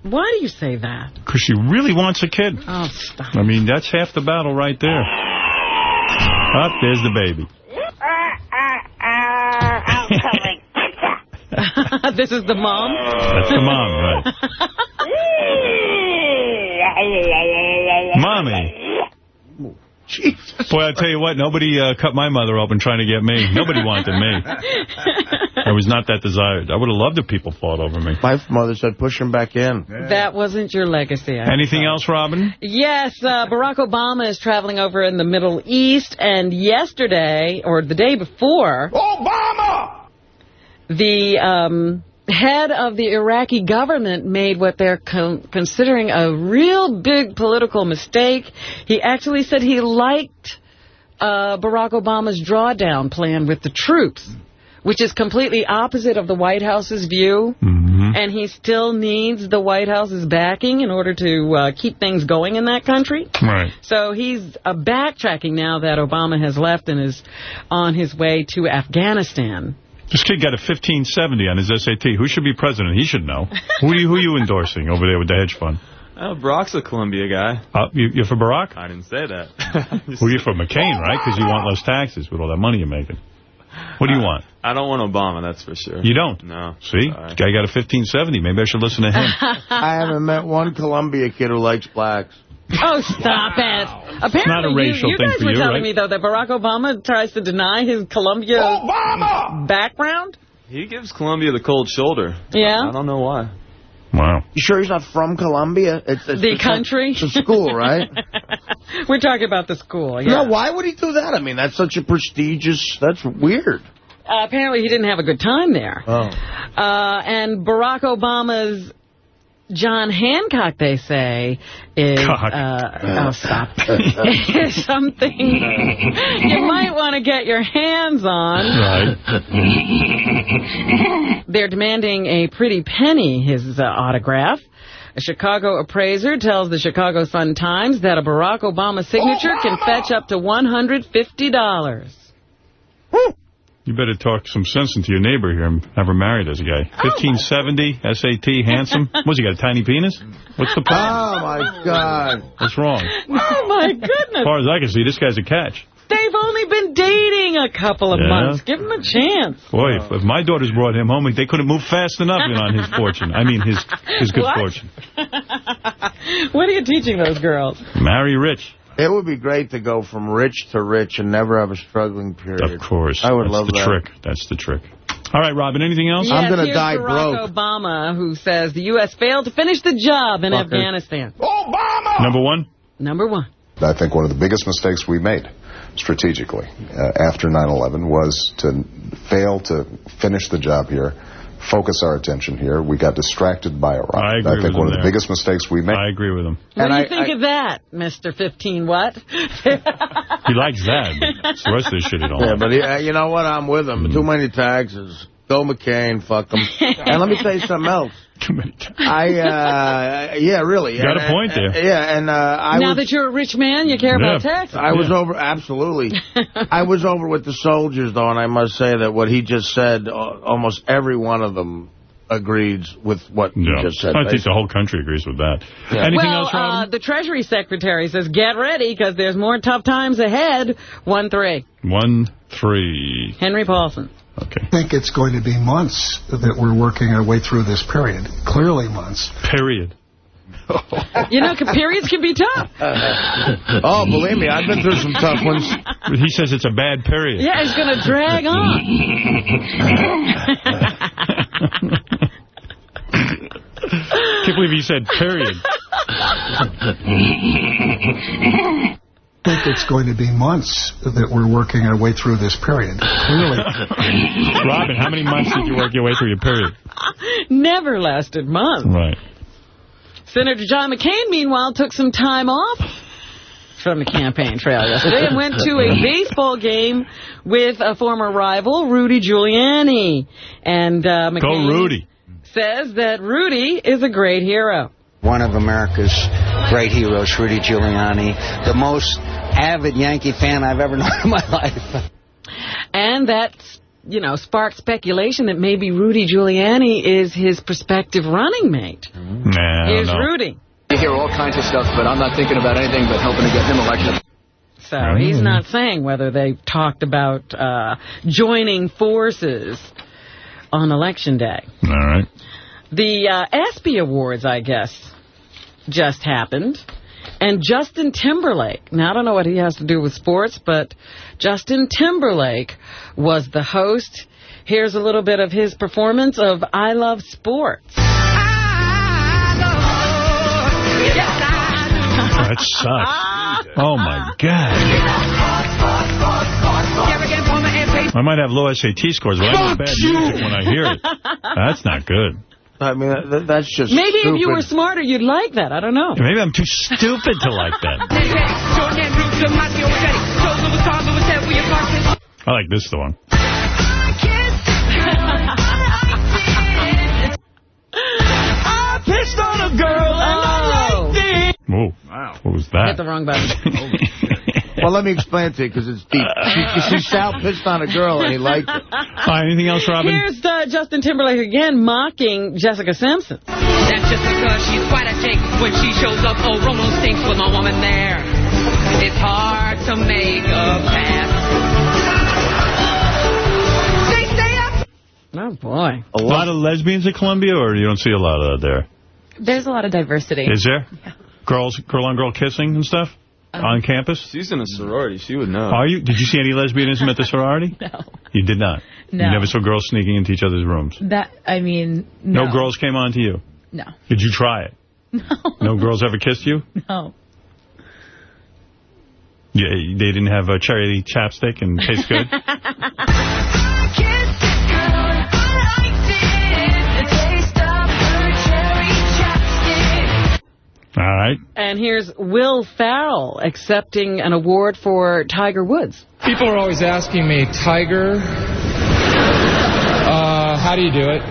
Why do you say that? Because she really wants a kid. Oh, stop. I mean, that's half the battle right there. Up, there's the baby. (laughs) this is the mom? That's the mom, right. (laughs) Mommy. Boy, I tell you what, nobody uh, cut my mother open trying to get me. Nobody wanted me. (laughs) I was not that desired. I would have loved if people fought over me. My mother said, push him back in. That wasn't your legacy. I Anything else, Robin? Yes, uh, Barack Obama is traveling over in the Middle East, and yesterday, or the day before... Obama! The, um, head of the Iraqi government made what they're con considering a real big political mistake. He actually said he liked uh, Barack Obama's drawdown plan with the troops, which is completely opposite of the White House's view. And he still needs the White House's backing in order to uh, keep things going in that country. Right. So he's uh, backtracking now that Obama has left and is on his way to Afghanistan. This kid got a 1570 on his SAT. Who should be president? He should know. who, are you, who are you endorsing over there with the hedge fund? Uh, Barack's a Columbia guy. Uh, you, you're for Barack? I didn't say that. (laughs) Well, you're for McCain, right? Because you want less taxes with all that money you're making. What do you want? I don't want Obama, that's for sure. You don't? No. See? Sorry. Guy got a 1570. Maybe I should listen to him. (laughs) I haven't met one Columbia kid who likes blacks. Oh, stop it. Apparently, not a racial you, you thing guys for were you, telling right? me, though, that Barack Obama tries to deny his Columbia background? He gives Columbia the cold shoulder. Yeah? I don't know why. Wow. You sure he's not from Columbia? It's, it's The it's country? It's a school, right? (laughs) We're talking about the school, yeah. No, why would he do that? I mean, that's such a prestigious... That's weird. Uh, apparently, he didn't have a good time there. Oh. Uh, and Barack Obama's John Hancock, they say, is... Cock. Uh, oh, stop. is (laughs) (laughs) something you might want to get your hands on. Right. (laughs) They're demanding a pretty penny, his uh, autograph. A Chicago appraiser tells the Chicago Sun-Times that a Barack Obama signature can fetch up to $150. You better talk some sense into your neighbor here and have her married as a guy. 1570, SAT, handsome. (laughs) What's he got, a tiny penis? What's the problem? Oh, my God. What's wrong? (laughs) Oh, my goodness. As far as I can see, this guy's a catch. They've only been dating a couple of Yeah? months. Give him a chance. Boy, if, if my daughters brought him home, they couldn't move fast enough in on his (laughs) fortune. I mean, his his good What? fortune. What are you teaching those girls? Marry rich. It would be great to go from rich to rich and never have a struggling period. Of course. I would That's love the trick. That's the trick. All right, Robin, anything else? Yes, here's Barack Obama, who says the U.S. failed to finish the job in Fucker. Afghanistan. Obama! Number one? Number one. I think one of the biggest mistakes we made strategically uh, after 9-11 was to fail to finish the job here, focus our attention here. We got distracted by Iraq. I agree think with one him of the there. biggest mistakes we made. I agree with him. What And do you I- think I- of that, Mr. 15 what? (laughs) He likes that. but The rest of this shit he don't Yeah, like. but he, uh, you know what? I'm with him. Too many taxes. Go McCain, fuck him. (laughs) and let me tell you something else. I, uh, (laughs) yeah, really. You got And, a point uh, there. yeah, and uh, I now was, that you're a rich man, you care about taxes. I was over, absolutely. (laughs) I was over with the soldiers, though, and I must say that what he just said, uh, almost every one of them agrees with what Yeah. he just said. I think the whole country agrees with that. Yeah. Anything well, else, Robin? uh, the Treasury Secretary says, get ready, because there's more tough times ahead. 1-3. One, three. Henry Paulson. I think it's going to be months that we're working our way through this period. Clearly months. Period. You know, periods can be tough. (laughs) oh, believe me, I've been through some tough ones. He says it's a bad period. Yeah, it's going to drag on. Can't believe he said period. (laughs) I think it's going to be months that we're working our way through this period. Clearly. (laughs) Robin, how many months did you work your way through your period? Never lasted months. Right. Senator John McCain, meanwhile, took some time off from the campaign trail yesterday and went to a (laughs) baseball game with a former rival, Rudy Giuliani. And uh, McCain Go Rudy. says that Rudy is a great hero. One of America's great heroes, Rudy Giuliani, the most avid Yankee fan I've ever (laughs) known in my life. And that, you know, sparked speculation that maybe Rudy Giuliani is his prospective running mate. Nah, Here's. Rudy. You hear all kinds of stuff, but I'm not thinking about anything but helping to get him elected. So he's not saying whether they talked about uh, joining forces on Election Day. All right. The uh, ESPY Awards, I guess, just happened. And Justin Timberlake, now I don't know what he has to do with sports, but Justin Timberlake was the host. Here's a little bit of his performance of I Love Sports. That sucks. Oh, my God. I might have low SAT scores, but I know bad music when I hear it. That's not good. I mean, that, that's just Maybe stupid. if you were smarter, you'd like that. I don't know. Maybe I'm too stupid to like that. (laughs) I like this one. I pissed on a girl and I liked it. Whoa. Wow. What was that? Hit the wrong button. (laughs) Well, let me explain it to you, because it's deep. She, you see, Sal pissed on a girl, and he liked it. Hi, anything else, Robin? Here's uh, Justin Timberlake again mocking Jessica Simpson. That's just because she's quite a chick. When she shows up, oh, Romo stinks with no woman there. It's hard to make a pass. They stay up. Oh, boy. A lot of lesbians at Columbia, or you don't see a lot of that there? There's a lot of diversity. Is there? Yeah. Girls, girl-on-girl kissing and stuff Um, on campus? She's in a sorority. She would know. Are you? Did you see any lesbianism at the (laughs) sorority? No. You did not? No. You never saw girls sneaking into each other's rooms? That, I mean, No, no. girls came on to you? No. Did you try it? (laughs) No. No girls ever kissed you? No. Yeah, they didn't have a cherry chapstick and taste good? (laughs) All right. And here's Will Ferrell accepting an award for Tiger Woods. People are always asking me, Tiger, uh, how do you do it?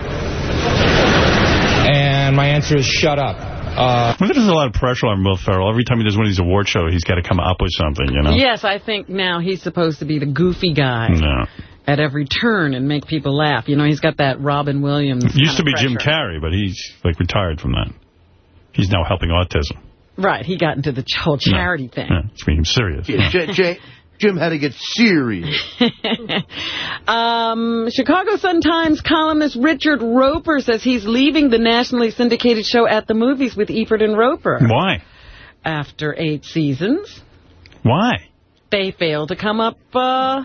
And my answer is shut up. Uh, I think there's a lot of pressure on Will Ferrell. Every time he does one of these award shows, he's got to come up with something, you know? Yes, I think now he's supposed to be the goofy guy No. at every turn and make people laugh. You know, he's got that Robin Williams Used to be of Jim pressure. Carrey, but he's, like, retired from that. He's now helping autism. Right, he got into the whole charity thing. Yeah, it's being serious. Yeah, J- J- Jim had to get serious. (laughs) um, Chicago Sun-Times columnist Richard Roeper says he's leaving the nationally syndicated show At the Movies with Ebert and Roeper. Why? After eight seasons, Why? they failed to come up uh,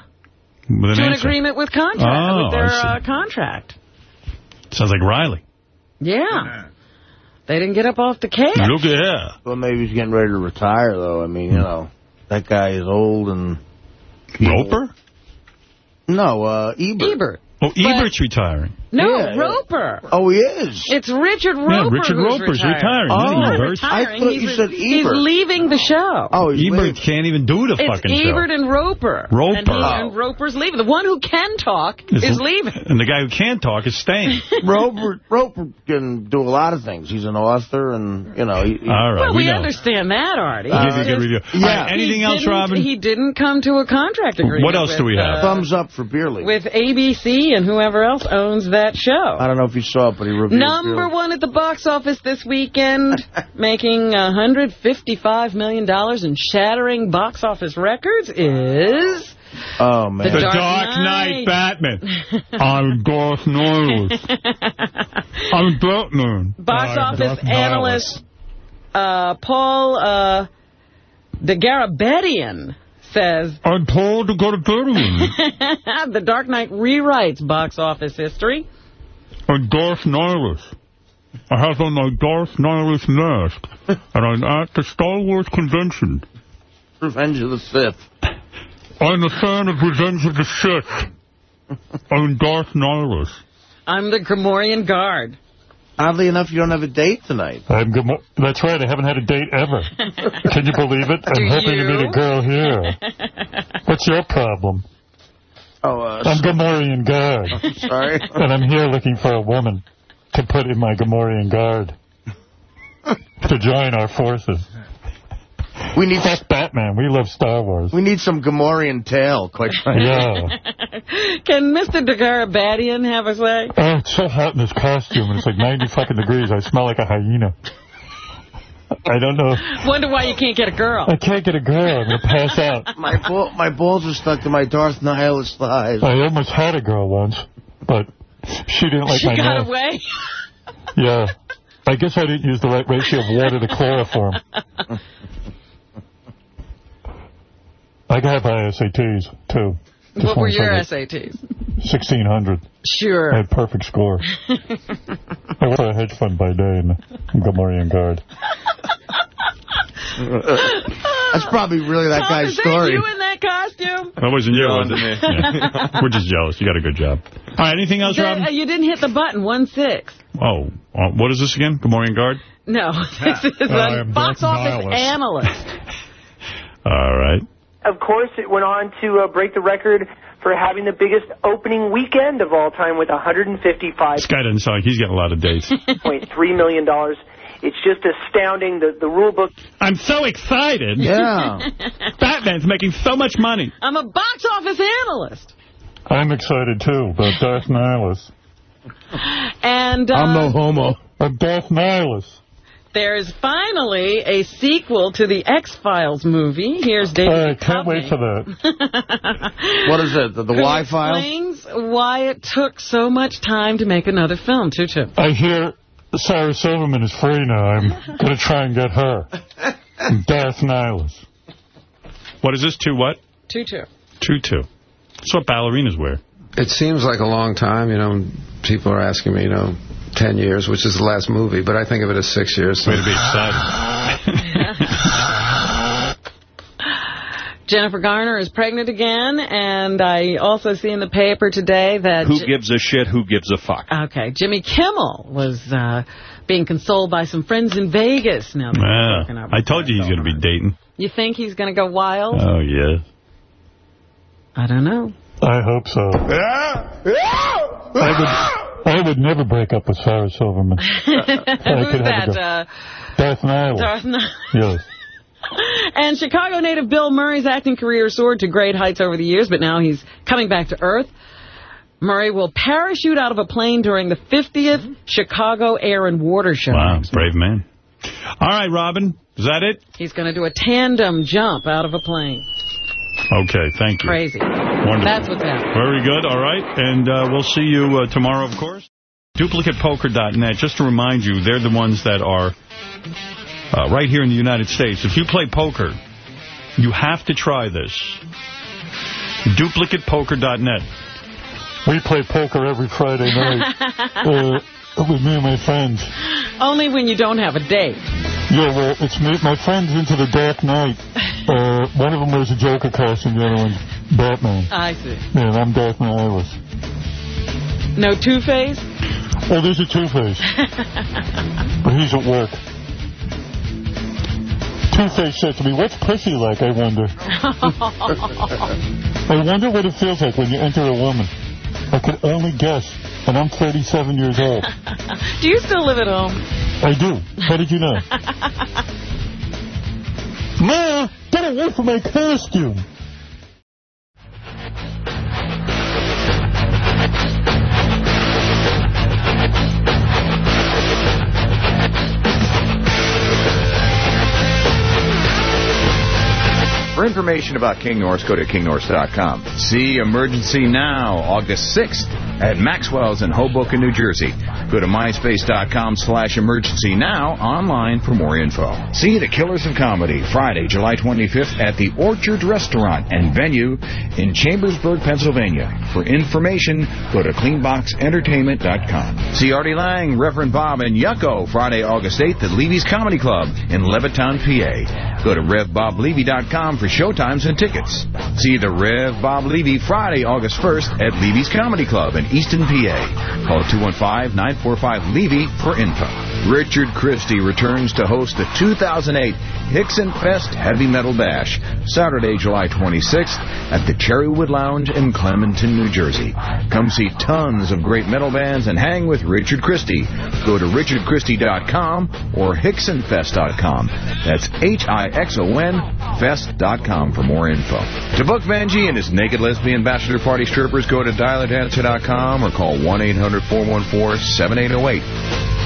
With an to an agreement with contract Oh, with their I see. uh, contract. Sounds like Riley. Yeah. They didn't get up off the case. Look at here. Well, maybe he's getting ready to retire, though. I mean, you know, that guy is old and... Roeper? No, uh, Ebert. Ebert. Oh, Ebert's retiring. No, Yeah, yeah. Roeper. Oh, he is? It's Richard Roeper. Yeah, Richard who's Roeper's retiring. retiring. Oh, He's not retiring. I thought he's, you said He's leaving the show. Oh, he's Ebert leaving. can't even do the it's fucking Ebert show. and Roeper. Roeper. And, he, Oh. and Roeper's leaving. The one who can talk Is is leaving. And the guy who can't talk is staying. (laughs) Roeper, Roeper can do a lot of things. He's an author, and, you know... He, he- All right, well, we, we, understand that, Artie. I'll give you a good just- review. All right, anything he else, didn't- Robin? He didn't come to a contract agreement. What else do we have? uh, Thumbs up for Beerly. with ABC and whoever else owns that show. I don't know if you saw it, but he reviewed Number Beerly. one at the box office this weekend, (laughs) making $155 million and shattering box office records is... Oh, man. The The Dark Dark, Knight. Knight Batman. I'm Darth Norris. I'm Batman. Box I'm office Darth analyst uh, Paul uh, Dergarabedian says I'm Paul to go to Batman. The Dark Knight rewrites box office history. I'm Darth Norris. I have on my Darth Norris mask, and I'm at the Star Wars convention. Revenge of the Sith. I'm a fan of Revenge of the Sith. I'm Darth Nihilus. I'm the Gamorrean Guard. Oddly enough, you don't have a date tonight. I'm Gamo- That's right, I haven't had a date ever. (laughs) Can you believe it? I'm Do hoping to meet a girl here. (laughs) What's your problem? Oh, uh, I'm Gamorrean Guard. (laughs) sorry. and I'm here looking for a woman to put in my Gamorrean Guard (laughs) to join our forces. We need Fuck Batman. We love Star Wars. we need some Gamorrean tail, quite frankly. Yeah. (laughs) Can Mr. the have a say? Oh, it's so hot in this costume, and it's like 90 fucking degrees. I smell like a hyena. I don't know. Wonder why you can't get a girl. I can't get a girl. I'm going to pass out. (laughs) My ball, my balls are stuck to my Darth Nihilus thighs. I almost had a girl once, but she didn't like she my got mask. away. (laughs) Yeah. I guess I didn't use the right ratio of water to chloroform. (laughs) I got have ISATs, too. Just What were your. SATs? 1600. Sure. I had perfect score. (laughs) I work for a hedge fund by day and Gamorrean Guard. That's probably really that Tom, guy's is that story. you in that costume? That wasn't you, was wasn't it? me. Yeah. We're just jealous. You got a good job. All right, anything else, That- uh, Robin? you didn't hit the button, 1-6. Oh, uh, what is this again? Good morning, guard. No, (laughs) this is I a am box office Nihilus. analyst. (laughs) All right. Of course, it went on to uh, break the record for having the biggest opening weekend of all time with $155.3 This guy doesn't sound like he's getting a lot of dates. (laughs) million. dollars. It's just astounding. The, the rule book I'm so excited. Yeah. (laughs) Batman's making so much money. I'm a box office analyst. I'm excited, too, about Darth Nihilus. And uh, I'm no homo. A Darth Nihilus. There's finally a sequel to the X-Files movie. Here's uh, David I can't wait for that. (laughs) What is it? The, the Who Y file? explains why it took so much time to make another film, Tutu. I hear Sarah Silverman is free now. I'm (laughs) going to try and get her. Darth Nihilus. What is this? Two what? Tutu. Two-two. That's what ballerinas wear. It seems like a long time, you know. People are asking me, you know, 10 years, which is the last movie, but I think of it as six years. Way to be excited. (laughs) Jennifer Garner is pregnant again, and I also see in the paper today that... Who gives a shit? Who gives a fuck? Okay, Jimmy Kimmel was uh, being consoled by some friends in Vegas. Now, that Yeah. I told you he's going to be dating. You think he's going to go wild? Oh, yeah. I don't know. I hope so. I would, I would never break up with Sarah Silverman. (laughs) Who's could have a that? Uh, Darth Nihilus. Darth Nihilus. Yes. (laughs) And Chicago native Bill Murray's acting career soared to great heights over the years, but now he's coming back to Earth. Murray will parachute out of a plane during the 50th Chicago Air and Water Show. Wow, brave man. All right, Robin. Is that it? He's going to do a tandem jump out of a plane. Okay, thank you. Crazy. Wonderful. That's what's happening. Very good. All right. And uh, we'll see you uh, tomorrow, of course. DuplicatePoker.net. Just to remind you, they're the ones that are uh, right here in the United States. If you play poker, you have to try this. DuplicatePoker.net. We play poker every Friday night (laughs) uh, with me and my friends. Only when you don't have a date. Yeah, well, it's me. My friend's into the Dark Knight. (laughs) Uh, one of them wears a Joker costume, the other one's Batman. I see. Yeah, and I'm Darth Nihilus. No Two-Face? Oh, there's a Two-Face. (laughs) but he's at work. Two-Face said to me, what's pussy like, I wonder? (laughs) I wonder what it feels like when you enter a woman. I could only guess, and I'm 37 years old. (laughs) do you still live at home? I do. How did you know? (laughs) Ma, get away from my costume. For information about King Norse, go to kingnorse.com. See Emergency Now, August 6th at Maxwell's in Hoboken, New Jersey. Go to myspace.com slash emergency now online for more info. See The Killers of Comedy, Friday, July 25th at the Orchard Restaurant and venue in Chambersburg, Pennsylvania. For information, go to cleanboxentertainment.com. See Artie Lange, Reverend Bob, and Yucko, Friday, August 8th at Levy's Comedy Club in Levittown, PA. Go to RevBobLevy.com for showtimes and tickets. See the Rev Bob Levy Friday, August 1st at Levy's Comedy Club in Easton, PA. Call 215-945-LEVY for info. Richard Christy returns to host the 2008 Hixon Fest Heavy Metal Bash, Saturday, July 26th at the Cherrywood Lounge in Clementon, New Jersey. Come see tons of great metal bands and hang with Richard Christy. Go to richardchristy.com or hixonfest.com. That's H-I-X-O-N fest.com for more info. To book Benji and his Naked Lesbian Bachelor Party strippers, go to dialerdancer.com or call 1-800-414-7808.